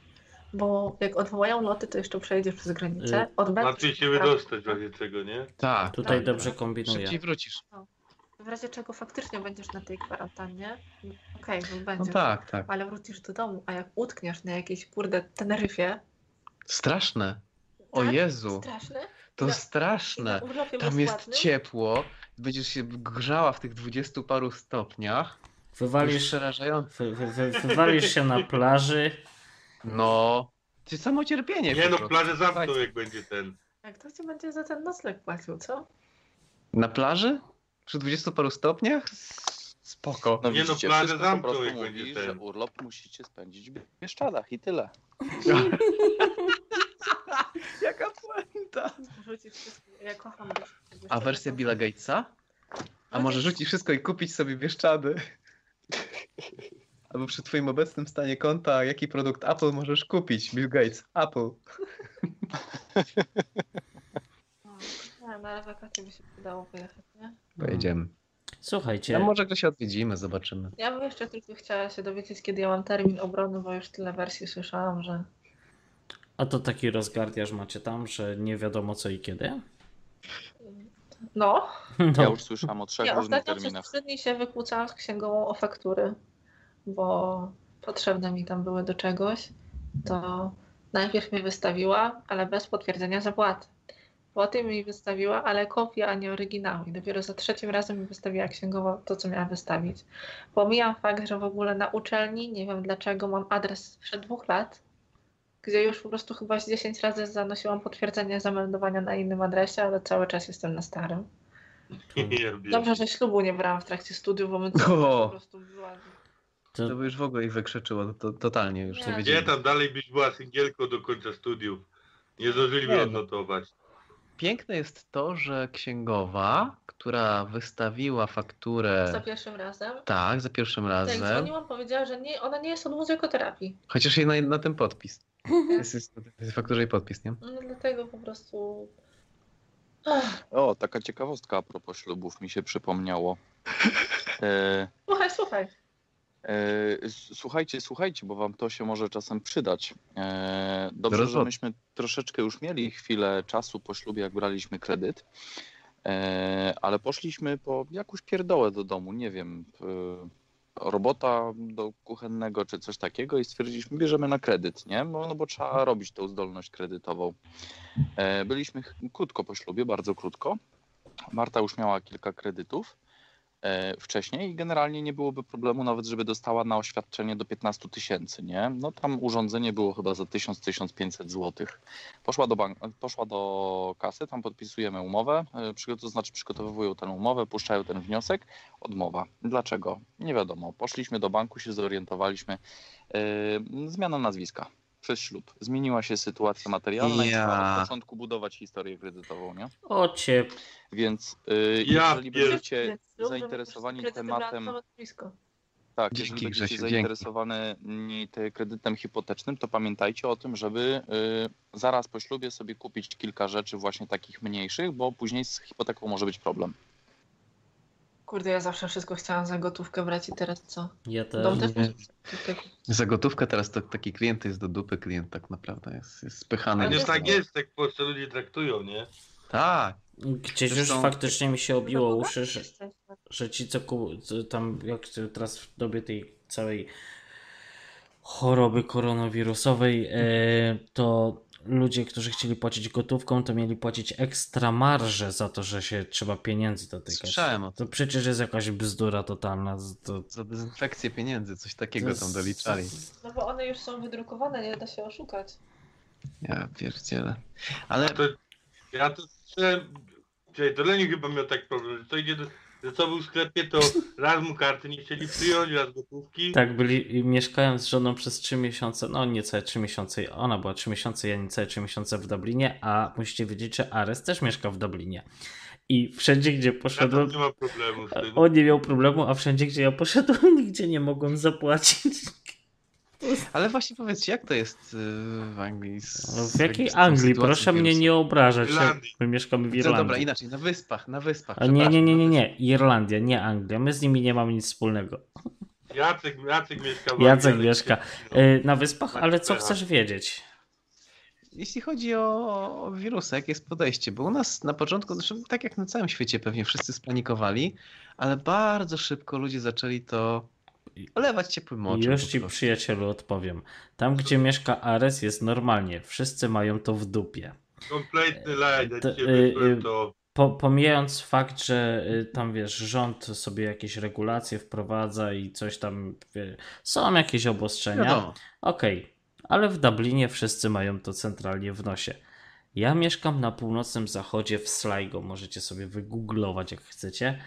Bo jak odwołają loty, to jeszcze przejedziesz przez granicę. Y, Odbędziesz Łatwiej się wydostać w razie czego, nie? Tak, Tutaj Tak. dobrze kombinuję. szybciej wrócisz. W razie czego faktycznie będziesz na tej kwarantannie, no okej, no będziesz. No tak, tak. Ale wrócisz do domu, a jak utkniesz na jakiejś kurde Teneryfie, Straszne. O tak? Jezu, Straszne. to Na- straszne. Tam jest bezpłatnym? ciepło, będziesz się grzała w tych dwudziestu paru stopniach. Wywalisz, przerażające. wy, wy, wy, wywalisz się na plaży. No, to jest samo cierpienie. Nie no, plażę zamkną jak będzie ten. Jak to ci będzie za ten nocleg płacił, co? Na plaży? Przy dwudziestu paru stopniach? Spoko. No Nie no, widzicie, plażę wszystko po prostu mówi, że ten. urlop musicie spędzić w Bieszczadach i tyle. Jaka puenta. Rzucić wszystko. Ja kocham. A wersja Billa Gatesa? A może rzucić wszystko i kupić sobie Bieszczady? Albo przy twoim obecnym stanie konta, jaki produkt Apple możesz kupić? Bill Gates, Apple. Nie, na wakacje by się udało pojechać, nie? Pojedziemy. Słuchajcie, A może go się odwiedzimy, zobaczymy. Ja bym jeszcze tylko chciała się dowiedzieć, kiedy ja mam termin obrony, bo już tyle wersji słyszałam, że a to taki rozgardiaż macie tam, że nie wiadomo co i kiedy? no. Ja No, już słyszałam o trzech Ja różnych ostatnio terminach. trzy dni się wykłócałam z księgową o faktury, bo potrzebne mi tam były do czegoś. To najpierw mi wystawiła, ale bez potwierdzenia zapłaty. Potem mi wystawiła, ale kopia, a nie oryginał. I dopiero za trzecim razem mi wystawiła księgowa to, co miała wystawić. Pomijam fakt, że w ogóle na uczelni, nie wiem dlaczego, mam adres sprzed dwóch lat, gdzie już po prostu chyba z 10 razy zanosiłam potwierdzenie zameldowania na innym adresie, ale cały czas jestem na starym. Dobrze, że ślubu nie brałam w trakcie studiów, bo my po prostu była... to, To by już w ogóle ich wykrzeczyło, to, totalnie już nie Nie. Gdzie wiedzieli. tam dalej byś była singielką do końca studiów? Nie zdążyliby Nie no. odnotować. Piękne jest to, że księgowa, która wystawiła fakturę Za pierwszym razem. tak, za pierwszym razem, dzwoniłam, powiedziała, że nie, ona nie jest od muzykoterapii. chociaż jej na, na tym podpis. Jest, jest tej fakturze i podpis, nie? No dlatego po prostu... Ach, O, taka ciekawostka a propos ślubów mi się przypomniało. E, słuchaj, słuchaj. E, słuchajcie, słuchajcie, bo wam to się może czasem przydać. E, dobrze, że myśmy troszeczkę już mieli chwilę czasu po ślubie, jak braliśmy kredyt, e, ale poszliśmy po jakąś pierdołę do domu, nie wiem, robota do kuchennego czy coś takiego i stwierdziliśmy, bierzemy na kredyt, nie? Bo, no bo trzeba robić tą zdolność kredytową. Byliśmy krótko po ślubie, bardzo krótko. Marta już miała kilka kredytów, wcześniej i generalnie nie byłoby problemu nawet, żeby dostała na oświadczenie do 15 tysięcy, nie? No tam urządzenie było chyba za 1000-1500 zł. Poszła do, bank, poszła do kasy, tam podpisujemy umowę, e, to znaczy przygotowują tę umowę, puszczają ten wniosek, odmowa. Dlaczego? Nie wiadomo. Poszliśmy do banku, się zorientowaliśmy. E, zmiana nazwiska przez ślub. Zmieniła się sytuacja materialna i Ja. trzeba od początku budować historię kredytową, nie? O cię. Więc y, Ja jeżeli pier- będziecie zainteresowani tematem, tak, Dzięki, jeżeli będziecie Grzesiu, zainteresowani te- kredytem hipotecznym, to pamiętajcie o tym, żeby y, zaraz po ślubie sobie kupić kilka rzeczy właśnie takich mniejszych, bo później z hipoteką może być problem. Kurde, ja zawsze wszystko chciałam za gotówkę brać i teraz co? Ja Dom też. też Nie. tutaj Za gotówkę teraz to taki klient jest do dupy klient tak naprawdę. Jest, jest spychany. Ale Przecież gdzieś tak jest, tak w Polsce ludzie traktują, nie? Tak. Gdzieś już Zresztą- faktycznie mi się obiło No, uszy, że, jesteśmy. że ci co ku- co tam, jak teraz w dobie tej całej choroby koronawirusowej, e, to ludzie, którzy chcieli płacić gotówką, to mieli płacić ekstra marże za to, że się trzeba pieniędzy dotykać. Słyszałem o tym. To przecież jest jakaś bzdura totalna. To, Za dezynfekcję pieniędzy, coś takiego To tam doliczali. No bo one już są wydrukowane, nie da się oszukać. Ja pierdzielę. Ale To, ja to czyli to Leniu chyba miał tak problem, że to idzie do, że co był w sklepie, to raz mu karty nie chcieli przyjąć, raz gotówki. Tak, byli, mieszkałem z żoną przez 3 miesiące, no niecałe 3 miesiące, ona była 3 miesiące, ja niecałe 3 miesiące w Dublinie, a musicie wiedzieć, że Ares też mieszka w Dublinie. I wszędzie, gdzie Ja poszedłem, nie ma problemu z tym. on nie miał problemu, a wszędzie, gdzie ja poszedłem, nigdzie nie mogłem zapłacić. Ale właśnie powiedzcie, jak to jest y, w Anglii? Z, No, W jakiej Anglii? Proszę mnie nie obrażać. Irlandii. My mieszkamy w No dobra, Irlandii. inaczej, na wyspach, na wyspach. A nie, nie, nie, nie, nie. Irlandia, nie Anglia. My z nimi nie mamy nic wspólnego. Jacek, Jacek mieszka w Jacek mieszka no. y, na wyspach, Tak, ale co tak. chcesz wiedzieć? Jeśli chodzi o, o wirusa, jakie jest podejście? Bo u nas na początku, zresztą tak jak na całym świecie pewnie wszyscy spanikowali, ale bardzo szybko ludzie zaczęli to olewać ciepłym moczem. Już ci przyjacielu odpowiem. Tam, gdzie mieszka Ares jest normalnie. Wszyscy mają to w dupie. Kompletny laj, ja To, dzisiaj y, wysłałem y, to. Po, pomijając fakt, że tam wiesz, rząd sobie jakieś regulacje wprowadza i coś tam, wie, są jakieś obostrzenia. Okej, ale w Dublinie wszyscy mają to centralnie w nosie. Ja mieszkam na północnym zachodzie w Sligo, możecie sobie wygooglować jak chcecie.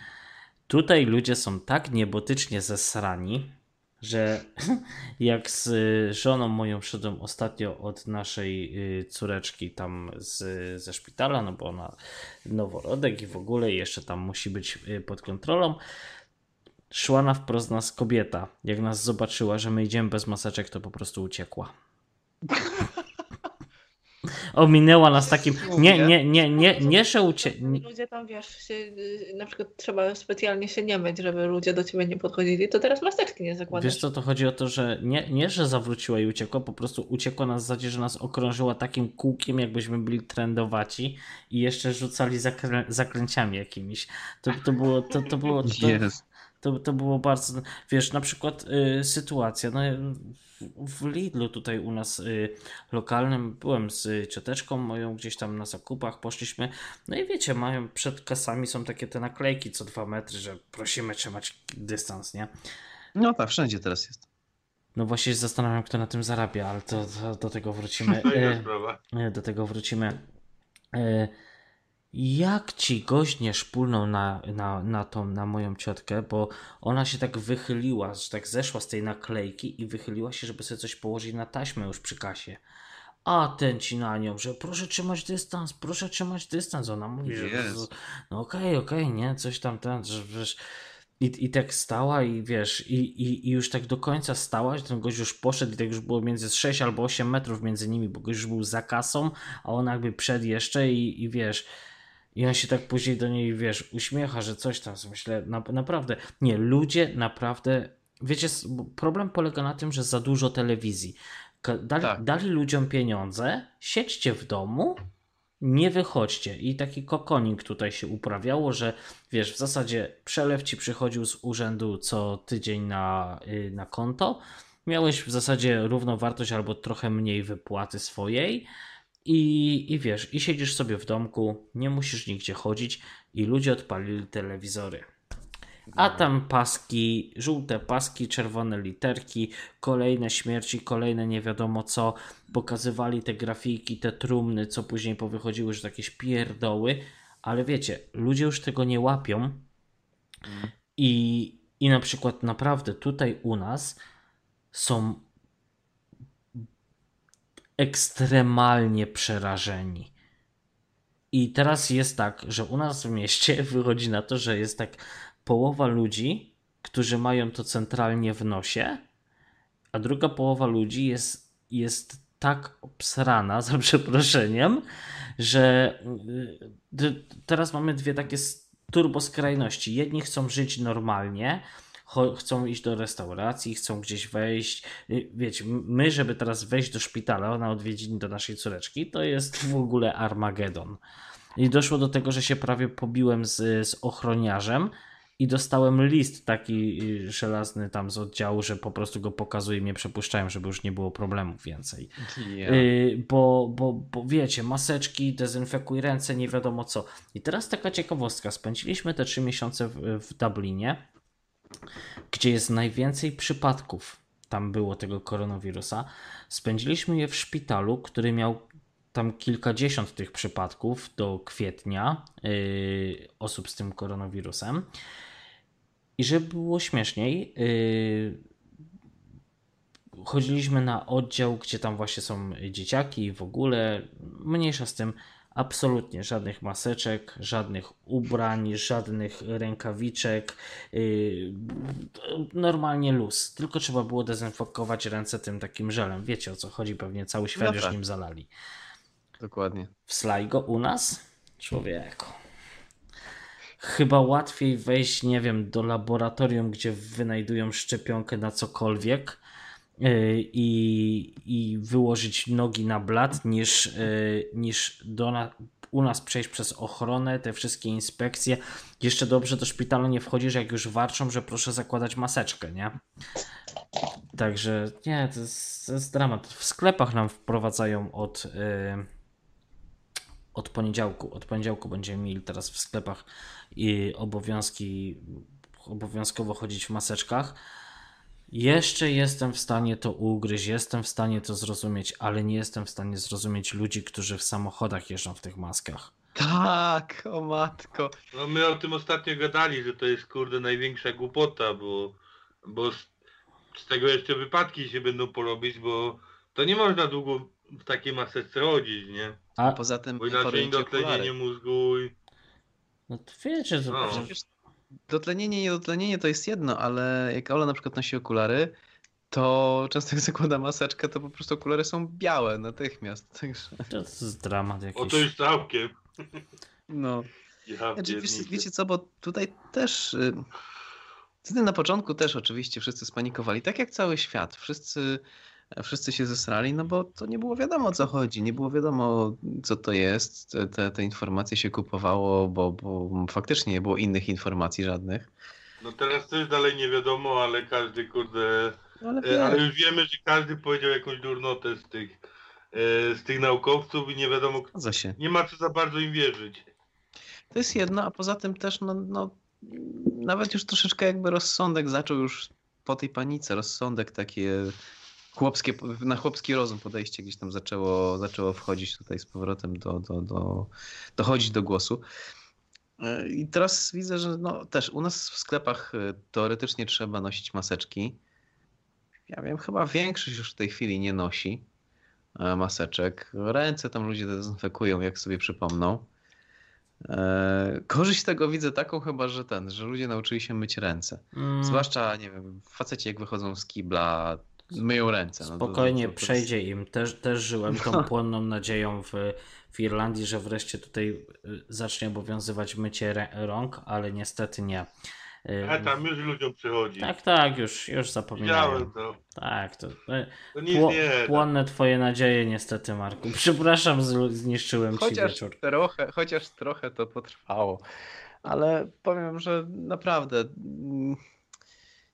Tutaj ludzie są tak niebotycznie zesrani, że jak z y, żoną moją szedłem ostatnio od naszej y, córeczki tam z, ze szpitala, no bo ona noworodek i w ogóle jeszcze tam musi być y, pod kontrolą. Szła na wprost nas kobieta. Jak nas zobaczyła, że my idziemy bez maseczek, to po prostu uciekła. Ominęła nas takim. Nie, nie, nie, nie, nie, nie- Ludzie tam, wiesz, się, y, na przykład trzeba specjalnie się nie myć, żeby ludzie do ciebie nie podchodzili, to teraz maseczki nie zakładasz. Wiesz co, to chodzi o to, że nie, nie, że zawróciła i uciekła, po prostu uciekła na zasadzie, że nas okrążyła takim kółkiem, jakbyśmy byli trendowaci i jeszcze rzucali zakrę zakręciami jakimiś. To, to było, to, to było, to. To, to było bardzo, wiesz, na przykład y, sytuacja, no, w, Lidlu tutaj u nas y, lokalnym, byłem z cioteczką moją gdzieś tam na zakupach, poszliśmy, no i wiecie, mają przed kasami są takie te naklejki co dwa metry, że prosimy trzymać dystans, nie? No tak, wszędzie teraz jest. No właśnie się zastanawiam, kto na tym zarabia, ale to, to do tego wrócimy. Sprawa. e, do tego wrócimy. Jak ci gość nie szpulnął na, na, na tą, na moją ciotkę, bo ona się tak wychyliła, że tak zeszła z tej naklejki i wychyliła się, żeby sobie coś położyć na taśmę już przy kasie. A ten ci na nią, że proszę trzymać dystans, proszę trzymać dystans. Ona mówi, że Jezu. no okej, okej, nie, coś tam, ten, że wiesz. I, I tak stała i wiesz, i, i, i już tak do końca stała, że ten gość już poszedł i tak już było między 6 albo 8 metrów między nimi, bo gość już był za kasą, a ona jakby przed jeszcze i, i wiesz, i on się tak później do niej, wiesz, uśmiecha, że coś tam, myślę, na, naprawdę, nie, ludzie naprawdę, wiecie, problem polega na tym, że za dużo telewizji. Dali, Tak. dali ludziom pieniądze, siedźcie w domu, nie wychodźcie. I taki kokoning tutaj się uprawiało, że wiesz, w zasadzie przelew ci przychodził z urzędu co tydzień na, y, na konto. Miałeś w zasadzie równą wartość albo trochę mniej wypłaty swojej. I, I wiesz, i siedzisz sobie w domku, nie musisz nigdzie chodzić, i ludzie odpalili telewizory. A tam paski, żółte paski, czerwone literki, kolejne śmierci, kolejne nie wiadomo co. Pokazywali te grafiki, te trumny, co później powychodziły, że jakieś pierdoły. Ale wiecie, ludzie już tego nie łapią. I, I na przykład naprawdę tutaj u nas są ekstremalnie przerażeni. I teraz jest tak, że u nas w mieście wychodzi na to, że jest tak połowa ludzi, którzy mają to centralnie w nosie, a druga połowa ludzi jest, jest tak obsrana, za przeproszeniem, że y, teraz mamy dwie takie turbo skrajności. Jedni chcą żyć normalnie, chcą iść do restauracji, chcą gdzieś wejść. Y, wiecie, my, żeby teraz wejść do szpitala na odwiedziny do naszej córeczki, to jest w ogóle Armagedon. I doszło do tego, że się prawie pobiłem z, z ochroniarzem i dostałem list taki y, żelazny tam z oddziału, że po prostu go pokazuję i mnie przepuszczają, żeby już nie było problemów więcej. Yeah. Y, bo, bo, bo wiecie, maseczki, dezynfekuj ręce, nie wiadomo co. I teraz taka ciekawostka. Spędziliśmy te trzy miesiące w, w Dublinie gdzie jest najwięcej przypadków, tam było tego koronawirusa. Spędziliśmy je w szpitalu, który miał tam kilkadziesiąt tych przypadków do kwietnia yy, osób z tym koronawirusem. I żeby było śmieszniej, yy, chodziliśmy na oddział, gdzie tam właśnie są dzieciaki i w ogóle mniejsza z tym. Absolutnie żadnych maseczek, żadnych ubrań, żadnych rękawiczek. Yy, normalnie luz. Tylko trzeba było dezynfekować ręce tym takim żelem. Wiecie o co chodzi, pewnie cały świat no już tak. nim zalali. Dokładnie. W go u nas? Człowieku. Chyba łatwiej wejść, nie wiem, do laboratorium, gdzie wynajdują szczepionkę na cokolwiek i, i wyłożyć nogi na blat, niż, y, niż do na, u nas przejść przez ochronę, te wszystkie inspekcje. Jeszcze dobrze do szpitala nie wchodzisz, jak już warczą, że proszę zakładać maseczkę, nie? Także nie, to jest, to jest dramat. W sklepach nam wprowadzają od, yy, od poniedziałku. Od poniedziałku będziemy mieli teraz w sklepach i obowiązki obowiązkowo chodzić w maseczkach jeszcze jestem w stanie to ugryźć, jestem w stanie to zrozumieć, ale nie jestem w stanie zrozumieć ludzi, którzy w samochodach jeżdżą w tych maskach. Tak, o matko. No my o tym ostatnio gadali, że to jest kurde największa głupota, bo, bo z, z tego jeszcze wypadki się będą porobić, bo to nie można długo w takiej maseczce chodzić, nie? A poza tym bo inaczej dotlenienie mózgu i... No to wiecie, że no. przecież dotlenienie, niedotlenienie to jest jedno, ale jak Ola na przykład nosi okulary, to często jak zakłada maseczkę, to po prostu okulary są białe natychmiast. Także... To jest dramat jakiś. O, to jest całkiem. No. Ja znaczy, wiecie, wiecie co, bo tutaj też... Wtedy y, na początku też oczywiście wszyscy spanikowali, tak jak cały świat. Wszyscy wszyscy się zesrali, no bo to nie było wiadomo o co chodzi, nie było wiadomo co to jest, te, te informacje się kupowało, bo, bo faktycznie nie było innych informacji żadnych. No teraz też dalej nie wiadomo, ale każdy kurde, no ale, e, ale już wiemy, że każdy powiedział jakąś durnotę z tych, e, z tych naukowców i nie wiadomo, się. nie ma co za bardzo im wierzyć. To jest jedno, a poza tym też no, no nawet już troszeczkę jakby rozsądek zaczął już po tej panice, rozsądek takie chłopskie, na chłopski rozum podejście gdzieś tam zaczęło, zaczęło wchodzić tutaj z powrotem do, do, do, dochodzić do głosu. E, I teraz widzę, że no, też u nas w sklepach e, teoretycznie trzeba nosić maseczki. Ja wiem, chyba większość już w tej chwili nie nosi e, maseczek. Ręce tam ludzie dezynfekują, jak sobie przypomną. Korzyść tego widzę taką chyba, że ten, że ludzie nauczyli się myć ręce. Mm. Zwłaszcza, nie wiem, faceci jak wychodzą z kibla, myją ręce. No Spokojnie to, to, to, przejdzie im. Też, też żyłem tą no. płonną nadzieją w, w Irlandii, że wreszcie tutaj y, zacznie obowiązywać mycie rąk, ale niestety nie. Y, A tam już ludziom przychodzi. Tak, tak, już, już zapominałem. to. Tak, to, y, to nic pło, nie, płonne twoje nadzieje niestety, Marku. Przepraszam, zniszczyłem chociaż ci wieczór. Trochę, chociaż trochę to potrwało. Ale powiem, że naprawdę mm,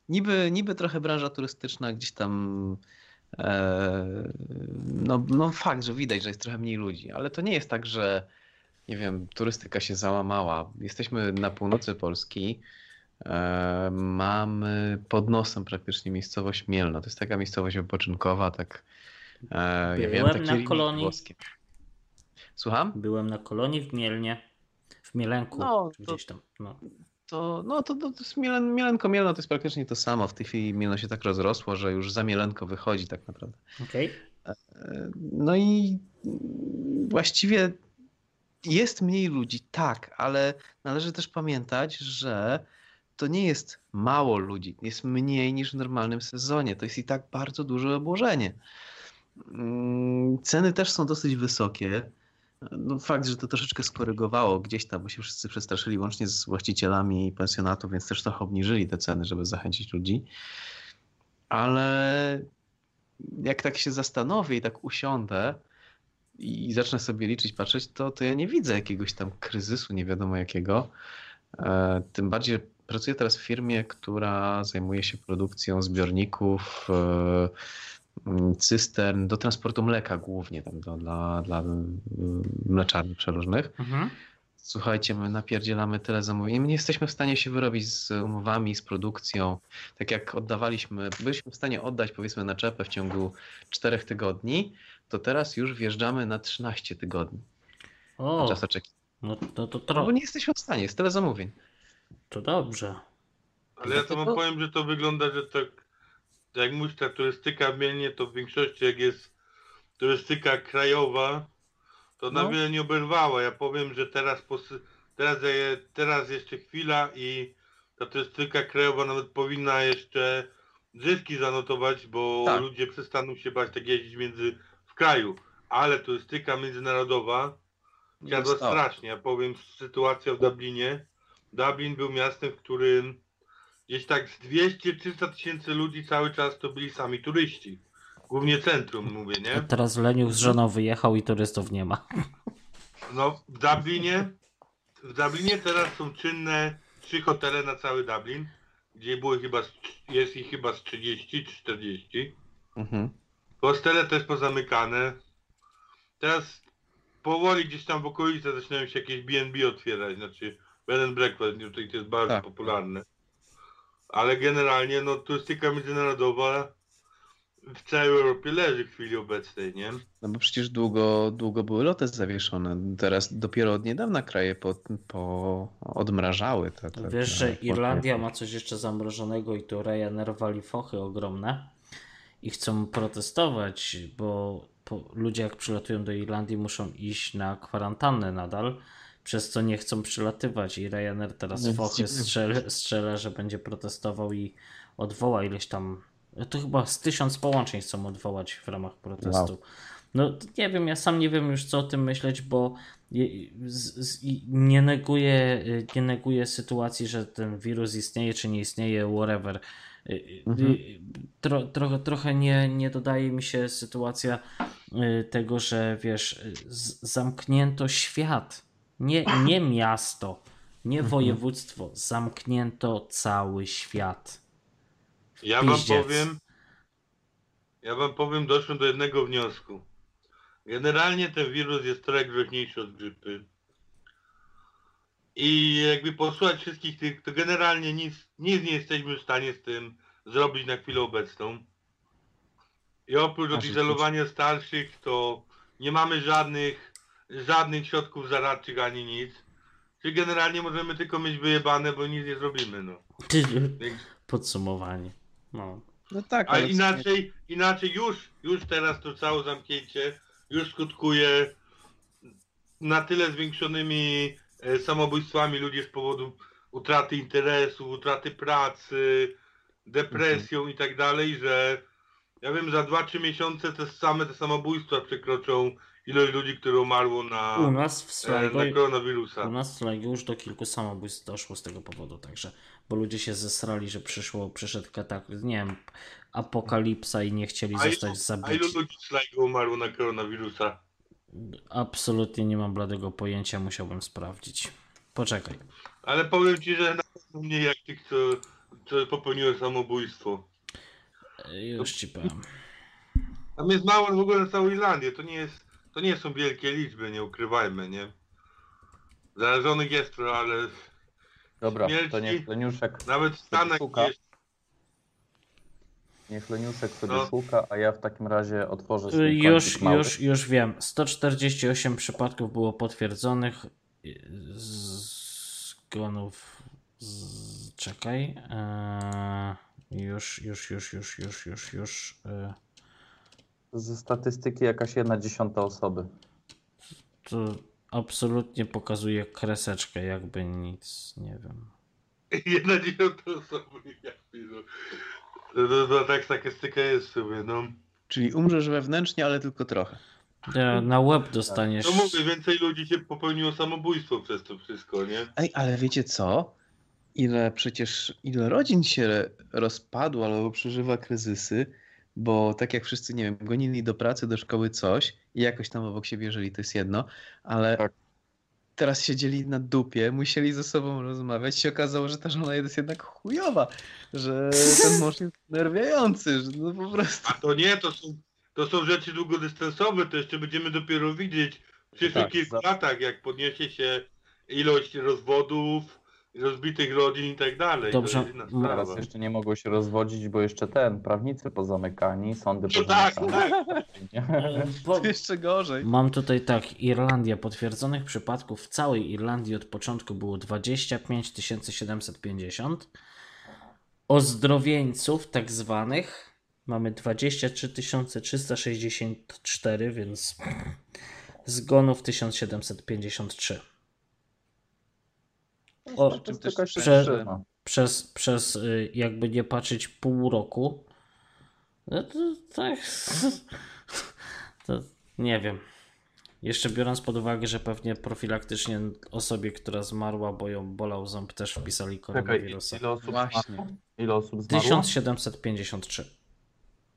niby, niby trochę branża turystyczna gdzieś tam. E, no, no fakt, że widać, że jest trochę mniej ludzi, ale to nie jest tak, że nie wiem, turystyka się załamała. Jesteśmy na północy Polski. E, mamy pod nosem praktycznie miejscowość Mielno. To jest taka miejscowość wypoczynkowa, tak. E, ja wiem, Byłem takie na kolonii. włoskie. Słucham? Byłem na kolonii w Mielnie. W Mielenku. No, to- gdzieś tam. No. To, no to, to, to jest Mielen, Mielenko, Mielno to jest praktycznie to samo. W tej chwili Mielno się tak rozrosło, że już za Mielenko wychodzi tak naprawdę. Okej. E, No i właściwie jest mniej ludzi, tak, ale należy też pamiętać, że to nie jest mało ludzi, jest mniej niż w normalnym sezonie. To jest i tak bardzo duże obłożenie. Mm, Ceny też są dosyć wysokie. No, fakt, że to troszeczkę skorygowało gdzieś tam, bo się wszyscy przestraszyli łącznie z właścicielami pensjonatu, więc też trochę obniżyli te ceny, żeby zachęcić ludzi. Ale jak tak się zastanowię i tak usiądę i zacznę sobie liczyć, patrzeć, to, to ja nie widzę jakiegoś tam kryzysu, nie wiadomo jakiego. E, Tym bardziej pracuję teraz w firmie, która zajmuje się produkcją zbiorników, e, cystern do transportu mleka głównie tam do, dla, dla mm, mleczarni przeróżnych. Mhm. Słuchajcie, my napierdzielamy tyle zamówień. My nie jesteśmy w stanie się wyrobić z umowami, z produkcją. Tak jak oddawaliśmy, byliśmy w stanie oddać powiedzmy naczepę w ciągu 4 tygodni, to teraz już wjeżdżamy na 13 tygodni. O, Na czas oczekiwania. no to, to, No bo nie jesteśmy w stanie, jest tyle zamówień. to dobrze. Ale ja to wam powiem, że to wygląda, że tak jak mówisz, ta turystyka w Mielnie, to w większości jak jest turystyka krajowa, to na No. wiele nie oberwała. Ja powiem, że teraz, posy- teraz, teraz jeszcze chwila i ta turystyka krajowa nawet powinna jeszcze zyski zanotować, bo Tak. ludzie przestaną się bać tak jeździć między w kraju. Ale turystyka międzynarodowa Siadła Została. strasznie. Ja powiem, sytuacja w Dublinie. Dublin był miastem, w którym gdzieś tak z 200-300 tysięcy ludzi cały czas to byli sami turyści. Głównie centrum mówię, A nie? teraz Leniuch z żoną wyjechał i turystów nie ma. No w Dublinie, w Dublinie teraz są czynne trzy hotele na cały Dublin, gdzie było chyba, jest ich chyba z 30 czy 40. Mhm. Hostele też pozamykane. Teraz powoli gdzieś tam w okolicy zaczynają się jakieś B&B otwierać, znaczy bed and breakfast, tutaj to jest bardzo Tak. popularne. Ale generalnie no turystyka międzynarodowa w całej Europie leży w chwili obecnej, nie? No bo przecież długo, długo były loty zawieszone. Teraz dopiero od niedawna kraje po, po odmrażały te, te, Wiesz, te że. Irlandia ma coś jeszcze zamrożonego i tu Ryanair wali fochy ogromne i chcą protestować, bo po, ludzie jak przylatują do Irlandii muszą iść na kwarantannę nadal, przez co nie chcą przylatywać i Ryanair teraz fochy strzela, strzela, że będzie protestował i odwoła ileś tam, to chyba z tysiąc połączeń chcą odwołać w ramach protestu. No nie wiem, ja sam nie wiem już co o tym myśleć, bo nie, neguję, nie neguję sytuacji, że ten wirus istnieje czy nie istnieje, whatever. Mhm. y, Tro, trochę, nie, nie dodaje mi się sytuacja y, tego, że wiesz, zamknięto świat, nie, nie miasto, nie województwo, zamknięto cały świat. Ja wam Piździec. powiem, ja wam powiem, doszłem do jednego wniosku. Generalnie ten wirus jest trochę groźniejszy od grypy. I jakby posłuchać wszystkich tych, to generalnie nic, nic nie jesteśmy w stanie z tym zrobić na chwilę obecną. I oprócz odizolowania starszych, to nie mamy żadnych, żadnych środków zaradczych ani nic. Czyli generalnie możemy tylko mieć wyjebane, bo nic nie zrobimy, no. Podsumowanie. No. No tak, a ale inaczej, inaczej już, już teraz to całe zamknięcie już skutkuje na tyle zwiększonymi e, samobójstwami ludzi z powodu utraty interesu, utraty pracy, depresją i tak dalej, że ja wiem, za 2-3 miesiące te same te samobójstwa przekroczą ilość ludzi, które umarło na, U nas w e, Sligo, na koronawirusa. u nas w Sligo już do kilku samobójstw doszło z tego powodu, także, bo ludzie się zesrali, że przyszło, przyszedł kataklizm, nie wiem, apokalipsa i nie chcieli A ilu, zostać a ilu zabici. ludzi z Sligo umarło na koronawirusa? Absolutnie nie mam bladego pojęcia, musiałbym sprawdzić. Poczekaj. Ale powiem ci, że na pewno mniej jak tych, co, co popełniły samobójstwo. Już ci powiem. Tam jest mało w ogóle na całą Irlandię. To nie jest, to nie są wielkie liczby, nie ukrywajmy, nie? Zarażonych jest trochę, ale Dobra, śmierci, to niech Leniuszek nawet w Stanach szuka. jest. Niech Leniuszek sobie No. szuka, a ja w takim razie otworzę swój Y, Już, mały. już, już wiem. 148 przypadków było potwierdzonych y, zgonów. Z... Czekaj. Eee, już, już, już, już, już, już, już. e, Ze statystyki jakaś jedna dziesiąta osoby. To absolutnie pokazuje kreseczkę, jakby nic, nie wiem. Jedna dziesiąta osoby. Ja pierdolę. No, no, no tak statystyka jest sobie, no. Czyli umrzesz wewnętrznie, ale tylko trochę. Ja, na łeb dostaniesz. No mówię, więcej ludzi się popełniło samobójstwo przez to wszystko, nie? Ej, ale wiecie co? Ile przecież, ile rodzin się rozpadło albo przeżywa kryzysy, bo tak jak wszyscy, nie wiem, gonili do pracy, do szkoły coś i jakoś tam obok siebie żyli, to jest jedno, ale Tak. teraz siedzieli na dupie, musieli ze sobą rozmawiać, się okazało, że ta żona jest jednak chujowa, że ten mąż jest nerwiający, że no po prostu... A to nie, to są, to są rzeczy długodystansowe, to jeszcze będziemy dopiero widzieć w przyszłych Tak, kilku latach, jak podniesie się ilość rozwodów, rozbitych rodzin i tak dalej. Dobrze, Teraz jeszcze nie mogło się rozwodzić, bo jeszcze ten, prawnicy pozamykani, sądy No tak, pozamykane. tak. E, Bo, Jeszcze gorzej. mam tutaj tak, Irlandia. Potwierdzonych przypadków w całej Irlandii od początku było 25 750. Ozdrowieńców tak zwanych mamy 23 364, więc zgonów 1753. O, Statystyka się prze- trzyma. przez, przez y, jakby nie patrzeć pół roku. No to tak. To nie wiem. Jeszcze biorąc pod uwagę, że pewnie profilaktycznie osobie, która zmarła, bo ją bolał ząb, też wpisali Czekaj, koronawirusa. ile osób Właśnie. zmarło? Ile osób zmarło? 1753.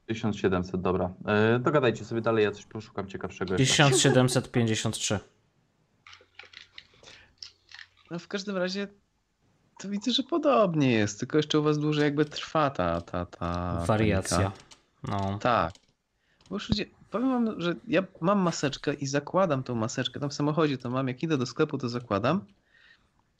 1700, dobra. E, dogadajcie sobie dalej, ja coś poszukam ciekawszego jeszcze. 1753. No w każdym razie to widzę, że podobnie jest, tylko jeszcze u was dłużej jakby trwa ta, ta, ta Wariacja. No. Tak. Bo już ludzie, powiem wam, że ja mam maseczkę i zakładam tą maseczkę. Tam w samochodzie to mam, jak idę do sklepu, to zakładam.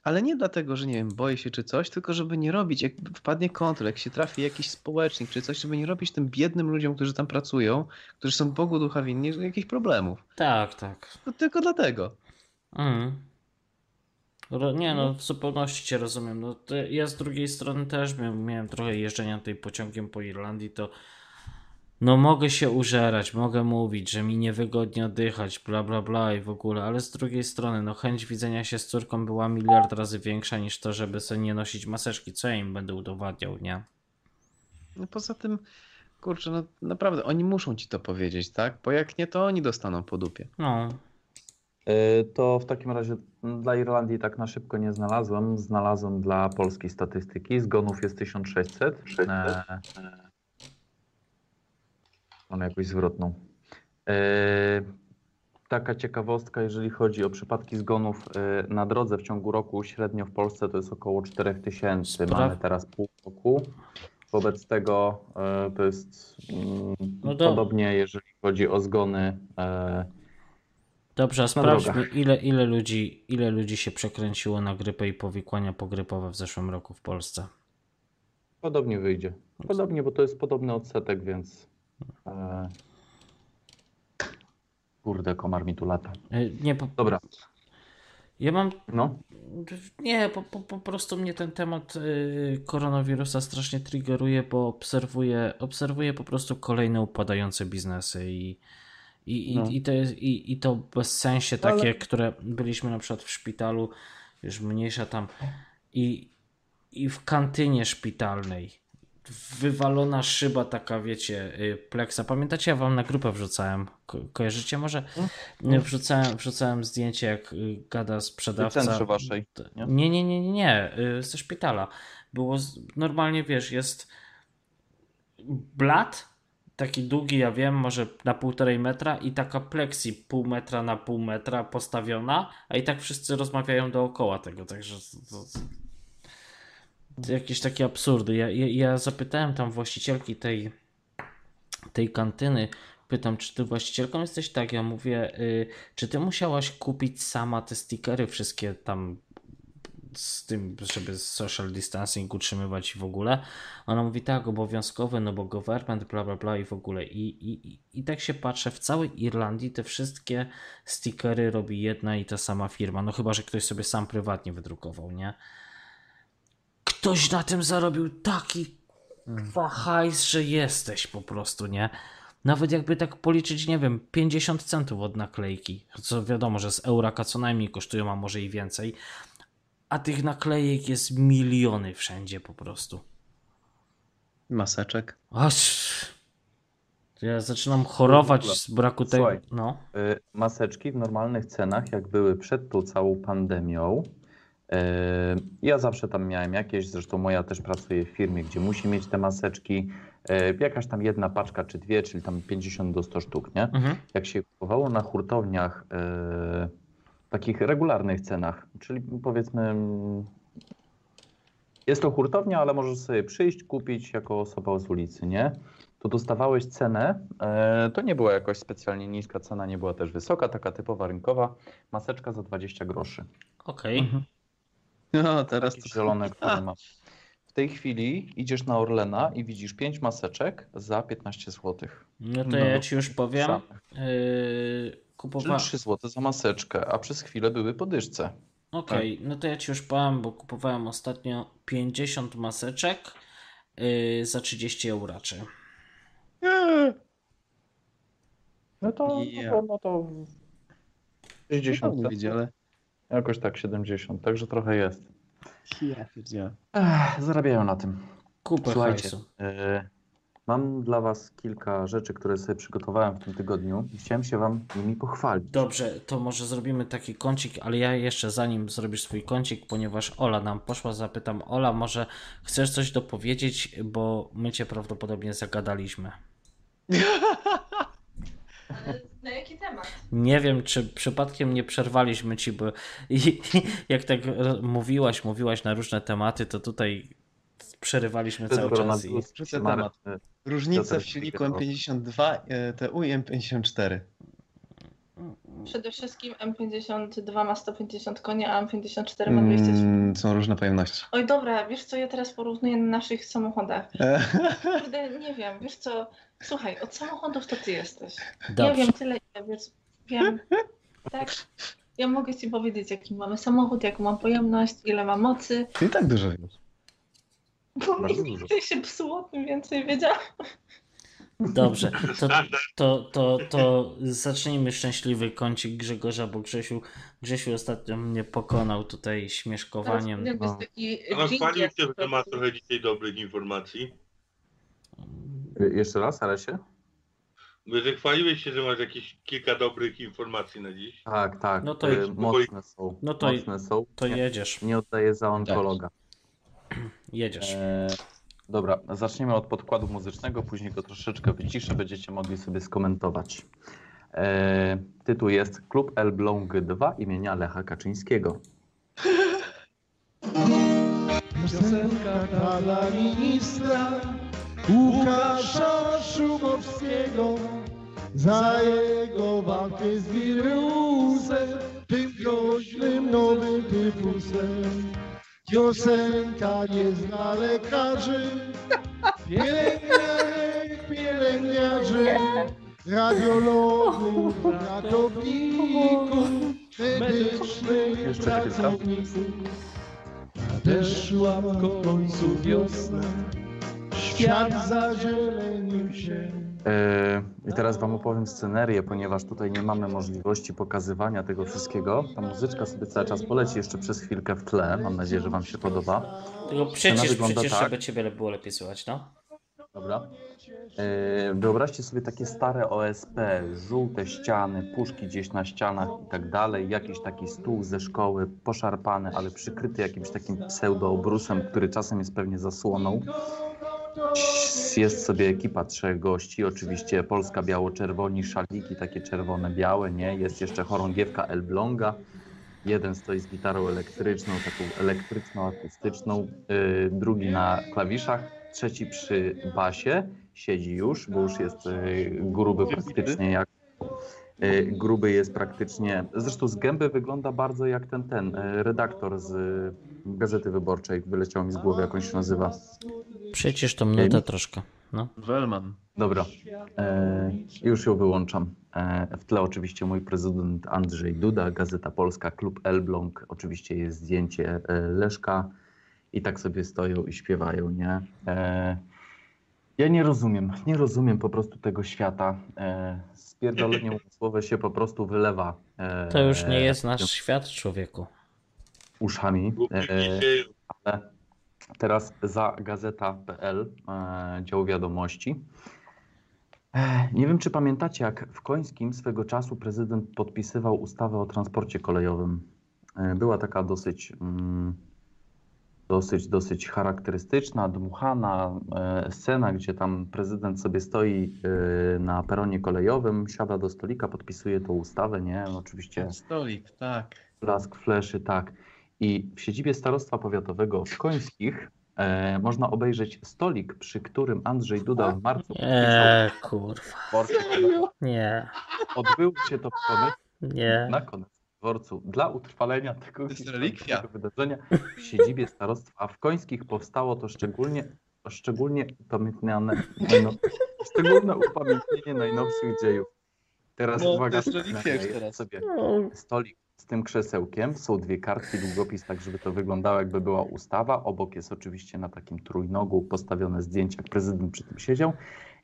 Ale nie dlatego, że nie wiem, boję się czy coś, tylko żeby nie robić, jak wpadnie kontrol, jak się trafi jakiś społecznik czy coś, żeby nie robić tym biednym ludziom, którzy tam pracują, którzy są Bogu ducha winni, jakichś problemów. Tak, tak. To tylko dlatego. Mm. Nie no, w zupełności cię rozumiem. No, ja z drugiej strony też miałem, miałem trochę jeżdżenia tutaj pociągiem po Irlandii, to no mogę się użerać, mogę mówić, że mi niewygodnie oddychać, bla bla bla i w ogóle, ale z drugiej strony, no chęć widzenia się z córką była miliard razy większa niż to, żeby sobie nie nosić maseczki. Co ja im będę udowadniał, nie? No poza tym, kurczę, no naprawdę, oni muszą ci to powiedzieć, tak? Bo jak nie, to oni dostaną po dupie. No, To w takim razie dla Irlandii tak na szybko nie znalazłem. Znalazłem dla polskiej statystyki. Zgonów jest 1600. E, Mam jakąś zwrotną. E, Taka ciekawostka, jeżeli chodzi o przypadki zgonów e, na drodze w ciągu roku, średnio w Polsce to jest około 4000. Spra- Mamy teraz pół roku. Wobec tego e, to jest mm, No podobnie, jeżeli chodzi o zgony e, Dobrze, a sprawdźmy, ile, ile, ludzi, ile ludzi się przekręciło na grypę i powikłania pogrypowe w zeszłym roku w Polsce. Podobnie wyjdzie. Podobnie, bo to jest podobny odsetek, więc. E... Kurde, komar mi tu lata. E, Nie, po, Dobra, ja mam. no. Nie, po, po, po prostu mnie ten temat y, koronawirusa strasznie triggeruje, bo obserwuję, obserwuję po prostu kolejne upadające biznesy i, i, i, No. i, to, jest, i, i to bez sensie takie, Ale- które byliśmy na przykład w szpitalu, już mniejsza tam i, i w kantynie szpitalnej wywalona szyba taka, wiecie, y, pleksa. Pamiętacie, ja wam na grupę wrzucałem, Ko kojarzycie może? No. Wrzucałem, wrzucałem zdjęcie, jak y, gada sprzedawca. W waszej, nie? Nie, nie, nie, nie, nie, y, ze szpitala. Było z... normalnie, wiesz, jest blat, taki długi, ja wiem, może na półtorej metra i taka plexi pół metra na pół metra postawiona, a i tak wszyscy rozmawiają dookoła tego, także to, to, to jakieś takie absurdy. Ja, ja, ja zapytałem tam właścicielki tej, tej kantyny, pytam, czy ty właścicielką jesteś? Tak, ja mówię, y, czy ty musiałaś kupić sama te stickery wszystkie tam z tym, żeby social distancing utrzymywać i w ogóle. Ona mówi tak, obowiązkowe, no bo government, bla bla bla i w ogóle. I, i, i- tak się patrzę, w całej Irlandii te wszystkie stickery robi jedna i ta sama firma. No chyba, że ktoś sobie sam prywatnie wydrukował, nie? Ktoś na tym zarobił taki kwa hajs, że jesteś po prostu, nie? Nawet jakby tak policzyć, nie wiem, 50 centów od naklejki, co wiadomo, że z Euraka co najmniej kosztują, a może i więcej, a tych naklejek jest miliony wszędzie po prostu. Maseczek. Aż... Ja zaczynam chorować z braku tego. Słuchaj, No. y, maseczki w normalnych cenach, jak były przed tą całą pandemią, y, ja zawsze tam miałem jakieś, zresztą moja też pracuje w firmie, gdzie musi mieć te maseczki, y, jakaś tam jedna paczka czy dwie, czyli tam 50 do 100 sztuk, nie? Mhm. Jak się kupowało na hurtowniach y, takich regularnych cenach, czyli powiedzmy jest to hurtownia, ale możesz sobie przyjść, kupić jako osoba z ulicy, nie? To dostawałeś cenę, e, to nie była jakoś specjalnie niska cena, nie była też wysoka, taka typowa rynkowa, maseczka za 20 groszy. Okej. No, teraz to... zielone, które mam. W tej chwili idziesz na Orlena i widzisz 5 maseczek za 15 zł. No to No, ja ci już powiem. Yy, kupowałem. 3 zł za maseczkę, a przez chwilę były po dyszce. Okej, no to ja ci już powiem, bo kupowałem ostatnio 50 maseczek yy, za 30 euraczy. No to, Ja. no to, no to 60 Nie centów. ale... Jakoś tak 70, także trochę jest. Ja pierdzielę. Ech, zarabiają na tym. Kupę Słuchajcie, hajsu. e, mam dla Was kilka rzeczy, które sobie przygotowałem w tym tygodniu i chciałem się Wam nimi pochwalić. Dobrze, to może zrobimy taki kącik, ale ja jeszcze zanim zrobisz swój kącik, ponieważ Ola nam poszła, zapytam Ola, może chcesz coś dopowiedzieć, bo my cię prawdopodobnie zagadaliśmy. Ale na jaki temat? Nie wiem, czy przypadkiem nie przerwaliśmy ci, bo jak tak mówiłaś, mówiłaś na różne tematy, to tutaj przerywaliśmy cały czas. I... Temat. Różnica w silniku Szpiegel. M52 e, TU i M54. Przede wszystkim M52 ma 150 koni, a M54 ma 200. Mm, są różne pojemności. Oj dobra, wiesz co, ja teraz porównuję na naszych samochodach. E, Kurde, nie wiem, wiesz co, słuchaj, od samochodów to ty jesteś. Ja Dobrze. wiem tyle, ile wiesz, wiem, tak? Ja mogę ci powiedzieć, jaki mamy samochód, jaką mam pojemność, ile ma mocy, Ty i tak dużo wiesz. Bo mi nigdy się psuło, tym więcej wiedziałam. Dobrze, to, to, to, to zacznijmy szczęśliwy kącik Grzegorza, bo Grzesiu, Grzesiu ostatnio mnie pokonał tutaj śmieszkowaniem. No. Ale chwalił się, że ma trochę dzisiaj dobrych informacji. e, Jeszcze raz, Alesie? Mówię, że chwaliłeś się, że masz jakieś kilka dobrych informacji na dziś. Tak, tak. No to idź. mocne są. No to- mocne są. To nie, jedziesz, nie oddaję za onkologa. Jedziesz. E, dobra, zaczniemy od podkładu muzycznego, później go troszeczkę wyciszę, będziecie mogli sobie skomentować. E, tytuł jest Klub Elbląg 2 imienia Lecha Kaczyńskiego. Piosenka pana ministra Łukasza Szumowskiego za jego walkę z wirusem, tym groźnym nowym tyfusem. Piosenka nie zna lekarzy, pielęgniarek, pielęgniarzy, radiologów, ratowników, medycznych pracowników. Nadeszła w końcu wiosna, świat zazielenił się. E, I teraz Wam opowiem scenerię, ponieważ tutaj nie mamy możliwości pokazywania tego wszystkiego. Ta muzyczka sobie cały czas poleci jeszcze przez chwilkę w tle. Mam nadzieję, że Wam się podoba. Tylko przecież, przecież, tak. żeby ciebie było lepiej słychać, no. Dobra. E, Wyobraźcie sobie takie stare OSP, żółte ściany, puszki gdzieś na ścianach i tak dalej, jakiś taki stół ze szkoły, poszarpany, ale przykryty jakimś takim pseudo-obrusem, który czasem jest pewnie zasłoną. Jest sobie ekipa trzech gości, oczywiście Polska biało-czerwoni, szaliki takie czerwone-białe, nie? Jest jeszcze chorągiewka Elbląga. Jeden stoi z gitarą elektryczną, taką elektryczną, akustyczną, yy, drugi na klawiszach, trzeci przy basie, siedzi już, bo już jest yy, gruby praktycznie jak yy, gruby jest praktycznie, zresztą z gęby wygląda bardzo jak ten ten yy, redaktor z Gazety Wyborczej. Wyleciało mi z głowy, jak on się nazywa. Przecież tą nutę troszkę. No. Wellman. Dobra, e, już ją wyłączam. E, w tle oczywiście mój prezydent Andrzej Duda, Gazeta Polska, Klub Elbląg. Oczywiście jest zdjęcie e, Leszka i tak sobie stoją i śpiewają, nie? E, ja nie rozumiem, nie rozumiem po prostu tego świata. E, spierdolenie umysłowe się po prostu wylewa. E, To już nie jest nasz świat, człowieku. Uszami. E, się ale teraz za gazeta.pl, e, dział wiadomości. E, nie wiem, czy pamiętacie, jak w Końskim swego czasu prezydent podpisywał ustawę o transporcie kolejowym. E, była taka dosyć, mm, dosyć, dosyć charakterystyczna, dmuchana e, scena, gdzie tam prezydent sobie stoi e, na peronie kolejowym, siada do stolika, podpisuje tą ustawę, nie? Oczywiście Stolik, tak. Blask fleszy, tak. I w siedzibie Starostwa Powiatowego w Końskich e, można obejrzeć stolik, przy którym Andrzej Duda w marcu Eee, kurwa. Nie, Odbyło się to nie. na koniec dworcu dla utrwalenia tego jest historycznego relikwia. wydarzenia w siedzibie starostwa w Końskich powstało to szczególnie szczególnie upamiętniane no, szczególne upamiętnienie najnowszych dziejów. Teraz No, uwaga, to jest relikwia już jest teraz. sobie stolik z tym krzesełkiem, są dwie kartki, długopis, tak żeby to wyglądało jakby była ustawa. Obok jest oczywiście na takim trójnogu postawione zdjęcie, jak prezydent przy tym siedział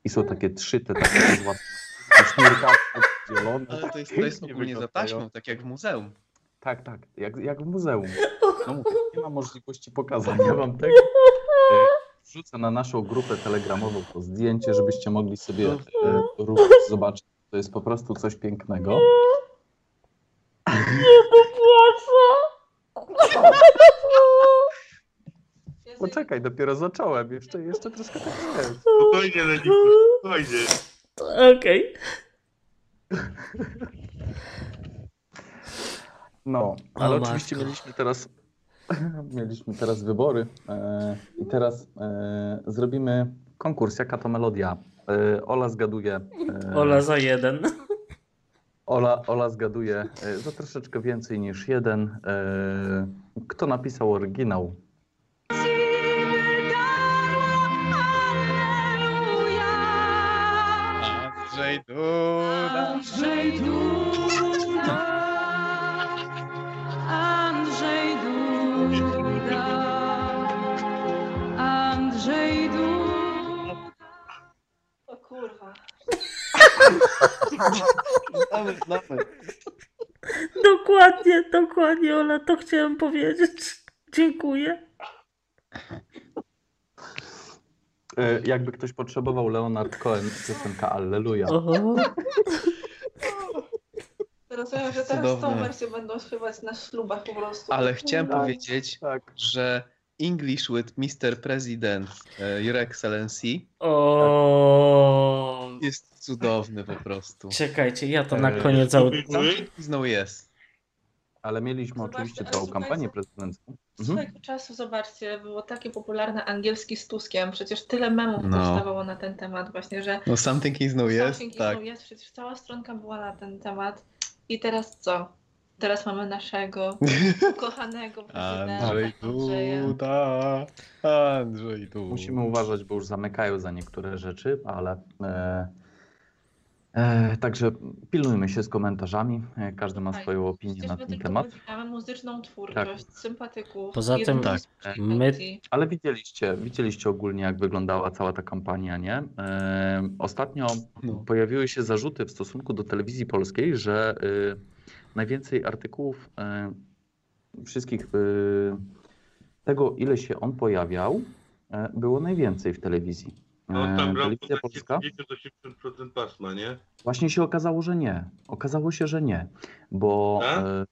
i są takie trzy te takie sznurka oddzielone. Ale to jest, to jest ogólnie za taśmą, tak jak w muzeum. Tak, tak, jak, jak w muzeum. No mówię, nie ma możliwości pokazania wam tego. E, Wrzucę na naszą grupę telegramową to zdjęcie, żebyście mogli sobie e, również zobaczyć. To jest po prostu coś pięknego. Poczekaj, dopiero zacząłem. Jeszcze, jeszcze troszkę tak jest. Spokojnie, Leniku, spokojnie. Okej. No, ale O oczywiście matko. mieliśmy teraz mieliśmy teraz wybory e, i teraz e, zrobimy konkurs Jaka to melodia. E, Ola zgaduje. E, Ola za jeden. Ola, Ola zgaduje e, za troszeczkę więcej niż jeden. E, kto napisał oryginał? Andrzej Duda. Znamy, znamy. Dokładnie, dokładnie, Ola, to chciałem powiedzieć. Dziękuję. E, jakby ktoś potrzebował Leonard Cohen, piosenka Alleluja. Oho. Rozumiem, że teraz tą Cudowne. wersję będą śpiewać na ślubach po prostu. Ale chciałem Tak, powiedzieć, tak. że English with Mr. President, e, Your Excellency, O. jest cudowny po prostu. Czekajcie, ja to na Eee, koniec aud... Something is no yes. Ale mieliśmy Zobaczcie, oczywiście słuchajcie, kampanię prezydencką. Mhm. Swego czasu, zobaczcie, było takie popularne angielski z Tuskiem. Przecież tyle memów No. powstawało na ten temat właśnie, że No something is no yes, Something is tak. no yes, przecież cała stronka była na ten temat. I teraz co? Teraz mamy naszego ukochanego prezydenta Andrzej. Duda, Andrzej Duda. Musimy uważać, bo już zamykają za niektóre rzeczy, ale e, e, także pilnujmy się z komentarzami. Każdy ma Tak, swoją opinię Przecież na ten temat. podziwiamy muzyczną twórczość, sympatyków. Poza tym, tak, my-. Ale widzieliście, widzieliście ogólnie, jak wyglądała cała ta kampania, nie? E, ostatnio No. pojawiły się zarzuty w stosunku do telewizji polskiej, że y, najwięcej artykułów y, wszystkich y, tego, ile się on pojawiał, y, było najwięcej w telewizji. No E, tam telewizja polska 50-80% pasma, nie? Właśnie się okazało, że nie. Okazało się, że nie, bo e,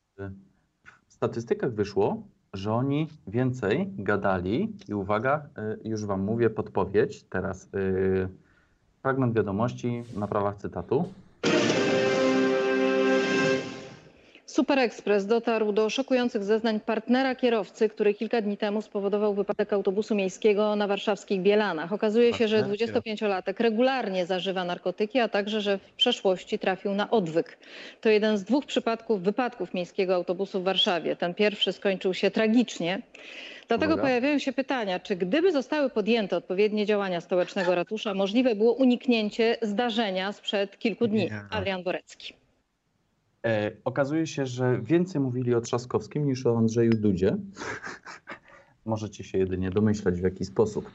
w statystykach wyszło, że oni więcej gadali i uwaga, e, już wam mówię podpowiedź, teraz e, fragment wiadomości na prawach cytatu. Super Express dotarł do szokujących zeznań partnera kierowcy, który kilka dni temu spowodował wypadek autobusu miejskiego na warszawskich Bielanach. Okazuje się, że Partner 25-latek regularnie zażywa narkotyki, a także, że w przeszłości trafił na odwyk. To jeden z dwóch przypadków wypadków miejskiego autobusu w Warszawie. Ten pierwszy skończył się tragicznie. Dlatego Uwaga. pojawiają się pytania, czy gdyby zostały podjęte odpowiednie działania stołecznego ratusza, możliwe było uniknięcie zdarzenia sprzed kilku dni. Nie. Adrian Borecki. E, okazuje się, że więcej mówili o Trzaskowskim niż o Andrzeju Dudzie. Możecie się jedynie domyślać w jaki sposób.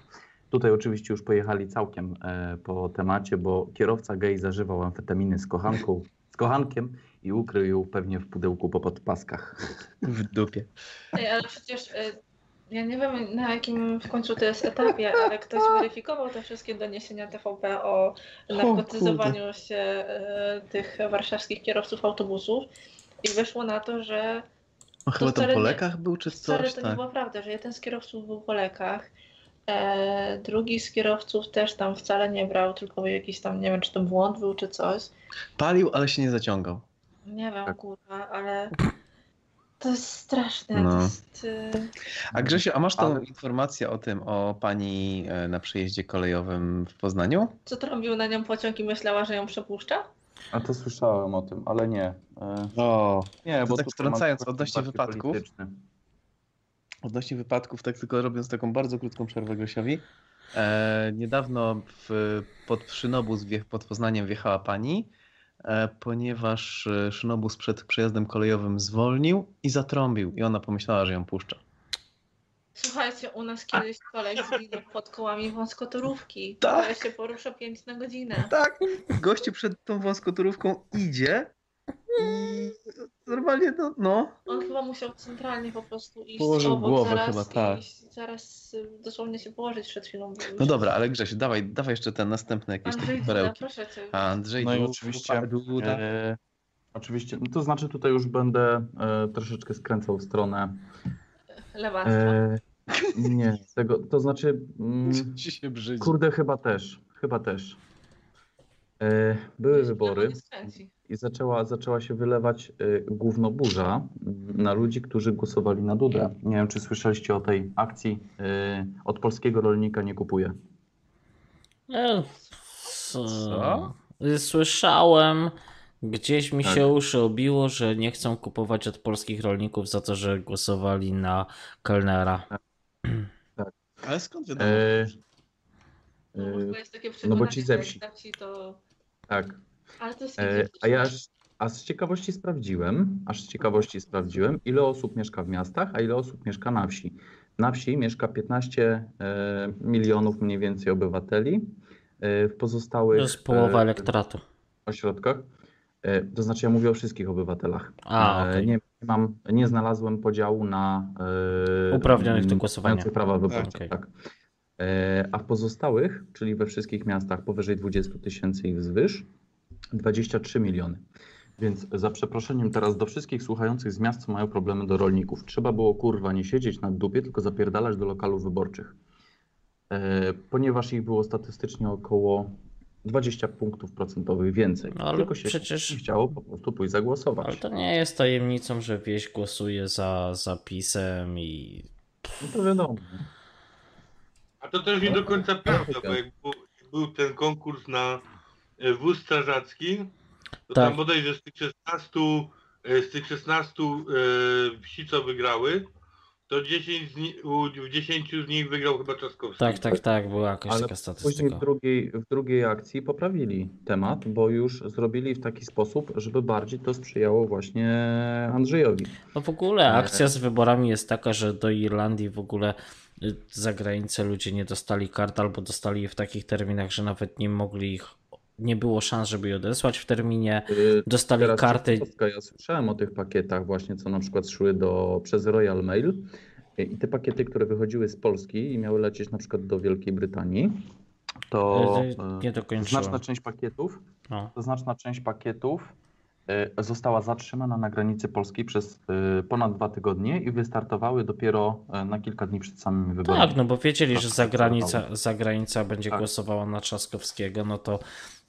Tutaj oczywiście już pojechali całkiem e, po temacie, bo kierowca gej zażywał amfetaminy z kochanką, z kochankiem i ukrył ją pewnie w pudełku po podpaskach. W dupie. Ej, ale przecież y, ja nie wiem na jakim w końcu to jest etapie, ale ktoś weryfikował te wszystkie doniesienia TVP o narkotyzowaniu się y, tych warszawskich kierowców autobusów i wyszło na to, że On chyba wcale po nie- lekach był czy wcale coś? to nie Tak. była prawda, że jeden z kierowców był po lekach, e, drugi z kierowców też tam wcale nie brał, tylko był jakiś tam, nie wiem czy to błąd był czy coś. Palił, ale się nie zaciągał. Nie wiem, Tak. kurwa, ale to jest straszne. To No. jest, y, A Grzesiu, a masz tą Ale- informację o tym, o pani e, na przejeździe kolejowym w Poznaniu? co trąbił na nią pociąg i myślała, że ją przepuszcza? A to słyszałem o tym, ale nie. E, O, nie, to bo tak to wtrącając odnośnie wypadków. polityczny. Odnośnie wypadków, tak tylko robiąc taką bardzo krótką przerwę Grzesiowi. E, niedawno w, pod szynobus wje, pod Poznaniem wjechała pani, ponieważ e, szynobus przed przejazdem kolejowym zwolnił i zatrąbił i ona pomyślała, że ją puszcza. Słuchajcie, u nas kiedyś kolej zginął pod kołami wąskotorówki. Tak. Kolej się porusza 5 na godzinę. Tak, gościu przed tą wąskotorówką idzie i normalnie no, no On chyba musiał centralnie po prostu iść Położył obok głowę zaraz chyba, tak. i zaraz y, dosłownie się położyć przed chwilą. No dobra, ale Grzesiu, dawaj, dawaj jeszcze te następne jakieś Andrzej Duda, perełki. proszę cię. A Andrzej No i Duda, oczywiście, Duda. e, oczywiście, no to znaczy tutaj już będę e, troszeczkę skręcał w stronę. Lewactwo. E, nie, tego, to znaczy, mm, Ci się brzydzi. kurde, chyba też, chyba też. E, były wybory Nie skręci. I zaczęła, zaczęła się wylewać e, gównoburza na ludzi, którzy głosowali na Dudę. Nie wiem, czy słyszeliście o tej akcji e, od polskiego rolnika nie kupuje. E, co? Słyszałem, gdzieś mi Tak. się uszy obiło, że nie chcą kupować od polskich rolników za to, że głosowali na Kellnera. Ale skąd wiadomo? E, No, bo e, jest takie no bo ci że ze jak wsi. da ci to... Tak. Ale to jest E, a ja aż- a z ciekawości sprawdziłem, aż z ciekawości sprawdziłem, ile osób mieszka w miastach, a ile osób mieszka na wsi. Na wsi mieszka 15 e, milionów mniej więcej obywateli. E, w pozostałych To jest połowa e, elektoratu. ośrodkach. E, to znaczy ja mówię o wszystkich obywatelach. A, E, okej. nie, nie mam, nie znalazłem podziału na e, Uprawnionych do głosowania. mających prawa wyborcze. Okej. Tak. E, a w pozostałych, czyli we wszystkich miastach powyżej 20 tysięcy i wzwyż, 23 miliony. Więc za przeproszeniem teraz do wszystkich słuchających z miast, co mają problemy do rolników. Trzeba było kurwa nie siedzieć na dupie, tylko zapierdalać do lokalów wyborczych. E, ponieważ ich było statystycznie około 20 punktów procentowych więcej. No, ale tylko się przecież- chciało po prostu pójść zagłosować. Ale to nie jest tajemnicą, że wieś głosuje za zapisem i No to wiadomo. A to też nie do końca prawda, bo jak był, był ten konkurs na wóz strażacki, to Tak. tam bodajże z tych 16, e, z tych 16 e, wsi, co wygrały, to 10 z ni- u- w 10 z nich wygrał chyba Trzaskowski. tak, tak, tak, była jakaś Ale taka później statystyka. w drugiej, w drugiej akcji poprawili temat, bo już zrobili w taki sposób, żeby bardziej to sprzyjało właśnie Andrzejowi. No w ogóle akcja z wyborami jest taka, że do Irlandii w ogóle y, za granicę ludzie nie dostali kart albo dostali je w takich terminach, że nawet nie mogli ich, nie było szans, żeby je odesłać w terminie. Yy, Dostali Teraz karty. Ja słyszałem o tych pakietach właśnie, co na przykład szły do, przez Royal Mail Yy, i te pakiety, które wychodziły z Polski i miały lecieć na przykład do Wielkiej Brytanii, to yy, nie znaczna część pakietów, No. to znaczna część pakietów została zatrzymana na granicy polskiej przez ponad dwa tygodnie i wystartowały dopiero na kilka dni przed samymi wyborami. Tak, no bo wiedzieli, że Tak, zagranica, tak. zagranica będzie Tak. głosowała na Trzaskowskiego, no to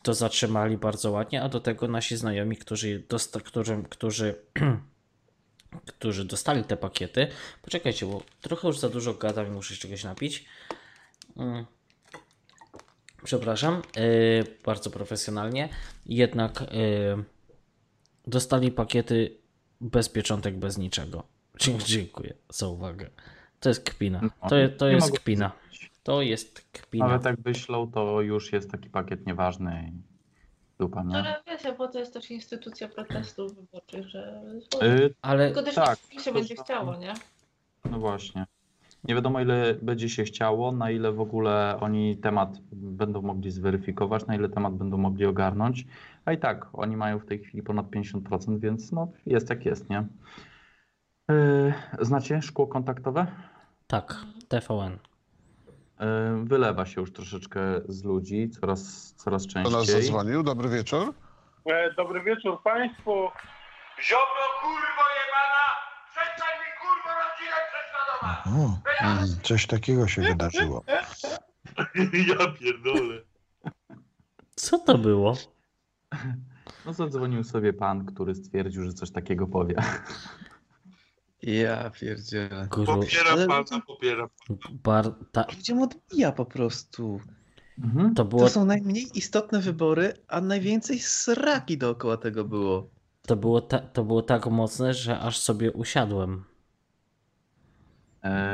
to zatrzymali bardzo ładnie, a do tego nasi znajomi, którzy, dosta, którzy, którzy którzy dostali te pakiety. Poczekajcie, bo trochę już za dużo gadam i muszę czegoś napić. Mm. Przepraszam, yy, bardzo profesjonalnie. Jednak yy, dostali pakiety bez pieczątek, bez niczego. Dziękuję za uwagę. To jest kpina. To, je, to Nie jest kpina. To jest kpina. Nawet jak wyślą, to już jest taki pakiet nieważny i dupa, nie? Ale wiecie, bo to jest też instytucja protestów wyborczych, że... Yy, Ale Tylko też tak, nie się będzie chciało, nie? No właśnie. Nie wiadomo, ile będzie się chciało, na ile w ogóle oni temat będą mogli zweryfikować, na ile temat będą mogli ogarnąć. A i tak, oni mają w tej chwili ponad 50%, więc no jest jak jest, nie? Yy, znacie szkło kontaktowe? Tak, TVN. Wylewa się już troszeczkę z ludzi, coraz, coraz Kto nas częściej. zadzwonił? Dobry wieczór. E, Dobry wieczór Państwu. Ziobro kurwo jebana! Przestań mi kurwo rodzinę prześladować! O, mm, coś takiego się wydarzyło. Ja pierdolę. Co to było? No zadzwonił sobie pan, który stwierdził, że coś takiego powie. Ja pierdzielę. Guru, Popieram pana, popieram. bar, ta, Ludziom odbija po prostu. Mhm. to, było, To są najmniej istotne wybory, a najwięcej sraki dookoła tego było. to, było ta, to było tak mocne, że aż sobie usiadłem.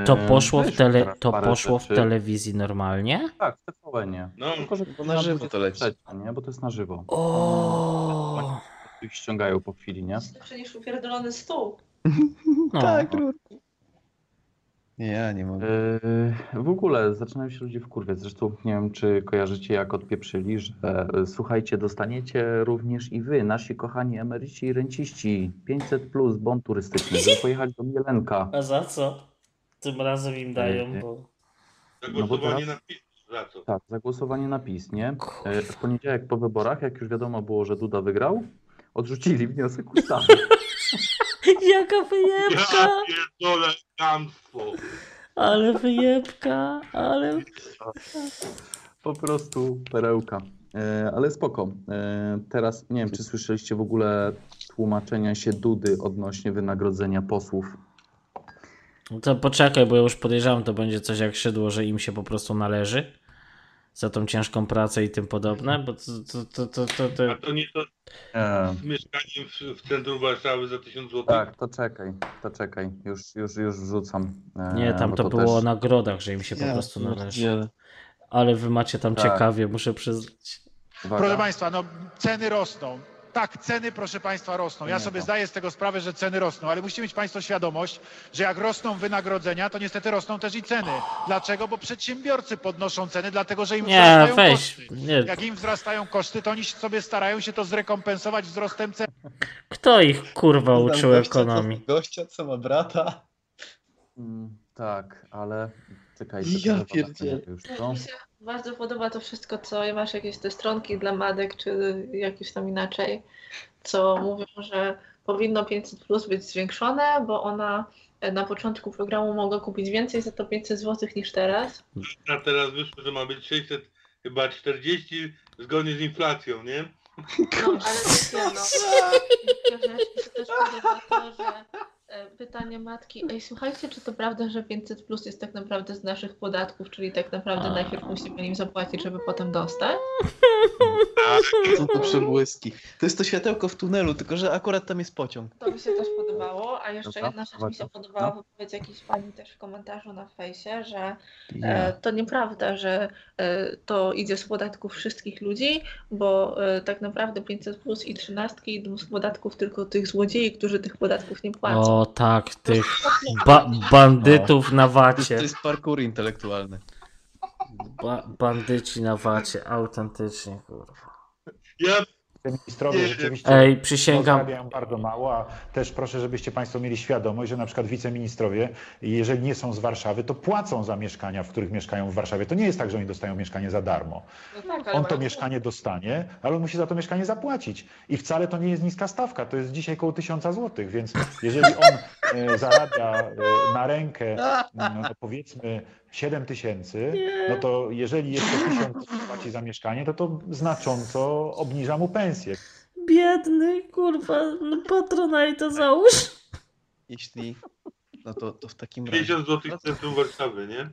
To Eee, poszło, w, tele, to poszło w telewizji normalnie? Tak, w TVN-ie. No, Tylko, że Bo na żywo to leci. Nie, bo to jest na żywo. O, Ich ściągają po chwili, nie? Lepsze niż upierdolony stół. No. Tak, Rurku. Ja nie mogę. Yy, w ogóle zaczynają się ludzie wkurwiać. Zresztą nie wiem, czy kojarzycie, jak odpieprzyli, że e, słuchajcie, dostaniecie również i wy, nasi kochani emeryci i renciści, 500 plus bon turystyczny, żeby pojechać do Mielenka. A za co? Tym razem im dają, Eee, bo... zagłosowanie teraz- na PiS. Za co? Tak, za głosowanie na PiS, nie? E, W poniedziałek po wyborach, jak już wiadomo było, że Duda wygrał, odrzucili wniosek ustawy. Jaka wyjebka! Ja pierdolę kamstwo. Ale wyjebka, ale... Po prostu perełka. E, ale spoko. E, teraz nie wiem, czy słyszeliście w ogóle tłumaczenia się Dudy odnośnie wynagrodzenia posłów. To poczekaj, bo ja już podejrzewam, to będzie coś jak szydło, że im się po prostu należy za tą ciężką pracę i tym podobne, bo to, to, to, to, to, to... A to nie to E, z mieszkaniem w, w centrum Warszawy za 1000 zł? tak, to czekaj, to czekaj. Już, już, już wrzucam. E, Nie, tam bo to było o też- nagrodach, że im się po Ja prostu należy. pierdzielę. Ale wy macie tam Tak. ciekawie, muszę przyznać. Uwaga. Proszę Państwa, no ceny rosną. Tak, ceny, proszę Państwa, rosną. Ja Nie, sobie to- zdaję z tego sprawę, że ceny rosną, ale musicie mieć Państwo świadomość, że jak rosną wynagrodzenia, to niestety rosną też i ceny. Dlaczego? Bo przedsiębiorcy podnoszą ceny, dlatego że im Nie, wzrastają weź, koszty. nie. Jak im wzrastają koszty, to oni sobie starają się to zrekompensować wzrostem cen. Kto ich kurwa Znam uczył gościa, co- ekonomii? Gościa, co ma brata. Mm, tak, ale czekajcie. Ja pierdzielę. Już to. Mi się bardzo podoba to wszystko, co masz jakieś te stronki dla madek, czy jakieś tam inaczej, co mówią, że powinno 500 plus być zwiększone, bo ona e, na początku programu mogła kupić więcej za to 500 zł niż teraz. A teraz wyszło, że ma być 600, chyba 40 zgodnie z inflacją, nie? No, ale wiecie, no, się też podoba to, że pytanie matki, ej słuchajcie, czy to prawda, że 500 plus jest tak naprawdę z naszych podatków, czyli tak naprawdę najpierw musimy nim zapłacić, żeby potem dostać? Są to przebłyski. To jest to światełko w tunelu, tylko że akurat tam jest pociąg. To mi się też podobało, a jeszcze Dobra, jedna rzecz mi się podobała, wypowiedź jakiejś pani też w komentarzu na fejsie, że e, to nieprawda, że e, to idzie z podatków wszystkich ludzi, bo e, tak naprawdę 500 plus i 13 idą z podatków tylko tych złodziei, którzy tych podatków nie płacą. O tak, tych ba bandytów na To wacie. jest parkour intelektualny. Ba bandyci na wacie, autentycznie kurwa. Ja Ministrowie rzeczywiście Ej, przysięgam. zarabiają bardzo mało, a też proszę, żebyście Państwo mieli świadomość, że na przykład wiceministrowie, jeżeli nie są z Warszawy, to płacą za mieszkania, w których mieszkają w Warszawie. To nie jest tak, że oni dostają mieszkanie za darmo. No tak, On to mieszkanie dostanie, ale on musi za to mieszkanie zapłacić. I wcale to nie jest niska stawka, to jest dzisiaj około tysiąca złotych, więc jeżeli on e, zarabia e, na rękę, no powiedzmy 7 tysięcy, no to jeżeli jeszcze tysiąc płaci za mieszkanie, to to znacząco obniża mu pensję. Biedny, kurwa, no Patronite załóż. jeśli... No to, to w takim 50 zł w centrum Warszawy, nie?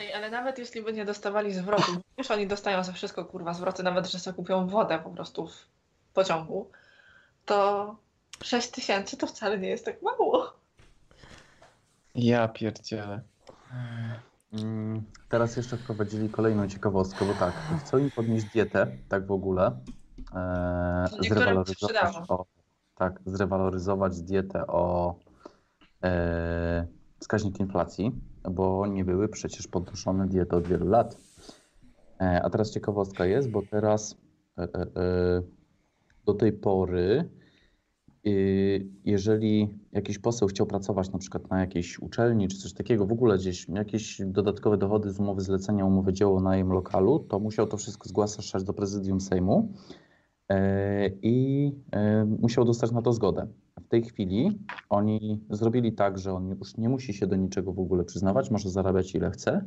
Ej, ale nawet jeśli by nie dostawali zwrotu, już oni dostają za wszystko kurwa zwroty, nawet że sobie kupią wodę po prostu w pociągu, to 6 tysięcy to wcale nie jest tak mało. Ja pierdzielę. Mm, Teraz jeszcze wprowadzili kolejną ciekawostkę, bo tak, chcą im podnieść dietę, tak w ogóle. E, To niektórym przydało. o, tak, zrewaloryzować dietę o e, wskaźnik inflacji, bo nie były przecież podnoszone diety od wielu lat. E, a teraz ciekawostka jest, bo teraz e, e, e, do tej pory jeżeli jakiś poseł chciał pracować na przykład na jakiejś uczelni czy coś takiego, w ogóle gdzieś jakieś dodatkowe dochody z umowy zlecenia, umowy dzieło, najem lokalu, to musiał to wszystko zgłaszać do prezydium Sejmu e, i e, musiał dostać na to zgodę. W tej chwili oni zrobili tak, że on już nie musi się do niczego w ogóle przyznawać, może zarabiać ile chce.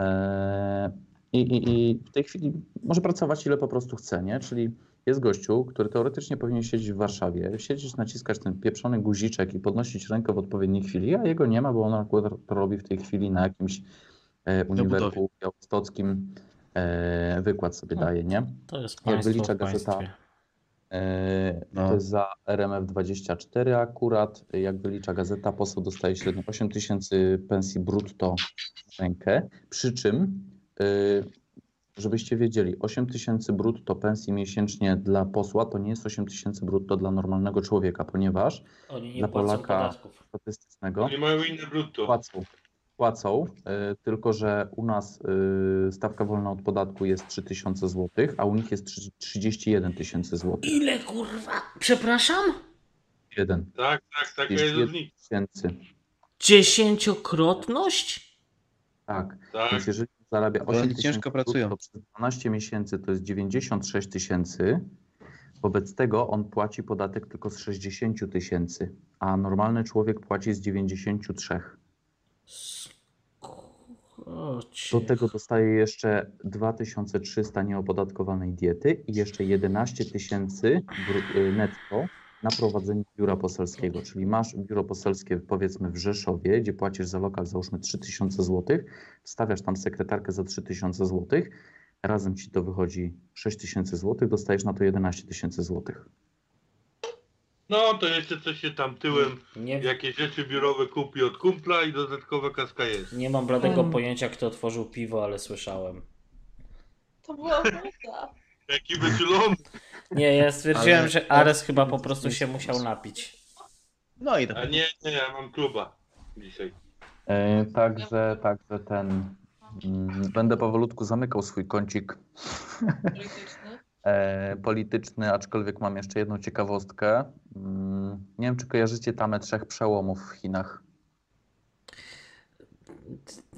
E, I, i, I w tej chwili może pracować ile po prostu chce, nie? Czyli jest gościu, który teoretycznie powinien siedzieć w Warszawie, siedzieć, naciskać ten pieprzony guziczek i podnosić rękę w odpowiedniej chwili, a jego nie ma, bo on akurat to robi w tej chwili na jakimś e, uniwersytecie białostockim, e, wykład sobie daje, nie? To jest Jak wylicza w gazeta, e, No. to jest za RMF24 akurat, jak wylicza gazeta, poseł dostaje średnio 8 tysięcy pensji brutto na rękę, przy czym e, żebyście wiedzieli, 8 tysięcy brutto pensji miesięcznie dla posła to nie jest 8 tysięcy brutto dla normalnego człowieka, ponieważ Oni nie dla Polaka podatków. statystycznego Oni mają inne brutto. płacą. Płacą, y, tylko że u nas y, stawka wolna od podatku jest 3000 zł, a u nich jest trzy- 31 tysięcy złotych. Ile kurwa? Przepraszam? Jeden. Tak, tak, taka jest 31 różnica. tysięcy. Dziesięciokrotność? Tak. Tak. Więc jeżeli zarabia To 8 oni tysięcy ciężko pracują. przez 12 miesięcy, to jest 96 tysięcy. Wobec tego on płaci podatek tylko z 60 tysięcy, a normalny człowiek płaci z 93. O, Do tego dostaje jeszcze 2300 nieopodatkowanej diety i jeszcze 11 tysięcy y, netto na prowadzenie biura poselskiego. Czyli masz biuro poselskie powiedzmy w Rzeszowie, gdzie płacisz za lokal załóżmy 3000 zł, wstawiasz tam sekretarkę za 3000 zł, razem ci to wychodzi 6000 zł, dostajesz na to 11 tysięcy złotych. No to jeszcze coś się tam tyłem, Nie- jakieś rzeczy biurowe kupi od kumpla i dodatkowa kaska jest. Nie mam bladego Hmm. pojęcia, kto otworzył piwo, ale słyszałem. To była woda. Jaki wyczulony. Nie, ja stwierdziłem, Ale- że Ares chyba po prostu się musiał napić. No i tak. Nie, nie, ja mam kluba dzisiaj. E, także, także ten. mm, Będę powolutku zamykał swój kącik Polityczny. e, polityczny, aczkolwiek mam jeszcze jedną ciekawostkę. Mm, Nie wiem, czy kojarzycie tamę trzech przełomów w Chinach.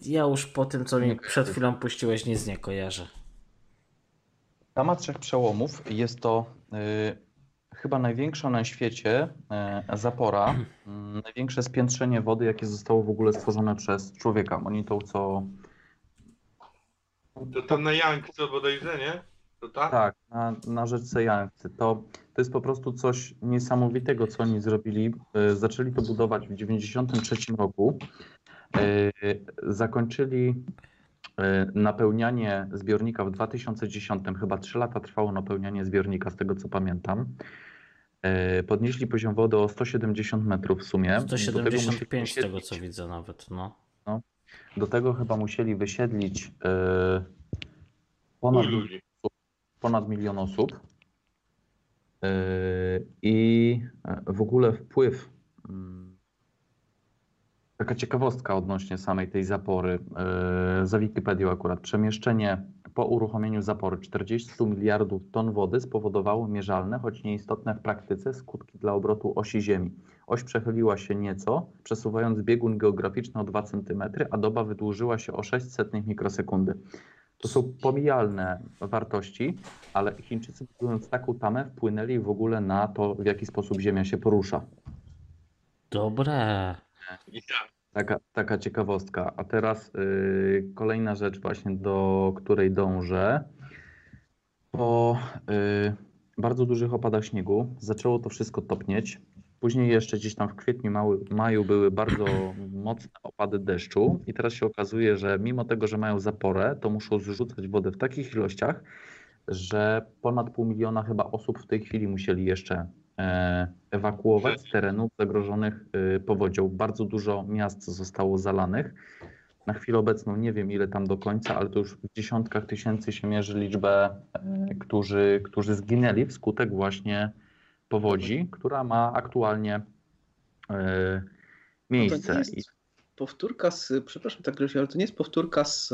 Ja już po tym, co mi Nie przed kojarzę. chwilą puściłeś, nic nie kojarzę. Tama trzech przełomów jest to y, chyba największa na świecie y, zapora, y, największe spiętrzenie wody, jakie zostało w ogóle stworzone przez człowieka. Oni to co To tam na Jankce bodajże, nie? To tak? Tak, na, na rzeczce Yangtze. To, to jest po prostu coś niesamowitego, co oni zrobili. E, Zaczęli to budować w 1993 roku. E, Zakończyli napełnianie zbiornika w 2010. Chyba 3 lata trwało napełnianie zbiornika, z tego co pamiętam. E, Podnieśli poziom wody o 170 metrów w sumie. Do tego musieli 175 z tego, co widzę nawet, no. no, do tego chyba musieli wysiedlić e, ponad, ludzi. ponad milion osób. E, I e, w ogóle wpływ. mm, Taka ciekawostka odnośnie samej tej zapory. e, Za Wikipedią akurat. Przemieszczenie po uruchomieniu zapory 40 miliardów ton wody spowodowało mierzalne, choć nieistotne w praktyce, skutki dla obrotu osi Ziemi. Oś przechyliła się nieco, przesuwając biegun geograficzny o 2 cm, a doba wydłużyła się o 600 mikrosekundy. To są pomijalne wartości, ale Chińczycy budując taką tamę wpłynęli w ogóle na to, w jaki sposób Ziemia się porusza. Dobre. Taka, taka ciekawostka. A teraz y, kolejna rzecz właśnie, do której dążę. Po y, bardzo dużych opadach śniegu zaczęło to wszystko topnieć. Później jeszcze gdzieś tam w kwietniu, mały, maju były bardzo mocne opady deszczu i teraz się okazuje, że mimo tego, że mają zaporę, to muszą zrzucać wodę w takich ilościach, że ponad pół miliona chyba osób w tej chwili musieli jeszcze ewakuować z terenów zagrożonych e, powodzią. Bardzo dużo miast zostało zalanych. Na chwilę obecną nie wiem ile tam do końca, ale to już w dziesiątkach tysięcy się mierzy liczbę, e, którzy, którzy zginęli wskutek właśnie powodzi, która ma aktualnie e, No miejsce. to nie jest powtórka z, przepraszam tak Grzesiu, ale to nie jest powtórka z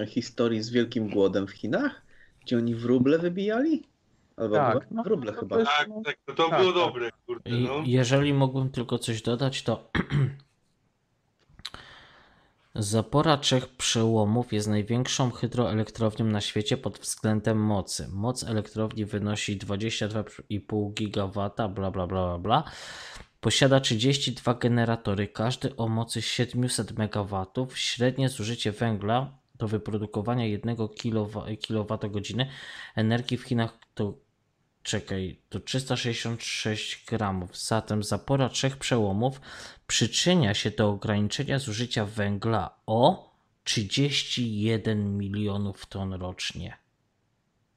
e, historii z Wielkim Głodem w Chinach, gdzie oni wróble wybijali? Albo Tak, no, wróble to chyba. Tak, tak, no to Tak, było tak. dobre, kurde, I- no. Jeżeli mógłbym tylko coś dodać, to Zapora trzech przełomów jest największą hydroelektrownią na świecie pod względem mocy. Moc elektrowni wynosi 22,5 GW, bla bla bla bla bla. Posiada 32 generatory, każdy o mocy 700 MW. Średnie zużycie węgla do wyprodukowania 1 kWh energii w Chinach to czekaj, to 366 gramów. Zatem zapora trzech przełomów przyczynia się do ograniczenia zużycia węgla o 31 milionów ton rocznie.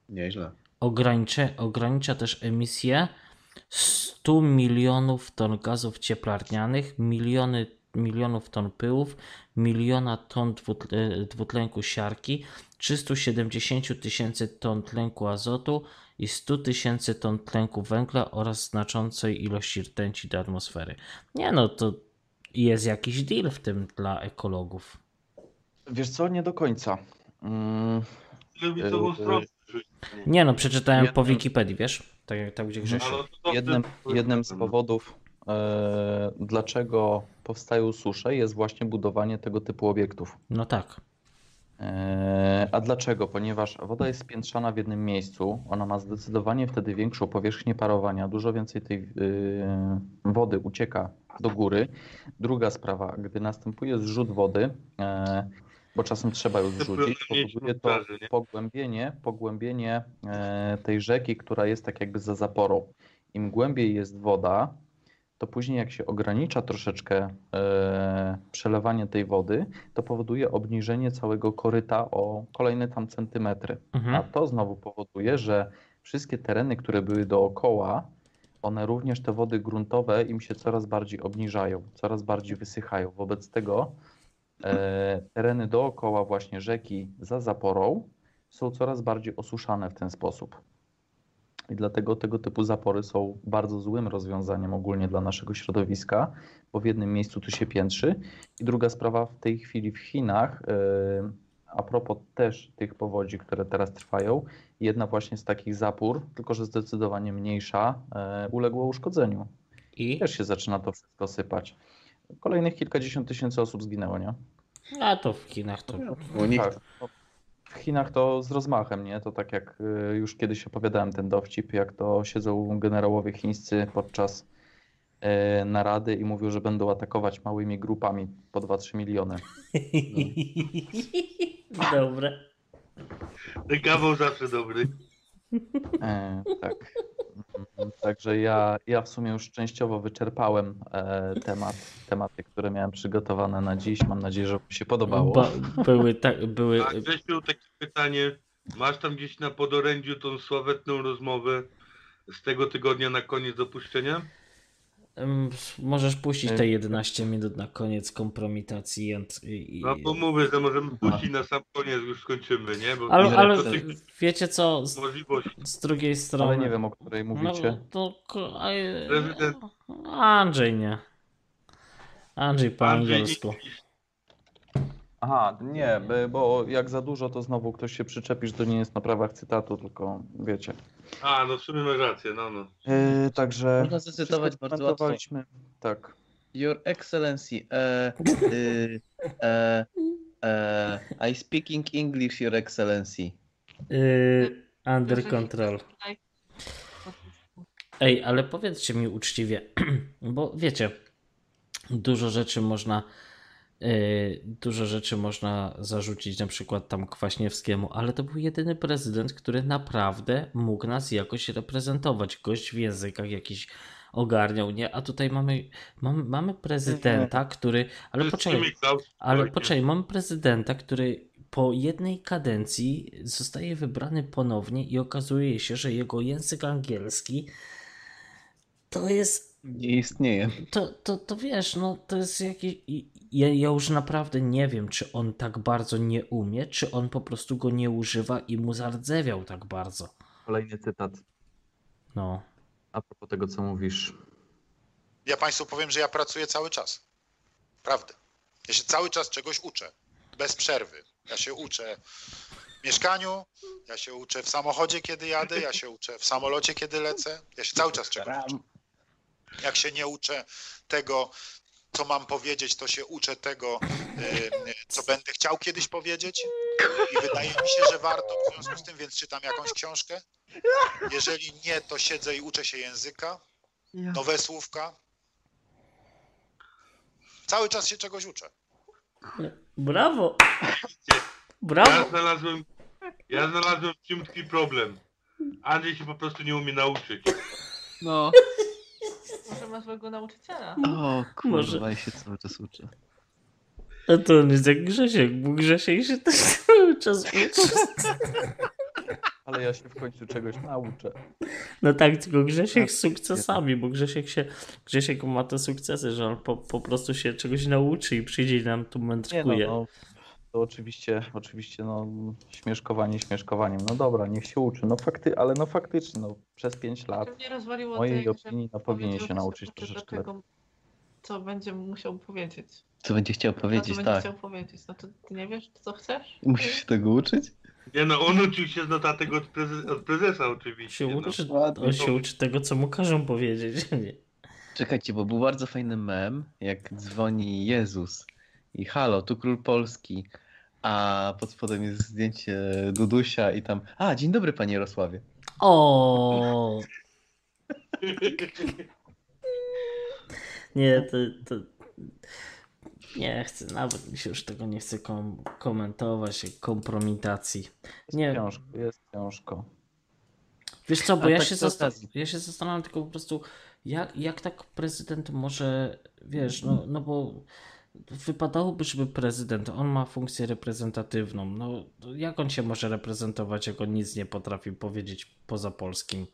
Nieźle. Ogranicze, ogranicza też emisję 100 milionów ton gazów cieplarnianych, miliony, milionów ton pyłów, miliona ton dwutle, dwutlenku siarki, 370 tysięcy ton tlenku azotu i 100 tysięcy ton tlenku węgla oraz znaczącej ilości rtęci do atmosfery. Nie no, to jest jakiś deal w tym dla ekologów. Wiesz co, nie do końca. Mm, Lewicową e, stronę. Nie no, przeczytałem po Jednym- Wikipedii, wiesz? Tak jak tam, gdzie Grzesiu. Jednym, jednym z powodów, e, dlaczego powstają susze, jest właśnie budowanie tego typu obiektów. No tak. E, A dlaczego? Ponieważ woda jest spiętrzana w jednym miejscu, ona ma zdecydowanie wtedy większą powierzchnię parowania, dużo więcej tej y, wody ucieka do góry. Druga sprawa, gdy następuje zrzut wody, e, bo czasem trzeba ją zrzucić, mieć powoduje to pogłębienie, pogłębienie e, tej rzeki, która jest tak jakby za zaporą. Im głębiej jest woda, to później jak się ogranicza troszeczkę e, przelewanie tej wody, to powoduje obniżenie całego koryta o kolejne tam centymetry. Mhm. A to znowu powoduje, że wszystkie tereny, które były dookoła, one również te wody gruntowe im się coraz bardziej obniżają, coraz bardziej wysychają. Wobec tego e, tereny dookoła właśnie rzeki za zaporą są coraz bardziej osuszane w ten sposób. I dlatego tego typu zapory są bardzo złym rozwiązaniem ogólnie dla naszego środowiska, bo w jednym miejscu tu się piętrzy. I druga sprawa w tej chwili w Chinach, yy, a propos też tych powodzi, które teraz trwają, jedna właśnie z takich zapór, tylko że zdecydowanie mniejsza, yy, uległa uszkodzeniu. I? Też się zaczyna to wszystko sypać. Kolejnych kilkadziesiąt tysięcy osób zginęło, nie? A to w Chinach to. Tak. no, W Chinach to z rozmachem, nie? To tak jak y, już kiedyś opowiadałem ten dowcip, jak to siedzą generałowie chińscy podczas y, narady i mówią, że będą atakować małymi grupami po 2-3 miliony. Dobre. Ten kawał zawsze dobry. E, tak. Także ja, ja w sumie już częściowo wyczerpałem e, temat, tematy, które miałem przygotowane na dziś. Mam nadzieję, że wam się podobało. Ba, były, tak, były. A Grzesiu, takie pytanie. Masz tam gdzieś na podorędziu tą sławetną rozmowę z tego tygodnia na koniec opuszczenia? Możesz puścić te 11 minut na koniec kompromitacji. i- No bo mówię, że możemy puścić na sam koniec, już skończymy, nie? Bo Ale, ale tych wiecie co? Z, z drugiej strony. nie wiem, o której mówicie. No, to, Andrzej nie. Andrzej po Andrzej angielsku. Aha, nie, bo jak za dużo, to znowu ktoś się przyczepi, że to nie jest na prawach cytatu, tylko wiecie. A, no w sumie masz rację, no no. Yy, także. Można zacytować bardzo łatwo. Tak. Your Excellency, e, e, e, I speaking English, Your Excellency. Yy, under control. Ej, ale powiedzcie mi uczciwie, bo wiecie, dużo rzeczy można dużo rzeczy można zarzucić na przykład tam Kwaśniewskiemu, ale to był jedyny prezydent, który naprawdę mógł nas jakoś reprezentować. Gość w językach jakichś ogarniał, nie? A tutaj mamy, mamy, mamy prezydenta, który. Ale poczekaj, ale poczekaj, mamy prezydenta, który po jednej kadencji zostaje wybrany ponownie i okazuje się, że jego język angielski to jest Nie istnieje. to, to, to wiesz, no to jest jakieś. Ja, ja już naprawdę nie wiem, czy on tak bardzo nie umie, czy on po prostu go nie używa i mu zardzewiał tak bardzo. Kolejny cytat. No. A propos tego, co mówisz. Ja Państwu powiem, że ja pracuję cały czas. Prawda. Ja się cały czas czegoś uczę. Bez przerwy. Ja się uczę w mieszkaniu, ja się uczę w samochodzie, kiedy jadę, ja się uczę w samolocie, kiedy lecę. Ja się cały czas czegoś uczę. Jak się nie uczę tego, co mam powiedzieć, to się uczę tego, y, co będę chciał kiedyś powiedzieć. I wydaje mi się, że warto w związku z tym, więc czytam jakąś książkę. Jeżeli nie, to siedzę i uczę się języka, nowe słówka. Cały czas się czegoś uczę. Brawo! Ja Brawo! znalazłem, ja znalazłem w czym tkwi problem. Andrzej się po prostu nie umie nauczyć. No. Może masz złego nauczyciela. O Może- kurwa, ja się cały czas uczę. A to on jest jak Grzesiek, bo Grzesiek się też cały czas uczy. Ale ja się w końcu czegoś nauczę. No tak, tylko Grzesiek z sukcesami, bo Grzesiek się, Grzesiek ma te sukcesy, że on po, po prostu się czegoś nauczy i przyjdzie i nam tu Nie no, mędrkuje. no, to oczywiście, oczywiście, no, śmieszkowanie śmieszkowaniem. No dobra, niech się uczy. No fakty, ale no faktycznie, no, przez 5 lat, mojej tej, opinii, no powinien się nauczyć troszeczkę tego. Co będzie musiał powiedzieć. Co będzie chciał No, powiedzieć, co będzie tak. chciał powiedzieć. No to ty nie wiesz, co chcesz? Musisz się tego uczyć? Nie no, on uczył się z notatek od, prezes, od prezesa oczywiście. Się no. uczy, on się uczy tego, co mu każą powiedzieć. Czekajcie, bo był bardzo fajny mem, jak dzwoni Jezus i halo, tu król Polski, a pod spodem jest zdjęcie Dudusia i tam, a, dzień dobry panie Jarosławie. O. Nie, to, to... Nie chcę, nawet mi się już tego nie chcę kom komentować, kompromitacji. Nie, Ciężko, jest ciężko. Wiesz co, bo A ja, tak się przy zasta- okazji. ja się zastanawiam tylko po prostu, jak, jak tak prezydent może, wiesz, no, no bo wypadałoby, żeby prezydent, on ma funkcję reprezentatywną, no jak on się może reprezentować, jak on nic nie potrafi powiedzieć poza polskim?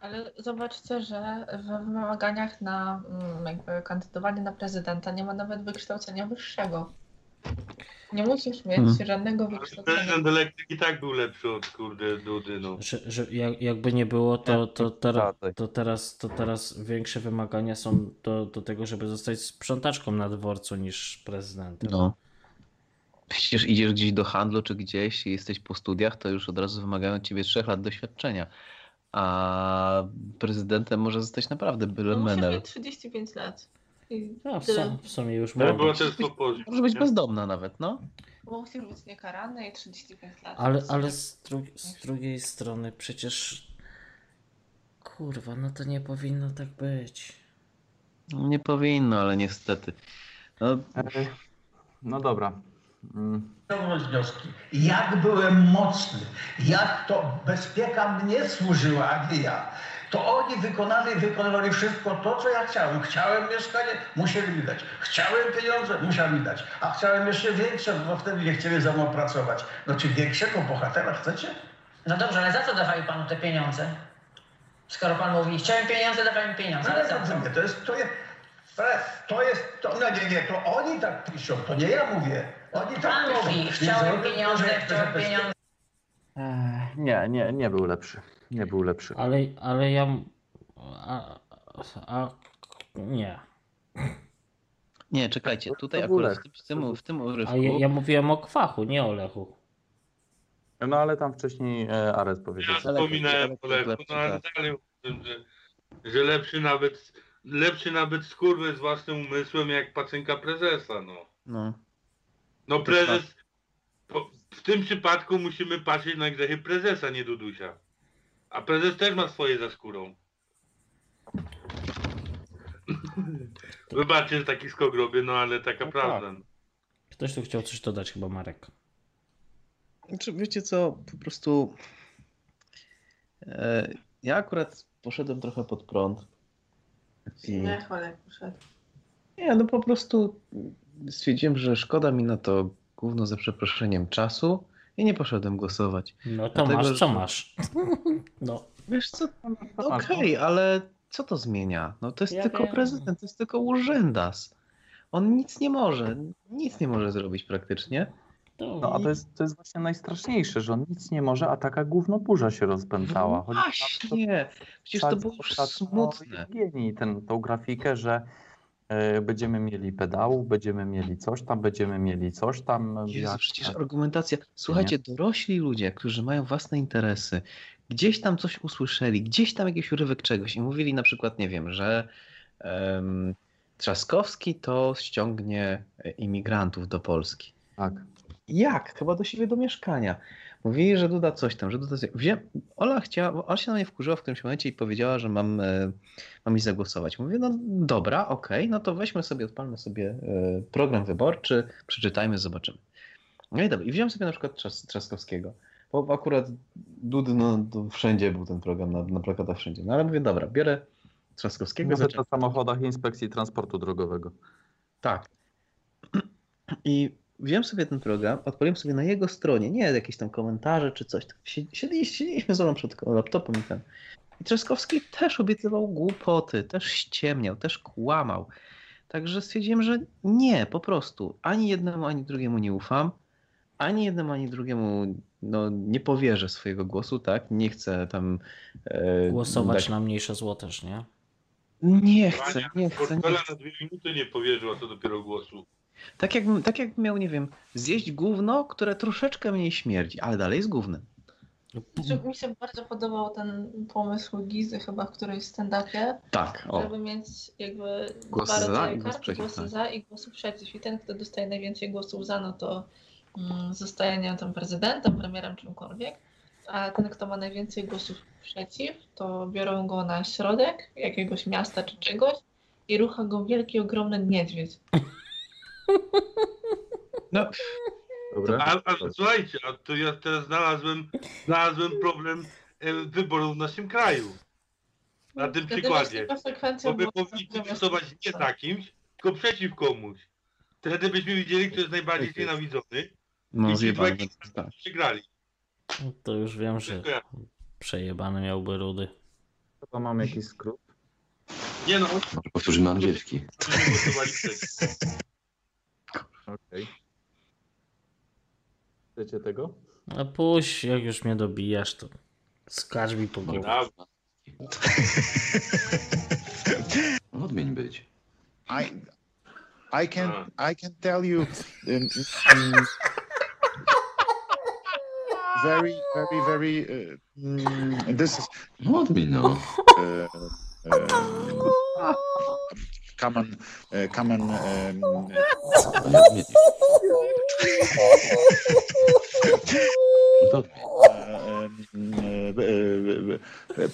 Ale zobaczcie, że w wymaganiach na mm, jakby kandydowanie na prezydenta nie ma nawet wykształcenia wyższego. Nie musisz mieć Hmm. żadnego wykształcenia. Prezydent elektryk i tak był lepszy od kurde Dudy, no. Że, że jak, jakby nie było, to, to, teraz, to, teraz, to teraz większe wymagania są do, do tego, żeby zostać sprzątaczką na dworcu niż prezydentem. No. Przecież idziesz gdzieś do handlu czy gdzieś i jesteś po studiach, to już od razu wymagają od ciebie trzech lat doświadczenia. A prezydentem może zostać naprawdę byle No menel. mieć 35 lat. I No, w, tyle. sum, w sumie już Ale mogę. poziomie. Może być bezdomna nawet, no. Bo musisz być niekarany i 35 lat. Ale, ale z, dru z drugiej strony przecież kurwa, no to nie powinno tak być. No, Nie powinno, ale niestety. No, No dobra. Mm. Ciągnąć wnioski. Jak byłem mocny, jak to bezpieka mnie służyła, a nie ja. To oni wykonali, wykonywali wszystko to, co ja chciałem. Chciałem mieszkanie, musieli mi dać. Chciałem pieniądze, musieli mi dać. A chciałem jeszcze większe, bo wtedy nie chcieli ze mną pracować. No czy większego bohatera chcecie? No dobrze, ale za co dawali panu te pieniądze? Skoro pan mówi, chciałem pieniądze, dawałem pieniądze, No ale za co? nie, to jest, to jest, to jest, to, no nie, nie, to oni tak piszą, to nie ja mówię. Oni tak Pan piszą. mówi, chciałem pieniądze, chciałem pieniądze. Nie, nie, nie był lepszy. Nie był lepszy. Ale, ale ja. A, a, nie. nie, czekajcie, tutaj akurat w tym, w tym, urywku. A ja, ja mówiłem o kwachu, nie o Lechu. No ale tam wcześniej e, Ares powiedział. Ja wspominałem o Lechu, no ale dalej uważam, że, że lepszy nawet lepszy nawet skurwy z własnym umysłem jak pacynka prezesa, no. No. No prezes, po, w tym przypadku musimy patrzeć na grzechy prezesa, nie Dudusia. A prezes też ma swoje za skórą. Wybaczcie, że taki skok robię, no ale taka No prawda. tak. Ktoś tu chciał coś dodać, chyba Marek. Znaczy, wiecie co, po prostu e, ja akurat poszedłem trochę pod prąd I... Nie, cholek poszedł. Nie, no po prostu stwierdziłem, że szkoda mi na to gówno za przeproszeniem czasu i nie poszedłem głosować. No to Dlatego, masz, co że- masz. No. Wiesz co, okej, ale co to zmienia? No to jest Ja tylko wiem. prezydent, to jest tylko urzędas. On nic nie może, nic nie może zrobić praktycznie. No a to jest, to jest właśnie najstraszniejsze, że on nic nie może, a taka gównoburza się rozpętała. Chodzi Właśnie, przecież to wsadzi było już smutne. Genii ten, tą grafikę, że będziemy mieli pedałów, będziemy mieli coś tam, będziemy mieli coś tam. Jezu, jak- przecież argumentacja. Słuchajcie, dorośli ludzie, którzy mają własne interesy, gdzieś tam coś usłyszeli, gdzieś tam jakiś urywek czegoś i mówili na przykład, nie wiem, że em, Trzaskowski to ściągnie e, imigrantów do Polski. Tak. Jak? Chyba do siebie do mieszkania. Mówili, że Duda coś tam, że Duda coś... Wzię... Ola, chciała, Ola się na mnie wkurzyła w którymś momencie i powiedziała, że mam, e, mam iść zagłosować. Mówię, no dobra, okej, no to weźmy sobie, odpalmy sobie e, program wyborczy, przeczytajmy, zobaczymy. No i dobra, i wziąłem sobie na przykład Trzas, Trzaskowskiego, bo akurat Dudy, no to wszędzie był ten program, na, na plakatach wszędzie. No ale mówię, dobra, biorę Trzaskowskiego, Gazeta zaczę- o samochodach Inspekcji Transportu Drogowego. tak. I wziąłem sobie ten program, odpaliłem sobie na jego stronie, nie jakieś tam komentarze czy coś. siedzi- Siedzieliśmy, z Olą przed laptopem i ten. I Trzaskowski też obiecywał głupoty, też ściemniał, też kłamał. Także stwierdziłem, że nie, po prostu. Ani jednemu, ani drugiemu nie ufam. Ani jednemu, ani drugiemu no, nie powierzę swojego głosu, tak? Nie chcę tam. E, Głosować dać- na mniejsze zło też, nie? Nie chcę, nie chcę. Nie Portfela chcę. na dwie minuty nie powierzył, a to dopiero głosu. Tak jakbym, tak jakbym miał, nie wiem, zjeść gówno, które troszeczkę mniej śmierdzi, ale dalej jest gównem. Znaczy, mi się bardzo podobał ten pomysł Gizy chyba w którejś stand-upie, Tak, o. żeby mieć jakby Głosy dwa za rodzaje i głos przeciw, głosy tak. za i głosy przeciw. I ten, kto dostaje najwięcej głosów za, no to mm, zostaje, nie wiem, tam prezydentem, premierem, czymkolwiek. A ten, kto ma najwięcej głosów przeciw, to biorą go na środek jakiegoś miasta czy czegoś i rucha go wielki, ogromny niedźwiedź. No. Dobra. A, a słuchajcie, a to ja teraz znalazłem, znalazłem problem e, wyborów w naszym kraju. Na tym Wtedy przykładzie. właśnie konsekwencja Bo powinniśmy taka, że- głosować nie za kimś, tylko przeciw komuś. Wtedy byśmy widzieli, kto jest najbardziej znienawidzony. No I ci zjebany, dwaj tak. przegrali. To już wiem, że przejebany miałby rudy. To mam jakiś skrót. Nie no, Może powtórzymy angielski. głosowali przeciw. Okej. Chcecie tego? A puść, jak już mnie dobijasz, to skacz mi po głowie. Odmień być. I I can I can tell you um, um, very very very uh, mm, this is Odmień no. uh, uh, um, uh, uh, uh,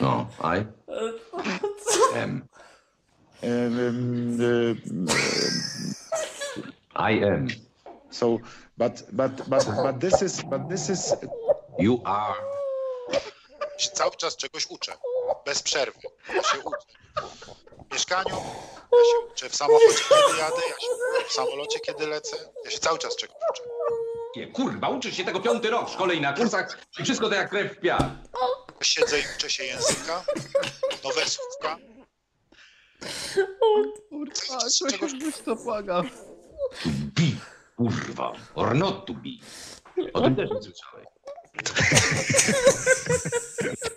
No, I am. uh, I am. so but but but but this is but this is You are. Cały czas czegoś uczę. Bez przerwy. Się uczę. W mieszkaniu, ja się uczę w samochodzie, kiedy jadę, ja się uczę w samolocie, kiedy lecę. Ja się cały czas czegoś uczę. Nie, kurwa, uczysz się tego piąty rok w szkole i na kursach i wszystko to jak krew w piach. Siedzę i uczę się języka, nowe słówka. Kurwa, coś już to błagam. Kurwa, or not to be. O tym też nie słyszałeś.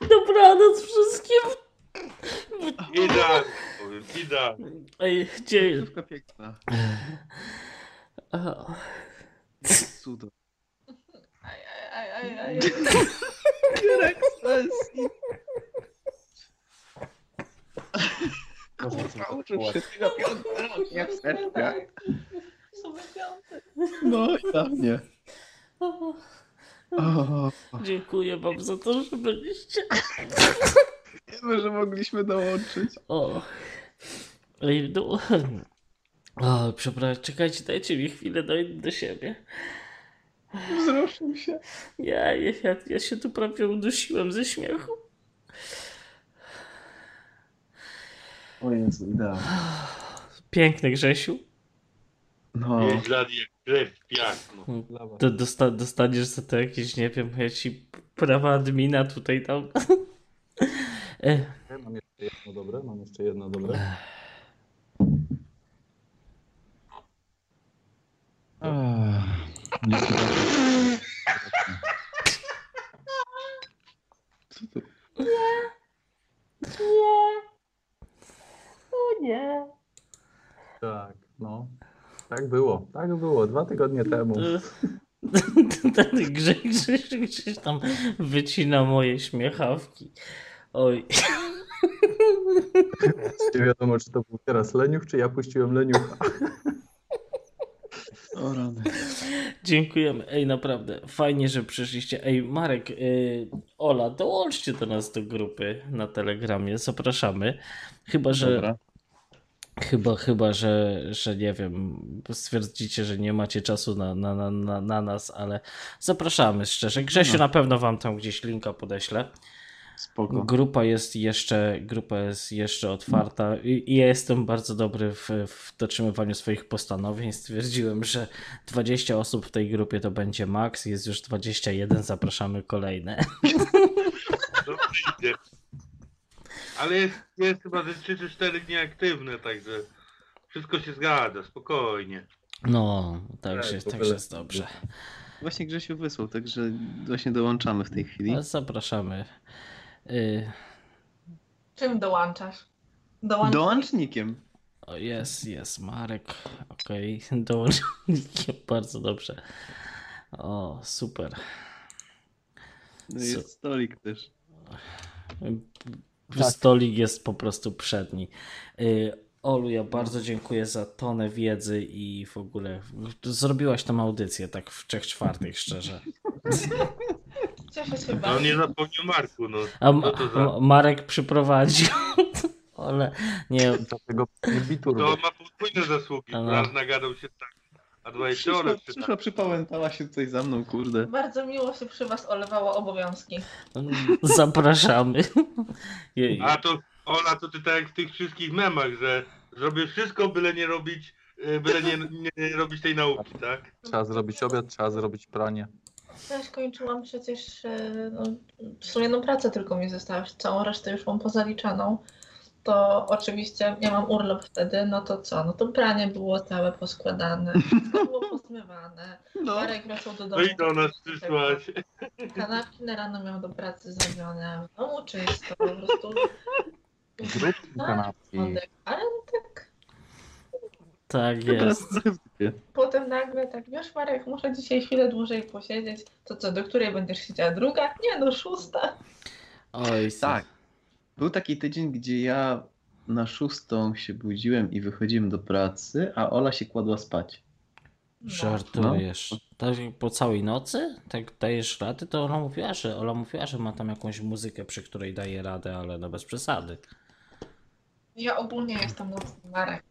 Dobranoc wszystkim. Idealnie, powiem, idealnie. Ej, gdzie... Słówka piękna. O, Cudo. Aj, aj, aj, aj. Jurek sesji. Kurwa, uczysz się tego piąty rok, jak serka. Sobie piąty. No i dla mnie. O, Dziękuję wam za to, że byliście. wiemy, że mogliśmy dołączyć. O. No. O, przepraszam, czekajcie, dajcie mi chwilę, dojdę do siebie. Wzruszył się. Ja, ja, ja, się tu prawie udusiłem ze śmiechu. O Jezu, idealnie. Piękny Grzesiu. No. Krew. To dosta, dostaniesz za to jakieś, nie wiem, ja ci prawa admina tutaj tam. E, Mam jeszcze jedno dobre, mam jeszcze jedno dobre. Nie. O nie. Tak, no. Tak było, tak było, dwa tygodnie temu. Ten Grze, Grzesiu gdzieś tam wycina moje śmiechawki. Oj. Nie wiadomo, czy to był teraz leniuch, czy ja puściłem leniucha. O rany. Dziękujemy. Ej, naprawdę, fajnie, że przyszliście. Ej, Marek, y, Ola, dołączcie do nas do grupy na Telegramie. Zapraszamy. Chyba, że. Dobra. Chyba, chyba, że, że nie wiem, stwierdzicie, że nie macie czasu na, na, na, na, na nas, ale zapraszamy szczerze. Grzesiu No. na pewno wam tam gdzieś linka podeślę. Spoko. Grupa jest jeszcze, grupa jest jeszcze otwarta i, i ja jestem bardzo dobry w, w dotrzymywaniu swoich postanowień. Stwierdziłem, że 20 osób w tej grupie to będzie maks, jest już 21, zapraszamy kolejne. Dobrze idzie. Ale jest, jest chyba ze 3 czy 4 dni aktywne, także wszystko się zgadza, spokojnie. No, także, Tak, także ogóle- jest dobrze. Właśnie Grzesiu wysłał, także właśnie dołączamy w tej chwili. Ale zapraszamy. Y, Czym dołączasz? Dołącz... Dołącznikiem. O, jest, jest, Marek. Okej, dołącznikiem, bardzo dobrze. O, super. No i jest stolik też. Tak. Stolik jest po prostu przedni. Y, Olu, ja bardzo dziękuję za tonę wiedzy i w ogóle zrobiłaś tą audycję tak w trzech czwartych, szczerze. Cieszę się No bardzo. nie zapomniał Marku, no. A, to za... Ma- Marek przyprowadził, ale nie. Dlatego To ma podwójne zasługi. No. Raz nagadał się tak, a dwa jeszcze Przyszła, Olek czyta. przyszła, przypałętała się tutaj za mną, kurde. Bardzo miło się przy was olewało obowiązki. Zapraszamy. Jej. A to Ola, to ty tak jak w tych wszystkich memach, że zrobię wszystko, byle nie robić, y, byle nie, nie robić tej nauki, tak? Trzeba zrobić obiad, trzeba zrobić pranie. Ja skończyłam przecież e, no, w sumie jedną pracę tylko mi została, całą resztę już mam pozaliczaną. To oczywiście ja mam urlop wtedy, no to co? No to pranie było całe poskładane, wszystko było pozmywane. Marek wracał do No domu. i do nas przyszłaś. Kanapki na rano miał do pracy zrobione, w domu czysto, po prostu. Zrób kanapki. Ale no tak Tak jest. potem nagle tak, wiesz Marek, muszę dzisiaj chwilę dłużej posiedzieć. To co, do której będziesz siedziała? Druga? Nie no, szósta. Oj, Tak. Był taki tydzień, gdzie ja na szóstą się budziłem i wychodziłem do pracy, a Ola się kładła spać. Żartujesz. Tak po całej nocy? Tak dajesz radę? To Ola mówiła, że Ola mówiła, że ma tam jakąś muzykę, przy której daje radę, ale no bez przesady. Ja ogólnie jestem nocny Marek.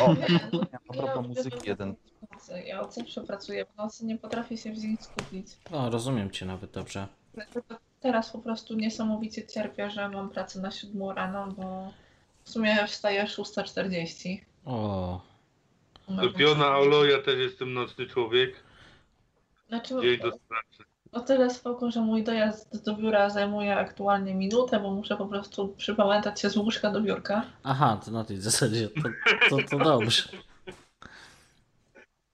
O, Nie, no, a propos muzyki jeden. w nocy. Ja od zawsze pracuję w nocy, nie potrafię się w dzień skupić. O, rozumiem cię nawet dobrze. Teraz po prostu niesamowicie cierpię, że mam pracę na 7 rano, bo w sumie wstaję 6.40. O, Piona Olo, ja też jestem nocny człowiek. Znaczy, Dzień do pracy. o tyle spoko, że mój dojazd do biura zajmuje aktualnie minutę, bo muszę po prostu przypamiętać się z łóżka do biurka. aha, to na tej zasadzie to, to, to dobrze.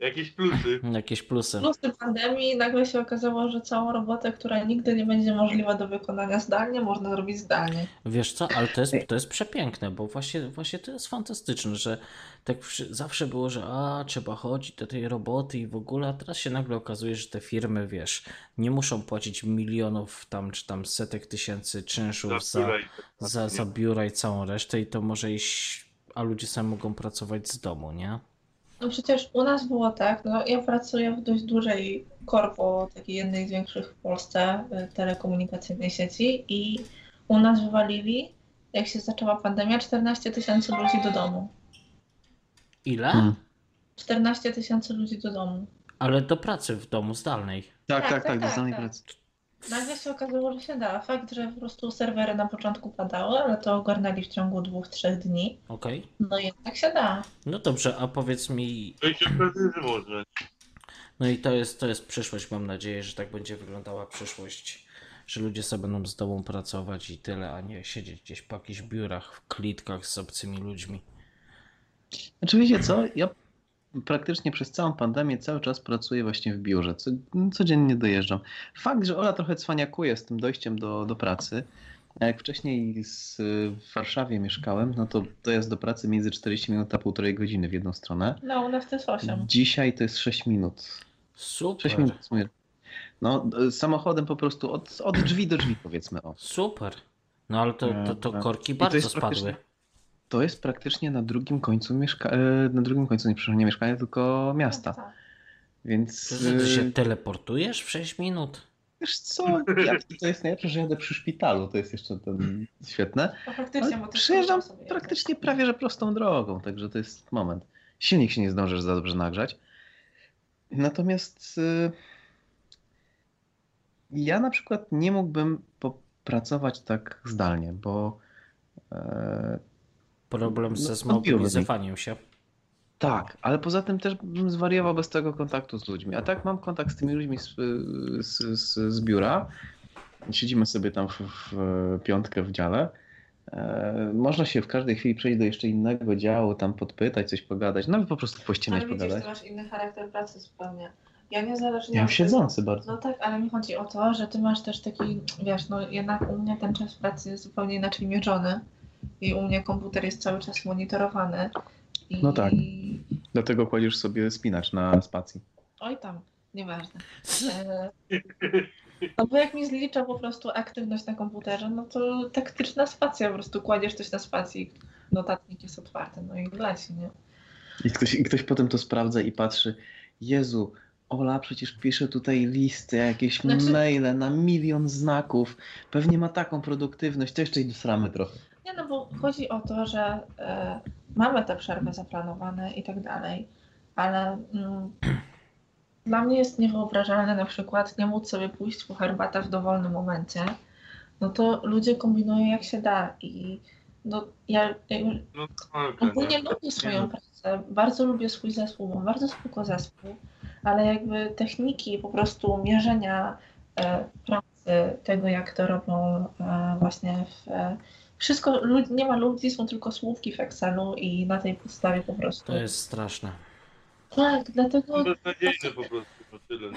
Jakieś plusy. Jakieś plusy. Plusy pandemii nagle się okazało, że całą robotę, która nigdy nie będzie możliwa do wykonania zdalnie, można zrobić zdalnie. Wiesz co, ale to jest, to jest przepiękne, bo właśnie, właśnie to jest fantastyczne, że tak zawsze było, że a, trzeba chodzić do tej roboty i w ogóle, a teraz się nagle okazuje, że te firmy, wiesz, nie muszą płacić milionów tam, czy tam setek tysięcy czynszów Za za, za, za biura i całą resztę i to może iść, a ludzie sami mogą pracować z domu, nie? No przecież u nas było tak, no ja pracuję w dość dużej korpo, takiej jednej z większych w Polsce y, telekomunikacyjnej sieci i u nas wywalili, jak się zaczęła pandemia, 14 tysięcy ludzi do domu. Ile? Hmm. 14 tysięcy ludzi do domu. Ale do pracy w domu zdalnej. Tak, Tak, tak, tak, tak, do tak, zdalnej tak. pracy. Nagle się okazało, że się da. Fakt, że po prostu serwery na początku padały, ale to ogarnęli w ciągu dwóch, trzech dni. Okej. No jednak się da. No dobrze, a powiedz mi. To się. No i to jest, to jest przyszłość. Mam nadzieję, że tak będzie wyglądała przyszłość. Że ludzie sobie będą z domu pracować i tyle, a nie siedzieć gdzieś po jakichś biurach, w klitkach z obcymi ludźmi. Znaczy wiecie co, ja praktycznie przez całą pandemię cały czas pracuję właśnie w biurze, co, codziennie dojeżdżam. Fakt, że Ola trochę cwaniakuje z tym dojściem do, do pracy, a jak wcześniej z, w Warszawie mieszkałem, no to dojazd do pracy między 40 minut a półtorej godziny w jedną stronę. No, u nas to jest 8. Dzisiaj to jest 6 minut. Super. 6 minut. w sumie. No, samochodem po prostu od, od drzwi do drzwi powiedzmy. O. Super. No ale to, to, to E, korki i to bardzo spadły. Praktycznie- To jest praktycznie na drugim końcu mieszka- e, na drugim końcu nie, przepraszam, nie mieszkania, tylko miasta. Więc ty się e, teleportujesz w 6 minut? wiesz co, ja, to jest najlepsze, że jadę przy szpitalu, to jest jeszcze ten świetne. No faktycznie, Ale bo Przejeżdżam praktycznie prawie że prostą drogą, także to jest moment. Silnik się nie zdążysz za dobrze nagrzać. Natomiast y, ja na przykład nie mógłbym popracować tak zdalnie, bo e, Problem no, ze zmobilizowaniem się. tak, ale poza tym też bym zwariował bez tego kontaktu z ludźmi. A tak mam kontakt z tymi ludźmi z, z, z, z biura. Siedzimy sobie tam w, w piątkę w dziale. E, można się w każdej chwili przejść do jeszcze innego działu, tam podpytać, coś pogadać, nawet po prostu pościemniać, Ale widzisz, pogadać. ty masz inny charakter pracy zupełnie. Ja niezależnie Ja mam siedzący bardzo. No tak, ale mi chodzi o to, że ty masz też taki, wiesz, no jednak u mnie ten czas pracy jest zupełnie inaczej mierzony i u mnie komputer jest cały czas monitorowany. I... No tak. Dlatego kładziesz sobie spinacz na spacji. Oj tam, nieważne. E, No bo jak mi zlicza po prostu aktywność na komputerze, no to taktyczna spacja, po prostu kładziesz coś na spacji, notatnik jest otwarty, no i leci, nie? I ktoś, I ktoś potem to sprawdza i patrzy, Jezu, Ola przecież pisze tutaj listy, jakieś Znaczy- maile na milion znaków, pewnie ma taką produktywność, to jeszcze i dosramy trochę. Nie, no bo chodzi o to, że e, mamy te przerwy zaplanowane i tak dalej, ale mm, dla mnie jest niewyobrażalne na przykład nie móc sobie pójść po herbatę w dowolnym momencie. No to ludzie kombinują jak się da i no ja jakby No tak, ogólnie nie? lubię swoją pracę, bardzo lubię swój zespół, mam bardzo spoko zespół, ale jakby techniki po prostu mierzenia e, pracy, tego jak to robią e, właśnie w, e, wszystko, nie ma ludzi, są tylko słówki w Excelu i na tej podstawie po prostu. To jest straszne. Tak, dlatego Beznadziejne po prostu, no tyle.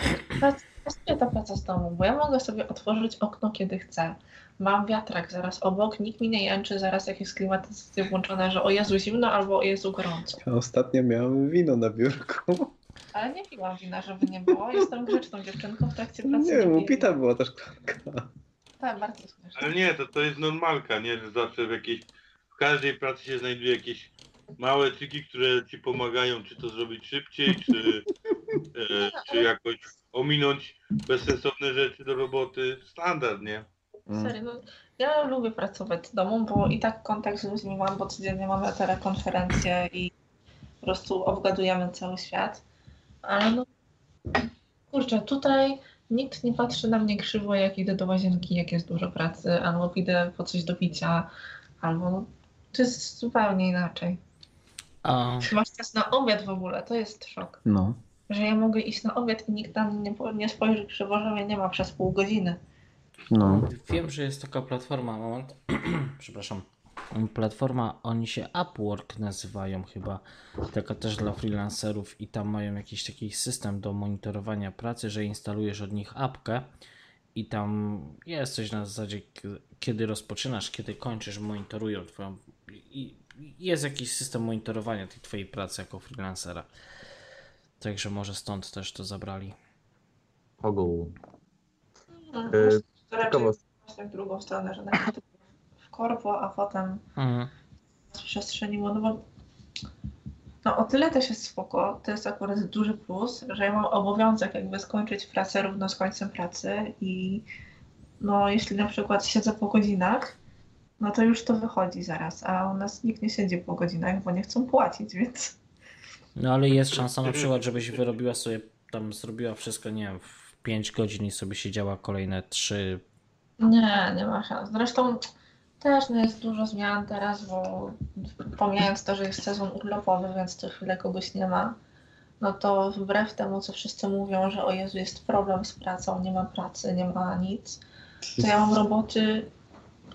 pasuje ta praca z domu, bo ja mogę sobie otworzyć okno kiedy chcę. Mam wiatrak zaraz obok, nikt mi nie jęczy zaraz jak jest klimatyzacja włączona, że o Jezu zimno albo o Jezu gorąco. Ja ostatnio miałem wino na biurku. Ale nie piłam wina, żeby nie było. Jestem grzeczną dziewczynką w trakcie pracy. Nie upita była ta szklanka. Tak, bardzo śmieszne. Ale nie, to, to jest normalka, nie? Że zawsze w jakiejś, w każdej pracy się znajduje jakieś małe triki, które ci pomagają, czy to zrobić szybciej, czy, e, czy jakoś ominąć bezsensowne rzeczy do roboty. Standard, nie? Serio, no, ja lubię pracować z domu, bo i tak kontakt z ludźmi mam, bo codziennie mamy telekonferencje i po prostu obgadujemy cały świat. Ale no, kurczę, tutaj nikt nie patrzy na mnie krzywo, jak idę do łazienki, jak jest dużo pracy, albo idę po coś do picia, albo to jest zupełnie inaczej. A, Masz czas na obiad w ogóle, to jest szok. No. Że ja mogę iść na obiad i nikt na mnie nie, nie spojrzy krzywo, że mnie nie ma przez pół godziny. No. Wiem, że jest taka platforma, moment, przepraszam, platforma, oni się Upwork nazywają chyba, taka też dla freelancerów i tam mają jakiś taki system do monitorowania pracy, że instalujesz od nich apkę i tam jest coś na zasadzie, kiedy rozpoczynasz, kiedy kończysz, monitorują twoją, i i jest jakiś system monitorowania tej twojej pracy jako freelancera. Także może stąd też to zabrali. Ogół. No, E, to raczej ciekawost- właśnie w drugą stronę, że najpierw w korpo, a potem Mhm. przestrzeniło, no bo no o tyle też jest spoko, to jest akurat duży plus, że ja mam obowiązek jakby skończyć pracę równo z końcem pracy i no jeśli na przykład siedzę po godzinach, no to już to wychodzi zaraz, a u nas nikt nie siedzi po godzinach, bo nie chcą płacić, więc No ale jest szansa na przykład, żebyś wyrobiła sobie tam zrobiła wszystko, nie wiem, w 5 godzin i sobie siedziała kolejne 3. Nie, nie ma szans. Zresztą też no jest dużo zmian teraz, bo pomijając to, że jest sezon urlopowy, więc co chwilę kogoś nie ma, no to wbrew temu, co wszyscy mówią, że o Jezu, jest problem z pracą, nie ma pracy, nie ma nic, to ja mam roboty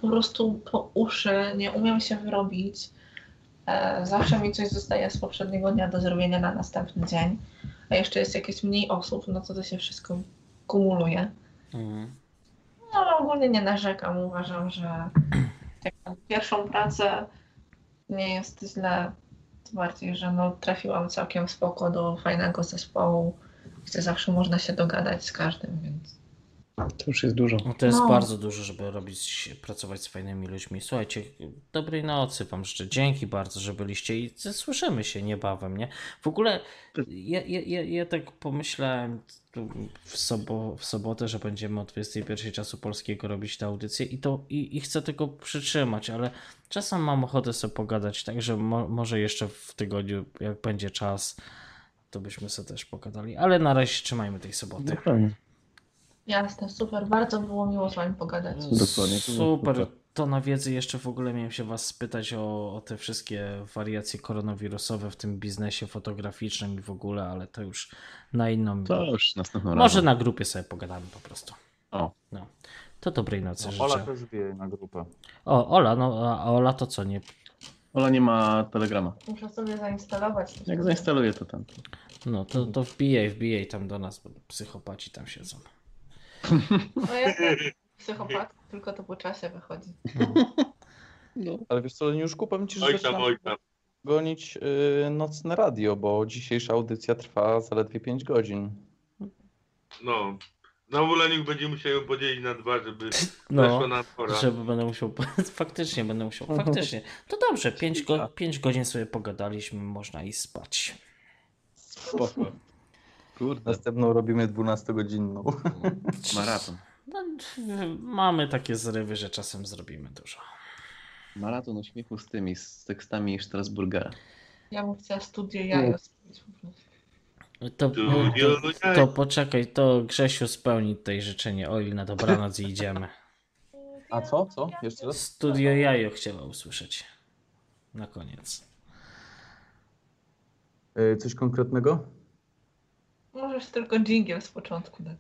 po prostu po uszy, nie umiem się wyrobić. E, Zawsze mi coś zostaje z poprzedniego dnia do zrobienia na następny dzień, a jeszcze jest jakieś mniej osób, no to to się wszystko kumuluje. No ale ogólnie nie narzekam. Uważam, że na pierwszą pracę nie jest źle. Tym bardziej, że no, trafiłam całkiem spoko do fajnego zespołu, gdzie zawsze można się dogadać z każdym, więc To już jest dużo. No to jest No. bardzo dużo, żeby robić, pracować z fajnymi ludźmi. Słuchajcie, dobrej nocy Wam życzę. Dzięki bardzo, że byliście i słyszymy się niebawem, nie? W ogóle ja, ja, ja, ja tak pomyślałem w, sobo, w sobotę, że będziemy o 21 czasu polskiego robić tę audycję i to i, i chcę tego przytrzymać, ale czasem mam ochotę sobie pogadać, także mo, może jeszcze w tygodniu, jak będzie czas, to byśmy sobie też pogadali, ale na razie trzymajmy tej soboty. Dokładnie. Jasne, super. Bardzo było miło z Wami pogadać. Dokładnie, to Super. super. To na wiedzy jeszcze w ogóle miałem się Was spytać o, o te wszystkie wariacje koronawirusowe w tym biznesie fotograficznym i w ogóle, ale to już na inną. To już następnym Może razem. na grupie sobie pogadamy po prostu. O. No. To dobrej nocy No, Ola życzę. też wie na grupę. O, Ola, no a Ola to co nie? Ola nie ma telegrama. Muszę sobie zainstalować. Jak zainstaluję to tam. No to, to wbijaj, wbijaj tam do nas, bo psychopaci tam siedzą. No ja psychopat, tylko to po czasie wychodzi. Ale wiesz co, Leniuszku, powiem Ci, że Oj tam, zaczynam oj tam. gonić y, nocne radio, bo dzisiejsza audycja trwa zaledwie 5 godzin. No. Znowu Leniuk będzie musiał ją podzielić na dwa, żeby No, na pora. żeby będę musiał, faktycznie będę musiał, faktycznie. To dobrze, 5 go, pięć godzin sobie pogadaliśmy, można iść spać. Spoko. Kurde. Następną robimy 12-godzinną. Maraton. No, mamy takie zrywy, że czasem zrobimy dużo. Maraton uśmiechu z tymi, z tekstami Strasburgera. Ja bym chciała studio jajo. To, to, to poczekaj, to Grzesiu spełni tutaj życzenie Oli na dobranoc i idziemy. A co? Co? Jeszcze raz? Studio Jajo chciała usłyszeć. Na koniec. Y, coś konkretnego? Możesz tylko dżingiel z początku dać.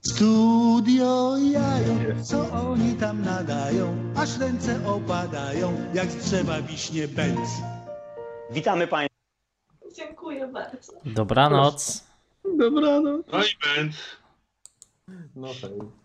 Studio jajo, co oni tam nadają, aż ręce opadają, jak trzeba wiśnie bęc. Witamy Państwa. Dziękuję bardzo. Dobranoc. Dobranoc. No i bęc. No hej.